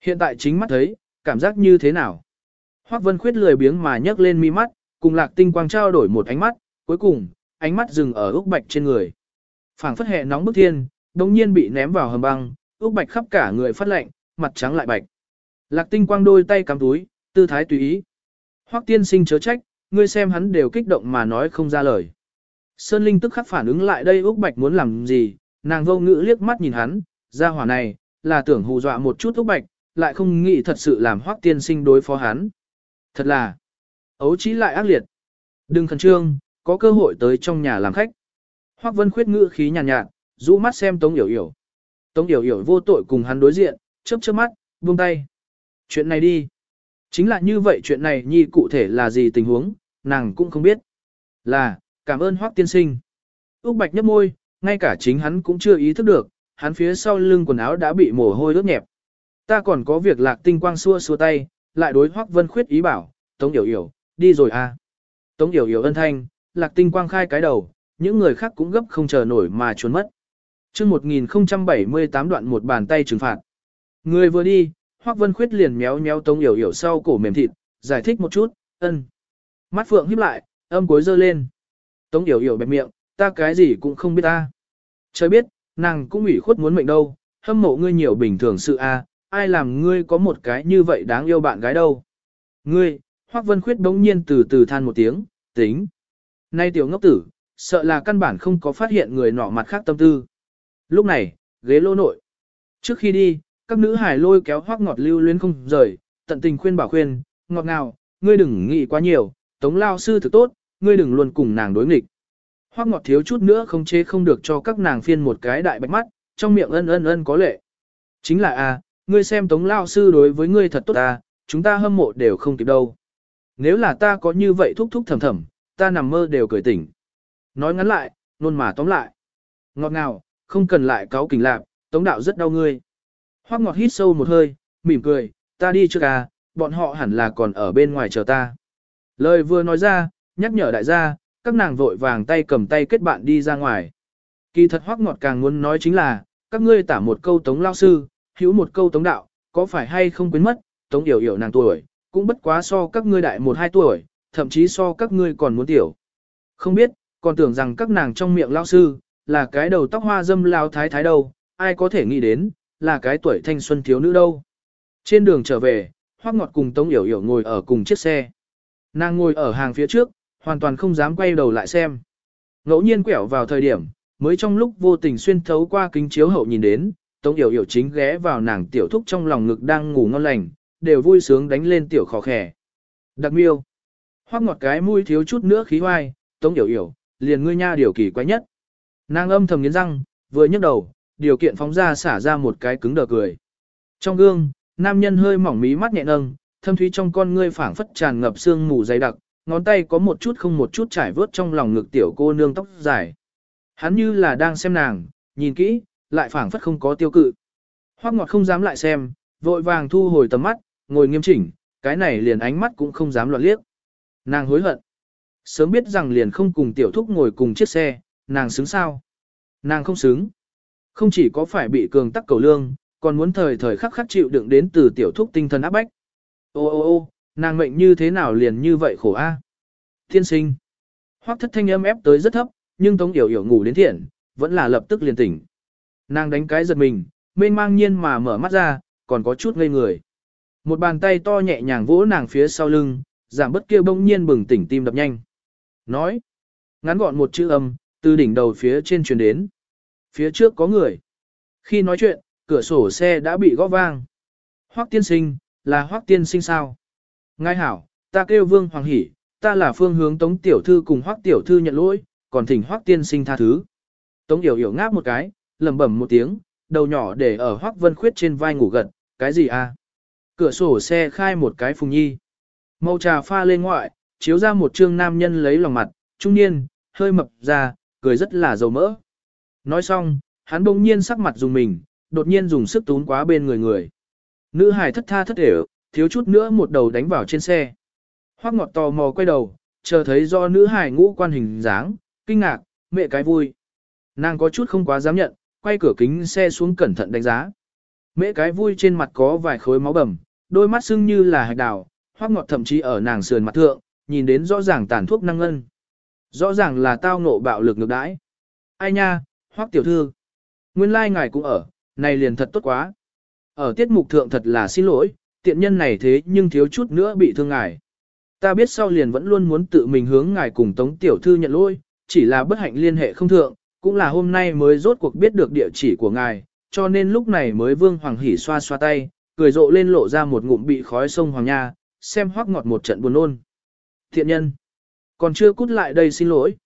Hiện tại chính mắt thấy, cảm giác như thế nào? Hoắc Vân Khuyết lười biếng mà nhấc lên mi mắt, cùng Lạc Tinh Quang trao đổi một ánh mắt, cuối cùng, ánh mắt dừng ở Úc Bạch trên người. Phảng phất hệ nóng bức thiên, đồng nhiên bị ném vào hầm băng, Úc Bạch khắp cả người phát lạnh, mặt trắng lại bạch. Lạc Tinh Quang đôi tay cắm túi, tư thái tùy ý. Hoắc tiên sinh chớ trách, ngươi xem hắn đều kích động mà nói không ra lời. Sơn Linh tức khắc phản ứng lại đây Úc Bạch muốn làm gì, nàng vô ngữ liếc mắt nhìn hắn, ra hỏa này, là tưởng hù dọa một chút Úc Bạch, lại không nghĩ thật sự làm Hoắc tiên sinh đối phó hắn. Thật là, ấu trí lại ác liệt. Đừng khẩn trương, có cơ hội tới trong nhà làm khách. Hoắc Vân khuyết ngữ khí nhàn nhạt, nhạt, rũ mắt xem Tống Yểu Yểu. Tống Yểu Yểu vô tội cùng hắn đối diện, chớp chớp mắt, buông tay. Chuyện này đi. Chính là như vậy chuyện này nhi cụ thể là gì tình huống, nàng cũng không biết. Là, cảm ơn Hoắc tiên sinh. Úc Bạch nhấp môi, ngay cả chính hắn cũng chưa ý thức được, hắn phía sau lưng quần áo đã bị mồ hôi ướt nhẹp. Ta còn có việc lạc tinh quang xua xua tay, lại đối Hoắc Vân Khuyết ý bảo, Tống Yểu Yểu, đi rồi à. Tống Yểu Yểu ân thanh, lạc tinh quang khai cái đầu, những người khác cũng gấp không chờ nổi mà trốn mất. chương 1078 đoạn một bàn tay trừng phạt. Người vừa đi, Hoắc Vân Khuyết liền méo méo Tống Yểu Yểu sau cổ mềm thịt, giải thích một chút, ân. Mắt phượng híp lại, âm cuối dơ lên. Tống Yểu Yểu bẹp miệng, ta cái gì cũng không biết ta. Trời biết, nàng cũng ủy khuất muốn mệnh đâu, hâm mộ ngươi nhiều bình thường sự a, ai làm ngươi có một cái như vậy đáng yêu bạn gái đâu. Ngươi, Hoắc Vân Khuyết đống nhiên từ từ than một tiếng, tính. Nay tiểu ngốc tử, sợ là căn bản không có phát hiện người nọ mặt khác tâm tư. Lúc này, ghế lô nội. Trước khi đi, các nữ hải lôi kéo hoác ngọt lưu luyến không rời, tận tình khuyên bảo khuyên, ngọt ngào, ngươi đừng nghĩ quá nhiều, tống lao sư thực tốt, ngươi đừng luôn cùng nàng đối nghịch. Hoắc ngọt thiếu chút nữa không chế không được cho các nàng phiên một cái đại bạch mắt, trong miệng ân ân ân có lệ. Chính là a, ngươi xem tống lão sư đối với ngươi thật tốt à, chúng ta hâm mộ đều không kịp đâu. Nếu là ta có như vậy thúc thúc thầm thầm, ta nằm mơ đều cười tỉnh. Nói ngắn lại, nôn mà tóm lại. Ngọt ngào, không cần lại cáo kình lạc, tống đạo rất đau ngươi. Hoắc ngọt hít sâu một hơi, mỉm cười, ta đi trước à, bọn họ hẳn là còn ở bên ngoài chờ ta. Lời vừa nói ra, nhắc nhở đại gia, các nàng vội vàng tay cầm tay kết bạn đi ra ngoài. Kỳ thật hoắc ngọt càng muốn nói chính là, các ngươi tả một câu tống lao sư, hữu một câu tống đạo, có phải hay không quên mất, tống yểu yểu nàng tuổi, cũng bất quá so các ngươi đại một hai tuổi, thậm chí so các ngươi còn muốn tiểu. Không biết, còn tưởng rằng các nàng trong miệng lao sư, là cái đầu tóc hoa dâm lao thái thái đâu, ai có thể nghĩ đến, là cái tuổi thanh xuân thiếu nữ đâu. Trên đường trở về, Hoắc Ngọt cùng Tống Yểu Yểu ngồi ở cùng chiếc xe. Nàng ngồi ở hàng phía trước, hoàn toàn không dám quay đầu lại xem. Ngẫu nhiên quẹo vào thời điểm, mới trong lúc vô tình xuyên thấu qua kính chiếu hậu nhìn đến, Tống Yểu Yểu chính ghé vào nàng tiểu thúc trong lòng ngực đang ngủ ngon lành, đều vui sướng đánh lên tiểu khó khẻ. Đặc miêu. hoác Ngọt cái mũi thiếu chút nữa khí hoai, Tống Yểu Yểu, liền ngươi nha điều kỳ quái nhất. Nàng âm thầm nghiến răng, vừa nhấc đầu, điều kiện phóng ra xả ra một cái cứng đờ cười. Trong gương, nam nhân hơi mỏng mí mắt nhẹ nâng, thâm thúy trong con ngươi phảng phất tràn ngập sương mù dày đặc, ngón tay có một chút không một chút trải vớt trong lòng ngực tiểu cô nương tóc dài. Hắn như là đang xem nàng, nhìn kỹ, lại phảng phất không có tiêu cự. Hoắc Ngọt không dám lại xem, vội vàng thu hồi tầm mắt, ngồi nghiêm chỉnh, cái này liền ánh mắt cũng không dám loạn liếc. Nàng hối hận. Sớm biết rằng liền không cùng tiểu thúc ngồi cùng chiếc xe, nàng xứng sao? Nàng không xứng. Không chỉ có phải bị cường tắc cầu lương, còn muốn thời thời khắc khắc chịu đựng đến từ tiểu thúc tinh thần áp bách. Ô ô ô, nàng mệnh như thế nào liền như vậy khổ a? Thiên sinh. Hoắc thất thanh âm ép tới rất thấp, nhưng Tống Yểu Yểu ngủ đến thiện, vẫn là lập tức liền tỉnh. Nàng đánh cái giật mình, mênh mang nhiên mà mở mắt ra, còn có chút ngây người. Một bàn tay to nhẹ nhàng vỗ nàng phía sau lưng, giảm bất kia bỗng nhiên bừng tỉnh tim đập nhanh. Nói. Ngắn gọn một chữ âm, từ đỉnh đầu phía trên truyền đến. Phía trước có người. Khi nói chuyện, cửa sổ xe đã bị gõ vang. Hoắc tiên sinh, là Hoắc tiên sinh sao? Ngài hảo, ta kêu Vương Hoàng Hỷ, ta là phương hướng Tống Tiểu Thư cùng Hoắc Tiểu Thư nhận lỗi, còn thỉnh Hoắc tiên sinh tha thứ. Tống Yểu Yểu ngáp một cái, lẩm bẩm một tiếng, đầu nhỏ để ở Hoắc Vân Khuyết trên vai ngủ gật, cái gì à? Cửa sổ xe khai một cái phùng nhi. Màu trà pha lên ngoại, chiếu ra một trương nam nhân lấy lòng mặt, trung niên, hơi mập ra, cười rất là dầu mỡ. Nói xong, hắn bỗng nhiên sắc mặt dùng mình, đột nhiên dùng sức tún quá bên người người. Nữ hải thất tha thất để, thiếu chút nữa một đầu đánh vào trên xe. Hoắc ngọt tò mò quay đầu, chờ thấy do nữ hải ngũ quan hình dáng, kinh ngạc, mẹ cái vui. Nàng có chút không quá dám nhận, quay cửa kính xe xuống cẩn thận đánh giá. Mẹ cái vui trên mặt có vài khối máu bầm, đôi mắt sưng như là hạch đào, hoắc ngọt thậm chí ở nàng sườn mặt thượng, nhìn đến rõ ràng tàn thuốc năng ngân. Rõ ràng là tao ngộ bạo lực ngược đãi. Ai nha, hoắc tiểu thư. Nguyên lai like ngài cũng ở, này liền thật tốt quá. Ở tiết mục thượng thật là xin lỗi, tiện nhân này thế nhưng thiếu chút nữa bị thương ngài. Ta biết sau liền vẫn luôn muốn tự mình hướng ngài cùng Tống Tiểu Thư nhận lỗi, chỉ là bất hạnh liên hệ không thượng, cũng là hôm nay mới rốt cuộc biết được địa chỉ của ngài, cho nên lúc này mới Vương Hoàng Hỉ xoa xoa tay, cười rộ lên lộ ra một ngụm bị khói sông Hoàng Nha, xem hoắc ngọt một trận buồn ôn. Thiện nhân, còn chưa cút lại đây xin lỗi.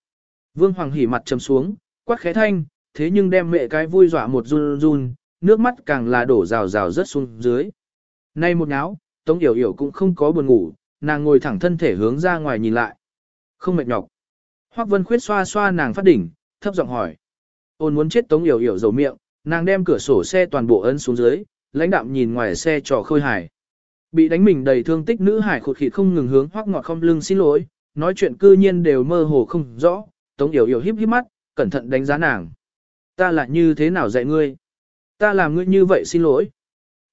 Vương Hoàng Hỉ mặt trầm xuống, quát khẽ thanh, thế nhưng đem mẹ cái vui dọa một run run, nước mắt càng là đổ rào rào rất xuống dưới. Nay một náo, Tống Yểu Yểu cũng không có buồn ngủ, nàng ngồi thẳng thân thể hướng ra ngoài nhìn lại. Không mệt nhọc. Hoắc Vân Khuyết xoa xoa nàng phát đỉnh, thấp giọng hỏi. Ôn muốn chết Tống Yểu Yểu dầu miệng, nàng đem cửa sổ xe toàn bộ ấn xuống dưới, lãnh đạm nhìn ngoài xe trò khơi hải. Bị đánh mình đầy thương tích nữ hải khụt khịt không ngừng hướng Hoắc Ngọt không lưng xin lỗi, nói chuyện cư nhiên đều mơ hồ không rõ, Tống Yểu Yểu híp híp mắt, cẩn thận đánh giá nàng. Ta là như thế nào dạy ngươi? Ta làm ngươi như vậy xin lỗi.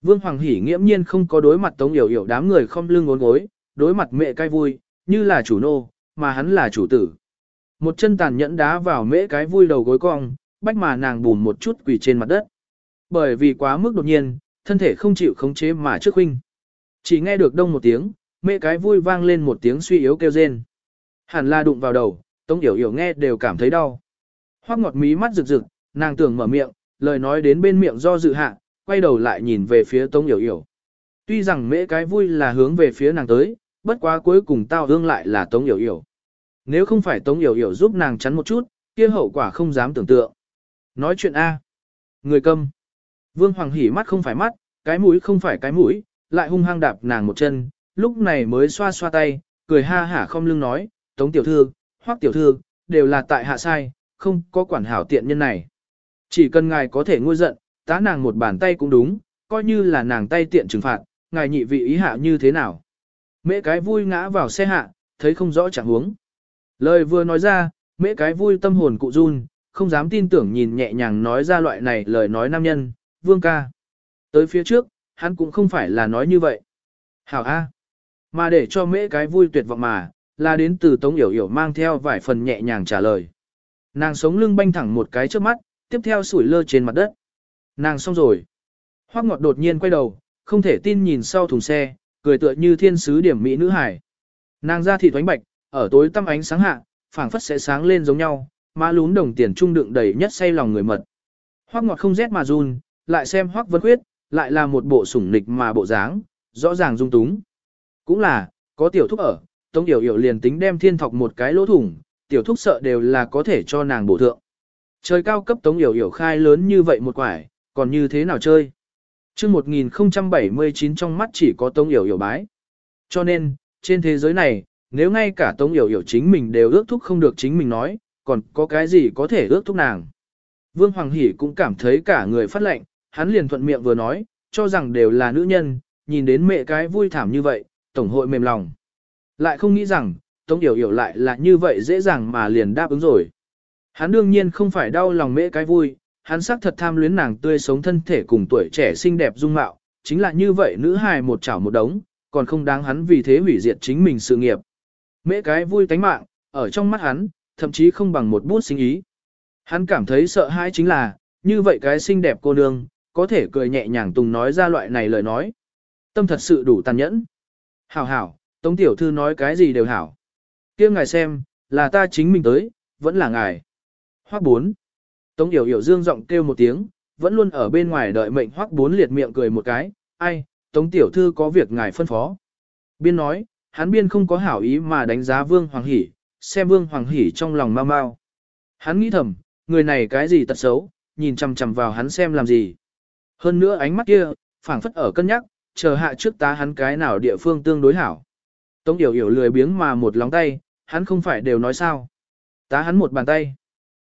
Vương Hoàng Hỷ nghiễm nhiên không có đối mặt Tống Yểu Yểu đám người không lưng ngốn gối, đối mặt mẹ cai vui, như là chủ nô, mà hắn là chủ tử. Một chân tàn nhẫn đá vào mễ cái vui đầu gối cong, bách mà nàng bùn một chút quỳ trên mặt đất. Bởi vì quá mức đột nhiên, thân thể không chịu khống chế mà trước huynh. Chỉ nghe được đông một tiếng, mẹ cái vui vang lên một tiếng suy yếu kêu rên. Hẳn là đụng vào đầu, Tống Yểu Yểu nghe đều cảm thấy đau. Hoắc ngọt mí mắt rực rực, nàng tưởng mở miệng, lời nói đến bên miệng do dự hạ, quay đầu lại nhìn về phía Tống Yểu Yểu. Tuy rằng mễ cái vui là hướng về phía nàng tới, bất quá cuối cùng tao hương lại là Tống Yểu Yểu. Nếu không phải Tống Yểu Yểu giúp nàng chắn một chút, kia hậu quả không dám tưởng tượng. Nói chuyện A. Người câm. Vương Hoàng hỉ mắt không phải mắt, cái mũi không phải cái mũi, lại hung hăng đạp nàng một chân, lúc này mới xoa xoa tay, cười ha hả không lưng nói, Tống Tiểu Thư, Hoắc Tiểu Thư, đều là tại hạ sai, không có quản hảo tiện nhân này. Chỉ cần ngài có thể nguôi giận, tá nàng một bàn tay cũng đúng, coi như là nàng tay tiện trừng phạt, ngài nhị vị ý hạ như thế nào. Mễ cái vui ngã vào xe hạ, thấy không rõ chẳng huống. Lời vừa nói ra, mễ cái vui tâm hồn cụ run, không dám tin tưởng nhìn nhẹ nhàng nói ra loại này lời nói nam nhân, vương ca. Tới phía trước, hắn cũng không phải là nói như vậy. Hảo A. Mà để cho mễ cái vui tuyệt vọng mà, là đến từ Tống Yểu Yểu mang theo vài phần nhẹ nhàng trả lời. Nàng sống lưng banh thẳng một cái trước mắt, tiếp theo sủi lơ trên mặt đất. Nàng xong rồi. Hoắc ngọt đột nhiên quay đầu, không thể tin nhìn sau thùng xe, cười tựa như thiên sứ điểm mỹ nữ hải. Nàng ra thị thoánh bạch, ở tối tăm ánh sáng hạ, phảng phất sẽ sáng lên giống nhau, má lún đồng tiền trung đựng đầy nhất say lòng người mật. Hoắc ngọt không rét mà run, lại xem Hoắc Vân Khuyết, lại là một bộ sủng nịch mà bộ dáng, rõ ràng dung túng. Cũng là, có tiểu thúc ở, Tống Điểu hiểu liền tính đem thiên thọc một cái lỗ thủng, tiểu thúc sợ đều là có thể cho nàng bổ thượng. Trời cao cấp Tống Điểu Điểu khai lớn như vậy một quải, còn như thế nào chơi? Trước 1079 trong mắt chỉ có Tống Yểu Yểu bái. Cho nên, trên thế giới này, nếu ngay cả Tống Yểu Yểu chính mình đều ước thúc không được chính mình nói, còn có cái gì có thể ước thúc nàng. Vương Hoàng Hỷ cũng cảm thấy cả người phát lệnh, hắn liền thuận miệng vừa nói, cho rằng đều là nữ nhân, nhìn đến mẹ cái vui thảm như vậy, Tổng hội mềm lòng. Lại không nghĩ rằng, Tống Yểu Yểu lại là như vậy dễ dàng mà liền đáp ứng rồi. Hắn đương nhiên không phải đau lòng mẹ cái vui, hắn xác thật tham luyến nàng tươi sống thân thể cùng tuổi trẻ xinh đẹp dung mạo, chính là như vậy nữ hài một chảo một đống, còn không đáng hắn vì thế hủy diệt chính mình sự nghiệp. Mễ cái vui tánh mạng, ở trong mắt hắn, thậm chí không bằng một bút sinh ý. Hắn cảm thấy sợ hãi chính là, như vậy cái xinh đẹp cô nương, có thể cười nhẹ nhàng tùng nói ra loại này lời nói. Tâm thật sự đủ tàn nhẫn. Hảo hảo, Tống Tiểu Thư nói cái gì đều hảo. kia ngài xem, là ta chính mình tới, vẫn là ngài. Hoác 4. Tống Yểu Yểu dương giọng kêu một tiếng, vẫn luôn ở bên ngoài đợi mệnh hoắc bốn liệt miệng cười một cái, ai, Tống Tiểu Thư có việc ngài phân phó. Biên nói, hắn biên không có hảo ý mà đánh giá Vương Hoàng Hỷ, xem Vương Hoàng Hỷ trong lòng mau mau. Hắn nghĩ thầm, người này cái gì tật xấu, nhìn chằm chằm vào hắn xem làm gì. Hơn nữa ánh mắt kia, phảng phất ở cân nhắc, chờ hạ trước tá hắn cái nào địa phương tương đối hảo. Tống Yểu Yểu lười biếng mà một lóng tay, hắn không phải đều nói sao. Tá hắn một bàn tay.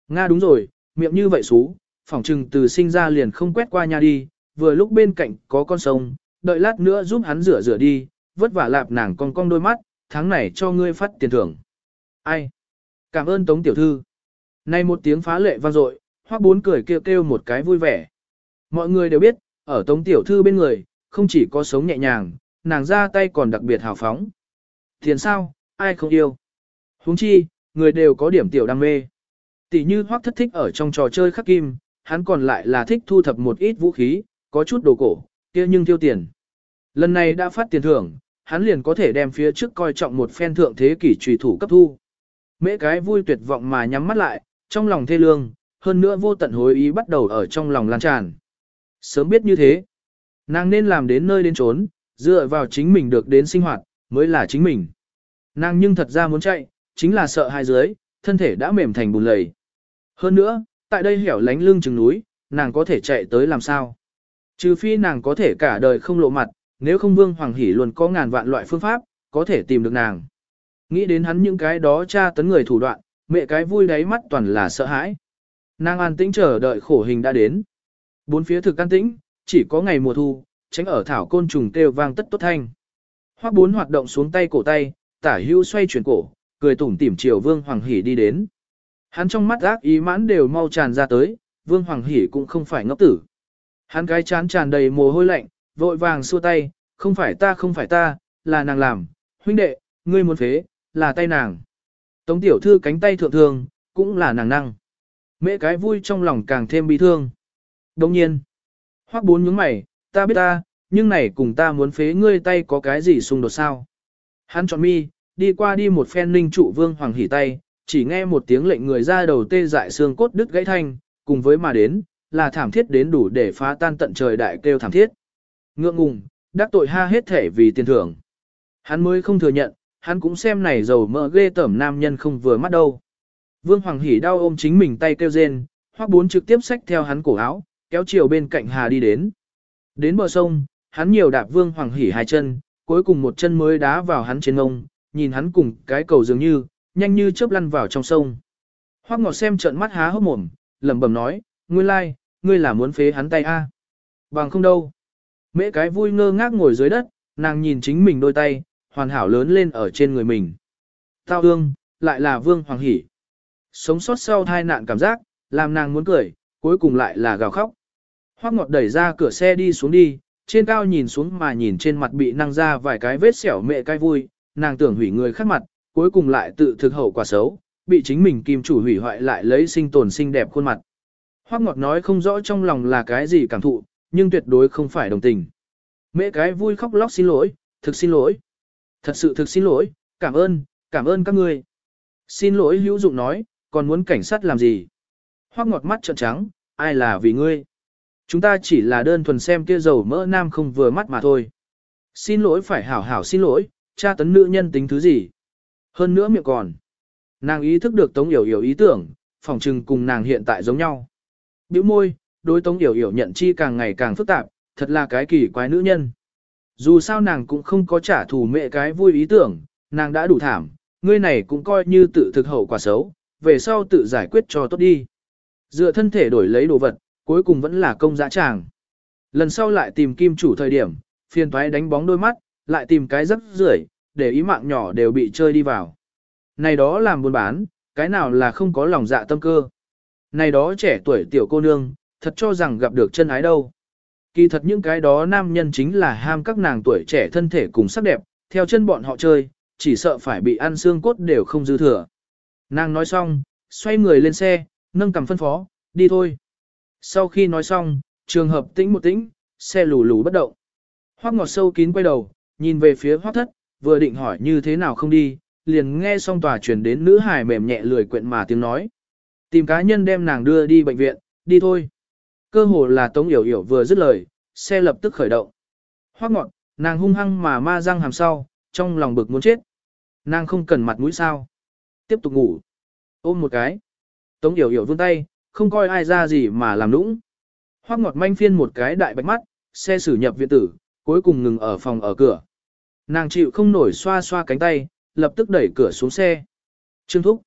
Nga đúng rồi, miệng như vậy xú, phỏng trừng từ sinh ra liền không quét qua nhà đi, vừa lúc bên cạnh có con sông, đợi lát nữa giúp hắn rửa rửa đi, vất vả lạp nàng con cong đôi mắt, tháng này cho ngươi phát tiền thưởng. Ai? Cảm ơn Tống Tiểu Thư. Nay một tiếng phá lệ vang dội, hoác bốn cười kêu kêu một cái vui vẻ. Mọi người đều biết, ở Tống Tiểu Thư bên người, không chỉ có sống nhẹ nhàng, nàng ra tay còn đặc biệt hào phóng. Tiền sao, ai không yêu? huống chi, người đều có điểm tiểu đam mê. Tỷ như hoác thất thích ở trong trò chơi khắc kim, hắn còn lại là thích thu thập một ít vũ khí, có chút đồ cổ, kia nhưng tiêu tiền. Lần này đã phát tiền thưởng, hắn liền có thể đem phía trước coi trọng một phen thượng thế kỷ trùy thủ cấp thu. Mễ cái vui tuyệt vọng mà nhắm mắt lại, trong lòng thê lương, hơn nữa vô tận hối ý bắt đầu ở trong lòng lan tràn. Sớm biết như thế, nàng nên làm đến nơi đến trốn, dựa vào chính mình được đến sinh hoạt, mới là chính mình. Nàng nhưng thật ra muốn chạy, chính là sợ hai dưới, thân thể đã mềm thành bùn lầy. Hơn nữa, tại đây hẻo lánh lưng chừng núi, nàng có thể chạy tới làm sao? Trừ phi nàng có thể cả đời không lộ mặt, nếu không Vương Hoàng Hỷ luôn có ngàn vạn loại phương pháp, có thể tìm được nàng. Nghĩ đến hắn những cái đó tra tấn người thủ đoạn, mẹ cái vui đáy mắt toàn là sợ hãi. Nàng an tĩnh chờ đợi khổ hình đã đến. Bốn phía thực an tĩnh, chỉ có ngày mùa thu, tránh ở thảo côn trùng kêu vang tất tốt thanh. Hoắc bốn hoạt động xuống tay cổ tay, tả hưu xoay chuyển cổ, cười tủm tỉm chiều Vương Hoàng Hỷ đi đến. Hắn trong mắt ác ý mãn đều mau tràn ra tới, Vương Hoàng Hỷ cũng không phải ngốc tử. Hắn cái chán tràn đầy mồ hôi lạnh, vội vàng xua tay, không phải ta không phải ta, là nàng làm, huynh đệ, ngươi muốn phế, là tay nàng. Tống tiểu thư cánh tay thượng thường, cũng là nàng năng. Mẹ cái vui trong lòng càng thêm bi thương. Đồng nhiên, hoắc bốn nhướng mày, ta biết ta, nhưng này cùng ta muốn phế ngươi tay có cái gì xung đột sao. Hắn chọn mi, đi qua đi một phen ninh trụ vương hoàng hỉ tay, chỉ nghe một tiếng lệnh người ra đầu tê dại xương cốt đứt gãy thanh, cùng với mà đến, là thảm thiết đến đủ để phá tan tận trời đại kêu thảm thiết. Ngượng ngùng, đắc tội ha hết thể vì tiền thưởng. Hắn mới không thừa nhận, hắn cũng xem này dầu mỡ ghê tởm nam nhân không vừa mắt đâu. Vương Hoàng Hỉ đau ôm chính mình tay kêu rên, hoắc bốn trực tiếp xách theo hắn cổ áo, kéo chiều bên cạnh Hà đi đến. Đến bờ sông, hắn nhiều đạp Vương Hoàng Hỉ hai chân, cuối cùng một chân mới đá vào hắn trên ngông, nhìn hắn cùng cái cầu dường như, nhanh như chớp lăn vào trong sông. Hoắc Ngọt xem trợn mắt há hốc mồm, lẩm bẩm nói, "Ngươi lai, like, ngươi là muốn phế hắn tay a?" Bằng không đâu. Mễ cái vui ngơ ngác ngồi dưới đất, nàng nhìn chính mình đôi tay, hoàn hảo lớn lên ở trên người mình. Tao ương, lại là Vương Hoàng Hỷ. Sống sót sau tai nạn cảm giác, làm nàng muốn cười, cuối cùng lại là gào khóc. Hoắc Ngọt đẩy ra cửa xe đi xuống đi, trên cao nhìn xuống mà nhìn trên mặt bị năng ra vài cái vết sẹo mẹ cái vui, nàng tưởng hủy người khác mặt, cuối cùng lại tự thực hậu quả xấu, bị chính mình kim chủ hủy hoại lại lấy sinh tồn xinh đẹp khuôn mặt. Hoắc Ngọt nói không rõ trong lòng là cái gì cảm thụ, nhưng tuyệt đối không phải đồng tình. Mẹ cái vui khóc lóc xin lỗi, thực xin lỗi. Thật sự thực xin lỗi, cảm ơn, cảm ơn các ngươi. Xin lỗi hữu dụng nói, còn muốn cảnh sát làm gì? Hoắc ngọt mắt trợn trắng, ai là vì ngươi? Chúng ta chỉ là đơn thuần xem kia dầu mỡ nam không vừa mắt mà thôi. Xin lỗi phải hảo hảo xin lỗi, cha tấn nữ nhân tính thứ gì? Hơn nữa miệng còn. Nàng ý thức được Tống Yểu Yểu ý tưởng, phòng trừng cùng nàng hiện tại giống nhau. Biểu môi, đối Tống Yểu Yểu nhận chi càng ngày càng phức tạp, thật là cái kỳ quái nữ nhân. Dù sao nàng cũng không có trả thù mẹ cái vui ý tưởng, nàng đã đủ thảm, ngươi này cũng coi như tự thực hậu quả xấu, về sau tự giải quyết cho tốt đi. Dựa thân thể đổi lấy đồ vật, cuối cùng vẫn là công dã tràng. Lần sau lại tìm kim chủ thời điểm, phiền toái đánh bóng đôi mắt, lại tìm cái rất rưởi, để ý mạng nhỏ đều bị chơi đi vào. Này đó làm buôn bán, cái nào là không có lòng dạ tâm cơ. Này đó trẻ tuổi tiểu cô nương, thật cho rằng gặp được chân ái đâu. Kỳ thật những cái đó nam nhân chính là ham các nàng tuổi trẻ thân thể cùng sắc đẹp, theo chân bọn họ chơi, chỉ sợ phải bị ăn xương cốt đều không dư thừa. Nàng nói xong, xoay người lên xe, nâng cầm phân phó, đi thôi. Sau khi nói xong, trường hợp tĩnh một tĩnh, xe lù lù bất động. Hoác ngọt sâu kín quay đầu, nhìn về phía hoác thất, vừa định hỏi như thế nào không đi, liền nghe xong tòa truyền đến nữ hài mềm nhẹ lười quyện mà tiếng nói. Tìm cá nhân đem nàng đưa đi bệnh viện, đi thôi. Cơ hồ là Tống Yểu Yểu vừa dứt lời, xe lập tức khởi động. Hoác ngọn, nàng hung hăng mà ma răng hàm sau, trong lòng bực muốn chết. Nàng không cần mặt mũi sao. Tiếp tục ngủ. Ôm một cái. Tống Yểu Yểu vươn tay, không coi ai ra gì mà làm nũng. Hoác ngọt manh phiên một cái đại bạch mắt, xe xử nhập viện tử, cuối cùng ngừng ở phòng ở cửa. Nàng chịu không nổi xoa xoa cánh tay, lập tức đẩy cửa xuống xe. Trương Thúc.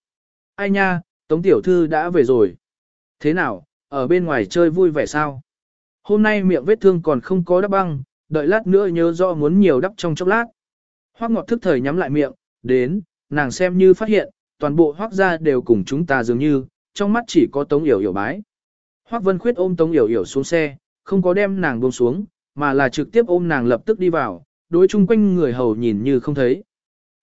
Ai nha, Tống Tiểu Thư đã về rồi. Thế nào, ở bên ngoài chơi vui vẻ sao? Hôm nay miệng vết thương còn không có đắp băng, đợi lát nữa nhớ do muốn nhiều đắp trong chốc lát. Hoác ngọt thức thời nhắm lại miệng, đến, nàng xem như phát hiện, toàn bộ hoác gia đều cùng chúng ta dường như, trong mắt chỉ có tống yểu yểu bái. Hoác vân khuyết ôm tống yểu yểu xuống xe, không có đem nàng buông xuống, mà là trực tiếp ôm nàng lập tức đi vào, đối chung quanh người hầu nhìn như không thấy.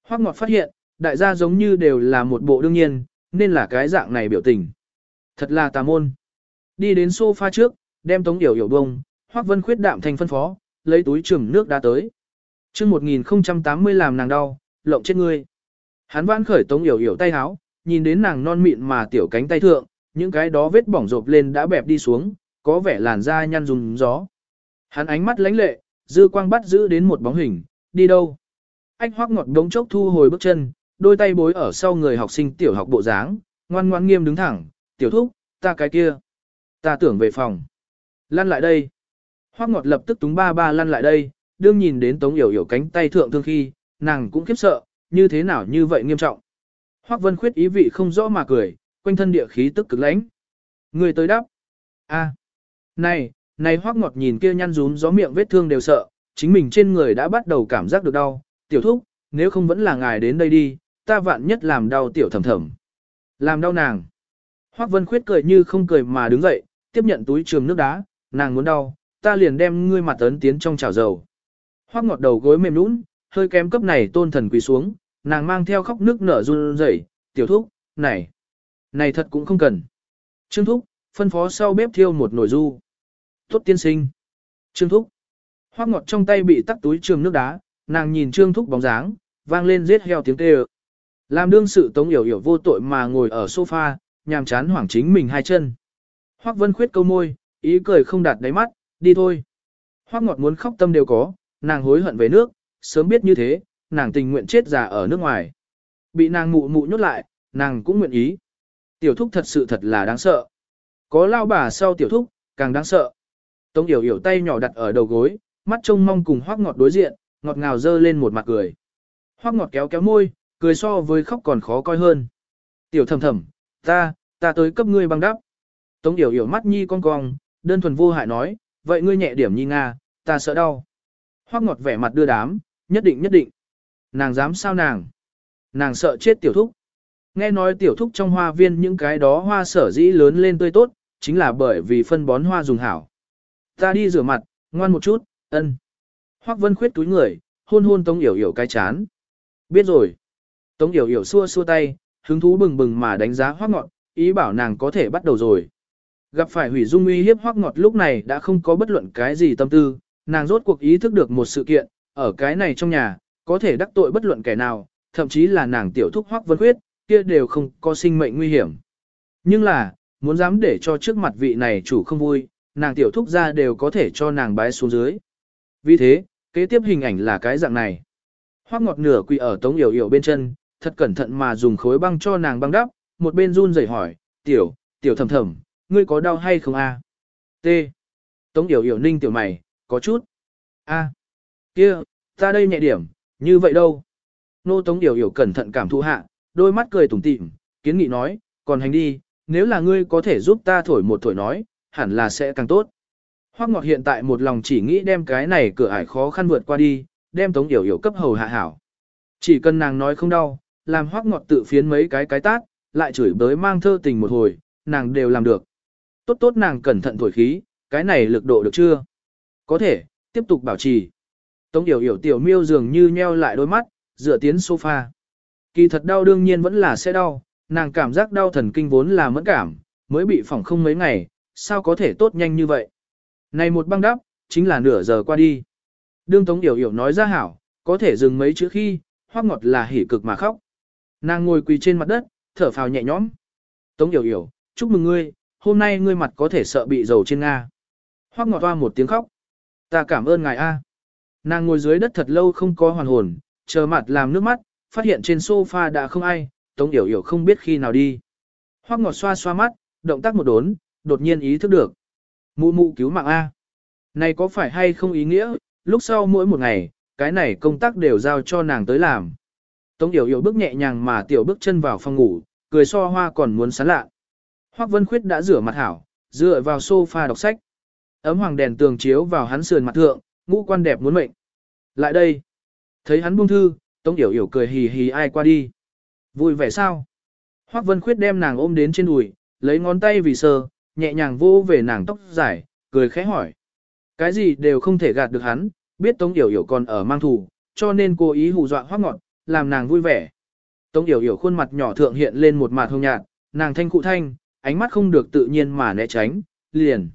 Hoác ngọt phát hiện, đại gia giống như đều là một bộ đương nhiên, nên là cái dạng này biểu tình. Thật là tà môn. Đi đến sofa trước, đem tống yểu yểu bông, Hoắc Vân khuyết đạm thành phân phó, lấy túi trùm nước đã tới. Chương 1080 làm nàng đau, lộng chết ngươi. Hắn vãn khởi tống yểu yểu tay háo, nhìn đến nàng non mịn mà tiểu cánh tay thượng, những cái đó vết bỏng rộp lên đã bẹp đi xuống, có vẻ làn da nhăn dùng gió. Hắn ánh mắt lánh lệ, dư quang bắt giữ đến một bóng hình, đi đâu? Anh hoắc ngọt đống chốc thu hồi bước chân, đôi tay bối ở sau người học sinh tiểu học bộ dáng, ngoan ngoan nghiêm đứng thẳng, tiểu thúc, ta cái kia. Ta tưởng về phòng. Lăn lại đây. Hoắc ngọt lập tức túng ba ba lăn lại đây, đương nhìn đến tống yểu yểu cánh tay thượng thương khi, nàng cũng khiếp sợ, như thế nào như vậy nghiêm trọng. Hoắc vân khuyết ý vị không rõ mà cười, quanh thân địa khí tức cực lãnh. Người tới đáp. a này, này Hoắc ngọt nhìn kia nhăn rúm gió miệng vết thương đều sợ, chính mình trên người đã bắt đầu cảm giác được đau. Tiểu thúc, nếu không vẫn là ngài đến đây đi, ta vạn nhất làm đau tiểu thầm thầm. Làm đau nàng. Hoắc Vân Khuyết cười như không cười mà đứng dậy, tiếp nhận túi trường nước đá, nàng muốn đau, ta liền đem ngươi mặt ấn tiến trong chảo dầu. Hoắc ngọt đầu gối mềm nũng, hơi kém cấp này tôn thần quỳ xuống, nàng mang theo khóc nước nở run rẩy, tiểu thúc, này, này thật cũng không cần. Trương thúc, phân phó sau bếp thiêu một nồi du. Tốt tiên sinh. Trương thúc. Hoác ngọt trong tay bị tắc túi trường nước đá, nàng nhìn trương thúc bóng dáng, vang lên giết heo tiếng kêu. Làm đương sự Tống Yểu Yểu vô tội mà ngồi ở sofa, nhàm chán hoảng chính mình hai chân. Hoác Vân Khuyết câu môi, ý cười không đạt đáy mắt, đi thôi. Hoác Ngọt muốn khóc tâm đều có, nàng hối hận về nước, sớm biết như thế, nàng tình nguyện chết già ở nước ngoài. Bị nàng mụ mụ nhốt lại, nàng cũng nguyện ý. Tiểu thúc thật sự thật là đáng sợ. Có lao bà sau tiểu thúc, càng đáng sợ. Tống Yểu Yểu tay nhỏ đặt ở đầu gối, mắt trông mong cùng Hoắc Ngọt đối diện, ngọt ngào dơ lên một mặt cười. Hoắc Ngọt kéo kéo môi, cười so với khóc còn khó coi hơn. Tiểu thầm thầm, ta, ta tới cấp ngươi băng đắp. Tống Yểu Yểu mắt nhi con cong, đơn thuần vô hại nói, vậy ngươi nhẹ điểm nhi Nga, ta sợ đau. Hoắc Ngọt vẻ mặt đưa đám, nhất định nhất định. Nàng dám sao nàng? Nàng sợ chết tiểu thúc. Nghe nói tiểu thúc trong hoa viên những cái đó hoa sở dĩ lớn lên tươi tốt, chính là bởi vì phân bón hoa dùng hảo. Ta đi rửa mặt, ngoan một chút, ân. Hoắc Vân khuyết túi người, hôn hôn Tống Yểu Yểu cái chán. Biết rồi. Tống Yểu Yểu xua xua tay, hứng thú bừng bừng mà đánh giá Hoắc Ngọt, ý bảo nàng có thể bắt đầu rồi. Gặp phải hủy dung uy hiếp Hoắc Ngọt lúc này đã không có bất luận cái gì tâm tư, nàng rốt cuộc ý thức được một sự kiện, ở cái này trong nhà, có thể đắc tội bất luận kẻ nào, thậm chí là nàng tiểu thúc Hoắc Vân Khuyết, kia đều không có sinh mệnh nguy hiểm. Nhưng là, muốn dám để cho trước mặt vị này chủ không vui, nàng tiểu thúc ra đều có thể cho nàng bái xuống dưới. Vì thế, kế tiếp hình ảnh là cái dạng này. Hoắc ngọt nửa quỳ ở tống yểu yểu bên chân, thật cẩn thận mà dùng khối băng cho nàng băng đắp, một bên run rẩy hỏi, tiểu, tiểu thầm thầm, ngươi có đau hay không a? T. Tống yểu yểu ninh tiểu mày, có chút. A. Kia, ta đây nhẹ điểm, như vậy đâu? Nô tống yểu yểu cẩn thận cảm thụ hạ, đôi mắt cười tủm tỉm, kiến nghị nói, còn hành đi, nếu là ngươi có thể giúp ta thổi một thổi nói, hẳn là sẽ càng tốt. Hoắc Ngọt hiện tại một lòng chỉ nghĩ đem cái này cửa ải khó khăn vượt qua đi, đem Tống Yểu Yểu cấp hầu hạ hảo. Chỉ cần nàng nói không đau, làm Hoắc Ngọt tự phiến mấy cái cái tát, lại chửi bới mang thơ tình một hồi, nàng đều làm được. Tốt tốt nàng cẩn thận thổi khí, cái này lực độ được chưa? Có thể, tiếp tục bảo trì. Tống Yểu Yểu tiểu miêu dường như nheo lại đôi mắt, dựa tiến sofa. Kỳ thật đau đương nhiên vẫn là sẽ đau, nàng cảm giác đau thần kinh vốn là mẫn cảm, mới bị phỏng không mấy ngày, sao có thể tốt nhanh như vậy. Này một băng đắp, chính là nửa giờ qua đi. Đương Tống Yểu Yểu nói ra hảo, có thể dừng mấy chữ khi, hoác ngọt là hỉ cực mà khóc. Nàng ngồi quỳ trên mặt đất, thở phào nhẹ nhõm. Tống Yểu Yểu, chúc mừng ngươi, hôm nay ngươi mặt có thể sợ bị dầu trên Nga. Hoác ngọt hoa một tiếng khóc. Ta cảm ơn ngài A. Nàng ngồi dưới đất thật lâu không có hoàn hồn, chờ mặt làm nước mắt, phát hiện trên sofa đã không ai, Tống Yểu Yểu không biết khi nào đi. Hoác ngọt xoa xoa mắt, động tác một đốn, đột nhiên ý thức được. Mụ mụ cứu mạng A. Này có phải hay không ý nghĩa, lúc sau mỗi một ngày, cái này công tác đều giao cho nàng tới làm. Tống Yểu Yểu bước nhẹ nhàng mà tiểu bước chân vào phòng ngủ, cười so hoa còn muốn sán lạ. Hoác Vân Khuyết đã rửa mặt hảo, dựa vào sofa đọc sách. Ấm hoàng đèn tường chiếu vào hắn sườn mặt thượng, ngũ quan đẹp muốn mệnh. Lại đây. Thấy hắn buông thư, Tống Yểu Yểu cười hì hì ai qua đi. Vui vẻ sao? Hoác Vân Khuyết đem nàng ôm đến trên đùi, lấy ngón tay vì sờ, nhẹ nhàng vô về nàng tóc dài, cười khẽ hỏi. Cái gì đều không thể gạt được hắn, biết Tống Yểu Yểu còn ở mang thù, cho nên cố ý hù dọa hoác ngọn, làm nàng vui vẻ. Tống Yểu Yểu khuôn mặt nhỏ thượng hiện lên một mặt hồng nhạt, nàng thanh cụ thanh, ánh mắt không được tự nhiên mà né tránh, liền.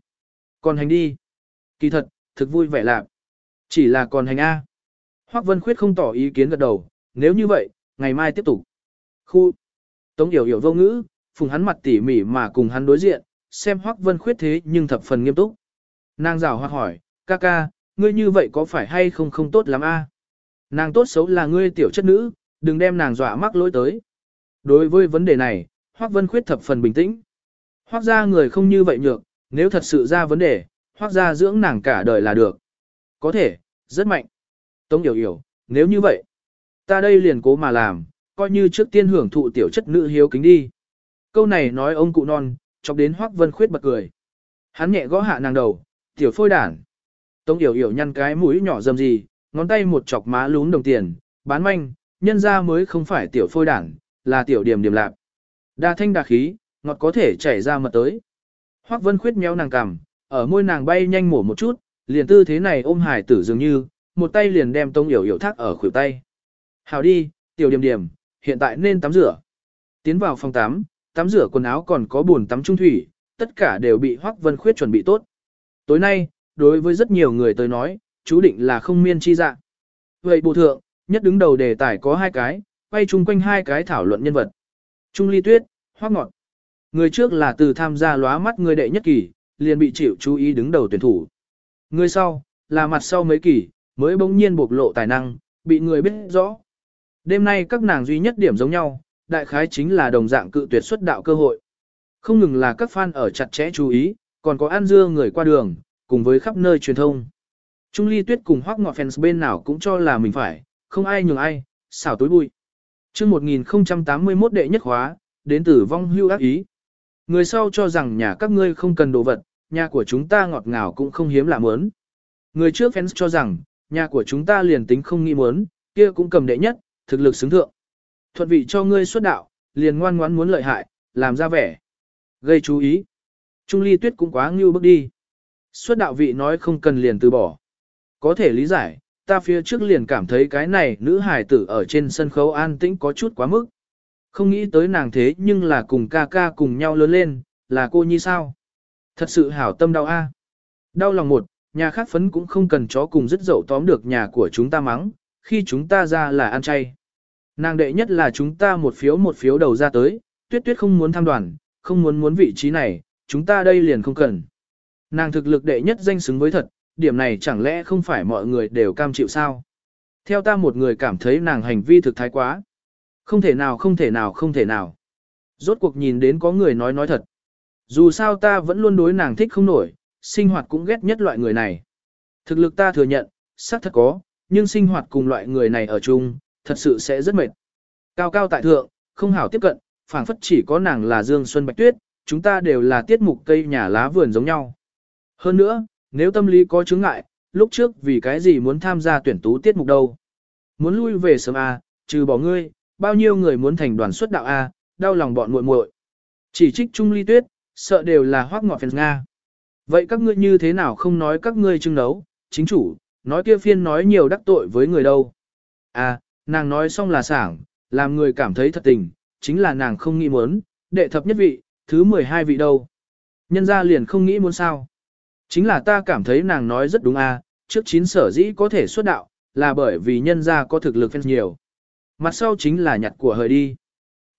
Còn hành đi. Kỳ thật, thực vui vẻ lạc. Chỉ là còn hành A. Hoác Vân Khuyết không tỏ ý kiến gật đầu, nếu như vậy, ngày mai tiếp tục. Khu. Tống Yểu Yểu vô ngữ, phùng hắn mặt tỉ mỉ mà cùng hắn đối diện, xem Hoắc Vân Khuyết thế nhưng thập phần nghiêm túc. Nàng rảo hoặc hỏi, ca ca, ngươi như vậy có phải hay không không tốt lắm a? Nàng tốt xấu là ngươi tiểu chất nữ, đừng đem nàng dọa mắc lỗi tới. Đối với vấn đề này, Hoắc Vân Khuyết thập phần bình tĩnh. Hoắc gia người không như vậy nhược, nếu thật sự ra vấn đề, Hoắc gia dưỡng nàng cả đời là được. Có thể, rất mạnh. Tống Yểu hiểu nếu như vậy, ta đây liền cố mà làm, coi như trước tiên hưởng thụ tiểu chất nữ hiếu kính đi. Câu này nói ông cụ non, chọc đến Hoắc Vân Khuyết bật cười. Hắn nhẹ gõ hạ nàng đầu, tiểu phôi đản. Tống Yểu Yểu nhăn cái mũi nhỏ dầm gì, ngón tay một chọc má lún đồng tiền, bán manh, nhân ra mới không phải tiểu phôi đản, là tiểu điểm điểm lạp. Đa thanh đa khí, ngọt có thể chảy ra mật tới. Hoắc Vân Khuyết méo nàng cằm, ở môi nàng bay nhanh mổ một chút, liền tư thế này ôm hải tử dường như, một tay liền đem Tống Yểu Yểu thác ở khuỷu tay. Hào đi, tiểu điểm điểm, hiện tại nên tắm rửa. Tiến vào phòng tắm, tắm rửa quần áo còn có bồn tắm trung thủy, tất cả đều bị Hoắc Vân Khuyết chuẩn bị tốt. Tối nay, đối với rất nhiều người tới nói, chú định là không miên chi dạng. Vậy bộ thượng, nhất đứng đầu đề tài có hai cái, quay chung quanh hai cái thảo luận nhân vật. Trung ly tuyết, hoắc ngọt. Người trước là từ tham gia lóa mắt người đệ nhất kỳ, liền bị chịu chú ý đứng đầu tuyển thủ. Người sau, là mặt sau mấy kỳ, mới bỗng nhiên bộc lộ tài năng, bị người biết rõ. Đêm nay các nàng duy nhất điểm giống nhau, đại khái chính là đồng dạng cự tuyệt xuất đạo cơ hội. Không ngừng là các fan ở chặt chẽ chú ý, còn có ăn dưa người qua đường, cùng với khắp nơi truyền thông. Trung ly tuyết cùng hoắc ngọ fans bên nào cũng cho là mình phải, không ai nhường ai, xảo tối bụi. chương 1081 đệ nhất hóa, đến từ vong hưu ác ý. Người sau cho rằng nhà các ngươi không cần đồ vật, nhà của chúng ta ngọt ngào cũng không hiếm lạ mớn. Người trước fans cho rằng, nhà của chúng ta liền tính không nghĩ mớn, kia cũng cầm đệ nhất, thực lực xứng thượng. Thuận vị cho ngươi xuất đạo, liền ngoan ngoãn muốn lợi hại, làm ra vẻ. Gây chú ý. Trung ly tuyết cũng quá ngưu bước đi. Xuất đạo vị nói không cần liền từ bỏ. Có thể lý giải, ta phía trước liền cảm thấy cái này nữ hài tử ở trên sân khấu an tĩnh có chút quá mức. Không nghĩ tới nàng thế nhưng là cùng ca ca cùng nhau lớn lên, là cô nhi sao. Thật sự hảo tâm đau a. Đau lòng một, nhà khác phấn cũng không cần chó cùng dứt dậu tóm được nhà của chúng ta mắng, khi chúng ta ra là ăn chay. Nàng đệ nhất là chúng ta một phiếu một phiếu đầu ra tới, tuyết tuyết không muốn tham đoàn, không muốn muốn vị trí này, chúng ta đây liền không cần. Nàng thực lực đệ nhất danh xứng với thật, điểm này chẳng lẽ không phải mọi người đều cam chịu sao? Theo ta một người cảm thấy nàng hành vi thực thái quá. Không thể nào không thể nào không thể nào. Rốt cuộc nhìn đến có người nói nói thật. Dù sao ta vẫn luôn đối nàng thích không nổi, sinh hoạt cũng ghét nhất loại người này. Thực lực ta thừa nhận, xác thật có, nhưng sinh hoạt cùng loại người này ở chung, thật sự sẽ rất mệt. Cao cao tại thượng, không hảo tiếp cận, phảng phất chỉ có nàng là Dương Xuân Bạch Tuyết, chúng ta đều là tiết mục cây nhà lá vườn giống nhau. Hơn nữa, nếu tâm lý có chứng ngại, lúc trước vì cái gì muốn tham gia tuyển tú tiết mục đâu. Muốn lui về sớm A, trừ bỏ ngươi, bao nhiêu người muốn thành đoàn xuất đạo A, đau lòng bọn muội muội. Chỉ trích Trung Ly Tuyết, sợ đều là hoác ngọt phèn Nga. Vậy các ngươi như thế nào không nói các ngươi trưng đấu, chính chủ, nói kia phiên nói nhiều đắc tội với người đâu. À, nàng nói xong là sảng, làm người cảm thấy thật tình, chính là nàng không nghĩ muốn, đệ thập nhất vị, thứ 12 vị đâu. Nhân ra liền không nghĩ muốn sao. Chính là ta cảm thấy nàng nói rất đúng à, trước chín sở dĩ có thể xuất đạo, là bởi vì nhân ra có thực lực fans nhiều. Mặt sau chính là nhặt của hời đi.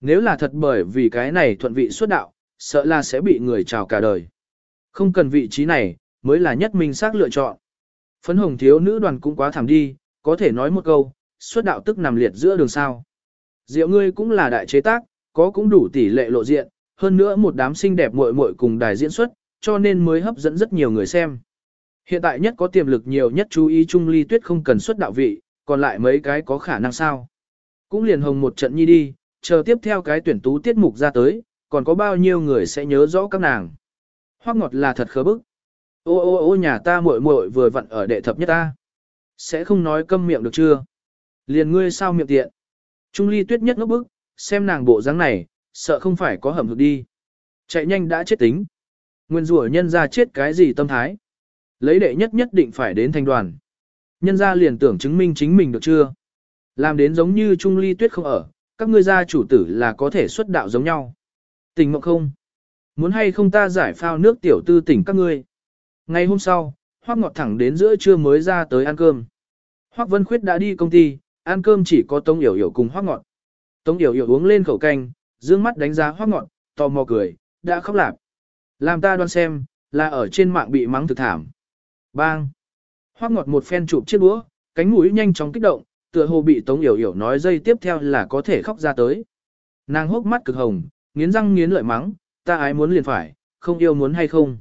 Nếu là thật bởi vì cái này thuận vị xuất đạo, sợ là sẽ bị người chào cả đời. Không cần vị trí này, mới là nhất minh xác lựa chọn. Phấn hồng thiếu nữ đoàn cũng quá thảm đi, có thể nói một câu, xuất đạo tức nằm liệt giữa đường sao. Diệu ngươi cũng là đại chế tác, có cũng đủ tỷ lệ lộ diện, hơn nữa một đám xinh đẹp muội muội cùng đài diễn xuất, cho nên mới hấp dẫn rất nhiều người xem. Hiện tại nhất có tiềm lực nhiều nhất chú ý Trung Ly Tuyết không cần xuất đạo vị, còn lại mấy cái có khả năng sao. Cũng liền hồng một trận nhi đi, chờ tiếp theo cái tuyển tú tiết mục ra tới, còn có bao nhiêu người sẽ nhớ rõ các nàng. Hoác ngọt là thật khớ bức. Ô ô ô nhà ta muội muội vừa vặn ở đệ thập nhất ta. Sẽ không nói câm miệng được chưa? Liền ngươi sao miệng tiện? Trung ly tuyết nhất ngốc bức, xem nàng bộ dáng này, sợ không phải có hầm hực đi. Chạy nhanh đã chết tính. Nguyên rủa nhân ra chết cái gì tâm thái. Lấy đệ nhất nhất định phải đến thành đoàn. Nhân ra liền tưởng chứng minh chính mình được chưa? Làm đến giống như Trung ly tuyết không ở, các ngươi gia chủ tử là có thể xuất đạo giống nhau. Tình mộng không? Muốn hay không ta giải phao nước tiểu tư tỉnh các ngươi? Ngày hôm sau, Hoác Ngọt thẳng đến giữa trưa mới ra tới ăn cơm. Hoác Vân Khuyết đã đi công ty, ăn cơm chỉ có Tống Yểu Yểu cùng Hoắc Ngọt. Tống Yểu Yểu uống lên khẩu canh, dương mắt đánh giá Hoắc Ngọt, tò mò cười, đã khóc lạp. Làm ta đoán xem, là ở trên mạng bị mắng thực thảm. Bang! Hoắc Ngọt một phen chụp chiếc đũa, cánh mũi nhanh chóng kích động, tựa hồ bị Tống Yểu Yểu nói dây tiếp theo là có thể khóc ra tới. Nàng hốc mắt cực hồng, nghiến răng nghiến lợi mắng, ta ái muốn liền phải, không yêu muốn hay không.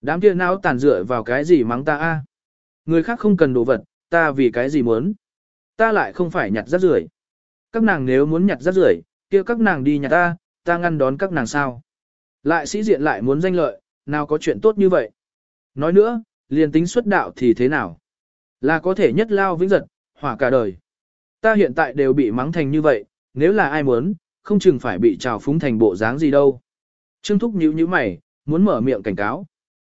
Đám kia não tàn dựa vào cái gì mắng ta a? Người khác không cần đồ vật, ta vì cái gì muốn? Ta lại không phải nhặt rác rưởi. Các nàng nếu muốn nhặt rác rưởi, kia các nàng đi nhà ta, ta ngăn đón các nàng sao? Lại sĩ diện lại muốn danh lợi, nào có chuyện tốt như vậy? Nói nữa, liền tính xuất đạo thì thế nào? Là có thể nhất lao vĩnh giật, hỏa cả đời. Ta hiện tại đều bị mắng thành như vậy, nếu là ai muốn, không chừng phải bị trào phúng thành bộ dáng gì đâu. Trương Thúc nhíu nhíu mày, muốn mở miệng cảnh cáo.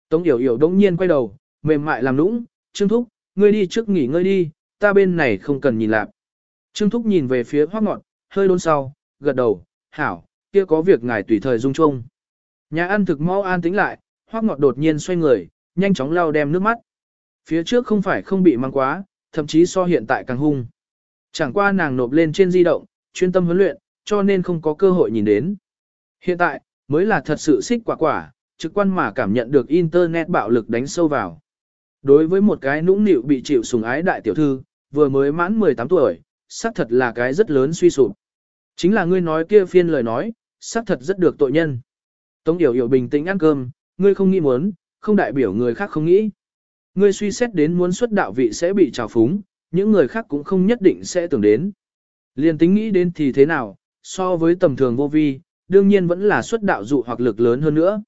Tống Yểu Yểu đông nhiên quay đầu, mềm mại làm nũng, Trương Thúc, ngươi đi trước nghỉ ngơi đi, ta bên này không cần nhìn lạc. Trương Thúc nhìn về phía hoác ngọn, hơi đôn sau, gật đầu, hảo, kia có việc ngài tùy thời dung chung. Nhà ăn thực mau an tĩnh lại, hoác ngọt đột nhiên xoay người, nhanh chóng lau đem nước mắt. Phía trước không phải không bị mang quá, thậm chí so hiện tại càng hung. Chẳng qua nàng nộp lên trên di động, chuyên tâm huấn luyện, cho nên không có cơ hội nhìn đến. Hiện tại, mới là thật sự xích quả quả, trực quan mà cảm nhận được Internet bạo lực đánh sâu vào. Đối với một cái nũng nịu bị chịu sùng ái đại tiểu thư, vừa mới mãn 18 tuổi, xác thật là cái rất lớn suy sụp. Chính là ngươi nói kia phiên lời nói, xác thật rất được tội nhân. Tống Yểu Yểu bình tĩnh ăn cơm, ngươi không nghĩ muốn, không đại biểu người khác không nghĩ. Ngươi suy xét đến muốn xuất đạo vị sẽ bị trào phúng, những người khác cũng không nhất định sẽ tưởng đến. Liên tính nghĩ đến thì thế nào, so với tầm thường vô vi, đương nhiên vẫn là xuất đạo dụ hoặc lực lớn hơn nữa.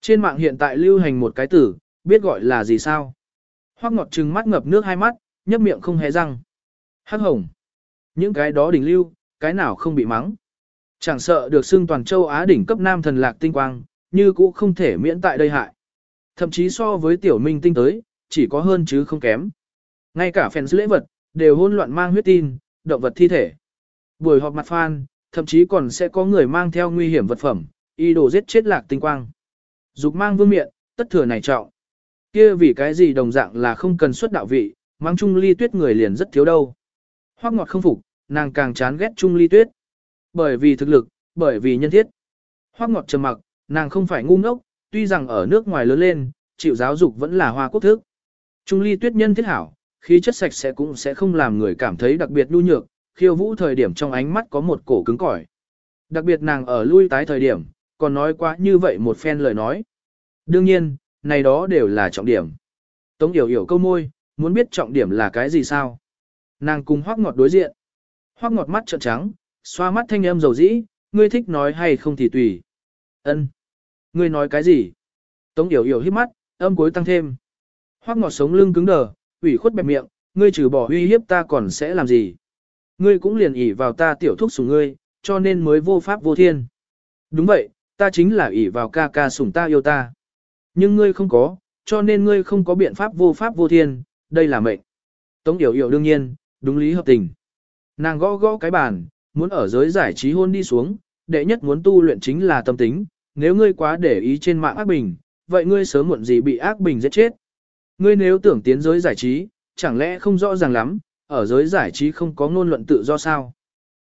Trên mạng hiện tại lưu hành một cái tử, biết gọi là gì sao? Hoắc ngọt trừng mắt ngập nước hai mắt, nhấp miệng không hé răng. Hắc hồng. Những cái đó đỉnh lưu, cái nào không bị mắng. Chẳng sợ được xưng toàn châu Á đỉnh cấp nam thần lạc tinh quang, như cũ không thể miễn tại đây hại. Thậm chí so với tiểu minh tinh tới, chỉ có hơn chứ không kém. Ngay cả fans lễ vật, đều hôn loạn mang huyết tin, động vật thi thể. Buổi họp mặt fan, thậm chí còn sẽ có người mang theo nguy hiểm vật phẩm, y đồ giết chết lạc tinh quang. Dục mang vương miện, tất thừa này trọng. Kia vì cái gì đồng dạng là không cần xuất đạo vị, mang chung ly tuyết người liền rất thiếu đâu. Hoắc ngọt không phục, nàng càng chán ghét chung ly tuyết. Bởi vì thực lực, bởi vì nhân thiết. Hoắc ngọt trầm mặc, nàng không phải ngu ngốc, tuy rằng ở nước ngoài lớn lên, chịu giáo dục vẫn là hoa quốc thức. Trung ly tuyết nhân thiết hảo, khí chất sạch sẽ cũng sẽ không làm người cảm thấy đặc biệt nhu nhược, khiêu vũ thời điểm trong ánh mắt có một cổ cứng cỏi. Đặc biệt nàng ở lui tái thời điểm, còn nói quá như vậy một phen lời nói. Đương nhiên, này đó đều là trọng điểm. Tống Yểu Yểu câu môi, muốn biết trọng điểm là cái gì sao? Nàng cùng hoác ngọt đối diện. Hoác ngọt mắt trợn trắng, xoa mắt thanh âm dầu dĩ, ngươi thích nói hay không thì tùy. Ân, Ngươi nói cái gì? Tống Yểu Yểu hít mắt, âm cuối tăng thêm. Hoác ngọt sống lưng cứng đờ, ủy khuất bẹp miệng, ngươi trừ bỏ uy hiếp ta còn sẽ làm gì? Ngươi cũng liền ỷ vào ta tiểu thúc sủng ngươi, cho nên mới vô pháp vô thiên. Đúng vậy, ta chính là ỷ vào ca ca sủng ta yêu ta. Nhưng ngươi không có, cho nên ngươi không có biện pháp vô pháp vô thiên, đây là mệnh. Tống Yểu Yểu đương nhiên, đúng lý hợp tình. Nàng gõ gõ cái bàn, muốn ở giới giải trí hôn đi xuống, đệ nhất muốn tu luyện chính là tâm tính, nếu ngươi quá để ý trên mạng ác bình, vậy ngươi sớm muộn gì bị ác bình giết chết. Ngươi nếu tưởng tiến giới giải trí, chẳng lẽ không rõ ràng lắm, ở giới giải trí không có ngôn luận tự do sao?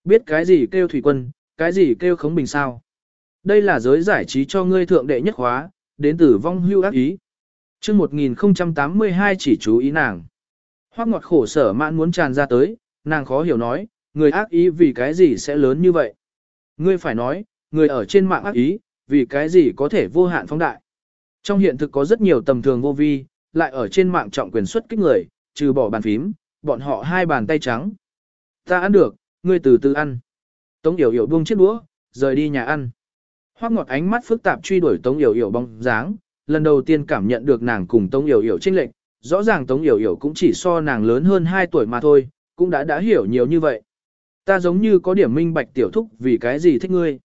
Biết cái gì kêu thủy quân, cái gì kêu khống bình sao? Đây là giới giải trí cho ngươi thượng đệ nhất hóa đến từ vong hưu ác ý chương 1082 chỉ chú ý nàng. Hoác ngọt khổ sở mãn muốn tràn ra tới, nàng khó hiểu nói, người ác ý vì cái gì sẽ lớn như vậy? Ngươi phải nói, người ở trên mạng ác ý, vì cái gì có thể vô hạn phóng đại? Trong hiện thực có rất nhiều tầm thường vô vi, lại ở trên mạng trọng quyền xuất kích người, trừ bỏ bàn phím, bọn họ hai bàn tay trắng. Ta ăn được, ngươi từ từ ăn. Tống Yểu Yểu buông chiếc đũa, rời đi nhà ăn. Hoắc Ngọt ánh mắt phức tạp truy đuổi Tống Yểu Yểu bóng dáng, lần đầu tiên cảm nhận được nàng cùng Tống Yểu Yểu chênh lệch, rõ ràng Tống Yểu Yểu cũng chỉ so nàng lớn hơn 2 tuổi mà thôi, cũng đã đã hiểu nhiều như vậy. Ta giống như có điểm minh bạch tiểu thúc vì cái gì thích ngươi.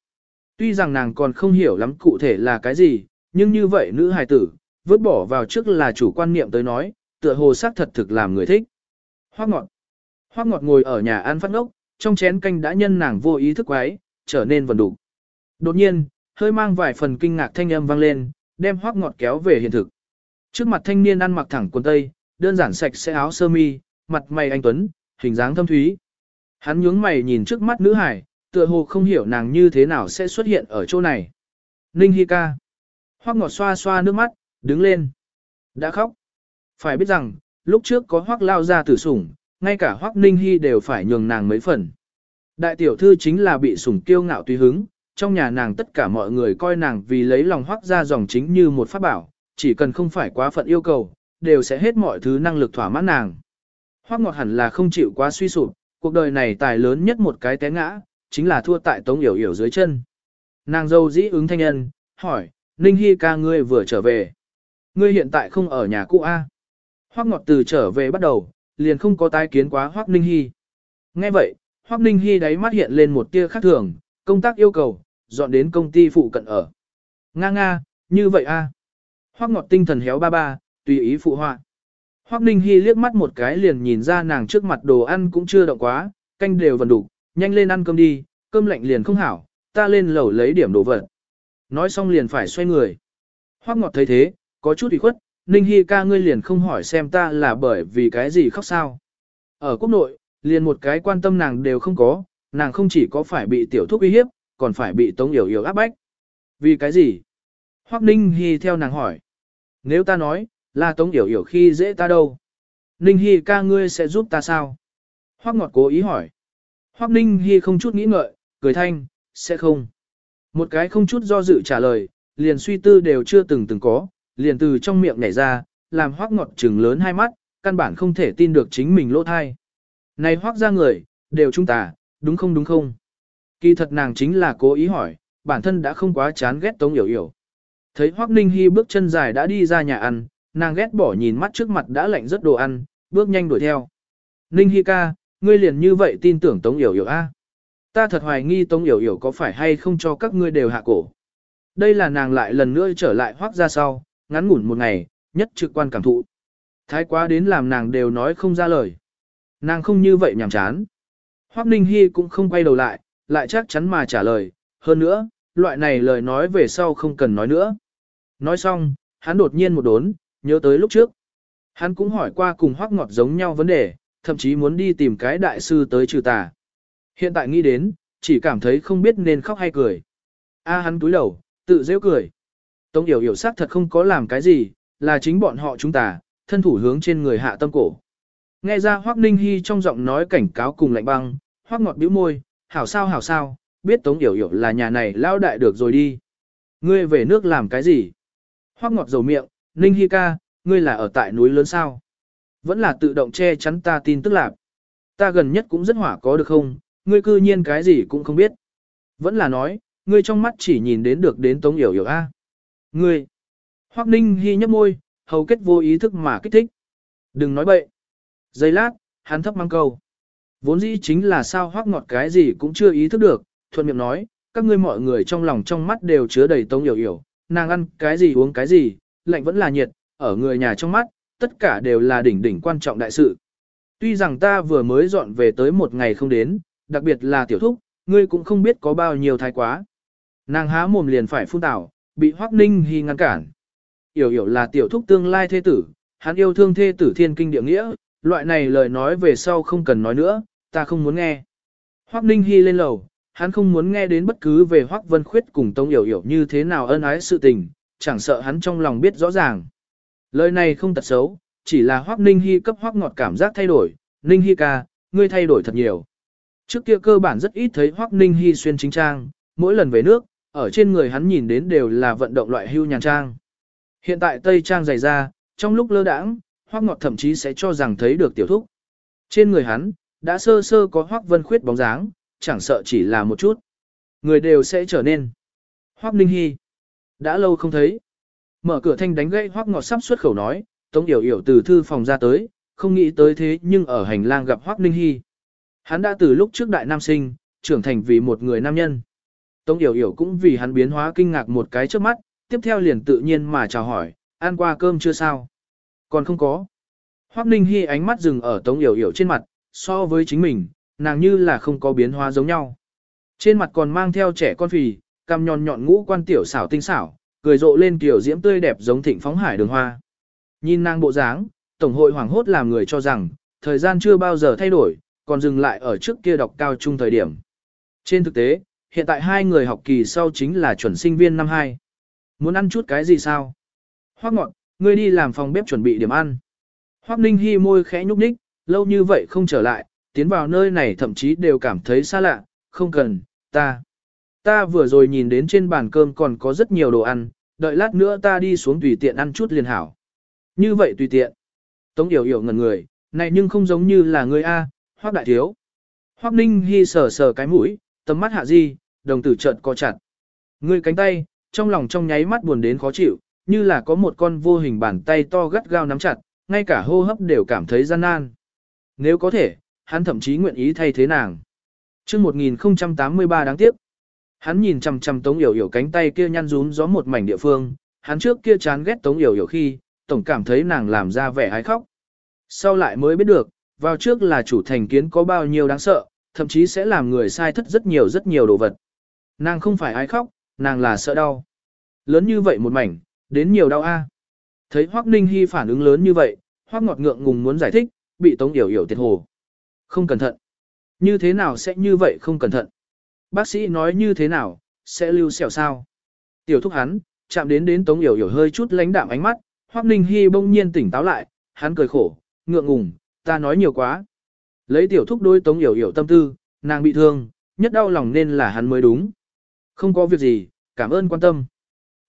Tuy rằng nàng còn không hiểu lắm cụ thể là cái gì, nhưng như vậy nữ hài tử, vứt bỏ vào trước là chủ quan niệm tới nói, tựa hồ xác thật thực làm người thích. Hoác ngọt. Hoác ngọt ngồi ở nhà ăn phát ngốc, trong chén canh đã nhân nàng vô ý thức quái, trở nên vần đủ. Đột nhiên, hơi mang vài phần kinh ngạc thanh âm vang lên, đem hoác ngọt kéo về hiện thực. Trước mặt thanh niên ăn mặc thẳng quần tây, đơn giản sạch sẽ áo sơ mi, mặt mày anh tuấn, hình dáng thâm thúy. Hắn nhướng mày nhìn trước mắt nữ hải, tựa hồ không hiểu nàng như thế nào sẽ xuất hiện ở chỗ này. Ninh Hi ca. Hoác ngọt xoa xoa nước mắt, đứng lên. Đã khóc. Phải biết rằng, lúc trước có hoác lao ra tử sủng, ngay cả hoác ninh Hi đều phải nhường nàng mấy phần. Đại tiểu thư chính là bị sủng kiêu ngạo tùy hứng, trong nhà nàng tất cả mọi người coi nàng vì lấy lòng hoác ra dòng chính như một pháp bảo, chỉ cần không phải quá phận yêu cầu, đều sẽ hết mọi thứ năng lực thỏa mãn nàng. Hoác ngọt hẳn là không chịu quá suy sụp, cuộc đời này tài lớn nhất một cái té ngã, chính là thua tại tống yểu yểu dưới chân. Nàng dâu dĩ ứng thanh nhân, hỏi, Ninh Hy ca ngươi vừa trở về. Ngươi hiện tại không ở nhà cũ A. Hoắc Ngọt từ trở về bắt đầu, liền không có tái kiến quá Hoắc Ninh Hy. Nghe vậy, Hoắc Ninh Hy đáy mắt hiện lên một tia khác thường, công tác yêu cầu, dọn đến công ty phụ cận ở. Nga nga, như vậy a. Hoắc Ngọt tinh thần héo ba ba, tùy ý phụ họa. Hoắc Ninh Hy liếc mắt một cái liền nhìn ra nàng trước mặt đồ ăn cũng chưa động quá, canh đều vần đủ, nhanh lên ăn cơm đi, cơm lạnh liền không hảo, ta lên lầu lấy điểm đồ vật. Nói xong liền phải xoay người. Hoắc Ngọt thấy thế, có chút ủy khuất, Ninh Hi ca ngươi liền không hỏi xem ta là bởi vì cái gì khóc sao. Ở quốc nội, liền một cái quan tâm nàng đều không có, nàng không chỉ có phải bị tiểu thúc uy hiếp, còn phải bị Tống Yểu Yểu áp bách. Vì cái gì? Hoắc Ninh Hi theo nàng hỏi. Nếu ta nói, là Tống Yểu Yểu khi dễ ta đâu? Ninh Hi ca ngươi sẽ giúp ta sao? Hoắc Ngọt cố ý hỏi. Hoắc Ninh Hi không chút nghĩ ngợi, cười thanh, sẽ không. Một cái không chút do dự trả lời, liền suy tư đều chưa từng từng có, liền từ trong miệng nhảy ra, làm Hoắc Ngọt trừng lớn hai mắt, căn bản không thể tin được chính mình lỗ thai. Này Hoắc ra người, đều chúng ta, đúng không đúng không? Kỳ thật nàng chính là cố ý hỏi, bản thân đã không quá chán ghét Tống Yểu Yểu. Thấy Hoắc Ninh Hi bước chân dài đã đi ra nhà ăn, nàng ghét bỏ nhìn mắt trước mặt đã lạnh rất đồ ăn, bước nhanh đuổi theo. Ninh Hi ca, ngươi liền như vậy tin tưởng Tống Yểu Yểu a? Ta thật hoài nghi Tống Yểu Yểu có phải hay không cho các ngươi đều hạ cổ. Đây là nàng lại lần nữa trở lại Hoắc ra sau, ngắn ngủn một ngày, nhất trực quan cảm thụ. Thái quá đến làm nàng đều nói không ra lời. Nàng không như vậy nhảm chán. Hoắc Ninh Hi cũng không quay đầu lại, lại chắc chắn mà trả lời, hơn nữa, loại này lời nói về sau không cần nói nữa. Nói xong, hắn đột nhiên một đốn, nhớ tới lúc trước. Hắn cũng hỏi qua cùng Hoắc Ngọt giống nhau vấn đề, thậm chí muốn đi tìm cái đại sư tới trừ tà. Hiện tại nghĩ đến, chỉ cảm thấy không biết nên khóc hay cười. A hắn túi đầu, tự dễ cười. Tống Yểu Yểu xác thật không có làm cái gì, là chính bọn họ chúng ta, thân thủ hướng trên người hạ tâm cổ. Nghe ra Hoắc Ninh Hi trong giọng nói cảnh cáo cùng lạnh băng, Hoắc ngọt bĩu môi, hảo sao hảo sao, biết Tống Yểu Yểu là nhà này lao đại được rồi đi. Ngươi về nước làm cái gì? Hoắc ngọt dầu miệng, Ninh Hi ca, ngươi là ở tại núi lớn sao? Vẫn là tự động che chắn ta tin tức lạc. Ta gần nhất cũng rất hỏa có được không, ngươi cư nhiên cái gì cũng không biết. Vẫn là nói, ngươi trong mắt chỉ nhìn đến được đến Tống Yểu Yểu A. Ngươi. Hoắc Ninh Hi nhấp môi, hầu kết vô ý thức mà kích thích. Đừng nói bậy. Giây lát, hắn thấp mang câu. Vốn dĩ chính là sao hoác ngọt cái gì cũng chưa ý thức được, thuận miệng nói, các ngươi mọi người trong lòng trong mắt đều chứa đầy tông hiểu hiểu, nàng ăn cái gì uống cái gì, lạnh vẫn là nhiệt, ở người nhà trong mắt, tất cả đều là đỉnh đỉnh quan trọng đại sự. Tuy rằng ta vừa mới dọn về tới một ngày không đến, đặc biệt là tiểu thúc, ngươi cũng không biết có bao nhiêu thái quá. Nàng há mồm liền phải phun tảo, bị Hoắc Ninh Hi ngăn cản. Yểu yểu là tiểu thúc tương lai thế tử, hắn yêu thương thê tử thiên kinh địa nghĩa, loại này lời nói về sau không cần nói nữa, ta không muốn nghe. Hoắc Ninh Hi lên lầu, hắn không muốn nghe đến bất cứ về Hoắc Vân Khuyết cùng Tông Yểu Yểu như thế nào ân ái sự tình, chẳng sợ hắn trong lòng biết rõ ràng. Lời này không tật xấu, chỉ là Hoắc Ninh Hi cấp Hoắc ngọt cảm giác thay đổi, Ninh Hi ca, ngươi thay đổi thật nhiều. Trước kia cơ bản rất ít thấy Hoắc Ninh Hi xuyên chính trang, mỗi lần về nước, ở trên người hắn nhìn đến đều là vận động loại hưu nhàn trang. Hiện tại Tây Trang dày ra, trong lúc lơ đãng, Hoắc Ngọt thậm chí sẽ cho rằng thấy được tiểu thúc. Trên người hắn, đã sơ sơ có Hoắc Vân Khuyết bóng dáng, chẳng sợ chỉ là một chút. Người đều sẽ trở nên. Hoắc Ninh Hi. Đã lâu không thấy. Mở cửa thanh đánh gậy Hoắc Ngọt sắp xuất khẩu nói, Tống Yểu Yểu từ thư phòng ra tới, không nghĩ tới thế nhưng ở hành lang gặp Hoắc Ninh Hi. Hắn đã từ lúc trước đại nam sinh, trưởng thành vì một người nam nhân. Tống Yểu Yểu cũng vì hắn biến hóa kinh ngạc một cái trước mắt, tiếp theo liền tự nhiên mà chào hỏi, ăn qua cơm chưa sao? Còn không có. Hoắc Ninh Hi ánh mắt dừng ở Tống Yểu Yểu trên mặt, so với chính mình, nàng như là không có biến hóa giống nhau. Trên mặt còn mang theo trẻ con phì, cằm nhọn nhọn ngũ quan tiểu xảo tinh xảo, cười rộ lên kiểu diễm tươi đẹp giống thịnh phóng hải đường hoa. Nhìn nàng bộ dáng, Tổng hội hoảng hốt làm người cho rằng, thời gian chưa bao giờ thay đổi, còn dừng lại ở trước kia đọc cao trung thời điểm. Trên thực tế, hiện tại hai người học kỳ sau chính là chuẩn sinh viên năm 2. Muốn ăn chút cái gì sao? Hoác ngọn, ngươi đi làm phòng bếp chuẩn bị điểm ăn. Hoác ninh hy môi khẽ nhúc nhích, lâu như vậy không trở lại, tiến vào nơi này thậm chí đều cảm thấy xa lạ, không cần, ta. Ta vừa rồi nhìn đến trên bàn cơm còn có rất nhiều đồ ăn, đợi lát nữa ta đi xuống tùy tiện ăn chút liền hảo. Như vậy tùy tiện. Tống yểu yểu ngần người, này nhưng không giống như là người A, hoác đại thiếu. Hoác ninh hy sờ sờ cái mũi, tầm mắt hạ di, đồng tử trợn co chặt. Ngươi cánh tay, trong lòng trong nháy mắt buồn đến khó chịu, như là có một con vô hình bàn tay to gắt gao nắm chặt, ngay cả hô hấp đều cảm thấy gian nan. Nếu có thể, hắn thậm chí nguyện ý thay thế nàng. Trước 1083 đáng tiếc, hắn nhìn chằm chằm Tống Yểu Yểu cánh tay kia nhăn rúm gió một mảnh địa phương, hắn trước kia chán ghét Tống Yểu Yểu khi, tổng cảm thấy nàng làm ra vẻ hái khóc. Sau lại mới biết được, vào trước là chủ thành kiến có bao nhiêu đáng sợ, thậm chí sẽ làm người sai thất rất nhiều rất nhiều đồ vật. Nàng không phải ái khóc, nàng là sợ đau. Lớn như vậy một mảnh, đến nhiều đau a. Thấy Hoắc Ninh Hi phản ứng lớn như vậy, Hoắc ngọt ngượng ngùng muốn giải thích, bị Tống Yểu Yểu tiệt hồ. Không cẩn thận. Như thế nào sẽ như vậy không cẩn thận? Bác sĩ nói như thế nào, sẽ lưu sẹo sao? Tiểu thúc hắn, chạm đến đến Tống Yểu Yểu hơi chút lánh đạm ánh mắt, Hoắc Ninh Hi bỗng nhiên tỉnh táo lại, hắn cười khổ, ngượng ngùng, ta nói nhiều quá. Lấy tiểu thúc đôi Tống Yểu Yểu tâm tư, nàng bị thương, nhất đau lòng nên là hắn mới đúng. Không có việc gì, cảm ơn quan tâm.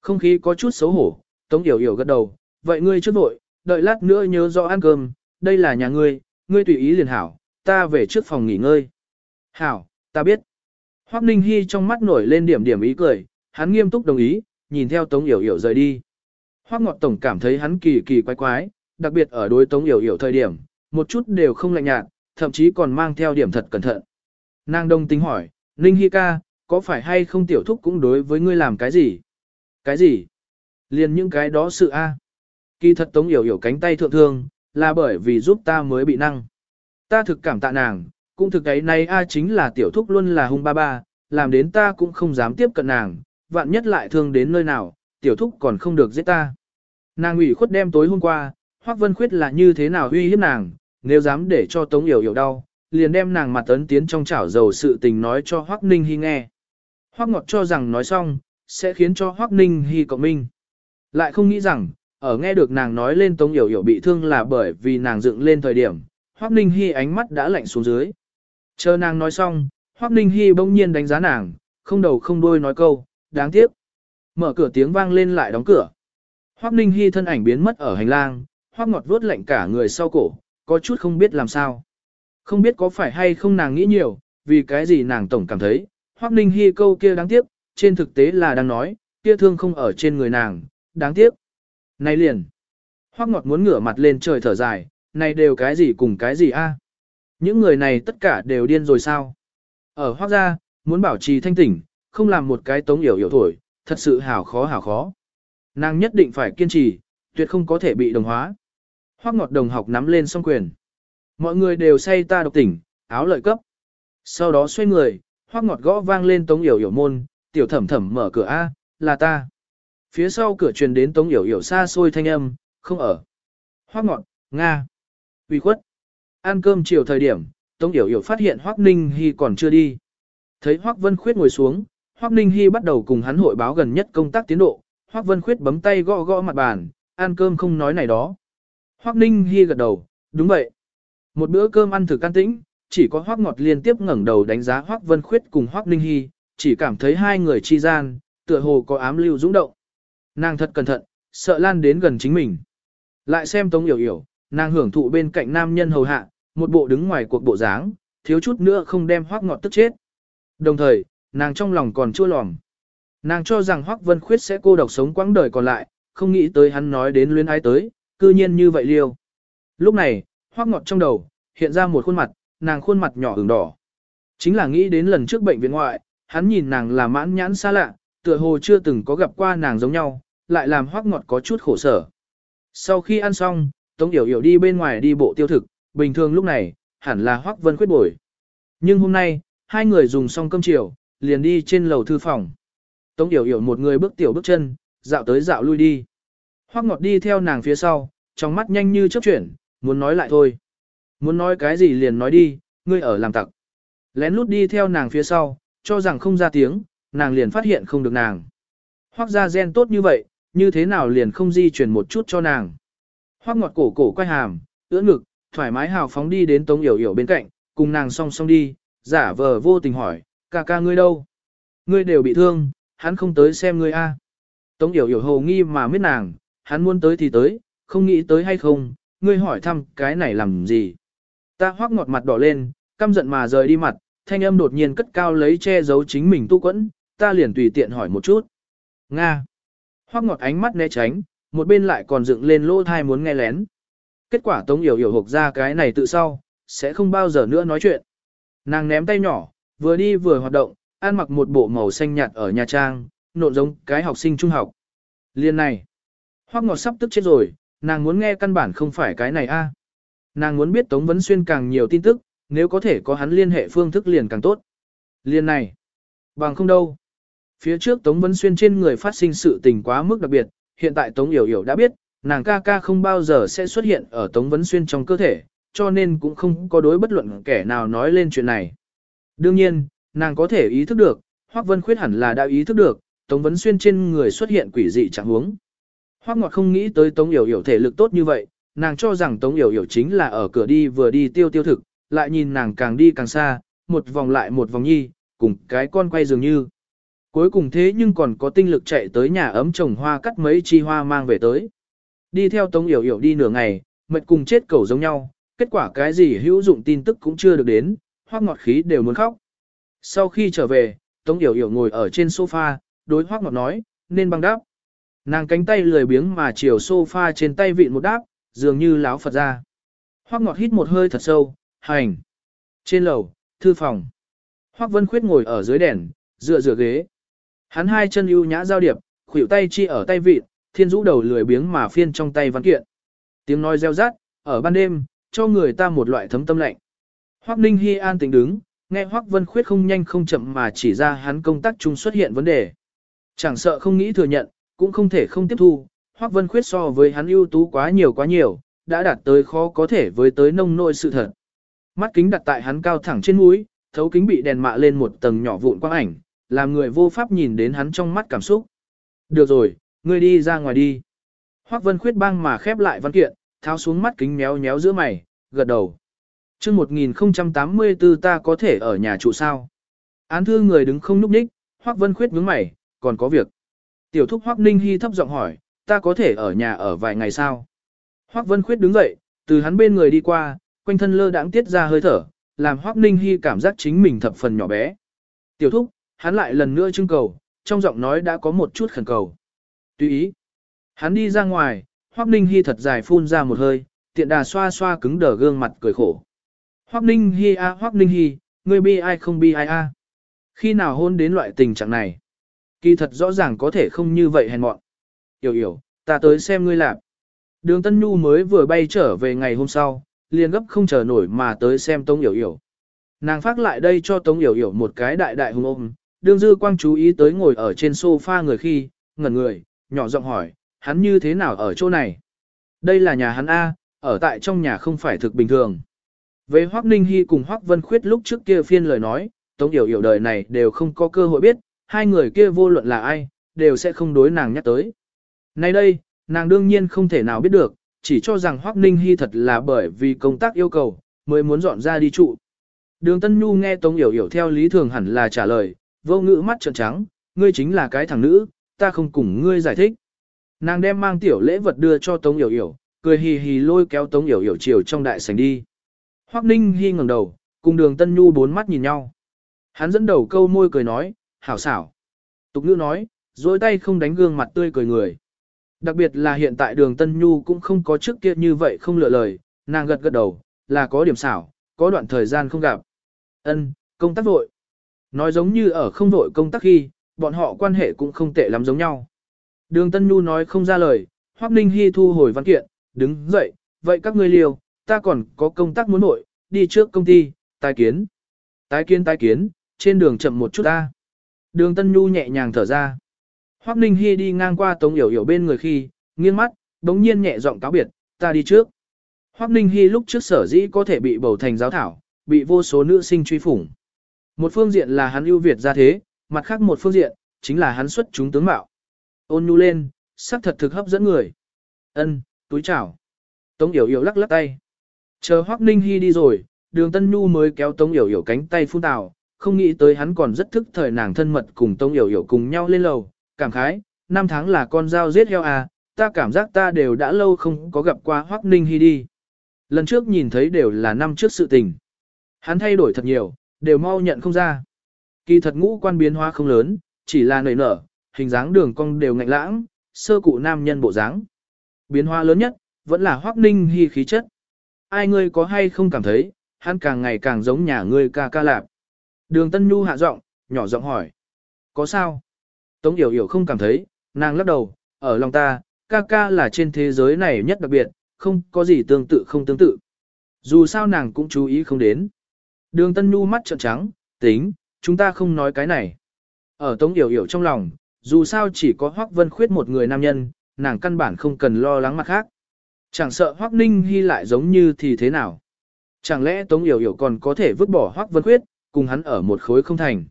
Không khí có chút xấu hổ, Tống Yểu Yểu gật đầu, vậy ngươi trước vội, đợi lát nữa nhớ rõ ăn cơm, đây là nhà ngươi, ngươi tùy ý liền hảo, ta về trước phòng nghỉ ngơi. Hảo, ta biết. Hoắc Ninh Hi trong mắt nổi lên điểm điểm ý cười, hắn nghiêm túc đồng ý, nhìn theo Tống Yểu Yểu rời đi. Hoắc Ngọt Tổng cảm thấy hắn kỳ kỳ quái quái, đặc biệt ở đối Tống Yểu Yểu thời điểm, một chút đều không lạnh nhạt, thậm chí còn mang theo điểm thật cẩn thận. Nàng đông tính hỏi, Ninh Hi ca, có phải hay không tiểu thúc cũng đối với ngươi làm cái gì? Cái gì? Liền những cái đó sự a. Kỳ thật Tống Yểu Yểu cánh tay thượng thương, là bởi vì giúp ta mới bị năng. Ta thực cảm tạ nàng, cũng thực ấy nay a chính là tiểu thúc luôn là hung ba ba, làm đến ta cũng không dám tiếp cận nàng, vạn nhất lại thương đến nơi nào, tiểu thúc còn không được giết ta. Nàng ủy khuất đem tối hôm qua, Hoắc Vân Khuyết là như thế nào uy hiếp nàng, nếu dám để cho Tống Yểu Yểu đau, liền đem nàng mặt ấn tiến trong chảo dầu sự tình nói cho Hoắc Ninh Hi nghe. Hoắc Ngọt cho rằng nói xong, sẽ khiến cho Hoắc Ninh Hi cộng minh. Lại không nghĩ rằng, ở nghe được nàng nói lên Tống Yểu Yểu bị thương là bởi vì nàng dựng lên thời điểm, Hoắc Ninh Hi ánh mắt đã lạnh xuống dưới. Chờ nàng nói xong, Hoắc Ninh Hi bỗng nhiên đánh giá nàng, không đầu không đuôi nói câu, đáng tiếc. Mở cửa tiếng vang lên lại đóng cửa. Hoắc Ninh Hi thân ảnh biến mất ở hành lang, Hoắc Ngọt vuốt lạnh cả người sau cổ, có chút không biết làm sao. Không biết có phải hay không nàng nghĩ nhiều, vì cái gì nàng tổng cảm thấy, Hoắc Ninh Hi câu kia đáng tiếc, trên thực tế là đang nói, kia thương không ở trên người nàng, đáng tiếc. Này liền. Hoắc Ngọt muốn ngửa mặt lên trời thở dài, này đều cái gì cùng cái gì a? Những người này tất cả đều điên rồi sao? Ở Hoắc gia, muốn bảo trì thanh tỉnh, không làm một cái tống yểu yểu thổi, thật sự hảo khó hảo khó. Nàng nhất định phải kiên trì, tuyệt không có thể bị đồng hóa. Hoắc Ngọt đồng học nắm lên song quyền. Mọi người đều say ta độc tỉnh, áo lợi cấp. Sau đó xoay người, Hoắc Ngọt gõ vang lên tống yểu yểu môn, tiểu thẩm thẩm mở cửa A, là ta. Phía sau cửa truyền đến tống yểu yểu xa xôi thanh âm, không ở. Hoác Ngọt, Nga. Uy khuất. Ăn cơm chiều thời điểm, Tống Yểu Yểu phát hiện Hoắc Ninh hy còn chưa đi. Thấy Hoắc Vân Khuyết ngồi xuống, Hoắc Ninh hy bắt đầu cùng hắn hội báo gần nhất công tác tiến độ. Hoắc Vân Khuyết bấm tay gõ gõ mặt bàn, ăn cơm không nói này đó. Hoắc Ninh hy gật đầu, đúng vậy. Một bữa cơm ăn thử can tĩnh, chỉ có Hoác Ngọt liên tiếp ngẩng đầu đánh giá Hoắc Vân Khuyết cùng Hoắc Ninh hy chỉ cảm thấy hai người chi gian, tựa hồ có ám lưu dũng động. Nàng thật cẩn thận, sợ lan đến gần chính mình. Lại xem Tống Yểu Yểu, nàng hưởng thụ bên cạnh nam nhân hầu hạ, một bộ đứng ngoài cuộc bộ dáng, thiếu chút nữa không đem Hoắc Ngọt tức chết. Đồng thời, nàng trong lòng còn chua lòm. Nàng cho rằng Hoắc Vân Khuyết sẽ cô độc sống quãng đời còn lại, không nghĩ tới hắn nói đến luyến ái tới, cư nhiên như vậy liêu. Lúc này, Hoắc Ngọt trong đầu, hiện ra một khuôn mặt, nàng khuôn mặt nhỏ ửng đỏ. Chính là nghĩ đến lần trước bệnh viện ngoại, hắn nhìn nàng là mãn nhãn xa lạ, tựa hồ chưa từng có gặp qua nàng giống nhau, lại làm Hoắc Ngọt có chút khổ sở. Sau khi ăn xong, Tống Yểu Yểu đi bên ngoài đi bộ tiêu thực, bình thường lúc này, hẳn là Hoắc Vân Khuyết bồi. Nhưng hôm nay, hai người dùng xong cơm chiều, liền đi trên lầu thư phòng. Tống Yểu Yểu một người bước tiểu bước chân, dạo tới dạo lui đi. Hoắc Ngọt đi theo nàng phía sau, trong mắt nhanh như chớp chuyển, muốn nói lại thôi. Muốn nói cái gì liền nói đi, ngươi ở làm tặc. Lén lút đi theo nàng phía sau, cho rằng không ra tiếng, nàng liền phát hiện không được nàng. Hoắc ra gen tốt như vậy, như thế nào liền không di chuyển một chút cho nàng. Hoắc ngọt cổ cổ quay hàm, ưỡn ngực, thoải mái hào phóng đi đến Tống Yểu Yểu bên cạnh, cùng nàng song song đi, giả vờ vô tình hỏi, ca ca ngươi đâu? Ngươi đều bị thương, hắn không tới xem ngươi a. Tống Yểu Yểu hồ nghi mà biết nàng, hắn muốn tới thì tới, không nghĩ tới hay không, ngươi hỏi thăm cái này làm gì? Ta hoắc ngọt mặt đỏ lên, căm giận mà rời đi mặt, thanh âm đột nhiên cất cao lấy che giấu chính mình tu quẫn, ta liền tùy tiện hỏi một chút. Nga. Hoắc ngọt ánh mắt né tránh, một bên lại còn dựng lên lỗ thai muốn nghe lén. Kết quả Tống Yểu Yểu hộp ra cái này tự sau, sẽ không bao giờ nữa nói chuyện. Nàng ném tay nhỏ, vừa đi vừa hoạt động, ăn mặc một bộ màu xanh nhạt ở nhà trang, nộn giống cái học sinh trung học. Liên này, Hoắc Ngọt sắp tức chết rồi, nàng muốn nghe căn bản không phải cái này a. Nàng muốn biết Tống Vấn Xuyên càng nhiều tin tức, nếu có thể có hắn liên hệ phương thức liền càng tốt. Liên này, bằng không đâu. Phía trước Tống Vân Xuyên trên người phát sinh sự tình quá mức đặc biệt, hiện tại Tống Yểu Yểu đã biết, nàng ca ca không bao giờ sẽ xuất hiện ở Tống Vân Xuyên trong cơ thể, cho nên cũng không có đối bất luận kẻ nào nói lên chuyện này. Đương nhiên, nàng có thể ý thức được, Hoác Vân Khuyết hẳn là đã ý thức được, Tống Vân Xuyên trên người xuất hiện quỷ dị trạng huống. Hoác Ngọt không nghĩ tới Tống Yểu Yểu thể lực tốt như vậy, nàng cho rằng Tống Yểu Yểu chính là ở cửa đi vừa đi tiêu tiêu thực, lại nhìn nàng càng đi càng xa, một vòng lại một vòng nhi, cùng cái con quay dường như. Cuối cùng thế nhưng còn có tinh lực chạy tới nhà ấm trồng hoa cắt mấy chi hoa mang về tới. Đi theo Tống Yểu Yểu đi nửa ngày, mệt cùng chết cẩu giống nhau, kết quả cái gì hữu dụng tin tức cũng chưa được đến, Hoắc Ngọt khí đều muốn khóc. Sau khi trở về, Tống Yểu Yểu ngồi ở trên sofa, đối Hoắc Ngọt nói, nên băng đáp. Nàng cánh tay lười biếng mà chiều sofa trên tay vịn một đáp, dường như láo Phật ra. Hoắc Ngọt hít một hơi thật sâu, hành. Trên lầu, thư phòng. Hoắc Vân Khuyết ngồi ở dưới đèn, dựa dựa ghế. Hắn hai chân ưu nhã giao điệp, khuỷu tay chi ở tay vịt, thiên rũ đầu lười biếng mà phiên trong tay văn kiện. Tiếng nói reo rát, ở ban đêm, cho người ta một loại thấm tâm lạnh. Hoắc Ninh Hi an tĩnh đứng, nghe Hoắc Vân Khuyết không nhanh không chậm mà chỉ ra hắn công tác chung xuất hiện vấn đề. Chẳng sợ không nghĩ thừa nhận, cũng không thể không tiếp thu, Hoắc Vân Khuyết so với hắn ưu tú quá nhiều quá nhiều, đã đạt tới khó có thể với tới nông nội sự thật. Mắt kính đặt tại hắn cao thẳng trên mũi, thấu kính bị đèn mạ lên một tầng nhỏ vụn quang ảnh, làm người vô pháp nhìn đến hắn trong mắt cảm xúc. Được rồi, ngươi đi ra ngoài đi. Hoắc Vân Khuyết băng mà khép lại văn kiện, tháo xuống mắt kính méo méo giữa mày, gật đầu. chương 1084 ta có thể ở nhà trụ sao? Án thư người đứng không núp đích, Hoắc Vân Khuyết nhướng mày, còn có việc. Tiểu thúc Hoắc Ninh Hy thấp giọng hỏi, ta có thể ở nhà ở vài ngày sao? Hoắc Vân Khuyết đứng dậy, từ hắn bên người đi qua, quanh thân lơ đãng tiết ra hơi thở, làm Hoắc Ninh Hy cảm giác chính mình thập phần nhỏ bé. Tiểu thúc, hắn lại lần nữa trưng cầu, trong giọng nói đã có một chút khẩn cầu. Tùy ý. Hắn đi ra ngoài, Hoắc Ninh Hi thật dài phun ra một hơi, tiện đà xoa xoa cứng đờ gương mặt cười khổ. Hoắc Ninh Hi a Hoắc Ninh Hi, ngươi bi ai không bi ai a? Khi nào hôn đến loại tình trạng này? Kỳ thật rõ ràng có thể không như vậy hèn mọn. Yểu yểu, ta tới xem ngươi làm. Đường Tân Nhu mới vừa bay trở về ngày hôm sau, liền gấp không chờ nổi mà tới xem Tống Yểu Yểu. Nàng phát lại đây cho Tống Yểu Yểu một cái đại đại hùng ôm, Đương Dư Quang chú ý tới ngồi ở trên sofa người khi, ngẩn người, nhỏ giọng hỏi, hắn như thế nào ở chỗ này? Đây là nhà hắn A, ở tại trong nhà không phải thực bình thường. Về Hoắc Ninh Hy cùng Hoắc Vân Khuyết lúc trước kia phiên lời nói, Tống Yểu Yểu đời này đều không có cơ hội biết, hai người kia vô luận là ai, đều sẽ không đối nàng nhắc tới. Nay đây, nàng đương nhiên không thể nào biết được, chỉ cho rằng Hoắc Ninh Hy thật là bởi vì công tác yêu cầu, mới muốn dọn ra đi trụ. Đường Tân Nhu nghe Tống Yểu Yểu theo lý thường hẳn là trả lời, vô ngữ mắt trợn trắng, ngươi chính là cái thằng nữ, ta không cùng ngươi giải thích. Nàng đem mang tiểu lễ vật đưa cho Tống Yểu Yểu, cười hì hì lôi kéo Tống Yểu Yểu chiều trong đại sảnh đi. Hoắc Ninh Hi ngẩng đầu, cùng Đường Tân Nhu bốn mắt nhìn nhau. Hắn dẫn đầu câu môi cười nói, hảo xảo. Tục ngữ nói, dối tay không đánh gương mặt tươi cười người. Đặc biệt là hiện tại Đường Tân Nhu cũng không có trước kia như vậy không lựa lời, nàng gật gật đầu, là có điểm xảo, có đoạn thời gian không gặp. Ân, công tác vội. Nói giống như ở không vội công tác khi, bọn họ quan hệ cũng không tệ lắm giống nhau. Đường Tân Nhu nói không ra lời, Hoắc Ninh Hi thu hồi văn kiện, đứng dậy, vậy các ngươi liều, ta còn có công tác muốn nội, đi trước công ty, tái kiến. Tái kiến tái kiến, trên đường chậm một chút ta. Đường Tân Nhu nhẹ nhàng thở ra. Hoắc Ninh Hi đi ngang qua Tống Yểu Yểu bên người khi, nghiêng mắt, đống nhiên nhẹ giọng cáo biệt, ta đi trước. Hoắc Ninh Hi lúc trước sở dĩ có thể bị bầu thành giáo thảo, bị vô số nữ sinh truy phủng. Một phương diện là hắn ưu việt ra thế, mặt khác một phương diện, chính là hắn xuất chúng tướng mạo. Ôn nhu lên, sắc thật thực hấp dẫn người. Ân, túi chảo. Tống Yểu Yểu lắc lắc tay. Chờ Hoắc Ninh Hi đi rồi, đường Tân Nhu mới kéo Tống Yểu Yểu cánh tay phun tào, không nghĩ tới hắn còn rất thức thời nàng thân mật cùng Tống Yểu Yểu cùng nhau lên lầu, cảm khái, năm tháng là con dao giết heo à, ta cảm giác ta đều đã lâu không có gặp qua Hoắc Ninh Hi đi. Lần trước nhìn thấy đều là năm trước sự tình. Hắn thay đổi thật nhiều, đều mau nhận không ra. Kỳ thật ngũ quan biến hóa không lớn, chỉ là nảy nở, hình dáng đường cong đều ngạnh lãng, sơ cụ nam nhân bộ dáng. Biến hóa lớn nhất, vẫn là Hoắc Ninh hy khí chất. Ai ngươi có hay không cảm thấy, hắn càng ngày càng giống nhà ngươi ca ca lạp. Đường Tân Nhu hạ giọng, nhỏ giọng hỏi. Có sao? Tống Yểu Yểu không cảm thấy, nàng lắc đầu, ở lòng ta, ca ca là trên thế giới này nhất đặc biệt, không có gì tương tự không tương tự. Dù sao nàng cũng chú ý không đến. Đường Tân Nhu mắt trợn trắng, tính, chúng ta không nói cái này. Ở Tống Yểu Yểu trong lòng, dù sao chỉ có Hoắc Vân Khuyết một người nam nhân, nàng căn bản không cần lo lắng mặt khác. Chẳng sợ Hoắc Ninh Hy lại giống như thì thế nào. Chẳng lẽ Tống Yểu Yểu còn có thể vứt bỏ Hoắc Vân Khuyết, cùng hắn ở một khối không thành.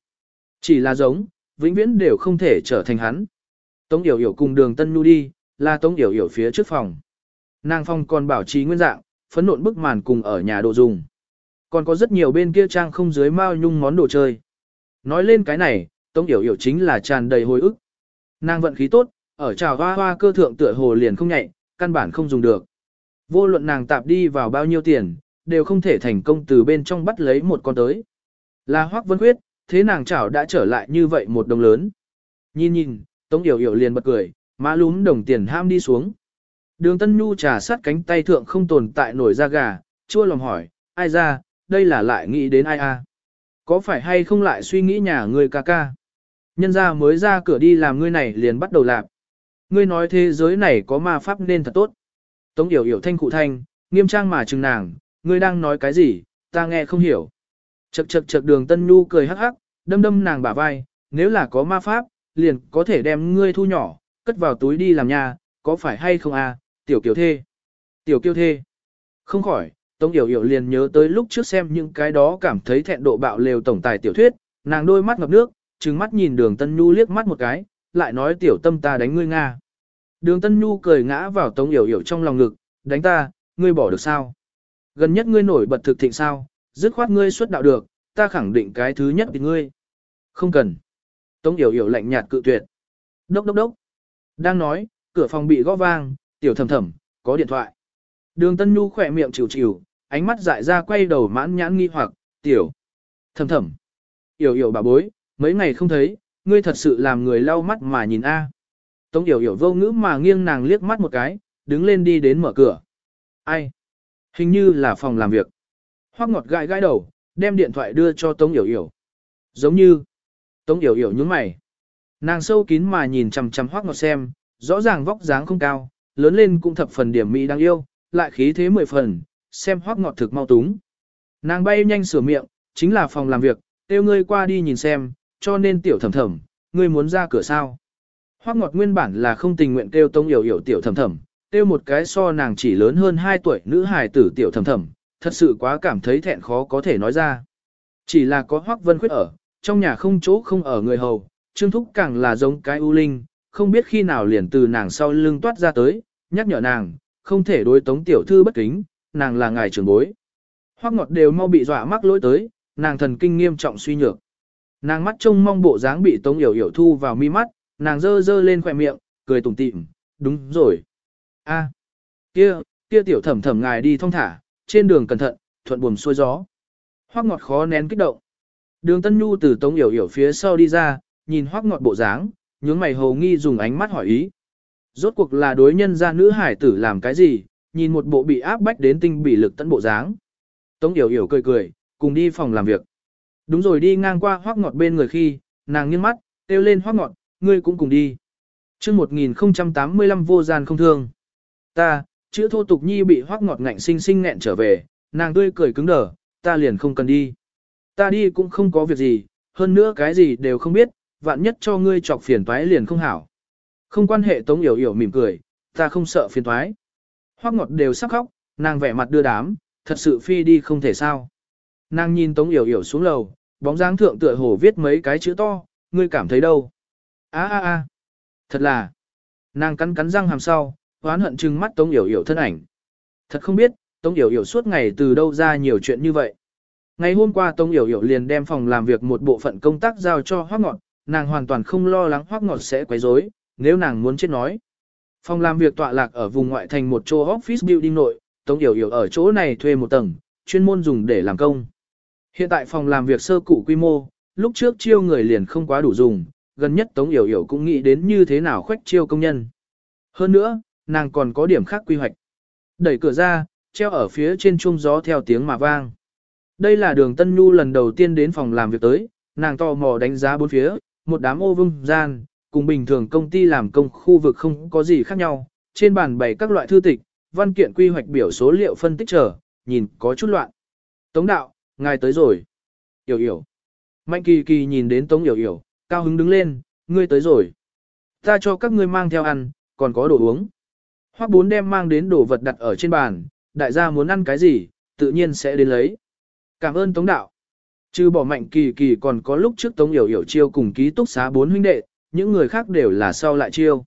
Chỉ là giống, vĩnh viễn đều không thể trở thành hắn. Tống Yểu Yểu cùng đường Tân Nhu đi, là Tống Yểu Yểu phía trước phòng. Nàng phong còn bảo trì nguyên dạng, phấn nộn bức màn cùng ở nhà đồ dùng. Còn có rất nhiều bên kia trang không dưới mao nhung món đồ chơi. Nói lên cái này, Tống Yểu Yểu chính là tràn đầy hồi ức. Nàng vận khí tốt, ở trào hoa hoa cơ thượng tựa hồ liền không nhạy, căn bản không dùng được. Vô luận nàng tạp đi vào bao nhiêu tiền, đều không thể thành công từ bên trong bắt lấy một con tới. Là Hoắc Vân Khuyết, thế nàng chảo đã trở lại như vậy một đồng lớn. Nhìn nhìn, Tống Yểu Yểu liền bật cười, má lúm đồng tiền ham đi xuống. Đường Tân Nhu trà sát cánh tay thượng không tồn tại nổi da gà, chua lòng hỏi, ai ra, đây là lại nghĩ đến ai a? Có phải hay không lại suy nghĩ nhà người ca ca? Nhân ra mới ra cửa đi làm ngươi này liền bắt đầu làm. Ngươi nói thế giới này có ma pháp nên thật tốt. Tống Yểu Yểu thanh cụ thanh, nghiêm trang mà chừng nàng, ngươi đang nói cái gì, ta nghe không hiểu. Chậc chậc chậc đường Tân Nhu cười hắc hắc, đâm đâm nàng bả vai, nếu là có ma pháp, liền có thể đem ngươi thu nhỏ, cất vào túi đi làm nhà, có phải hay không à, tiểu kiều thê. Tiểu kiều thê. Không khỏi, Tống Yểu Yểu liền nhớ tới lúc trước xem những cái đó cảm thấy thẹn độ bạo lều tổng tài tiểu thuyết, nàng đôi mắt ngập nước, trừng mắt nhìn đường Tân Nhu liếc mắt một cái, lại nói tiểu tâm ta đánh ngươi Nga. Đường Tân Nhu cười ngã vào Tống Yểu Yểu trong lòng ngực, đánh ta, ngươi bỏ được sao? Gần nhất ngươi nổi bật thực thịnh sao, dứt khoát ngươi xuất đạo được, ta khẳng định cái thứ nhất thì ngươi. Không cần. Tống Yểu Yểu lạnh nhạt cự tuyệt. Đốc đốc đốc. Đang nói, cửa phòng bị gõ vang, tiểu thầm thầm, có điện thoại. Đường Tân Nhu khỏe miệng chịu chịu, ánh mắt dại ra quay đầu mãn nhãn nghi hoặc, tiểu. Thầm thầm. Yểu Yểu bà bối, mấy ngày không thấy, ngươi thật sự làm người lau mắt mà nhìn a. Tống Yểu Yểu vô ngữ mà nghiêng nàng liếc mắt một cái, đứng lên đi đến mở cửa. Ai? Hình như là phòng làm việc. Hoắc ngọt gãi gãi đầu, đem điện thoại đưa cho Tống Yểu Yểu. Giống như. Tống Yểu Yểu nhướng mày. Nàng sâu kín mà nhìn chằm chằm Hoắc ngọt xem, rõ ràng vóc dáng không cao, lớn lên cũng thập phần điểm mỹ đáng yêu, lại khí thế mười phần, xem Hoắc ngọt thực mau túng. Nàng bay nhanh sửa miệng, chính là phòng làm việc, tiêu ngươi qua đi nhìn xem, cho nên tiểu thầm thầm, ngươi muốn ra cửa sao. Hoắc ngọt nguyên bản là không tình nguyện kêu tông Yểu Yểu tiểu thầm thầm, tiêu một cái so nàng chỉ lớn hơn 2 tuổi nữ hài tử tiểu thầm thầm, thật sự quá cảm thấy thẹn khó có thể nói ra. Chỉ là có Hoắc Vân Khuyết ở, trong nhà không chỗ không ở người hầu, Trương Thúc càng là giống cái u linh, không biết khi nào liền từ nàng sau lưng toát ra tới, nhắc nhở nàng, không thể đối tống tiểu thư bất kính, nàng là ngài trưởng bối. Hoắc ngọt đều mau bị dọa mắc lỗi tới, nàng thần kinh nghiêm trọng suy nhược. Nàng mắt trông mong bộ dáng bị tống yểu yểu thu vào mi mắt, nàng dơ dơ lên khỏe miệng, cười tủm tỉm, đúng rồi. a kia, kia tiểu thẩm thẩm ngài đi thong thả, trên đường cẩn thận, thuận buồm xuôi gió. Hoắc ngọt khó nén kích động. Đường Tân Nhu từ Tống Yểu Yểu phía sau đi ra, nhìn Hoắc ngọt bộ dáng, nhướng mày hầu nghi dùng ánh mắt hỏi ý. Rốt cuộc là đối nhân gia nữ hải tử làm cái gì, nhìn một bộ bị áp bách đến tinh bị lực tận bộ dáng. Tống Yểu Yểu cười cười, cùng đi phòng làm việc. Đúng rồi đi ngang qua hoác ngọt bên người khi, nàng nghiêng mắt, kêu lên hoác ngọt, ngươi cũng cùng đi. Chương 1085 vô gian không thương. Ta, chữ thô tục nhi bị hoác ngọt ngạnh sinh sinh nghẹn trở về, nàng tươi cười cứng đờ, ta liền không cần đi. Ta đi cũng không có việc gì, hơn nữa cái gì đều không biết, vạn nhất cho ngươi chọc phiền toái liền không hảo. Không quan hệ Tống Yểu Yểu mỉm cười, ta không sợ phiền toái. Hoắc ngọt đều sắp khóc, nàng vẻ mặt đưa đám, thật sự phi đi không thể sao. Nàng nhìn Tống Yểu Yểu xuống lầu, bóng dáng thượng tựa hồ viết mấy cái chữ to, ngươi cảm thấy đâu? A a a, thật là. Nàng cắn cắn răng hàm sau, oán hận trừng mắt Tống Yểu Yểu thân ảnh. Thật không biết, Tống Yểu Yểu suốt ngày từ đâu ra nhiều chuyện như vậy. Ngày hôm qua Tống Yểu Yểu liền đem phòng làm việc một bộ phận công tác giao cho Hoắc Ngọt, nàng hoàn toàn không lo lắng Hoắc Ngọt sẽ quấy rối, nếu nàng muốn chết nói. Phòng làm việc tọa lạc ở vùng ngoại thành một chỗ office building nội, Tống Yểu Yểu ở chỗ này thuê một tầng, chuyên môn dùng để làm công. Hiện tại phòng làm việc sơ cụ quy mô, lúc trước chiêu người liền không quá đủ dùng, gần nhất Tống Yểu Yểu cũng nghĩ đến như thế nào khoách chiêu công nhân. Hơn nữa, nàng còn có điểm khác quy hoạch. Đẩy cửa ra, treo ở phía trên chung gió theo tiếng mà vang. Đây là đường Tân Nhu lần đầu tiên đến phòng làm việc tới, nàng to mò đánh giá bốn phía, một đám ô vung gian, cùng bình thường công ty làm công khu vực không có gì khác nhau, trên bàn bày các loại thư tịch, văn kiện quy hoạch biểu số liệu phân tích trở, nhìn có chút loạn. Tống đạo, ngài tới rồi. Yểu yểu. Mạnh kỳ kỳ nhìn đến Tống yểu yểu, cao hứng đứng lên, ngươi tới rồi. Ta cho các ngươi mang theo ăn, còn có đồ uống. Hoắc bốn đem mang đến đồ vật đặt ở trên bàn, đại gia muốn ăn cái gì, tự nhiên sẽ đến lấy. Cảm ơn Tống đạo. Trừ bỏ mạnh kỳ kỳ còn có lúc trước Tống Yểu Yểu chiêu cùng ký túc xá bốn huynh đệ, những người khác đều là sau lại chiêu.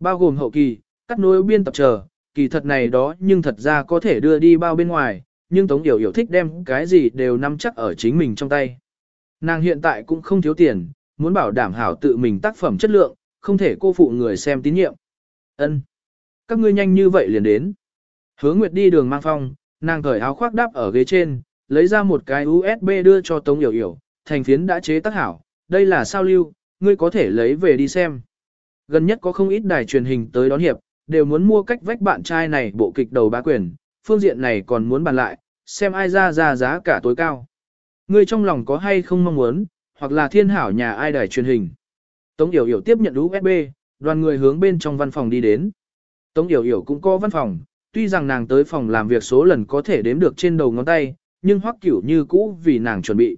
Bao gồm hậu kỳ, cắt nối biên tập chờ, kỳ thật này đó nhưng thật ra có thể đưa đi bao bên ngoài, nhưng Tống Yểu Yểu thích đem cái gì đều nắm chắc ở chính mình trong tay. Nàng hiện tại cũng không thiếu tiền, muốn bảo đảm hảo tự mình tác phẩm chất lượng, không thể cô phụ người xem tín nhiệm. Ân, Các ngươi nhanh như vậy liền đến. Hứa Nguyệt đi đường mang phong, nàng cởi áo khoác đắp ở ghế trên, lấy ra một cái USB đưa cho Tống Yểu Yểu, thành phiến đã chế tác hảo, đây là sao lưu, ngươi có thể lấy về đi xem. Gần nhất có không ít đài truyền hình tới đón hiệp, đều muốn mua cách vách bạn trai này bộ kịch đầu bá quyền, phương diện này còn muốn bàn lại, xem ai ra ra giá cả tối cao. Ngươi trong lòng có hay không mong muốn, hoặc là thiên hảo nhà ai đài truyền hình. Tống Yểu Yểu tiếp nhận USB, đoàn người hướng bên trong văn phòng đi đến. Tống Yểu Yểu cũng có văn phòng, tuy rằng nàng tới phòng làm việc số lần có thể đếm được trên đầu ngón tay, nhưng hoắc cửu như cũ vì nàng chuẩn bị.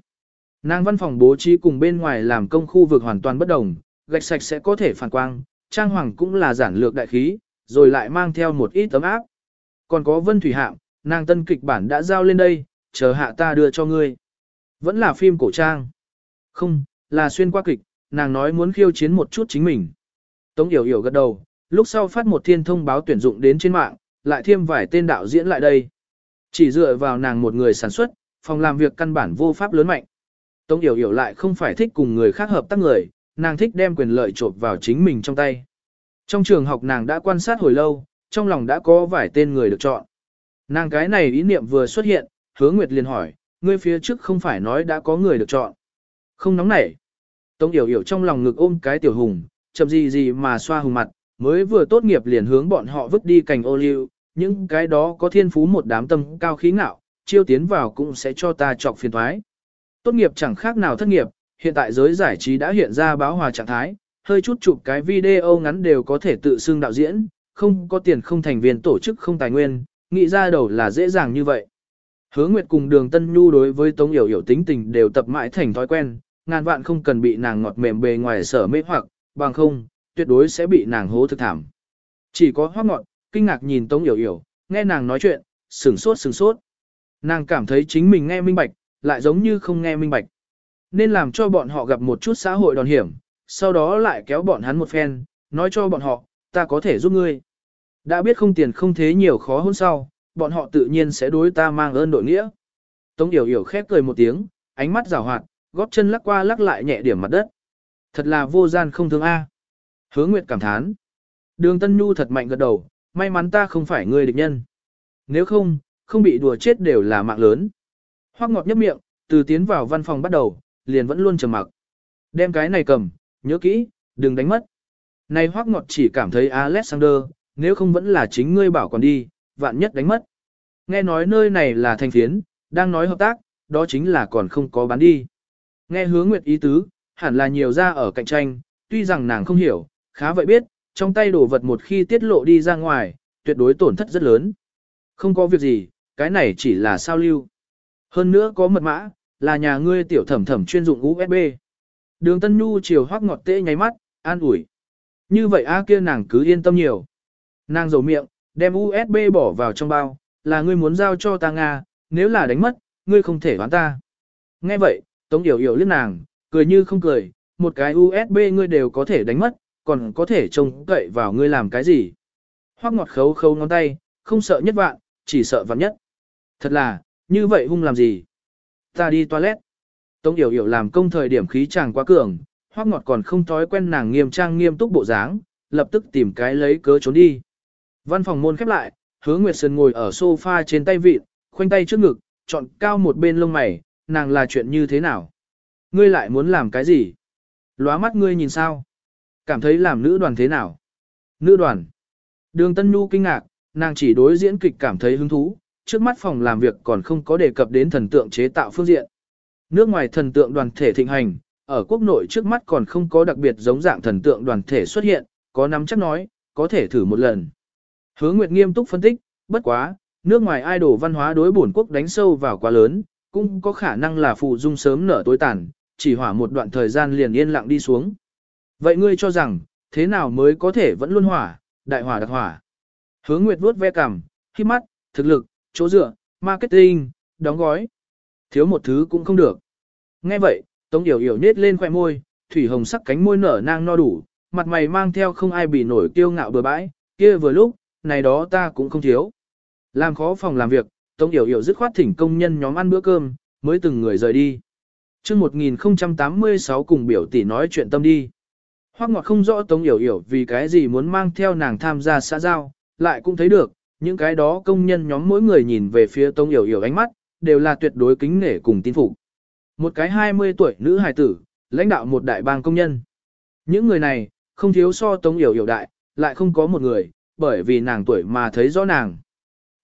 Nàng văn phòng bố trí cùng bên ngoài làm công khu vực hoàn toàn bất đồng, gạch sạch sẽ có thể phản quang, trang hoàng cũng là giản lược đại khí, rồi lại mang theo một ít tấm áp. Còn có vân thủy hạm, nàng tân kịch bản đã giao lên đây, chờ hạ ta đưa cho ngươi. Vẫn là phim cổ trang. Không, là xuyên qua kịch, nàng nói muốn khiêu chiến một chút chính mình. Tống Yểu Yểu gật đầu, lúc sau phát một thiên thông báo tuyển dụng đến trên mạng, lại thêm vài tên đạo diễn lại đây. Chỉ dựa vào nàng một người sản xuất, phòng làm việc căn bản vô pháp lớn mạnh. Tống Yểu Yểu lại không phải thích cùng người khác hợp tác người, nàng thích đem quyền lợi trộp vào chính mình trong tay. Trong trường học nàng đã quan sát hồi lâu, trong lòng đã có vài tên người được chọn. Nàng cái này ý niệm vừa xuất hiện, hứa Nguyệt liền hỏi, ngươi phía trước không phải nói đã có người được chọn. Không nóng nảy. Tống Yểu Yểu trong lòng ngực ôm cái tiểu hùng, chậm gì gì mà xoa hùng mặt, mới vừa tốt nghiệp liền hướng bọn họ vứt đi cành ô liu, những cái đó có thiên phú một đám tâm cao khí ngạo, chiêu tiến vào cũng sẽ cho ta chọc phiền thoái. Tốt nghiệp chẳng khác nào thất nghiệp, hiện tại giới giải trí đã hiện ra báo hòa trạng thái, hơi chút chụp cái video ngắn đều có thể tự xưng đạo diễn, không có tiền không thành viên tổ chức không tài nguyên, nghĩ ra đầu là dễ dàng như vậy. Hứa Nguyệt cùng Đường Tân Nhu đối với Tống Yểu Yểu tính tình đều tập mãi thành thói quen, ngàn vạn không cần bị nàng ngọt mềm bề ngoài sở mê hoặc, bằng không, tuyệt đối sẽ bị nàng hố thực thảm. Chỉ có hoác ngọt, kinh ngạc nhìn Tống Yểu Yểu, nghe nàng nói chuyện, sửng sốt sửng sốt. Nàng cảm thấy chính mình nghe minh bạch, lại giống như không nghe minh bạch. Nên làm cho bọn họ gặp một chút xã hội đòn hiểm, sau đó lại kéo bọn hắn một phen, nói cho bọn họ, ta có thể giúp ngươi. Đã biết không tiền không thế nhiều khó hơn sau, bọn họ tự nhiên sẽ đối ta mang ơn đội nghĩa. Tống Yểu Yểu khép cười một tiếng, ánh mắt rào hoạt, góp chân lắc qua lắc lại nhẹ điểm mặt đất. Thật là vô gian không thương A. Hứa Nguyệt cảm thán. Đường Tân Nhu thật mạnh gật đầu, may mắn ta không phải người địch nhân. Nếu không, không bị đùa chết đều là mạng lớn. Hoắc ngọt nhấp miệng, từ tiến vào văn phòng bắt đầu, liền vẫn luôn trầm mặc. Đem cái này cầm, nhớ kỹ, đừng đánh mất. Này Hoắc ngọt chỉ cảm thấy Alexander, nếu không vẫn là chính ngươi bảo còn đi, vạn nhất đánh mất. Nghe nói nơi này là thành phiến, đang nói hợp tác, đó chính là còn không có bán đi. Nghe hướng nguyệt ý tứ, hẳn là nhiều ra ở cạnh tranh, tuy rằng nàng không hiểu, khá vậy biết, trong tay đồ vật một khi tiết lộ đi ra ngoài, tuyệt đối tổn thất rất lớn. Không có việc gì, cái này chỉ là sao lưu. Hơn nữa có mật mã, là nhà ngươi tiểu thẩm thẩm chuyên dụng USB. Đường Tân Nhu chiều hoác ngọt tê nháy mắt, an ủi. Như vậy a kia nàng cứ yên tâm nhiều. Nàng dầu miệng, đem USB bỏ vào trong bao, là ngươi muốn giao cho ta Nga, nếu là đánh mất, ngươi không thể đoán ta. Nghe vậy, Tống Yểu Yểu liếc nàng, cười như không cười, một cái USB ngươi đều có thể đánh mất, còn có thể trông cậy vào ngươi làm cái gì. Hoắc ngọt khấu khấu ngón tay, không sợ nhất vạn, chỉ sợ vạn nhất. Thật là, như vậy hung làm gì? Ta đi toilet. Tống Yểu Yểu làm công thời điểm khí chàng quá cường, Hoắc ngọt còn không thói quen nàng nghiêm trang nghiêm túc bộ dáng, lập tức tìm cái lấy cớ trốn đi. Văn phòng môn khép lại, hứa Nguyệt Sơn ngồi ở sofa trên tay vịt, khoanh tay trước ngực, chọn cao một bên lông mày, nàng là chuyện như thế nào? Ngươi lại muốn làm cái gì? Lóa mắt ngươi nhìn sao? Cảm thấy làm nữ đoàn thế nào? Nữ đoàn. Đường Tân Nhu kinh ngạc, nàng chỉ đối diễn kịch cảm thấy hứng thú, trước mắt phòng làm việc còn không có đề cập đến thần tượng chế tạo phương diện. Nước ngoài thần tượng đoàn thể thịnh hành, ở quốc nội trước mắt còn không có đặc biệt giống dạng thần tượng đoàn thể xuất hiện, có nắm chắc nói, có thể thử một lần. Hứa Nguyệt nghiêm túc phân tích, bất quá, nước ngoài idol văn hóa đối bổn quốc đánh sâu vào quá lớn, cũng có khả năng là phụ dung sớm nở tối tàn, chỉ hỏa một đoạn thời gian liền yên lặng đi xuống. Vậy ngươi cho rằng, thế nào mới có thể vẫn luôn hỏa, đại hỏa đặc hỏa? Hứa Nguyệt vuốt ve cằm, khi mắt, thực lực, chỗ dựa, marketing, đóng gói. Thiếu một thứ cũng không được. Nghe vậy, Tống Yểu Yểu nết lên khoẻ môi, thủy hồng sắc cánh môi nở nang no đủ, mặt mày mang theo không ai bị nổi kiêu ngạo bừa bãi, kia vừa lúc, này đó ta cũng không thiếu. Làm khó phòng làm việc, Tống Yểu Yểu dứt khoát thỉnh công nhân nhóm ăn bữa cơm, mới từng người rời đi. chương 1086 cùng biểu tỷ nói chuyện tâm đi. Hoác ngọt không rõ Tống Yểu Yểu vì cái gì muốn mang theo nàng tham gia xã giao, lại cũng thấy được, những cái đó công nhân nhóm mỗi người nhìn về phía Tống Yểu Yểu ánh mắt, đều là tuyệt đối kính nể cùng tin phục. Một cái 20 tuổi nữ hài tử, lãnh đạo một đại bang công nhân. Những người này, không thiếu so Tống Yểu Yểu đại, lại không có một người, bởi vì nàng tuổi mà thấy rõ nàng.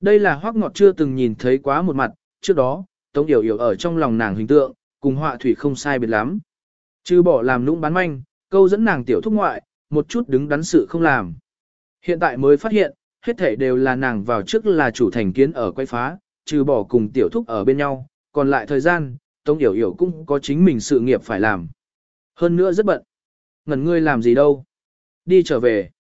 Đây là hoác ngọt chưa từng nhìn thấy quá một mặt, trước đó, Tống Yểu Yểu ở trong lòng nàng hình tượng, cùng họa thủy không sai biệt lắm. Chứ bỏ làm nũng bán manh, câu dẫn nàng tiểu thúc ngoại, một chút đứng đắn sự không làm. Hiện tại mới phát hiện, hết thể đều là nàng vào trước là chủ thành kiến ở quay phá, trừ bỏ cùng tiểu thúc ở bên nhau, còn lại thời gian, Tống Yểu Yểu cũng có chính mình sự nghiệp phải làm. Hơn nữa rất bận. Ngần ngươi làm gì đâu? Đi trở về.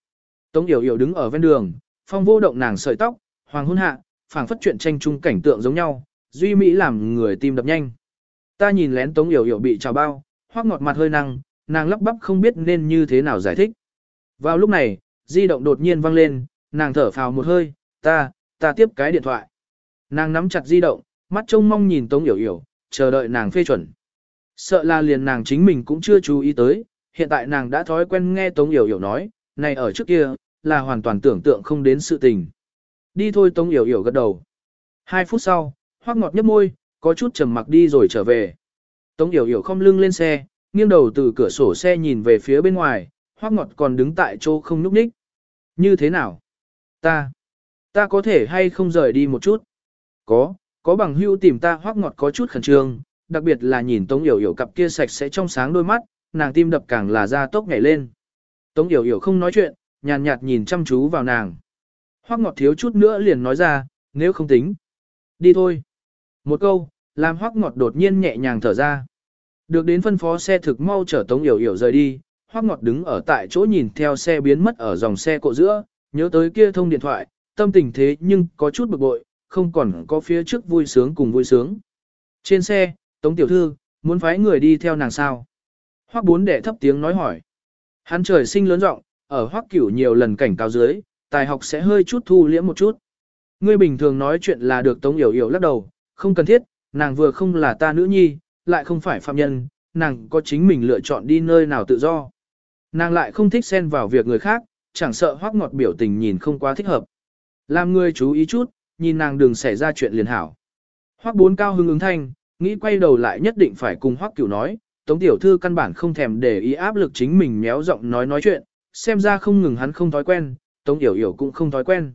Tống Yểu Yểu đứng ở ven đường, phong vô động nàng sợi tóc, hoàng hôn hạ, phảng phất chuyện tranh chung cảnh tượng giống nhau, duy mỹ làm người tim đập nhanh. Ta nhìn lén Tống Yểu Yểu bị trào bao, hoác ngọt mặt hơi năng, nàng lắp bắp không biết nên như thế nào giải thích. Vào lúc này, di động đột nhiên vang lên, nàng thở phào một hơi, ta, ta tiếp cái điện thoại. Nàng nắm chặt di động, mắt trông mong nhìn Tống Yểu Yểu, chờ đợi nàng phê chuẩn. Sợ là liền nàng chính mình cũng chưa chú ý tới, hiện tại nàng đã thói quen nghe Tống Yểu Yểu nói, này ở trước kia, là hoàn toàn tưởng tượng không đến sự tình. Đi thôi Tống Yểu Yểu gật đầu. Hai phút sau, hoác ngọt nhấp môi, có chút trầm mặc đi rồi trở về. Tống Yểu Yểu không lưng lên xe, nghiêng đầu từ cửa sổ xe nhìn về phía bên ngoài, hoác ngọt còn đứng tại chỗ không nhúc nhích. Như thế nào? Ta, ta có thể hay không rời đi một chút? Có, có bằng hưu tìm ta hoác ngọt có chút khẩn trương, đặc biệt là nhìn Tống Yểu Yểu cặp kia sạch sẽ trong sáng đôi mắt, nàng tim đập càng là ra tốc nhảy lên. Tống Yểu Yểu không nói chuyện, nhàn nhạt nhìn chăm chú vào nàng. Hoác ngọt thiếu chút nữa liền nói ra, nếu không tính. Đi thôi. Một câu, làm hoác ngọt đột nhiên nhẹ nhàng thở ra. Được đến phân phó xe thực mau chở Tống Yểu Yểu rời đi, hoác ngọt đứng ở tại chỗ nhìn theo xe biến mất ở dòng xe cộ giữa, nhớ tới kia thông điện thoại, tâm tình thế nhưng có chút bực bội, không còn có phía trước vui sướng cùng vui sướng. Trên xe, Tống Tiểu Thư, muốn phái người đi theo nàng sao? Hoác bốn đệ thấp tiếng nói hỏi. Hắn trời sinh lớn rộng, ở hoác cửu nhiều lần cảnh cáo dưới, tài học sẽ hơi chút thu liễm một chút. Ngươi bình thường nói chuyện là được Tống Yểu Yểu lắc đầu, không cần thiết, nàng vừa không là ta nữ nhi, lại không phải phạm nhân, nàng có chính mình lựa chọn đi nơi nào tự do. Nàng lại không thích xen vào việc người khác, chẳng sợ hoác ngọt biểu tình nhìn không quá thích hợp. Làm người chú ý chút, nhìn nàng đừng xảy ra chuyện liền hảo. Hoác bốn cao hưng ứng thanh, nghĩ quay đầu lại nhất định phải cùng hoác cửu nói, tống tiểu thư căn bản không thèm để ý áp lực chính mình méo giọng nói nói chuyện, xem ra không ngừng hắn không thói quen, tống tiểu yểu cũng không thói quen.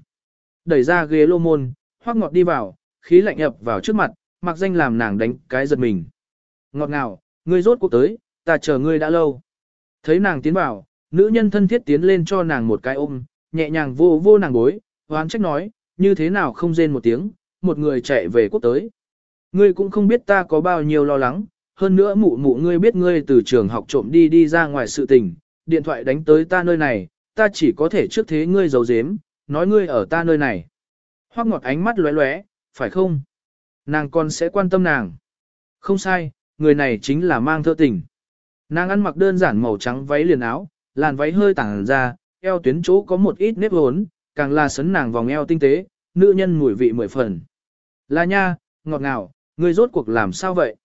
Đẩy ra ghế lô môn, hoác ngọt đi vào, khí lạnh ập vào trước mặt, mặc danh làm nàng đánh cái giật mình. Ngọt ngào, ngươi rốt cuộc tới, ta chờ ngươi đã lâu. Thấy nàng tiến vào, nữ nhân thân thiết tiến lên cho nàng một cái ôm, nhẹ nhàng vô vô nàng bối, hoán trách nói, như thế nào không rên một tiếng, một người chạy về quốc tới. Ngươi cũng không biết ta có bao nhiêu lo lắng, hơn nữa mụ mụ ngươi biết ngươi từ trường học trộm đi đi ra ngoài sự tình, điện thoại đánh tới ta nơi này, ta chỉ có thể trước thế ngươi giấu giếm, nói ngươi ở ta nơi này. Hoắc ngọt ánh mắt lóe lóe, phải không? Nàng con sẽ quan tâm nàng. Không sai, người này chính là mang thơ tình. Nàng ăn mặc đơn giản màu trắng váy liền áo, làn váy hơi tàng ra, eo tuyến chỗ có một ít nếp hốn, càng là sấn nàng vòng eo tinh tế, nữ nhân mùi vị mười phần. Là nha, ngọt ngào, ngươi rốt cuộc làm sao vậy?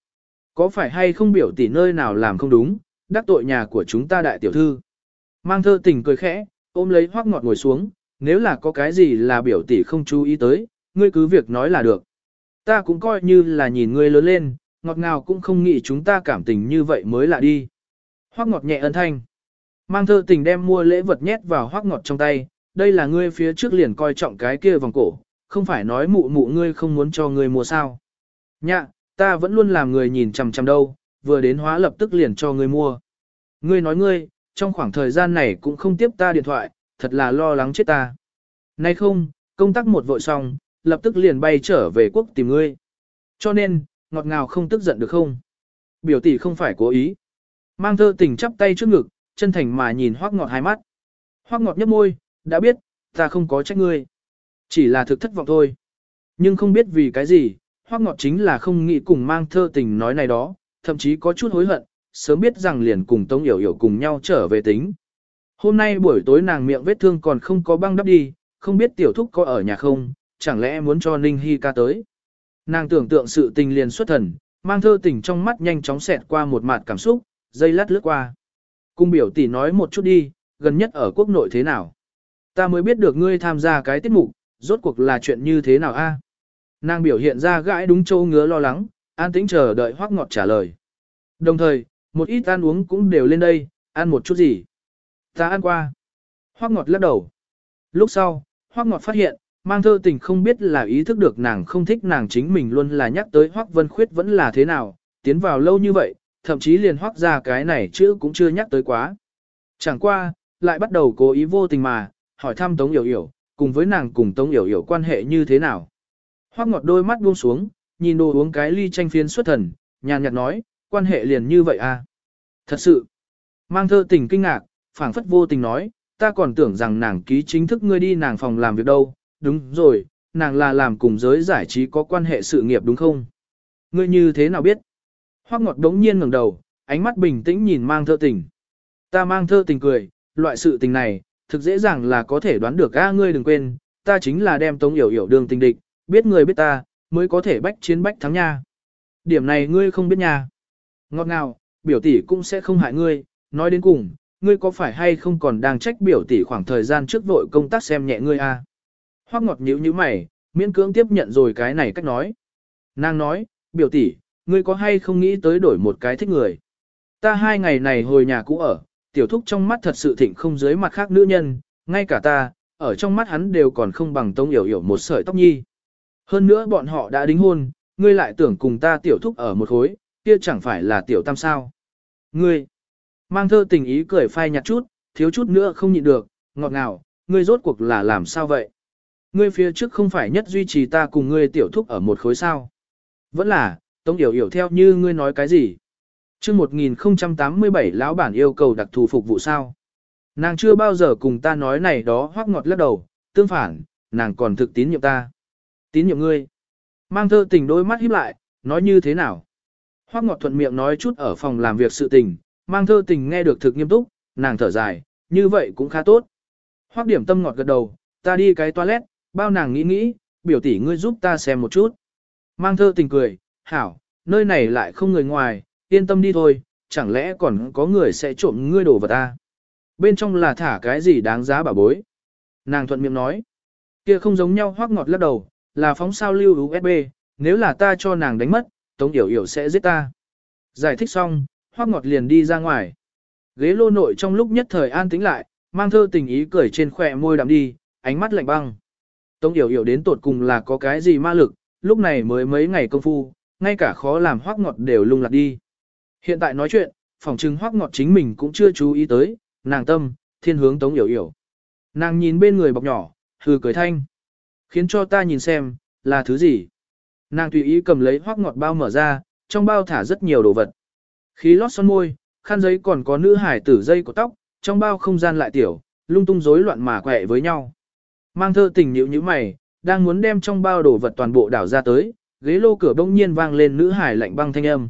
Có phải hay không biểu tỷ nơi nào làm không đúng, đắc tội nhà của chúng ta đại tiểu thư? Mang thơ tình cười khẽ, ôm lấy hoác ngọt ngồi xuống, nếu là có cái gì là biểu tỷ không chú ý tới, ngươi cứ việc nói là được. Ta cũng coi như là nhìn ngươi lớn lên, ngọt ngào cũng không nghĩ chúng ta cảm tình như vậy mới lạ đi. Hoác ngọt nhẹ ân thanh. Mang thơ tình đem mua lễ vật nhét vào hoác ngọt trong tay, đây là ngươi phía trước liền coi trọng cái kia vòng cổ, không phải nói mụ mụ ngươi không muốn cho ngươi mua sao. Nhạ, ta vẫn luôn làm người nhìn chằm chằm đâu, vừa đến hóa lập tức liền cho ngươi mua. Ngươi nói ngươi, trong khoảng thời gian này cũng không tiếp ta điện thoại, thật là lo lắng chết ta. Nay không, công tác một vội xong, lập tức liền bay trở về quốc tìm ngươi. Cho nên, ngọt ngào không tức giận được không? Biểu tỷ không phải cố ý. Mang thơ tình chắp tay trước ngực, chân thành mà nhìn hoác ngọt hai mắt. Hoác ngọt nhấp môi, đã biết, ta không có trách ngươi. Chỉ là thực thất vọng thôi. Nhưng không biết vì cái gì, hoác ngọt chính là không nghĩ cùng mang thơ tình nói này đó, thậm chí có chút hối hận, sớm biết rằng liền cùng Tống Yểu Yểu cùng nhau trở về tính. Hôm nay buổi tối nàng miệng vết thương còn không có băng đắp đi, không biết tiểu thúc có ở nhà không, chẳng lẽ muốn cho Ninh Hi ca tới. Nàng tưởng tượng sự tình liền xuất thần, mang thơ tình trong mắt nhanh chóng xẹt qua một mặt cảm xúc, dây lát lướt qua. Cung biểu tỷ nói một chút đi, gần nhất ở quốc nội thế nào. Ta mới biết được ngươi tham gia cái tiết mục, rốt cuộc là chuyện như thế nào a? Nàng biểu hiện ra gãi đúng châu ngứa lo lắng, an tĩnh chờ đợi hoác ngọt trả lời. Đồng thời, một ít ăn uống cũng đều lên đây, ăn một chút gì. Ta ăn qua. Hoác ngọt lắc đầu. Lúc sau, hoác ngọt phát hiện, mang thơ tình không biết là ý thức được nàng không thích nàng chính mình luôn là nhắc tới hoác vân khuyết vẫn là thế nào, tiến vào lâu như vậy, thậm chí liền hoác ra cái này chữ cũng chưa nhắc tới quá. Chẳng qua, lại bắt đầu cố ý vô tình mà, hỏi thăm Tống Yểu Yểu, cùng với nàng cùng Tống Yểu Yểu quan hệ như thế nào. Hoác ngọt đôi mắt buông xuống, nhìn đồ uống cái ly tranh phiên xuất thần, nhàn nhạt nói, quan hệ liền như vậy à. Thật sự, mang thơ tình kinh ngạc, phảng phất vô tình nói, ta còn tưởng rằng nàng ký chính thức ngươi đi nàng phòng làm việc đâu, đúng rồi, nàng là làm cùng giới giải trí có quan hệ sự nghiệp đúng không? Ngươi như thế nào biết? Hoác ngọt đống nhiên ngẩng đầu, ánh mắt bình tĩnh nhìn mang thơ tình. Ta mang thơ tình cười, loại sự tình này, thực dễ dàng là có thể đoán được a ngươi đừng quên, ta chính là đem tống hiểu hiểu đường tình địch, biết người biết ta, mới có thể bách chiến bách thắng nha. Điểm này ngươi không biết nha. Ngọt ngào, biểu tỷ cũng sẽ không hại ngươi, nói đến cùng, ngươi có phải hay không còn đang trách biểu tỷ khoảng thời gian trước vội công tác xem nhẹ ngươi a? À? Hoắc ngọt nhíu nhíu mày, miễn cưỡng tiếp nhận rồi cái này cách nói. Nàng nói, biểu tỷ, ngươi có hay không nghĩ tới đổi một cái thích người? Ta hai ngày này hồi nhà cũ ở, tiểu thúc trong mắt thật sự thịnh không dưới mặt khác nữ nhân, ngay cả ta, ở trong mắt hắn đều còn không bằng tông hiểu hiểu một sợi tóc nhi. Hơn nữa bọn họ đã đính hôn, ngươi lại tưởng cùng ta tiểu thúc ở một khối, kia chẳng phải là tiểu tam sao. Ngươi, mang thơ tình ý cười phai nhạt chút, thiếu chút nữa không nhịn được, ngọt ngào, ngươi rốt cuộc là làm sao vậy? Ngươi phía trước không phải nhất duy trì ta cùng ngươi tiểu thúc ở một khối sao? Vẫn là, tông Yểu Yểu theo như ngươi nói cái gì? chương 1087 lão bản yêu cầu đặc thù phục vụ sao? Nàng chưa bao giờ cùng ta nói này đó hoác ngọt lắc đầu, tương phản, nàng còn thực tín nhiệm ta. Tín nhiệm ngươi. Mang thơ tình đôi mắt híp lại, nói như thế nào? Hoác ngọt thuận miệng nói chút ở phòng làm việc sự tình, mang thơ tình nghe được thực nghiêm túc, nàng thở dài, như vậy cũng khá tốt. Hoác điểm tâm ngọt gật đầu, ta đi cái toilet, bao nàng nghĩ nghĩ, biểu tỷ ngươi giúp ta xem một chút. Mang thơ tình cười, hảo, nơi này lại không người ngoài, yên tâm đi thôi, chẳng lẽ còn có người sẽ trộm ngươi đồ vật ta. Bên trong là thả cái gì đáng giá bảo bối. Nàng thuận miệng nói, kia không giống nhau hoác ngọt lắc đầu, là phóng sao lưu USB, nếu là ta cho nàng đánh mất, Tống Yểu Yểu sẽ giết ta. Giải thích xong, hoác ngọt liền đi ra ngoài. Ghế lô nội trong lúc nhất thời an tĩnh lại, mang thơ tình ý cười trên khỏe môi đạm đi, ánh mắt lạnh băng. Tống Yểu Yểu đến tột cùng là có cái gì ma lực, lúc này mới mấy ngày công phu, ngay cả khó làm hoác ngọt đều lung lạc đi. Hiện tại nói chuyện, phòng trưng hoác ngọt chính mình cũng chưa chú ý tới, nàng tâm, thiên hướng Tống Yểu Yểu. Nàng nhìn bên người bọc nhỏ, hừ cười thanh. Khiến cho ta nhìn xem, là thứ gì. Nàng tùy ý cầm lấy hoác ngọt bao mở ra, trong bao thả rất nhiều đồ vật. Khí lót son môi, khăn giấy còn có nữ hải tử dây của tóc, trong bao không gian lại tiểu, lung tung rối loạn mà quẹ với nhau. Mang thơ tình nhữ như mày, đang muốn đem trong bao đồ vật toàn bộ đảo ra tới, ghế lô cửa bỗng nhiên vang lên nữ hải lạnh băng thanh âm.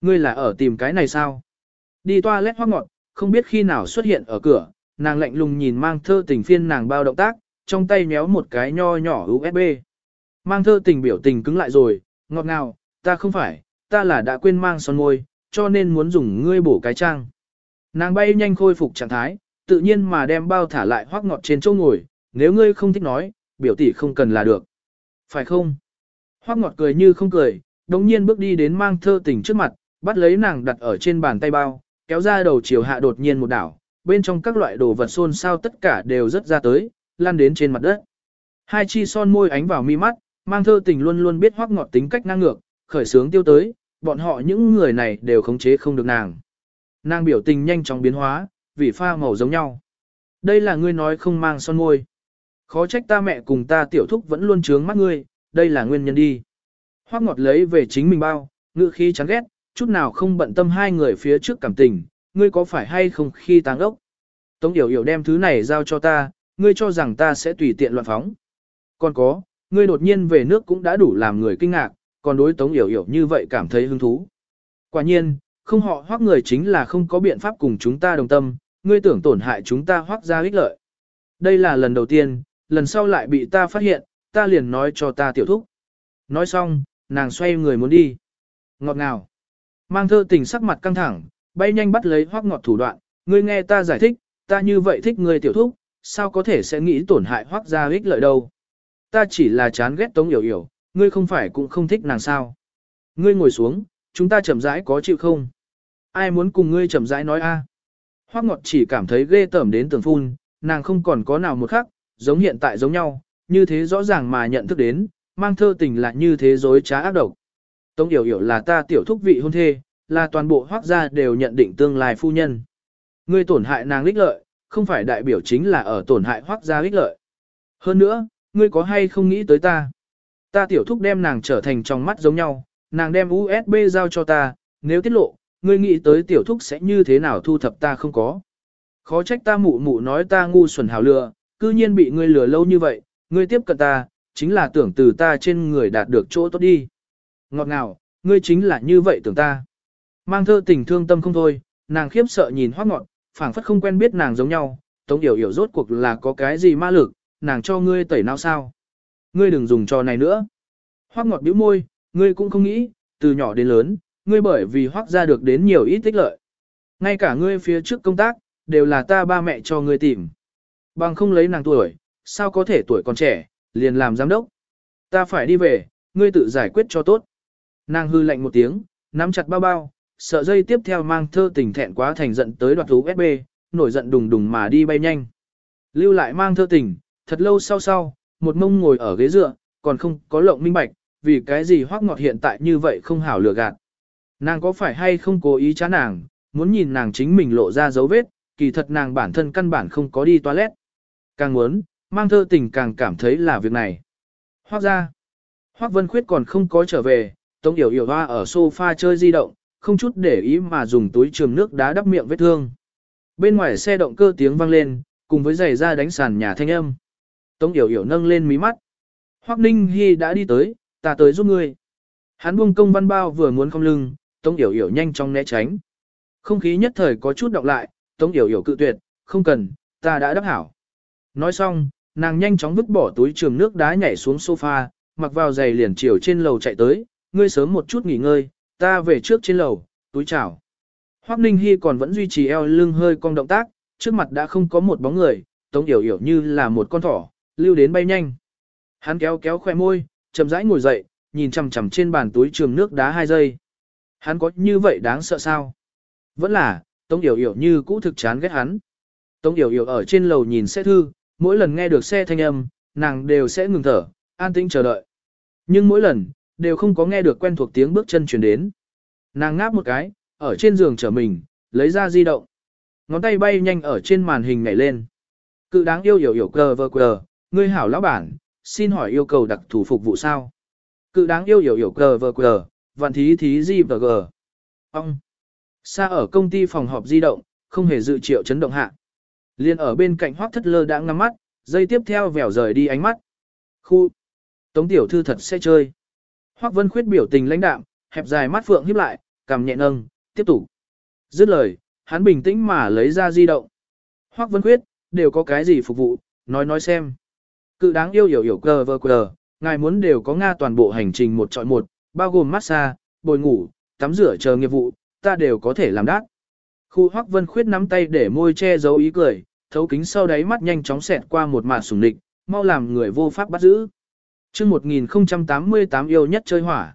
Ngươi là ở tìm cái này sao? Đi toilet hoác ngọt, không biết khi nào xuất hiện ở cửa, nàng lạnh lùng nhìn mang thơ tình phiên nàng bao động tác, trong tay méo một cái nho nhỏ USB. Mang thơ tình biểu tình cứng lại rồi, ngọt ngào, ta không phải, ta là đã quên mang son môi, cho nên muốn dùng ngươi bổ cái trang. Nàng bay nhanh khôi phục trạng thái, tự nhiên mà đem bao thả lại hoác ngọt trên chỗ ngồi, nếu ngươi không thích nói, biểu tỷ không cần là được. Phải không? Hoác ngọt cười như không cười, đồng nhiên bước đi đến mang thơ tình trước mặt, bắt lấy nàng đặt ở trên bàn tay bao, kéo ra đầu chiều hạ đột nhiên một đảo, bên trong các loại đồ vật xôn xao tất cả đều rất ra tới, lan đến trên mặt đất. Hai chi son môi ánh vào mi mắt, mang thơ tình luôn luôn biết hoác ngọt tính cách năng ngược, khởi sướng tiêu tới, bọn họ những người này đều khống chế không được nàng. Nàng biểu tình nhanh chóng biến hóa, vì pha màu giống nhau. Đây là ngươi nói không mang son môi. Khó trách ta mẹ cùng ta tiểu thúc vẫn luôn trướng mắt ngươi, đây là nguyên nhân đi. Hoác ngọt lấy về chính mình bao, ngự khí chán ghét, chút nào không bận tâm hai người phía trước cảm tình, ngươi có phải hay không khi táng ốc. Tống Yểu Yểu đem thứ này giao cho ta, ngươi cho rằng ta sẽ tùy tiện loạn phóng. Còn có, ngươi đột nhiên về nước cũng đã đủ làm người kinh ngạc, còn đối Tống Yểu Yểu như vậy cảm thấy hứng thú. Quả nhiên, không họ hoác người chính là không có biện pháp cùng chúng ta đồng tâm, ngươi tưởng tổn hại chúng ta hoác ra ích lợi. Đây là lần đầu tiên, lần sau lại bị ta phát hiện, ta liền nói cho ta tiểu thúc. Nói xong, nàng xoay người muốn đi. Ngọt ngào. Mang thơ tình sắc mặt căng thẳng, bay nhanh bắt lấy hoác ngọt thủ đoạn, ngươi nghe ta giải thích, ta như vậy thích ngươi tiểu thúc, sao có thể sẽ nghĩ tổn hại hoác ra ích lợi đâu. Ta chỉ là chán ghét tống hiểu hiểu, ngươi không phải cũng không thích nàng sao. Ngươi ngồi xuống, chúng ta chậm rãi có chịu không? Ai muốn cùng ngươi chậm rãi nói a? À? Hoác ngọt chỉ cảm thấy ghê tởm đến tường phun, nàng không còn có nào một khắc, giống hiện tại giống nhau, như thế rõ ràng mà nhận thức đến, mang thơ tình là như thế dối trá ác độc. Tống Yểu Yểu là ta tiểu thúc vị hôn thê, là toàn bộ hoác gia đều nhận định tương lai phu nhân. Ngươi tổn hại nàng lích lợi, không phải đại biểu chính là ở tổn hại hoác gia lích lợi. Hơn nữa, ngươi có hay không nghĩ tới ta? Ta tiểu thúc đem nàng trở thành trong mắt giống nhau, nàng đem USB giao cho ta, nếu tiết lộ, ngươi nghĩ tới tiểu thúc sẽ như thế nào thu thập ta không có. Khó trách ta mụ mụ nói ta ngu xuẩn hào lừa, cư nhiên bị ngươi lừa lâu như vậy, ngươi tiếp cận ta, chính là tưởng từ ta trên người đạt được chỗ tốt đi. Ngọt ngào, ngươi chính là như vậy tưởng ta. Mang thơ tình thương tâm không thôi, nàng khiếp sợ nhìn hoác ngọt, phảng phất không quen biết nàng giống nhau, tống yểu yểu rốt cuộc là có cái gì ma lực, nàng cho ngươi tẩy não sao. Ngươi đừng dùng trò này nữa. Hoác ngọt bĩu môi, ngươi cũng không nghĩ, từ nhỏ đến lớn, ngươi bởi vì hoác ra được đến nhiều ít tích lợi. Ngay cả ngươi phía trước công tác, đều là ta ba mẹ cho ngươi tìm. Bằng không lấy nàng tuổi, sao có thể tuổi còn trẻ, liền làm giám đốc. Ta phải đi về, ngươi tự giải quyết cho tốt. Nàng hư lạnh một tiếng, nắm chặt bao bao, sợ dây tiếp theo mang thơ tình thẹn quá thành giận tới đoạt thú SB, nổi giận đùng đùng mà đi bay nhanh. Lưu lại mang thơ tình, thật lâu sau sau, một mông ngồi ở ghế dựa, còn không có lộng minh bạch, vì cái gì hoác ngọt hiện tại như vậy không hảo lừa gạt. Nàng có phải hay không cố ý chán nàng, muốn nhìn nàng chính mình lộ ra dấu vết, kỳ thật nàng bản thân căn bản không có đi toilet. Càng muốn, mang thơ tình càng cảm thấy là việc này. Hoác ra, hoác vân khuyết còn không có trở về, tống yểu yểu hoa ở sofa chơi di động, không chút để ý mà dùng túi trường nước đá đắp miệng vết thương. Bên ngoài xe động cơ tiếng vang lên, cùng với giày ra đánh sàn nhà thanh âm. Tống yểu yểu nâng lên mí mắt. Hoác ninh hy đã đi tới, ta tới giúp ngươi. Hắn buông công văn bao vừa muốn không lưng, Tống Yểu Yểu nhanh chóng né tránh. Không khí nhất thời có chút động lại, Tống Yểu Yểu cự tuyệt, không cần, ta đã đáp hảo. Nói xong, nàng nhanh chóng vứt bỏ túi trường nước đá nhảy xuống sofa, mặc vào giày liền chiều trên lầu chạy tới, ngươi sớm một chút nghỉ ngơi, ta về trước trên lầu, túi chào. Hoắc Ninh Hi còn vẫn duy trì eo lưng hơi cong động tác, trước mặt đã không có một bóng người, Tống Yểu Yểu như là một con thỏ, lưu đến bay nhanh. Hắn kéo kéo khoe môi, chậm rãi ngồi dậy, nhìn chằm chằm trên bàn túi trường nước đá hai giây. Hắn có như vậy đáng sợ sao? Vẫn là, Tống Yểu Yểu như cũ thực chán ghét hắn. Tống Yểu Yểu ở trên lầu nhìn xe thư, mỗi lần nghe được xe thanh âm, nàng đều sẽ ngừng thở, an tĩnh chờ đợi. Nhưng mỗi lần, đều không có nghe được quen thuộc tiếng bước chân chuyển đến. Nàng ngáp một cái, ở trên giường trở mình, lấy ra di động. Ngón tay bay nhanh ở trên màn hình nhảy lên. Cự đáng yêu hiểu hiểu cờ vờ cờ, ngươi hảo lão bản, xin hỏi yêu cầu đặc thủ phục vụ sao? Cự đáng yêu hiểu hiểu cờ vờ cờ, vạn thí thí gì và gờ. Ông. Xa ở công ty phòng họp di động, không hề dự triệu chấn động hạ. Liên ở bên cạnh hoác thất lơ đã ngắm mắt, dây tiếp theo vèo rời đi ánh mắt. Khu. Tống tiểu thư thật sẽ chơi. Hoác vân khuyết biểu tình lãnh đạm, hẹp dài mắt phượng híp lại, cầm nhẹ nâng, tiếp tục. Dứt lời, hắn bình tĩnh mà lấy ra di động. Hoác vân khuyết, đều có cái gì phục vụ, nói nói xem. Cự đáng yêu hiểu hiểu cờ vờ cờ, ngài muốn đều có Nga toàn bộ hành trình một trọi một, bao gồm massage, bồi ngủ, tắm rửa chờ nghiệp vụ, ta đều có thể làm đắt. Khu Hoắc Vân Khuyết nắm tay để môi che giấu ý cười, thấu kính sau đáy mắt nhanh chóng xẹt qua một mạt sủng địch, mau làm người vô pháp bắt giữ. Chương 1088 yêu nhất chơi hỏa.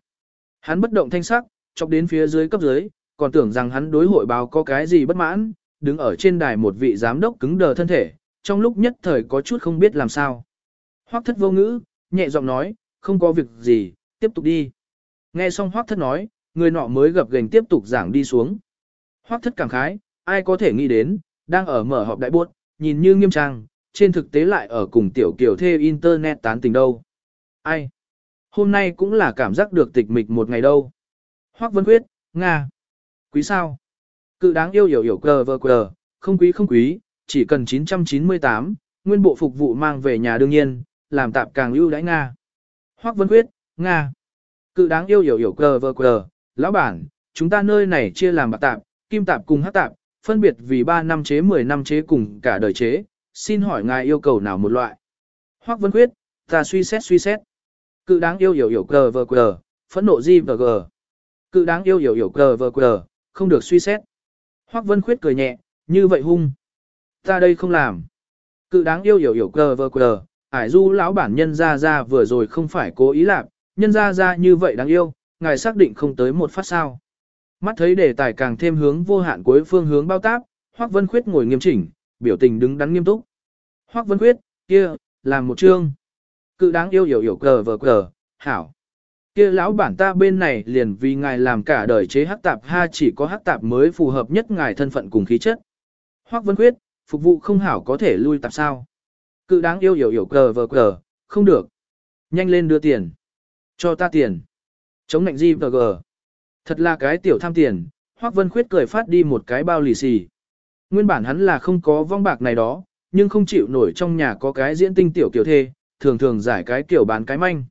Hắn bất động thanh sắc, chọc đến phía dưới cấp dưới, còn tưởng rằng hắn đối hội báo có cái gì bất mãn, đứng ở trên đài một vị giám đốc cứng đờ thân thể, trong lúc nhất thời có chút không biết làm sao. Hoắc thất vô ngữ, nhẹ giọng nói, không có việc gì, tiếp tục đi. Nghe xong Hoắc thất nói, người nọ mới gập gành tiếp tục giảng đi xuống. Hoắc thất cảm khái, ai có thể nghĩ đến, đang ở mở họp đại buốt, nhìn như nghiêm trang, trên thực tế lại ở cùng tiểu kiểu thê internet tán tình đâu. Ai? Hôm nay cũng là cảm giác được tịch mịch một ngày đâu. Hoắc Vân Quyết, Nga. Quý sao? Cự đáng yêu hiểu hiểu cờ vờ cờ, không quý không quý, chỉ cần 998, nguyên bộ phục vụ mang về nhà đương nhiên, làm tạp càng ưu đãi Nga. Hoắc Vân Quyết, Nga. Cự đáng yêu hiểu hiểu cờ vờ cờ, lão bản, chúng ta nơi này chia làm bạc tạp, kim tạp cùng hát tạp, phân biệt vì 3 năm chế 10 năm chế cùng cả đời chế, xin hỏi ngài yêu cầu nào một loại. Hoắc Vân Quyết, ta suy xét suy xét. Cự đáng yêu hiểu hiểu cờ vờ cờ, phẫn nộ gì vờ cờ. Cự đáng yêu hiểu hiểu cờ vờ cờ, không được suy xét. Hoắc Vân Khuyết cười nhẹ, như vậy hung. Ta đây không làm. Cự đáng yêu hiểu hiểu cờ vờ cờ, ải du lão bản nhân ra ra vừa rồi không phải cố ý làm, nhân ra ra như vậy đáng yêu, ngài xác định không tới một phát sao. Mắt thấy đề tài càng thêm hướng vô hạn cuối phương hướng bao táp, Hoắc Vân Khuyết ngồi nghiêm chỉnh, biểu tình đứng đắn nghiêm túc. Hoắc Vân Khuyết, kia, làm một chương. Cự đáng yêu hiểu hiểu cờ vờ cờ, hảo. Kia lão bản ta bên này liền vì ngài làm cả đời chế hắc tạp ha chỉ có hắc tạp mới phù hợp nhất ngài thân phận cùng khí chất. Hoắc Vân Khuyết, phục vụ không hảo có thể lui tạp sao. Cự đáng yêu hiểu hiểu cờ vờ cờ, không được. Nhanh lên đưa tiền. Cho ta tiền. Chống nạnh di vờ gờ. Thật là cái tiểu tham tiền, Hoắc Vân Khuyết cười phát đi một cái bao lì xì. Nguyên bản hắn là không có vong bạc này đó, nhưng không chịu nổi trong nhà có cái diễn tinh tiểu kiểu thê, thường thường giải cái kiểu bán cái manh.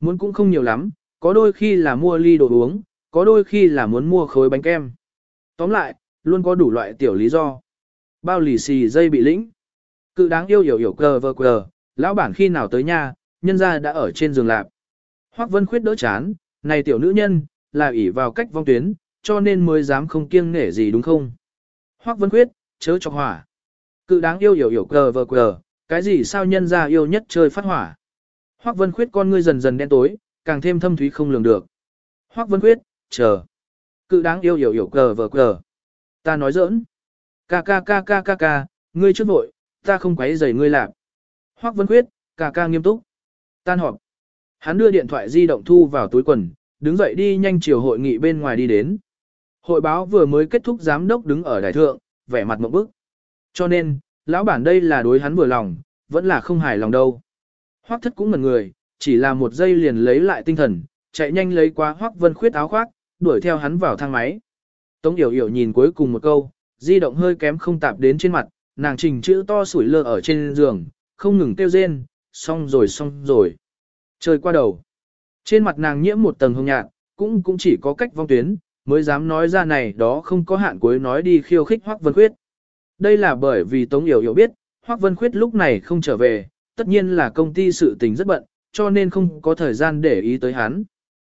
Muốn cũng không nhiều lắm, có đôi khi là mua ly đồ uống, có đôi khi là muốn mua khối bánh kem. Tóm lại, luôn có đủ loại tiểu lý do. Bao lì xì dây bị lĩnh. Cự đáng yêu hiểu hiểu cờ vờ cờ, lão bản khi nào tới nhà, nhân gia đã ở trên giường lạp. Hoắc Vân Khuyết đỡ chán, này tiểu nữ nhân, là ỷ vào cách vong tuyến, cho nên mới dám không kiêng nể gì đúng không? Hoắc Vân Khuyết, chớ cho hỏa. Cự đáng yêu hiểu hiểu cờ vờ cờ, cái gì sao nhân gia yêu nhất chơi phát hỏa. Hoắc Vân Khuyết con ngươi dần dần đen tối, càng thêm thâm thúy không lường được. Hoắc Vân Khuyết, chờ. Cự đáng yêu hiểu hiểu cờ vờ cờ. Ta nói giỡn. Ca ca ca ca ca ca, ngươi trước vội, ta không quấy rầy ngươi làm. Hoắc Vân Khuyết, ca ca nghiêm túc. Tan họp. Hắn đưa điện thoại di động thu vào túi quần, đứng dậy đi nhanh chiều hội nghị bên ngoài đi đến. Hội báo vừa mới kết thúc giám đốc đứng ở đại thượng, vẻ mặt mộng bức. Cho nên, lão bản đây là đối hắn vừa lòng, vẫn là không hài lòng đâu. Hoắc thất cũng ngẩn người, chỉ là một giây liền lấy lại tinh thần, chạy nhanh lấy qua Hoắc Vân Khuyết áo khoác, đuổi theo hắn vào thang máy. Tống Yểu Yểu nhìn cuối cùng một câu, di động hơi kém không tạp đến trên mặt, nàng trình chữ to sủi lơ ở trên giường, không ngừng kêu rên, xong rồi xong rồi. Trời qua đầu. Trên mặt nàng nhiễm một tầng hồng nhạt, cũng cũng chỉ có cách vong tuyến, mới dám nói ra này đó không có hạn cuối nói đi khiêu khích Hoắc Vân Khuyết. Đây là bởi vì Tống Yểu Yểu biết, Hoắc Vân Khuyết lúc này không trở về, tất nhiên là công ty sự tình rất bận, cho nên không có thời gian để ý tới hắn.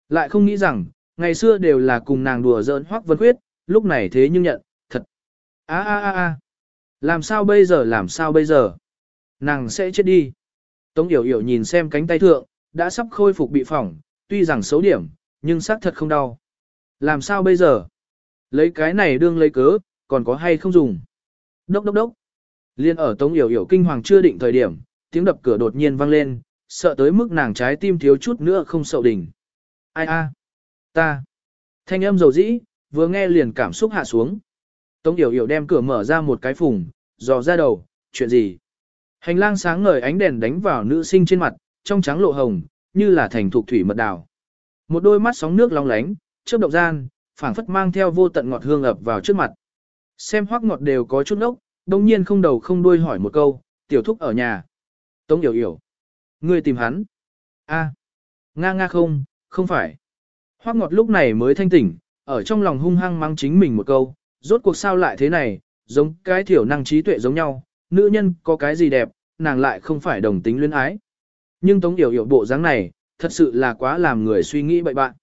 Lại không nghĩ rằng, ngày xưa đều là cùng nàng đùa giỡn Hoắc Vân Khuyết, lúc này thế nhưng nhận, thật. a a a a làm sao bây giờ làm sao bây giờ? Nàng sẽ chết đi. Tống Yểu Yểu nhìn xem cánh tay thượng, đã sắp khôi phục bị phỏng, tuy rằng xấu điểm, nhưng xác thật không đau. Làm sao bây giờ? Lấy cái này đương lấy cớ, còn có hay không dùng? Đốc đốc đốc. Liên ở Tống Yểu Yểu kinh hoàng chưa định thời điểm, tiếng đập cửa đột nhiên vang lên, sợ tới mức nàng trái tim thiếu chút nữa không sậu đỉnh. Ai a? Ta. Thanh âm dầu dĩ, vừa nghe liền cảm xúc hạ xuống. Tống Yểu Yểu đem cửa mở ra một cái phùng, dò ra đầu, chuyện gì? Hành lang sáng ngời ánh đèn đánh vào nữ sinh trên mặt, trong trắng lộ hồng, như là thành thuộc thủy mật đào. Một đôi mắt sóng nước long lánh, chớp động gian, phảng phất mang theo vô tận ngọt hương ập vào trước mặt. Xem hoắc ngọt đều có chút ốc, đồng nhiên không đầu không đuôi hỏi một câu, tiểu thúc ở nhà. Tống hiểu hiểu. Ngươi tìm hắn. a Nga nga không, không phải. Hoắc ngọt lúc này mới thanh tỉnh, ở trong lòng hung hăng mang chính mình một câu, rốt cuộc sao lại thế này, giống cái thiểu năng trí tuệ giống nhau, nữ nhân có cái gì đẹp, nàng lại không phải đồng tính luyến ái. Nhưng Tống Yểu Yểu bộ dáng này, thật sự là quá làm người suy nghĩ bậy bạn.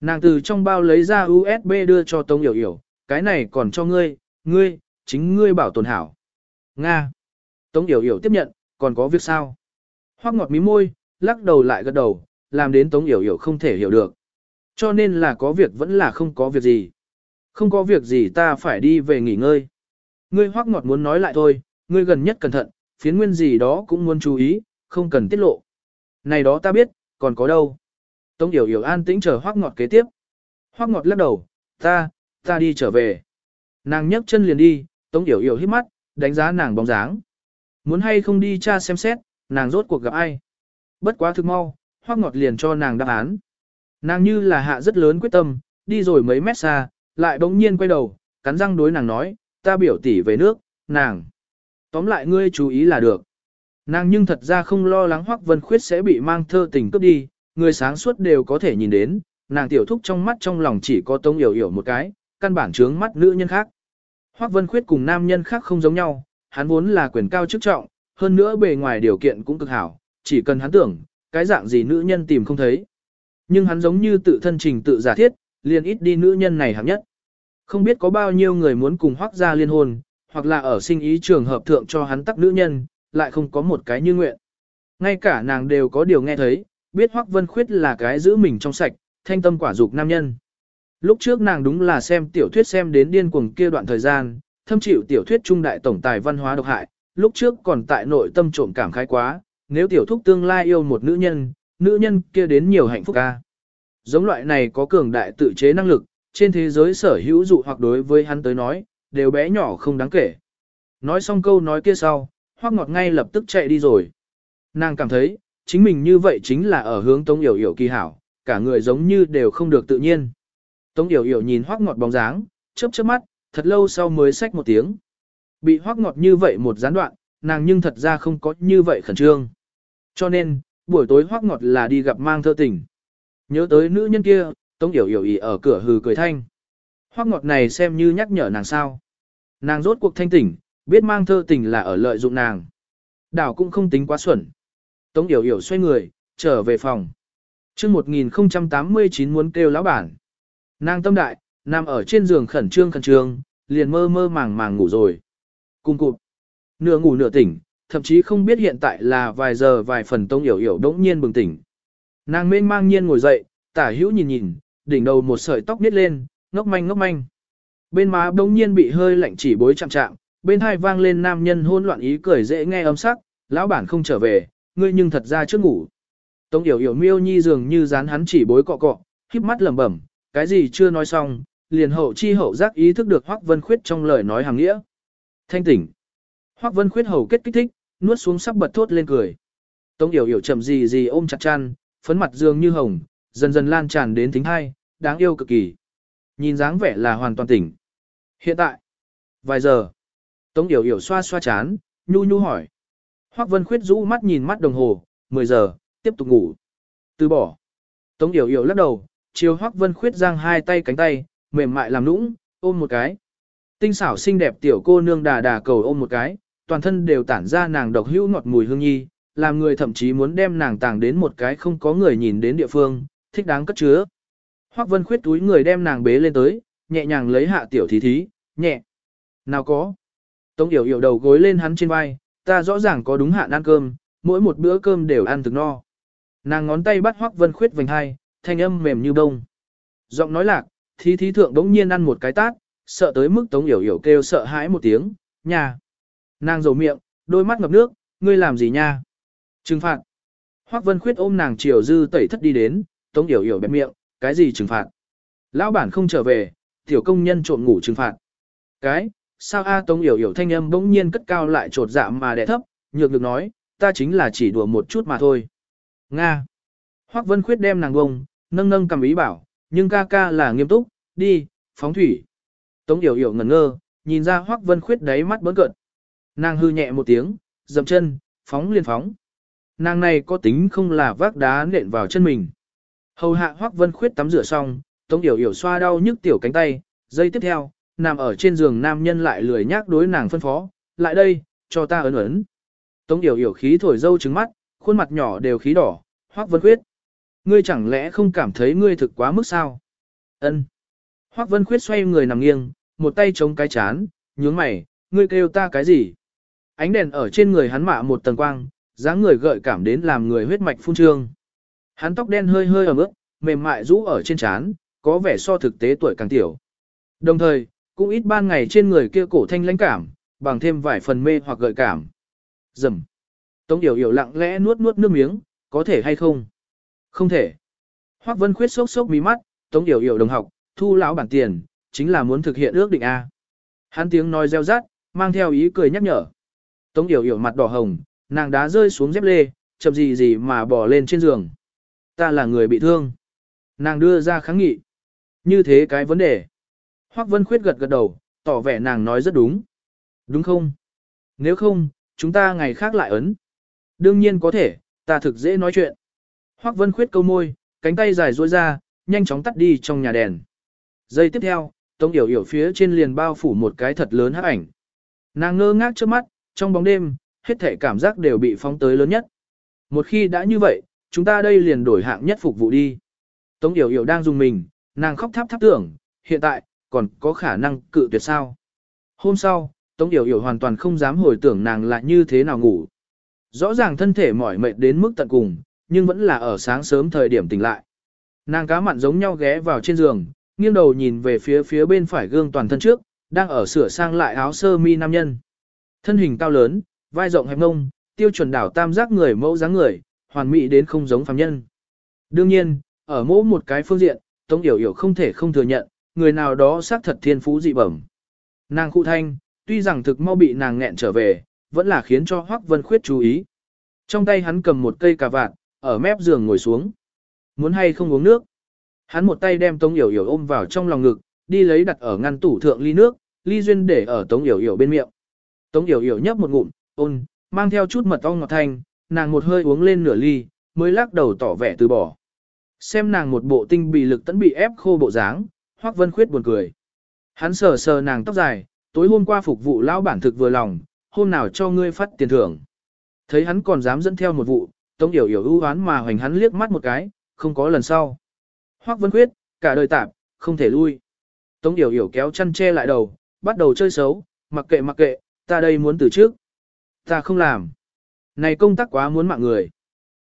Nàng từ trong bao lấy ra USB đưa cho Tống Yểu Yểu, cái này còn cho ngươi, ngươi, chính ngươi bảo tồn hảo. Nga. Tống Yểu Yểu tiếp nhận, còn có việc sao? Hoắc ngọt mí môi, lắc đầu lại gật đầu, làm đến Tống Yểu Yểu không thể hiểu được. Cho nên là có việc vẫn là không có việc gì. Không có việc gì ta phải đi về nghỉ ngơi. Ngươi Hoắc ngọt muốn nói lại thôi, ngươi gần nhất cẩn thận, phiến nguyên gì đó cũng muốn chú ý, không cần tiết lộ. Này đó ta biết, còn có đâu. Tống Yểu Yểu an tĩnh chờ Hoắc ngọt kế tiếp. Hoắc ngọt lắc đầu, ta, ta đi trở về. Nàng nhấc chân liền đi, Tống Yểu Yểu hít mắt, đánh giá nàng bóng dáng. Muốn hay không đi cha xem xét, nàng rốt cuộc gặp ai. Bất quá thực mau, Hoắc ngọt liền cho nàng đáp án. Nàng như là hạ rất lớn quyết tâm, đi rồi mấy mét xa, lại bỗng nhiên quay đầu, cắn răng đối nàng nói, ta biểu tỷ về nước, nàng. Tóm lại ngươi chú ý là được. Nàng nhưng thật ra không lo lắng Hoắc Vân Khuyết sẽ bị mang thơ tình cướp đi, người sáng suốt đều có thể nhìn đến, nàng tiểu thúc trong mắt trong lòng chỉ có Tống Yểu Yểu một cái, căn bản trướng mắt nữ nhân khác. Hoắc Vân Khuyết cùng nam nhân khác không giống nhau, hắn vốn là quyền cao chức trọng, hơn nữa bề ngoài điều kiện cũng cực hảo, chỉ cần hắn tưởng, cái dạng gì nữ nhân tìm không thấy. Nhưng hắn giống như tự thân trình tự giả thiết, liền ít đi nữ nhân này hạng nhất. Không biết có bao nhiêu người muốn cùng Hoắc gia liên hôn, hoặc là ở sinh ý trường hợp thượng cho hắn tắc nữ nhân, lại không có một cái như nguyện. Ngay cả nàng đều có điều nghe thấy, biết Hoắc Vân Khuyết là cái giữ mình trong sạch, thanh tâm quả dục nam nhân. Lúc trước nàng đúng là xem tiểu thuyết xem đến điên cuồng kia đoạn thời gian, thâm chịu tiểu thuyết trung đại tổng tài văn hóa độc hại, lúc trước còn tại nội tâm trộm cảm khái quá, nếu tiểu thúc tương lai yêu một nữ nhân, nữ nhân kia đến nhiều hạnh phúc ca. Giống loại này có cường đại tự chế năng lực, trên thế giới sở hữu dụ hoặc đối với hắn tới nói, đều bé nhỏ không đáng kể. Nói xong câu nói kia sau, hoác ngọt ngay lập tức chạy đi rồi. Nàng cảm thấy, chính mình như vậy chính là ở hướng Tống Yểu Yểu kỳ hảo, cả người giống như đều không được tự nhiên. Tống Yểu Yểu nhìn hoác ngọt bóng dáng, chớp chớp mắt, thật lâu sau mới xách một tiếng. Bị hoác ngọt như vậy một gián đoạn, nàng nhưng thật ra không có như vậy khẩn trương. Cho nên, buổi tối hoác ngọt là đi gặp mang thơ tình. Nhớ tới nữ nhân kia, Tống Yểu Yểu ý ở cửa hừ cười thanh. Hoác ngọt này xem như nhắc nhở nàng sao. Nàng rốt cuộc thanh tỉnh, biết mang thơ tình là ở lợi dụng nàng. Đảo cũng không tính quá xuẩn. Tống Yểu Yểu xoay người, trở về phòng. trước 1089 muốn kêu lão bản. Nàng tâm đại, nằm ở trên giường khẩn trương khẩn trương, liền mơ mơ màng màng ngủ rồi. Cung cụt. Nửa ngủ nửa tỉnh, thậm chí không biết hiện tại là vài giờ vài phần Tống Yểu Yểu đống nhiên bừng tỉnh. Nàng mênh mang nhiên ngồi dậy, tả hữu nhìn nhìn, đỉnh đầu một sợi tóc nít lên, ngốc manh ngốc manh. Bên má đống nhiên bị hơi lạnh chỉ bối chạm chạm, bên hai vang lên nam nhân hôn loạn ý cười dễ nghe âm sắc, lão bản không trở về, ngươi nhưng thật ra trước ngủ. Tống yểu yểu miêu nhi dường như dán hắn chỉ bối cọ cọ, híp mắt lẩm bẩm, cái gì chưa nói xong, liền hậu chi hậu giác ý thức được Hoắc Vân Khuyết trong lời nói hàng nghĩa. Thanh tỉnh. Hoắc Vân Khuyết hầu kết kích thích, nuốt xuống sắc bật thốt lên cười. Tống yểu yểu chậm gì gì ôm chặt chăn, phấn mặt dường như hồng, dần dần lan tràn đến thính hai, đáng yêu cực kỳ. Nhìn dáng vẻ là hoàn toàn tỉnh. Hiện tại, vài giờ, Tống Yểu Yểu xoa xoa chán, nhu nhu hỏi. Hoắc Vân Khuyết rũ mắt nhìn mắt đồng hồ, 10 giờ, tiếp tục ngủ. Từ bỏ. Tống Yểu Yểu lắc đầu, chiều Hoắc Vân Khuyết giang hai tay cánh tay, mềm mại làm nũng, ôm một cái. Tinh xảo xinh đẹp tiểu cô nương đà đà cầu ôm một cái, toàn thân đều tản ra nàng độc hữu ngọt mùi hương nhi, làm người thậm chí muốn đem nàng tàng đến một cái không có người nhìn đến địa phương, thích đáng cất chứa. Hoắc Vân Khuyết túi người đem nàng bế lên tới, nhẹ nhàng lấy hạ tiểu thí thí, nhẹ. Nào có. Tống Yểu Yểu đầu gối lên hắn trên vai, ta rõ ràng có đúng hạn ăn cơm, mỗi một bữa cơm đều ăn thực no. Nàng ngón tay bắt Hoắc Vân Khuyết vành hai, thanh âm mềm như bông. Giọng nói lạc, thí thí thượng đống nhiên ăn một cái tát, sợ tới mức Tống Yểu Yểu kêu sợ hãi một tiếng, nhà. Nàng rầu miệng, đôi mắt ngập nước, ngươi làm gì nha? Trừng phạt. Hoắc Vân Khuyết ôm nàng chiều dư tẩy thất đi đến, Tống Yểu Yểu bẹp miệng, cái gì trừng phạt? Lão bản không trở về, tiểu công nhân trộm ngủ trừng phạt. Cái, sao A Tống Yểu Yểu thanh âm bỗng nhiên cất cao lại trột dạ mà đẻ thấp, nhược được nói, ta chính là chỉ đùa một chút mà thôi. Nga. Hoắc Vân Khuyết đem nàng bông, nâng nâng cầm ý bảo, nhưng ca ca là nghiêm túc, đi, phóng thủy. Tống Yểu Yểu ngẩn ngơ, nhìn ra Hoắc Vân Khuyết đáy mắt bớn cợt. Nàng hư nhẹ một tiếng, dậm chân, phóng liền phóng. Nàng này có tính không là vác đá nện vào chân mình. Hầu hạ Hoắc Vân Khuyết tắm rửa xong, Tống Yểu Yểu xoa đau nhức tiểu cánh tay, giây tiếp theo, nằm ở trên giường nam nhân lại lười nhác đối nàng phân phó, lại đây, cho ta ấn ấn. Tống Yểu Yểu khí thổi dâu trứng mắt, khuôn mặt nhỏ đều khí đỏ, Hoắc Vân Khuyết. Ngươi chẳng lẽ không cảm thấy ngươi thực quá mức sao? Ân. Hoắc Vân Khuyết xoay người nằm nghiêng, một tay chống cái chán, nhướng mày, ngươi kêu ta cái gì? Ánh đèn ở trên người hắn mạ một tầng quang, dáng người gợi cảm đến làm người huyết mạch phun trương. Hắn tóc đen hơi hơi ở ướt, mềm mại rũ ở trên trán, có vẻ so thực tế tuổi càng tiểu. Đồng thời, cũng ít ban ngày trên người kia cổ thanh lãnh cảm, bằng thêm vài phần mê hoặc gợi cảm. Dầm. Tống Yểu Yểu lặng lẽ nuốt nuốt nước miếng, có thể hay không? Không thể. Hoắc Vân Khuyết sốc sốc mí mắt, Tống Yểu Yểu đồng học, thu lão bản tiền, chính là muốn thực hiện ước định A. Hắn tiếng nói reo rát, mang theo ý cười nhắc nhở. Tống Yểu Yểu mặt đỏ hồng, nàng đá rơi xuống dép lê, chậm gì gì mà bỏ lên trên giường. Ta là người bị thương. Nàng đưa ra kháng nghị. Như thế cái vấn đề. Hoắc Vân Khuyết gật gật đầu, tỏ vẻ nàng nói rất đúng. Đúng không? Nếu không, chúng ta ngày khác lại ấn. Đương nhiên có thể, ta thực dễ nói chuyện. Hoắc Vân Khuyết câu môi, cánh tay dài duỗi ra, nhanh chóng tắt đi trong nhà đèn. Giây tiếp theo, Tống Yểu Yểu phía trên liền bao phủ một cái thật lớn hắc ảnh. Nàng ngơ ngác trước mắt, trong bóng đêm, hết thể cảm giác đều bị phóng tới lớn nhất. Một khi đã như vậy, chúng ta đây liền đổi hạng nhất phục vụ đi. Tống Yểu Yểu đang dùng mình, nàng khóc tháp tháp tưởng, hiện tại, còn có khả năng cự tuyệt sao. Hôm sau, Tống Yểu Yểu hoàn toàn không dám hồi tưởng nàng lại như thế nào ngủ. Rõ ràng thân thể mỏi mệt đến mức tận cùng, nhưng vẫn là ở sáng sớm thời điểm tỉnh lại. Nàng cá mặn giống nhau ghé vào trên giường, nghiêng đầu nhìn về phía phía bên phải gương toàn thân trước, đang ở sửa sang lại áo sơ mi nam nhân. Thân hình cao lớn, vai rộng hẹp ngông, tiêu chuẩn đảo tam giác người mẫu dáng người, hoàn mỹ đến không giống phàm nhân. Đương nhiên, ở mỗi một cái phương diện, Tống Yểu Yểu không thể không thừa nhận, người nào đó xác thật thiên phú dị bẩm. Nàng khu thanh, tuy rằng thực mau bị nàng nghẹn trở về, vẫn là khiến cho Hoắc Vân Khuyết chú ý. Trong tay hắn cầm một cây cà vạt, ở mép giường ngồi xuống. Muốn hay không uống nước? Hắn một tay đem Tống Yểu Yểu ôm vào trong lòng ngực, đi lấy đặt ở ngăn tủ thượng ly nước, ly duyên để ở Tống Yểu Yểu bên miệng. Tống Yểu Yểu nhấp một ngụm, ôn, mang theo chút mật ong ngọt thanh, nàng một hơi uống lên nửa ly, mới lắc đầu tỏ vẻ từ bỏ. Xem nàng một bộ tinh bị lực tẫn bị ép khô bộ dáng, Hoắc Vân Khuyết buồn cười. Hắn sờ sờ nàng tóc dài, tối hôm qua phục vụ lão bản thực vừa lòng, hôm nào cho ngươi phát tiền thưởng. Thấy hắn còn dám dẫn theo một vụ, Tống Yểu Yểu ưu hoán mà hoành hắn liếc mắt một cái, không có lần sau. Hoắc Vân Khuyết, cả đời tạp, không thể lui. Tống Yểu Yểu kéo chăn che lại đầu, bắt đầu chơi xấu, mặc kệ mặc kệ, ta đây muốn từ trước. Ta không làm. Này công tác quá muốn mạng người.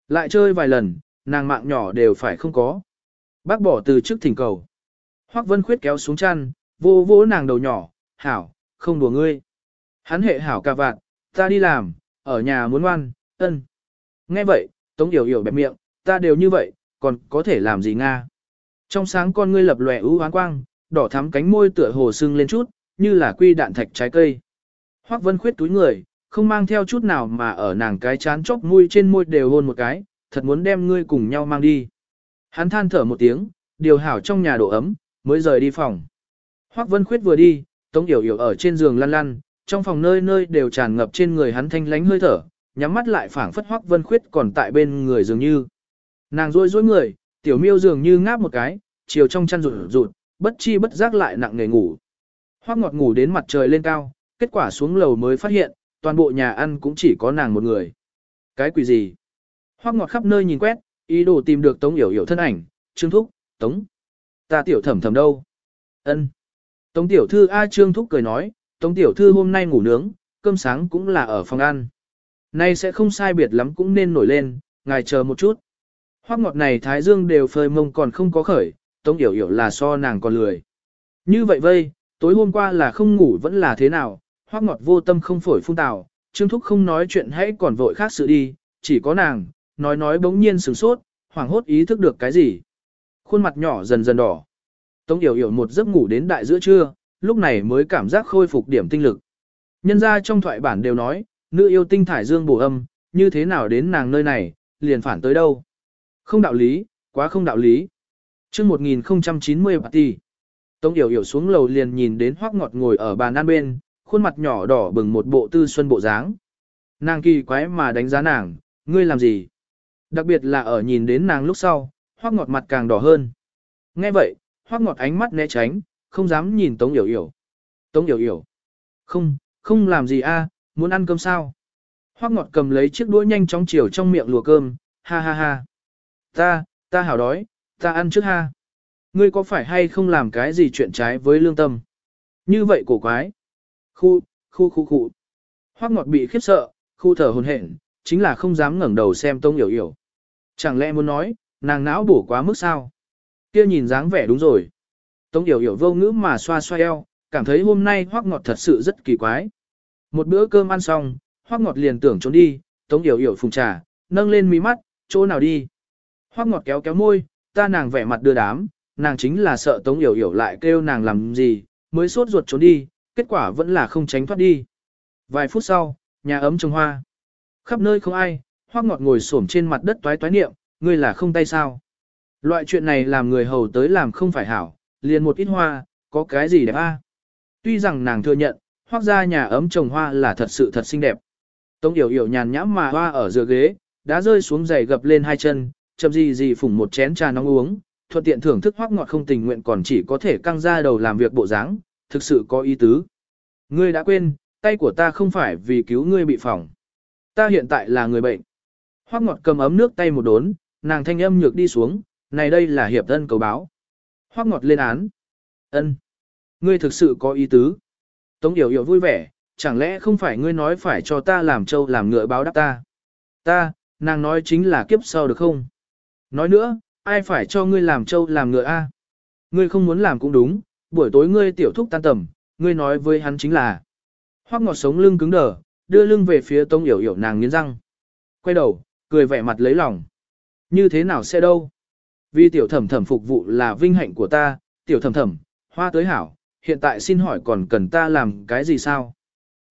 Lại chơi vài lần, nàng mạng nhỏ đều phải không có. Bác bỏ từ trước thỉnh cầu. Hoắc Vân Khuyết kéo xuống chăn, vô vô nàng đầu nhỏ, hảo, không đùa ngươi. Hắn hệ hảo ca vạn, ta đi làm, ở nhà muốn ngoan, ân. Nghe vậy, Tống Yểu Yểu bẹp miệng, ta đều như vậy, còn có thể làm gì Nga. Trong sáng con ngươi lập lòe ưu hoán quang, đỏ thắm cánh môi tựa hồ sưng lên chút, như là quy đạn thạch trái cây. Hoắc Vân Khuyết túi người, không mang theo chút nào mà ở nàng cái chán chóc mũi trên môi đều hôn một cái, thật muốn đem ngươi cùng nhau mang đi. Hắn than thở một tiếng, điều hảo trong nhà độ ấm, mới rời đi phòng. Hoắc Vân Khuyết vừa đi, Tống Yểu Yểu ở trên giường lăn lăn, trong phòng nơi nơi đều tràn ngập trên người hắn thanh lánh hơi thở, nhắm mắt lại phảng phất Hoắc Vân Khuyết còn tại bên người dường như. Nàng rôi rối người, tiểu miêu dường như ngáp một cái, chiều trong chăn rụt rụt, bất chi bất giác lại nặng nề ngủ. Hoắc ngọt ngủ đến mặt trời lên cao, kết quả xuống lầu mới phát hiện, toàn bộ nhà ăn cũng chỉ có nàng một người. Cái quỷ gì? Hoắc ngọt khắp nơi nhìn quét, ý đồ tìm được Tống Yểu Yểu thân ảnh, Trương Thúc, Tống. Ta tiểu thẩm thẩm đâu? Ân. Tống tiểu thư A Trương Thúc cười nói, Tống tiểu thư hôm nay ngủ nướng, cơm sáng cũng là ở phòng ăn. Nay sẽ không sai biệt lắm cũng nên nổi lên, ngài chờ một chút. Hoắc ngọt này Thái Dương đều phơi mông còn không có khởi, Tống Yểu Yểu là so nàng còn lười. Như vậy vây, tối hôm qua là không ngủ vẫn là thế nào, Hoắc ngọt vô tâm không phổi phun tào, Trương Thúc không nói chuyện hãy còn vội khác sự đi, chỉ có nàng, nói nói bỗng nhiên sửng sốt, hoảng hốt ý thức được cái gì. Khuôn mặt nhỏ dần dần đỏ. Tống Yểu Yểu một giấc ngủ đến đại giữa trưa, lúc này mới cảm giác khôi phục điểm tinh lực. Nhân ra trong thoại bản đều nói, nữ yêu tinh thải dương bổ âm, như thế nào đến nàng nơi này, liền phản tới đâu. Không đạo lý, quá không đạo lý. Trước 1090 party, Tống Yểu Yểu xuống lầu liền nhìn đến hoác ngọt ngồi ở bàn ăn bên, khuôn mặt nhỏ đỏ bừng một bộ tư xuân bộ dáng. Nàng kỳ quái mà đánh giá nàng, ngươi làm gì? Đặc biệt là ở nhìn đến nàng lúc sau, hoác ngọt mặt càng đỏ hơn. Nghe vậy, hoác ngọt ánh mắt né tránh, không dám nhìn Tống Yểu Yểu. Tống Yểu Yểu. Không, không làm gì a, muốn ăn cơm sao? Hoác ngọt cầm lấy chiếc đũa nhanh chóng chiều trong miệng lùa cơm, ha ha ha. Ta, ta hảo đói, ta ăn trước ha. Ngươi có phải hay không làm cái gì chuyện trái với lương tâm? Như vậy cổ quái. Khu, khu khu khu. Hoác ngọt bị khiếp sợ, khu thở hồn hển, chính là không dám ngẩng đầu xem Tông Yểu Yểu. Chẳng lẽ muốn nói, nàng não bổ quá mức sao? Kia nhìn dáng vẻ đúng rồi. Tông Yểu Yểu vô ngữ mà xoa xoa eo, cảm thấy hôm nay hoác ngọt thật sự rất kỳ quái. Một bữa cơm ăn xong, hoác ngọt liền tưởng trốn đi, Tống Yểu Yểu phùng trà, nâng lên mí mắt, chỗ nào đi. Hoác ngọt kéo kéo môi, ta nàng vẻ mặt đưa đám, nàng chính là sợ Tống Yểu Yểu lại kêu nàng làm gì, mới sốt ruột trốn đi, kết quả vẫn là không tránh thoát đi. Vài phút sau, nhà ấm trồng hoa. Khắp nơi không ai, hoác ngọt ngồi xổm trên mặt đất toái toái niệm, ngươi là không tay sao. Loại chuyện này làm người hầu tới làm không phải hảo, liền một ít hoa, có cái gì đẹp a? Tuy rằng nàng thừa nhận, hoác ra nhà ấm trồng hoa là thật sự thật xinh đẹp. Tống yểu yểu nhàn nhãm mà hoa ở giữa ghế, đã rơi xuống giày gập lên hai chân, chậm gì gì phủng một chén trà nóng uống, thuận tiện thưởng thức hoác ngọt không tình nguyện còn chỉ có thể căng ra đầu làm việc bộ dáng, thực sự có ý tứ. Ngươi đã quên, tay của ta không phải vì cứu ngươi bị phỏng. Ta hiện tại là người bệnh. Hoác ngọt cầm ấm nước tay một đốn, nàng thanh âm nhược đi xuống, này đây là hiệp thân cầu báo. Hoác ngọt lên án. ân Ngươi thực sự có ý tứ. Tống Yểu Yểu vui vẻ, chẳng lẽ không phải ngươi nói phải cho ta làm trâu làm ngựa báo đáp ta. Ta, nàng nói chính là kiếp sau được không? Nói nữa, ai phải cho ngươi làm trâu làm ngựa a? Ngươi không muốn làm cũng đúng, buổi tối ngươi tiểu thúc tan tầm, ngươi nói với hắn chính là. Hoắc ngọt sống lưng cứng đờ, đưa lưng về phía Tống Yểu Yểu nàng nghiến răng. Quay đầu, cười vẻ mặt lấy lòng. Như thế nào sẽ đâu? Vì tiểu thẩm thẩm phục vụ là vinh hạnh của ta, tiểu thẩm thẩm, hoa tới hảo, hiện tại xin hỏi còn cần ta làm cái gì sao?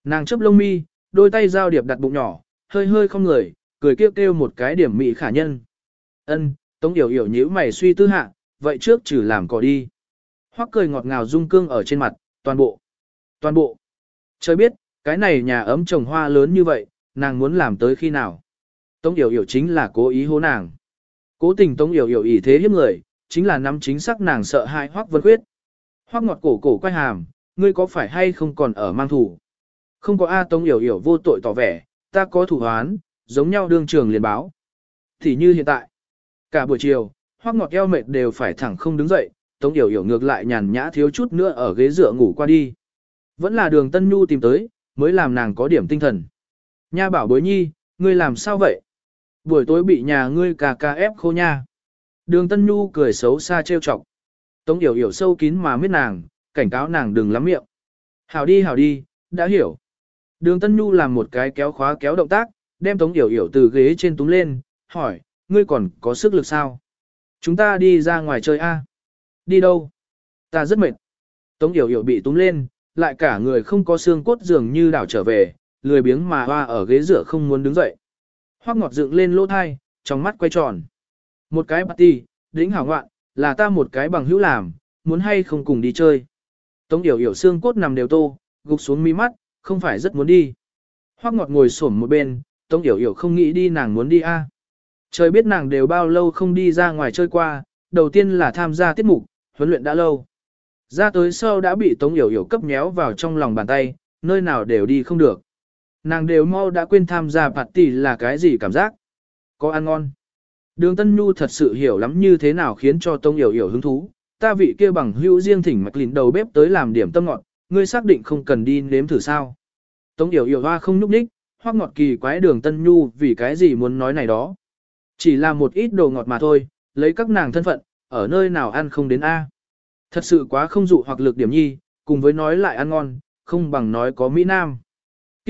Nàng chấp lông mi, đôi tay giao điệp đặt bụng nhỏ, hơi hơi không người, cười kêu kêu một cái điểm mị khả nhân. Ân, Tống Yểu Yểu nhíu mày suy tư hạ, vậy trước trừ làm cỏ đi. Hoắc cười ngọt ngào dung cương ở trên mặt, toàn bộ. Toàn bộ. Trời biết, cái này nhà ấm trồng hoa lớn như vậy, nàng muốn làm tới khi nào. Tống Yểu Yểu chính là cố ý hố nàng. Cố tình Tống Yểu Yểu ý thế hiếp người, chính là nắm chính xác nàng sợ hãi Hoắc Vân Khuyết. Hoắc ngọt cổ cổ quay hàm, ngươi có phải hay không còn ở mang thủ? Không có A Tống Yểu Yểu vô tội tỏ vẻ, ta có thủ hoán, giống nhau đương trường liền báo. Thì như hiện tại, cả buổi chiều, Hoắc ngọt eo mệt đều phải thẳng không đứng dậy, Tống Yểu Yểu ngược lại nhàn nhã thiếu chút nữa ở ghế dựa ngủ qua đi. Vẫn là đường Tân Nhu tìm tới, mới làm nàng có điểm tinh thần. Nha bảo bối nhi, ngươi làm sao vậy? Buổi tối bị nhà ngươi cà cà ép khô nha. Đường Tân Nhu cười xấu xa trêu chọc. Tống Yểu Yểu sâu kín mà miết nàng, cảnh cáo nàng đừng lắm miệng. Hảo đi hảo đi, đã hiểu. Đường Tân Nhu làm một cái kéo khóa kéo động tác, đem Tống Yểu Yểu từ ghế trên túng lên, hỏi, ngươi còn có sức lực sao? Chúng ta đi ra ngoài chơi a? Đi đâu? Ta rất mệt. Tống Yểu Yểu bị túng lên, lại cả người không có xương cốt dường như đảo trở về, lười biếng mà hoa ở ghế rửa không muốn đứng dậy. Hoắc ngọt dựng lên lỗ thai, trong mắt quay tròn. Một cái party, đỉnh hảo ngoạn, là ta một cái bằng hữu làm, muốn hay không cùng đi chơi. Tống Yểu Yểu xương cốt nằm đều tô, gục xuống mi mắt, không phải rất muốn đi. Hoắc ngọt ngồi xổm một bên, Tống Yểu Yểu không nghĩ đi nàng muốn đi a. Trời biết nàng đều bao lâu không đi ra ngoài chơi qua, đầu tiên là tham gia tiết mục, huấn luyện đã lâu. Ra tới sau đã bị Tống Yểu Yểu cấp nhéo vào trong lòng bàn tay, nơi nào đều đi không được. Nàng đều mau đã quên tham gia party là cái gì cảm giác. Có ăn ngon. Đường Tân Nhu thật sự hiểu lắm như thế nào khiến cho tông Yểu Yểu hứng thú. Ta vị kia bằng hữu riêng thỉnh mạch lìn đầu bếp tới làm điểm tâm ngọt, ngươi xác định không cần đi nếm thử sao. Tống Yểu Yểu hoa không nhúc nhích, hoắc ngọt kỳ quái đường Tân Nhu vì cái gì muốn nói này đó. Chỉ là một ít đồ ngọt mà thôi, lấy các nàng thân phận, ở nơi nào ăn không đến A. Thật sự quá không dụ hoặc lực điểm nhi, cùng với nói lại ăn ngon, không bằng nói có Mỹ Nam.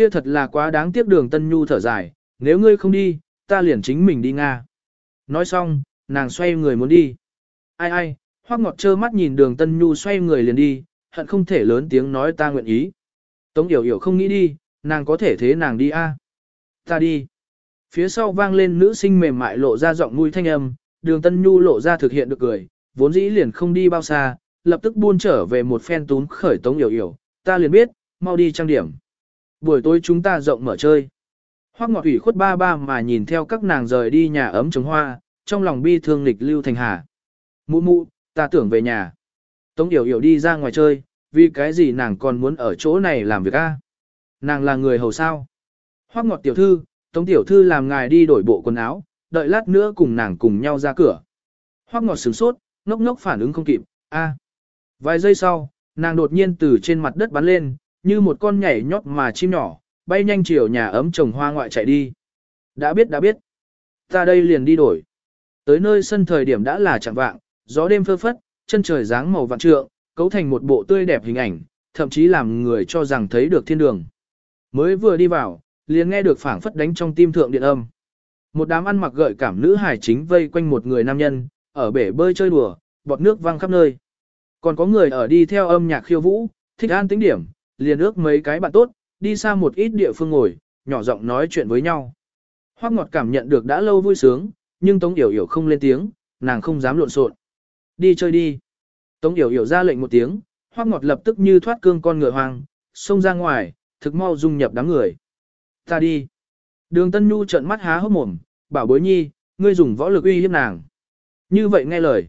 Kia thật là quá đáng tiếc đường Tân Nhu thở dài, nếu ngươi không đi, ta liền chính mình đi Nga. Nói xong, nàng xoay người muốn đi. Ai ai, hoác ngọt trơ mắt nhìn đường Tân Nhu xoay người liền đi, hận không thể lớn tiếng nói ta nguyện ý. Tống Yểu Yểu không nghĩ đi, nàng có thể thế nàng đi a. Ta đi. Phía sau vang lên nữ sinh mềm mại lộ ra giọng mũi thanh âm, đường Tân Nhu lộ ra thực hiện được cười, vốn dĩ liền không đi bao xa, lập tức buôn trở về một phen tún khởi Tống Yểu Yểu, ta liền biết, mau đi trang điểm. Buổi tối chúng ta rộng mở chơi. Hoắc Ngọt ủy khuất ba ba mà nhìn theo các nàng rời đi nhà ấm trồng hoa, trong lòng bi thương lịch lưu thành hà. Mụ mụ, ta tưởng về nhà. Tống Yểu Yểu đi ra ngoài chơi, vì cái gì nàng còn muốn ở chỗ này làm việc a? Nàng là người hầu sao? Hoắc Ngọt tiểu thư, Tống tiểu thư làm ngài đi đổi bộ quần áo, đợi lát nữa cùng nàng cùng nhau ra cửa. Hoắc Ngọt sửng sốt, ngốc ngốc phản ứng không kịp, a. Vài giây sau, nàng đột nhiên từ trên mặt đất bắn lên, như một con nhảy nhót mà chim nhỏ, bay nhanh chiều nhà ấm trồng hoa ngoại chạy đi. Đã biết đã biết. Ta đây liền đi đổi. Tới nơi sân thời điểm đã là chẳng vạng, gió đêm phơ phất, chân trời dáng màu vạn trượng, cấu thành một bộ tươi đẹp hình ảnh, thậm chí làm người cho rằng thấy được thiên đường. Mới vừa đi vào, liền nghe được phảng phất đánh trong tim thượng điện âm. Một đám ăn mặc gợi cảm nữ hải chính vây quanh một người nam nhân, ở bể bơi chơi đùa, bọt nước văng khắp nơi. Còn có người ở đi theo âm nhạc khiêu vũ, thích an tính điểm, liền ước mấy cái bạn tốt, đi xa một ít địa phương ngồi, nhỏ giọng nói chuyện với nhau. Hoắc Ngọt cảm nhận được đã lâu vui sướng, nhưng Tống Yểu Yểu không lên tiếng, nàng không dám lộn xộn. Đi chơi đi. Tống Yểu Yểu ra lệnh một tiếng, Hoắc Ngọt lập tức như thoát cương con ngựa hoang, xông ra ngoài, thực mau dung nhập đám người. Ta đi. Đường Tân Nhu trợn mắt há hốc mồm, bảo bối nhi, ngươi dùng võ lực uy hiếp nàng. Như vậy nghe lời.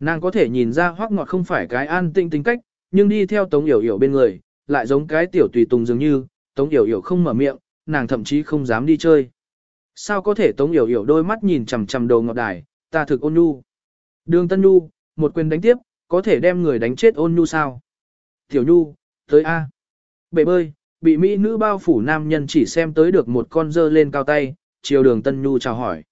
Nàng có thể nhìn ra hoắc ngọt không phải cái an tinh tính cách, nhưng đi theo Tống Yểu Yểu bên người, lại giống cái tiểu tùy tùng dường như, Tống Yểu Yểu không mở miệng, nàng thậm chí không dám đi chơi. Sao có thể Tống Yểu Yểu đôi mắt nhìn chằm chằm đầu ngọt đài, ta thực ôn nhu. Đường Tân Nhu, một quyền đánh tiếp, có thể đem người đánh chết ôn nhu sao? Tiểu Nhu, tới A. Bể bơi, bị mỹ nữ bao phủ nam nhân chỉ xem tới được một con dơ lên cao tay, chiều đường Tân Nhu chào hỏi.